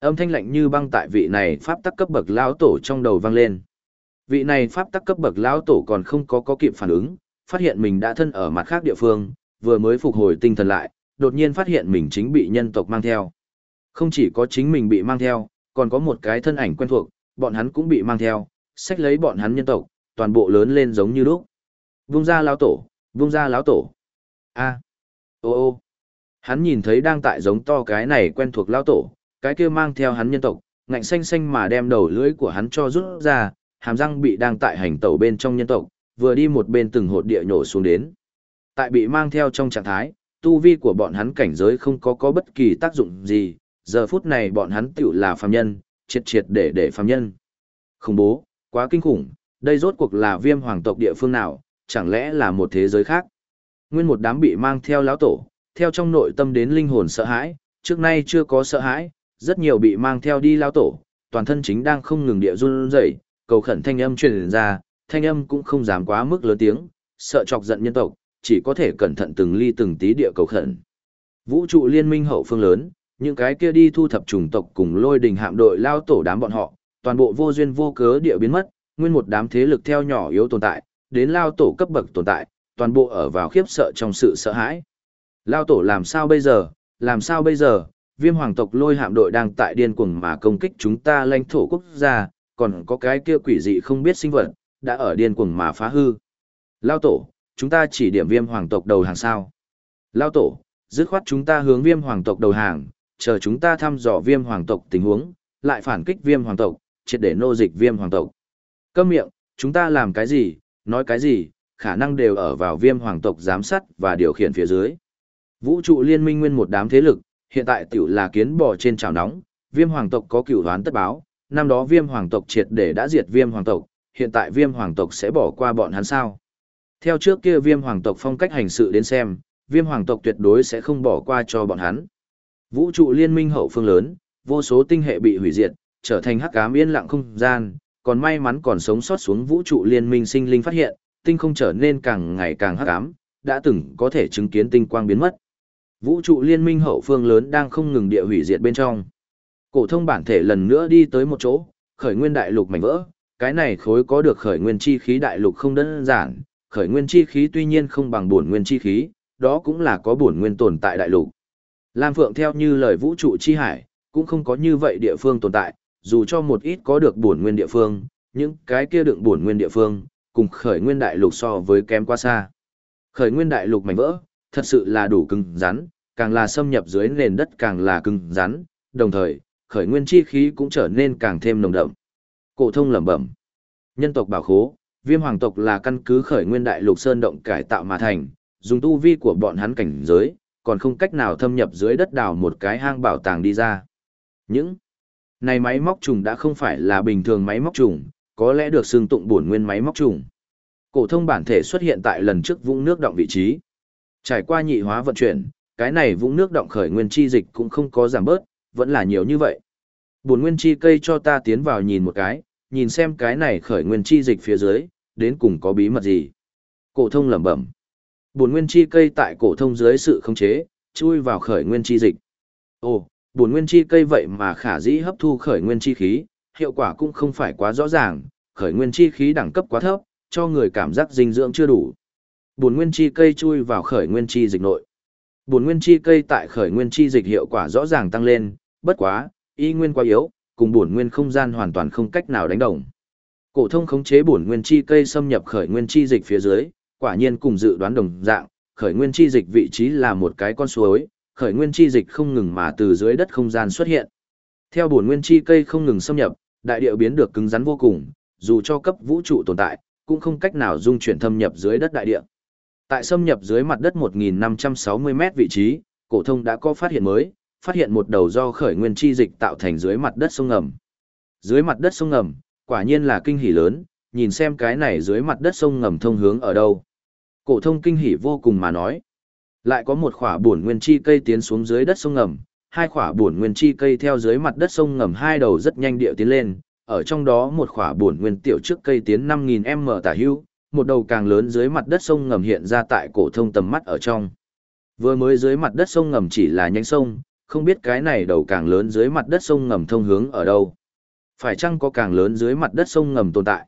Speaker 1: Âm thanh lạnh như băng tại vị này pháp tắc cấp bậc lão tổ trong đầu vang lên. Vị này pháp tắc cấp bậc lão tổ còn không có có kịp phản ứng, phát hiện mình đã thân ở mặt khác địa phương, vừa mới phục hồi tinh thần lại, đột nhiên phát hiện mình chính bị nhân tộc mang theo. Không chỉ có chính mình bị mang theo, còn có một cái thân ảnh quen thuộc, bọn hắn cũng bị mang theo, sách lấy bọn hắn nhân tộc, toàn bộ lớn lên giống như lúc. Vung ra lão tổ, vung ra lão tổ. A. Ô ô. Hắn nhìn thấy đang tại giống to cái này quen thuộc lão tổ, cái kia mang theo hắn nhân tộc, ngạnh xanh xanh mà đem đầu lưỡi của hắn cho rút ra, hàm răng bị đang tại hành tẩu bên trong nhân tộc, vừa đi một bên từng hột địa nhổ xuống đến. Tại bị mang theo trong trạng thái, tu vi của bọn hắn cảnh giới không có có bất kỳ tác dụng gì, giờ phút này bọn hắn tựu là phàm nhân, triệt triệt để để phàm nhân. Khủng bố, quá kinh khủng, đây rốt cuộc là viêm hoàng tộc địa phương nào, chẳng lẽ là một thế giới khác. Nguyên một đám bị mang theo lão tổ, theo trong nội tâm đến linh hồn sợ hãi, trước nay chưa có sợ hãi, rất nhiều bị mang theo đi lão tổ, toàn thân chính đang không ngừng địa run rẩy, cầu khẩn thanh âm truyền ra, thanh âm cũng không dám quá mức lớn tiếng, sợ chọc giận nhân tộc, chỉ có thể cẩn thận từng ly từng tí địa cầu khẩn. Vũ trụ liên minh hậu phương lớn, những cái kia đi thu thập chủng tộc cùng lôi đình hạm đội lao tổ đám bọn họ, toàn bộ vô duyên vô cớ địa biến mất, nguyên một đám thế lực theo nhỏ yếu tồn tại, đến lao tổ cấp bậc tồn tại, toàn bộ ở vào khiếp sợ trong sự sợ hãi. Lao tổ làm sao bây giờ, làm sao bây giờ, viêm hoàng tộc lôi hạm đội đang tại điên cuồng mà công kích chúng ta lãnh thổ quốc gia, còn có cái kia quỷ dị không biết sinh vật, đã ở điên cuồng mà phá hư. Lao tổ, chúng ta chỉ điểm viêm hoàng tộc đầu hàng sao. Lao tổ, dứt khoát chúng ta hướng viêm hoàng tộc đầu hàng, chờ chúng ta thăm dò viêm hoàng tộc tình huống, lại phản kích viêm hoàng tộc, triệt để nô dịch viêm hoàng tộc. Câm miệng, chúng ta làm cái gì, nói cái gì, khả năng đều ở vào viêm hoàng tộc giám sát và điều khiển phía dưới. Vũ trụ liên minh nguyên một đám thế lực, hiện tại tiểu là kiến bò trên chảo nóng, viêm hoàng tộc có cửu đoán tất báo, năm đó viêm hoàng tộc triệt để đã diệt viêm hoàng tộc, hiện tại viêm hoàng tộc sẽ bỏ qua bọn hắn sao. Theo trước kia viêm hoàng tộc phong cách hành sự đến xem, viêm hoàng tộc tuyệt đối sẽ không bỏ qua cho bọn hắn. Vũ trụ liên minh hậu phương lớn, vô số tinh hệ bị hủy diệt, trở thành hắc ám yên lặng không gian, còn may mắn còn sống sót xuống vũ trụ liên minh sinh linh phát hiện, tinh không trở nên càng ngày càng hắc ám, đã từng có thể chứng kiến tinh quang biến mất. Vũ trụ liên minh hậu phương lớn đang không ngừng địa hủy diệt bên trong. Cổ thông bản thể lần nữa đi tới một chỗ, khởi nguyên đại lục mảnh vỡ, cái này khối có được khởi nguyên chi khí đại lục không đơn giản, khởi nguyên chi khí tuy nhiên không bằng bổn nguyên chi khí, đó cũng là có bổn nguyên tồn tại đại lục. Lam Phượng theo như lời vũ trụ chi hải, cũng không có như vậy địa phương tồn tại, dù cho một ít có được bổn nguyên địa phương, những cái kia đựng bổn nguyên địa phương, cùng khởi nguyên đại lục so với kém quá xa. Khởi nguyên đại lục mảnh vỡ, thật sự là đủ cứng rắn, càng là xâm nhập dưới nền đất càng là cứng rắn, đồng thời, khởi nguyên chi khí cũng trở nên càng thêm nồng đậm. Cổ thông lẩm bẩm. Nhân tộc bảo khố, Viêm hoàng tộc là căn cứ khởi nguyên đại lục sơn động cải tạo mà thành, dùng tu vi của bọn hắn cảnh giới, còn không cách nào thâm nhập dưới đất đào một cái hang bảo tàng đi ra. Những Này máy móc trùng đã không phải là bình thường máy móc trùng, có lẽ được xương tụng bổn nguyên máy móc trùng. Cổ thông bản thể xuất hiện tại lần trước vũng nước động vị trí. Trải qua nhị hóa vận chuyển, cái này vũng nước động khởi nguyên chi dịch cũng không có giảm bớt, vẫn là nhiều như vậy. Bổn nguyên chi cây cho ta tiến vào nhìn một cái, nhìn xem cái này khởi nguyên chi dịch phía dưới, đến cùng có bí mật gì. Cổ thông lẩm bẩm. Bổn nguyên chi cây tại cổ thông dưới sự khống chế, chui vào khởi nguyên chi dịch. Ồ, bổn nguyên chi cây vậy mà khả dĩ hấp thu khởi nguyên chi khí, hiệu quả cũng không phải quá rõ ràng, khởi nguyên chi khí đẳng cấp quá thấp, cho người cảm giác dinh dưỡng chưa đủ. Bổn nguyên chi cây chui vào khởi nguyên chi dịch nội. Bổn nguyên chi cây tại khởi nguyên chi dịch hiệu quả rõ ràng tăng lên, bất quá, y nguyên quá yếu, cùng bổn nguyên không gian hoàn toàn không cách nào đánh đồng. Cổ thông khống chế bổn nguyên chi cây xâm nhập khởi nguyên chi dịch phía dưới, quả nhiên cùng dự đoán đồng dạng, khởi nguyên chi dịch vị trí là một cái con suối, khởi nguyên chi dịch không ngừng mà từ dưới đất không gian xuất hiện. Theo bổn nguyên chi cây không ngừng xâm nhập, đại địa biến được cứng rắn vô cùng, dù cho cấp vũ trụ tồn tại, cũng không cách nào dung chuyển thâm nhập dưới đất đại địa. Tại xâm nhập dưới mặt đất 1560 mét vị trí, cổ thông đã có phát hiện mới, phát hiện một đầu do khởi nguyên chi dịch tạo thành dưới mặt đất sông ngầm. Dưới mặt đất sông ngầm, quả nhiên là kinh hỉ lớn, nhìn xem cái này dưới mặt đất sông ngầm thông hướng ở đâu. Cổ thông kinh hỉ vô cùng mà nói. Lại có một khỏa bổn nguyên chi cây tiến xuống dưới đất sông ngầm, hai khỏa bổn nguyên chi cây theo dưới mặt đất sông ngầm hai đầu rất nhanh điệu tiến lên, ở trong đó một khỏa bổn nguyên tiểu trước cây tiến 5000m tả hữu, một đầu càng lớn dưới mặt đất sông ngầm hiện ra tại cổ thông tầm mắt ở trong. Vừa mới dưới mặt đất sông ngầm chỉ là nhánh sông, không biết cái này đầu càng lớn dưới mặt đất sông ngầm thông hướng ở đâu. Phải chăng có càng lớn dưới mặt đất sông ngầm tồn tại?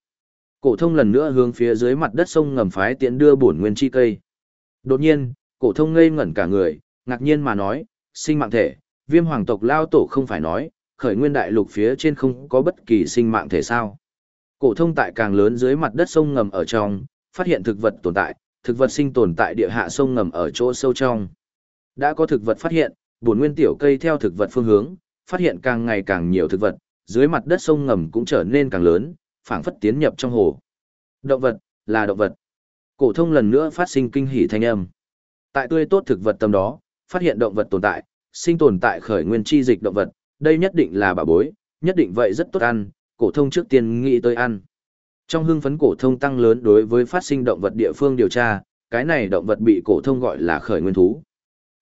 Speaker 1: Cổ thông lần nữa hướng phía dưới mặt đất sông ngầm phái tiện đưa bổn nguyên chi cây. Đột nhiên, cổ thông ngây ngẩn cả người, ngạc nhiên mà nói, sinh mạng thể, viêm hoàng tộc lao tổ không phải nói, khởi nguyên đại lục phía trên không có bất kỳ sinh mạng thể sao. Cổ thông tại càng lớn dưới mặt đất sông ngầm ở trong, phát hiện thực vật tồn tại, thực vật sinh tồn tại địa hạ sông ngầm ở chỗ sâu trong. Đã có thực vật phát hiện, bổn nguyên tiểu cây theo thực vật phương hướng, phát hiện càng ngày càng nhiều thực vật, dưới mặt đất sông ngầm cũng trở nên càng lớn, phảng phất tiến nhập trong hồ. Động vật, là động vật. Cổ thông lần nữa phát sinh kinh hỉ thanh âm. Tại tươi tốt thực vật tầm đó, phát hiện động vật tồn tại, sinh tồn tại khởi nguyên chi dịch động vật, đây nhất định là bà bối, nhất định vậy rất tốt ăn, cổ thông trước tiên nghĩ tới ăn. Trong hưng phấn cổ thông tăng lớn đối với phát sinh động vật địa phương điều tra, cái này động vật bị cổ thông gọi là khởi nguyên thú.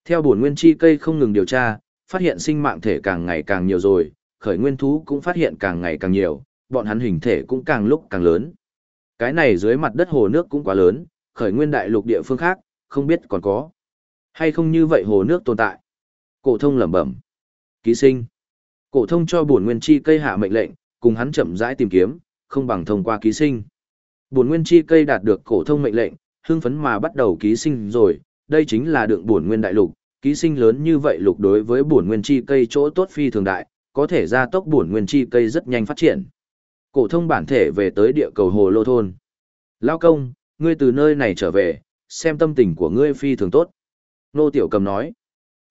Speaker 1: Theo bổn nguyên chi cây không ngừng điều tra, phát hiện sinh mạng thể càng ngày càng nhiều rồi, khởi nguyên thú cũng phát hiện càng ngày càng nhiều, bọn hắn hình thể cũng càng lúc càng lớn. Cái này dưới mặt đất hồ nước cũng quá lớn, khởi nguyên đại lục địa phương khác, không biết còn có. Hay không như vậy hồ nước tồn tại. Cổ thông lẩm bẩm. Ký sinh. Cổ thông cho bổn nguyên chi cây hạ mệnh lệnh, cùng hắn chậm rãi tìm kiếm, không bằng thông qua ký sinh. Bổn nguyên chi cây đạt được cổ thông mệnh lệnh, hưng phấn mà bắt đầu ký sinh rồi, đây chính là đượng bổn nguyên đại lục, ký sinh lớn như vậy lục đối với bổn nguyên chi cây chỗ tốt phi thường đại, có thể gia tốc bổn nguyên chi cây rất nhanh phát triển. Cổ thông bản thể về tới địa cầu hồ lô thôn. Lao công, ngươi từ nơi này trở về, xem tâm tình của ngươi phi thường tốt. Nô Tiểu Cầm nói.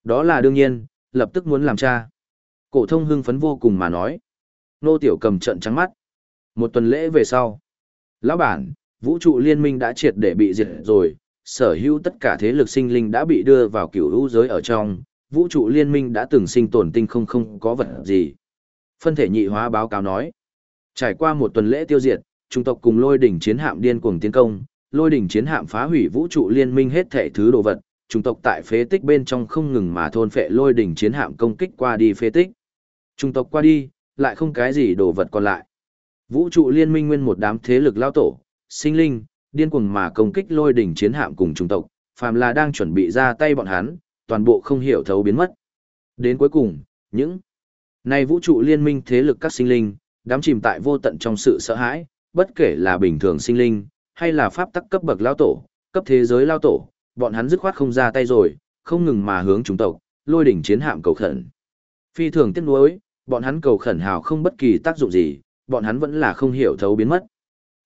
Speaker 1: Đó là đương nhiên, lập tức muốn làm cha. Cổ thông hưng phấn vô cùng mà nói. Nô Tiểu Cầm trợn trắng mắt. Một tuần lễ về sau. Lão bản, vũ trụ liên minh đã triệt để bị diệt rồi, sở hữu tất cả thế lực sinh linh đã bị đưa vào cửu hữu giới ở trong, vũ trụ liên minh đã từng sinh tồn tinh không không có vật gì. Phân thể nhị hóa báo cáo nói. Trải qua một tuần lễ tiêu diệt, trung tộc cùng lôi đỉnh chiến hạm điên cuồng tiến công, lôi đỉnh chiến hạm phá hủy vũ trụ liên minh hết thể thứ đồ vật, trung tộc tại phế tích bên trong không ngừng mà thôn phệ lôi đỉnh chiến hạm công kích qua đi phế tích. Trung tộc qua đi, lại không cái gì đồ vật còn lại. Vũ trụ liên minh nguyên một đám thế lực lao tổ, sinh linh, điên cuồng mà công kích lôi đỉnh chiến hạm cùng trung tộc, phàm là đang chuẩn bị ra tay bọn hắn, toàn bộ không hiểu thấu biến mất. Đến cuối cùng, những này vũ trụ liên minh thế lực các sinh linh, đám chìm tại vô tận trong sự sợ hãi, bất kể là bình thường sinh linh, hay là pháp tắc cấp bậc lao tổ, cấp thế giới lao tổ, bọn hắn dứt khoát không ra tay rồi, không ngừng mà hướng chúng tộc, lôi đỉnh chiến hạm cầu khẩn. Phi thường tiếc nuối, bọn hắn cầu khẩn hào không bất kỳ tác dụng gì, bọn hắn vẫn là không hiểu thấu biến mất.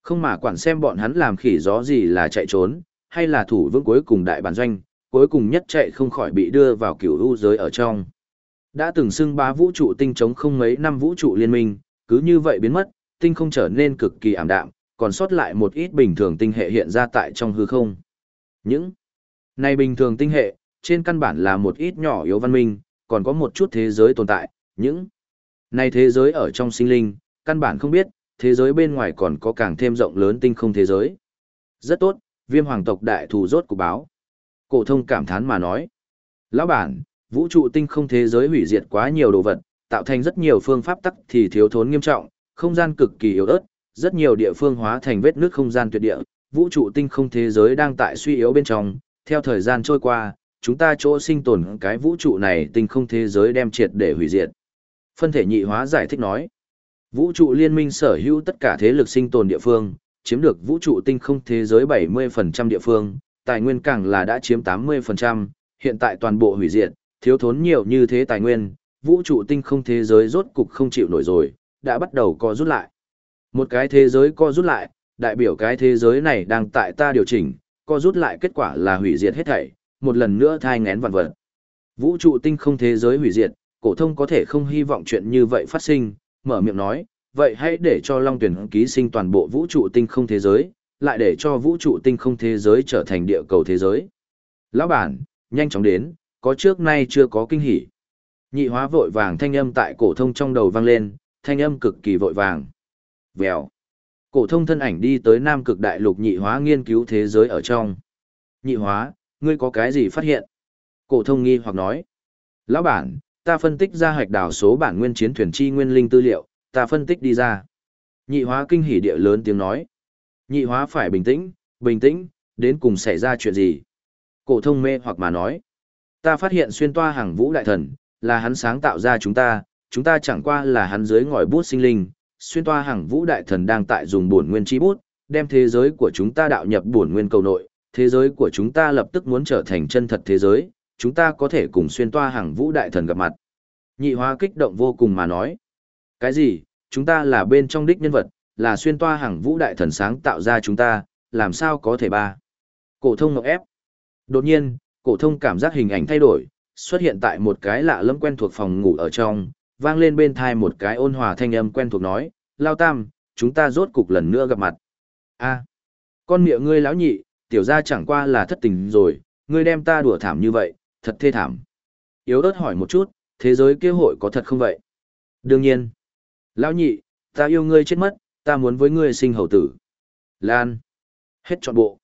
Speaker 1: Không mà quản xem bọn hắn làm khỉ gió gì là chạy trốn, hay là thủ vững cuối cùng đại bản doanh, cuối cùng nhất chạy không khỏi bị đưa vào cửu u giới ở trong. Đã từng xưng bá vũ trụ tinh chống không mấy năm vũ trụ liên minh, cứ như vậy biến mất, tinh không trở nên cực kỳ ảm đạm, còn sót lại một ít bình thường tinh hệ hiện ra tại trong hư không. Những này bình thường tinh hệ, trên căn bản là một ít nhỏ yếu văn minh, còn có một chút thế giới tồn tại, những Này thế giới ở trong sinh linh, căn bản không biết, thế giới bên ngoài còn có càng thêm rộng lớn tinh không thế giới. Rất tốt, viêm hoàng tộc đại thù rốt của báo. Cổ thông cảm thán mà nói. Lão bản, vũ trụ tinh không thế giới hủy diệt quá nhiều đồ vật, tạo thành rất nhiều phương pháp tắc thì thiếu thốn nghiêm trọng, không gian cực kỳ yếu ớt, rất nhiều địa phương hóa thành vết nước không gian tuyệt địa, vũ trụ tinh không thế giới đang tại suy yếu bên trong, theo thời gian trôi qua, chúng ta chỗ sinh tồn cái vũ trụ này tinh không thế giới đem triệt để hủy diệt. Phân thể nhị hóa giải thích nói, vũ trụ liên minh sở hữu tất cả thế lực sinh tồn địa phương, chiếm được vũ trụ tinh không thế giới 70% địa phương, tài nguyên càng là đã chiếm 80%, hiện tại toàn bộ hủy diệt, thiếu thốn nhiều như thế tài nguyên, vũ trụ tinh không thế giới rốt cục không chịu nổi rồi, đã bắt đầu co rút lại. Một cái thế giới co rút lại, đại biểu cái thế giới này đang tại ta điều chỉnh, co rút lại kết quả là hủy diệt hết thảy, một lần nữa thai ngén vạn vật. Vũ trụ tinh không thế giới hủy diệt, cổ thông có thể không hy vọng chuyện như vậy phát sinh, mở miệng nói, vậy hãy để cho Long Tuyển ký sinh toàn bộ vũ trụ tinh không thế giới, lại để cho vũ trụ tinh không thế giới trở thành địa cầu thế giới. Lão bản, nhanh chóng đến, có trước nay chưa có kinh hỉ. Nhị hóa vội vàng thanh âm tại cổ thông trong đầu vang lên, thanh âm cực kỳ vội vàng. Vèo. Cổ thông thân ảnh đi tới Nam Cực Đại Lục nhị hóa nghiên cứu thế giới ở trong. Nhị hóa, ngươi có cái gì phát hiện? Cổ thông nghi hoặc nói. Lão bản, ta phân tích ra hạch đảo số bản nguyên chiến thuyền chi nguyên linh tư liệu, ta phân tích đi ra. Nhị hóa kinh hỉ địa lớn tiếng nói. Nhị hóa phải bình tĩnh, bình tĩnh, đến cùng xảy ra chuyện gì? Cổ thông mê hoặc mà nói. Ta phát hiện xuyên toa hàng vũ đại thần, là hắn sáng tạo ra chúng ta, chúng ta chẳng qua là hắn dưới ngòi bút sinh linh, xuyên toa hàng vũ đại thần đang tại dùng bổn nguyên chi bút, đem thế giới của chúng ta đạo nhập bổn nguyên cầu nội, thế giới của chúng ta lập tức muốn trở thành chân thật thế giới, chúng ta có thể cùng xuyên toa hàng vũ đại thần gặp mặt. Nhị hóa kích động vô cùng mà nói. Cái gì, chúng ta là bên trong đích nhân vật, là xuyên toa hàng vũ đại thần sáng tạo ra chúng ta, làm sao có thể ba. Cổ thông ngọc ép. Đột nhiên, cổ thông cảm giác hình ảnh thay đổi, xuất hiện tại một cái lạ lẫm quen thuộc phòng ngủ ở trong, vang lên bên thai một cái ôn hòa thanh âm quen thuộc nói, Lao Tam, chúng ta rốt cục lần nữa gặp mặt. a con miệng ngươi lão nhị, tiểu gia chẳng qua là thất tình rồi, ngươi đem ta đùa thảm như vậy, thật thê thảm. Yếu ớt hỏi một chút, thế giới kia hội có thật không vậy? Đương nhiên. Lão nhị, ta yêu ngươi chết mất, ta muốn với ngươi sinh hầu tử. Lan. Hết trọn bộ.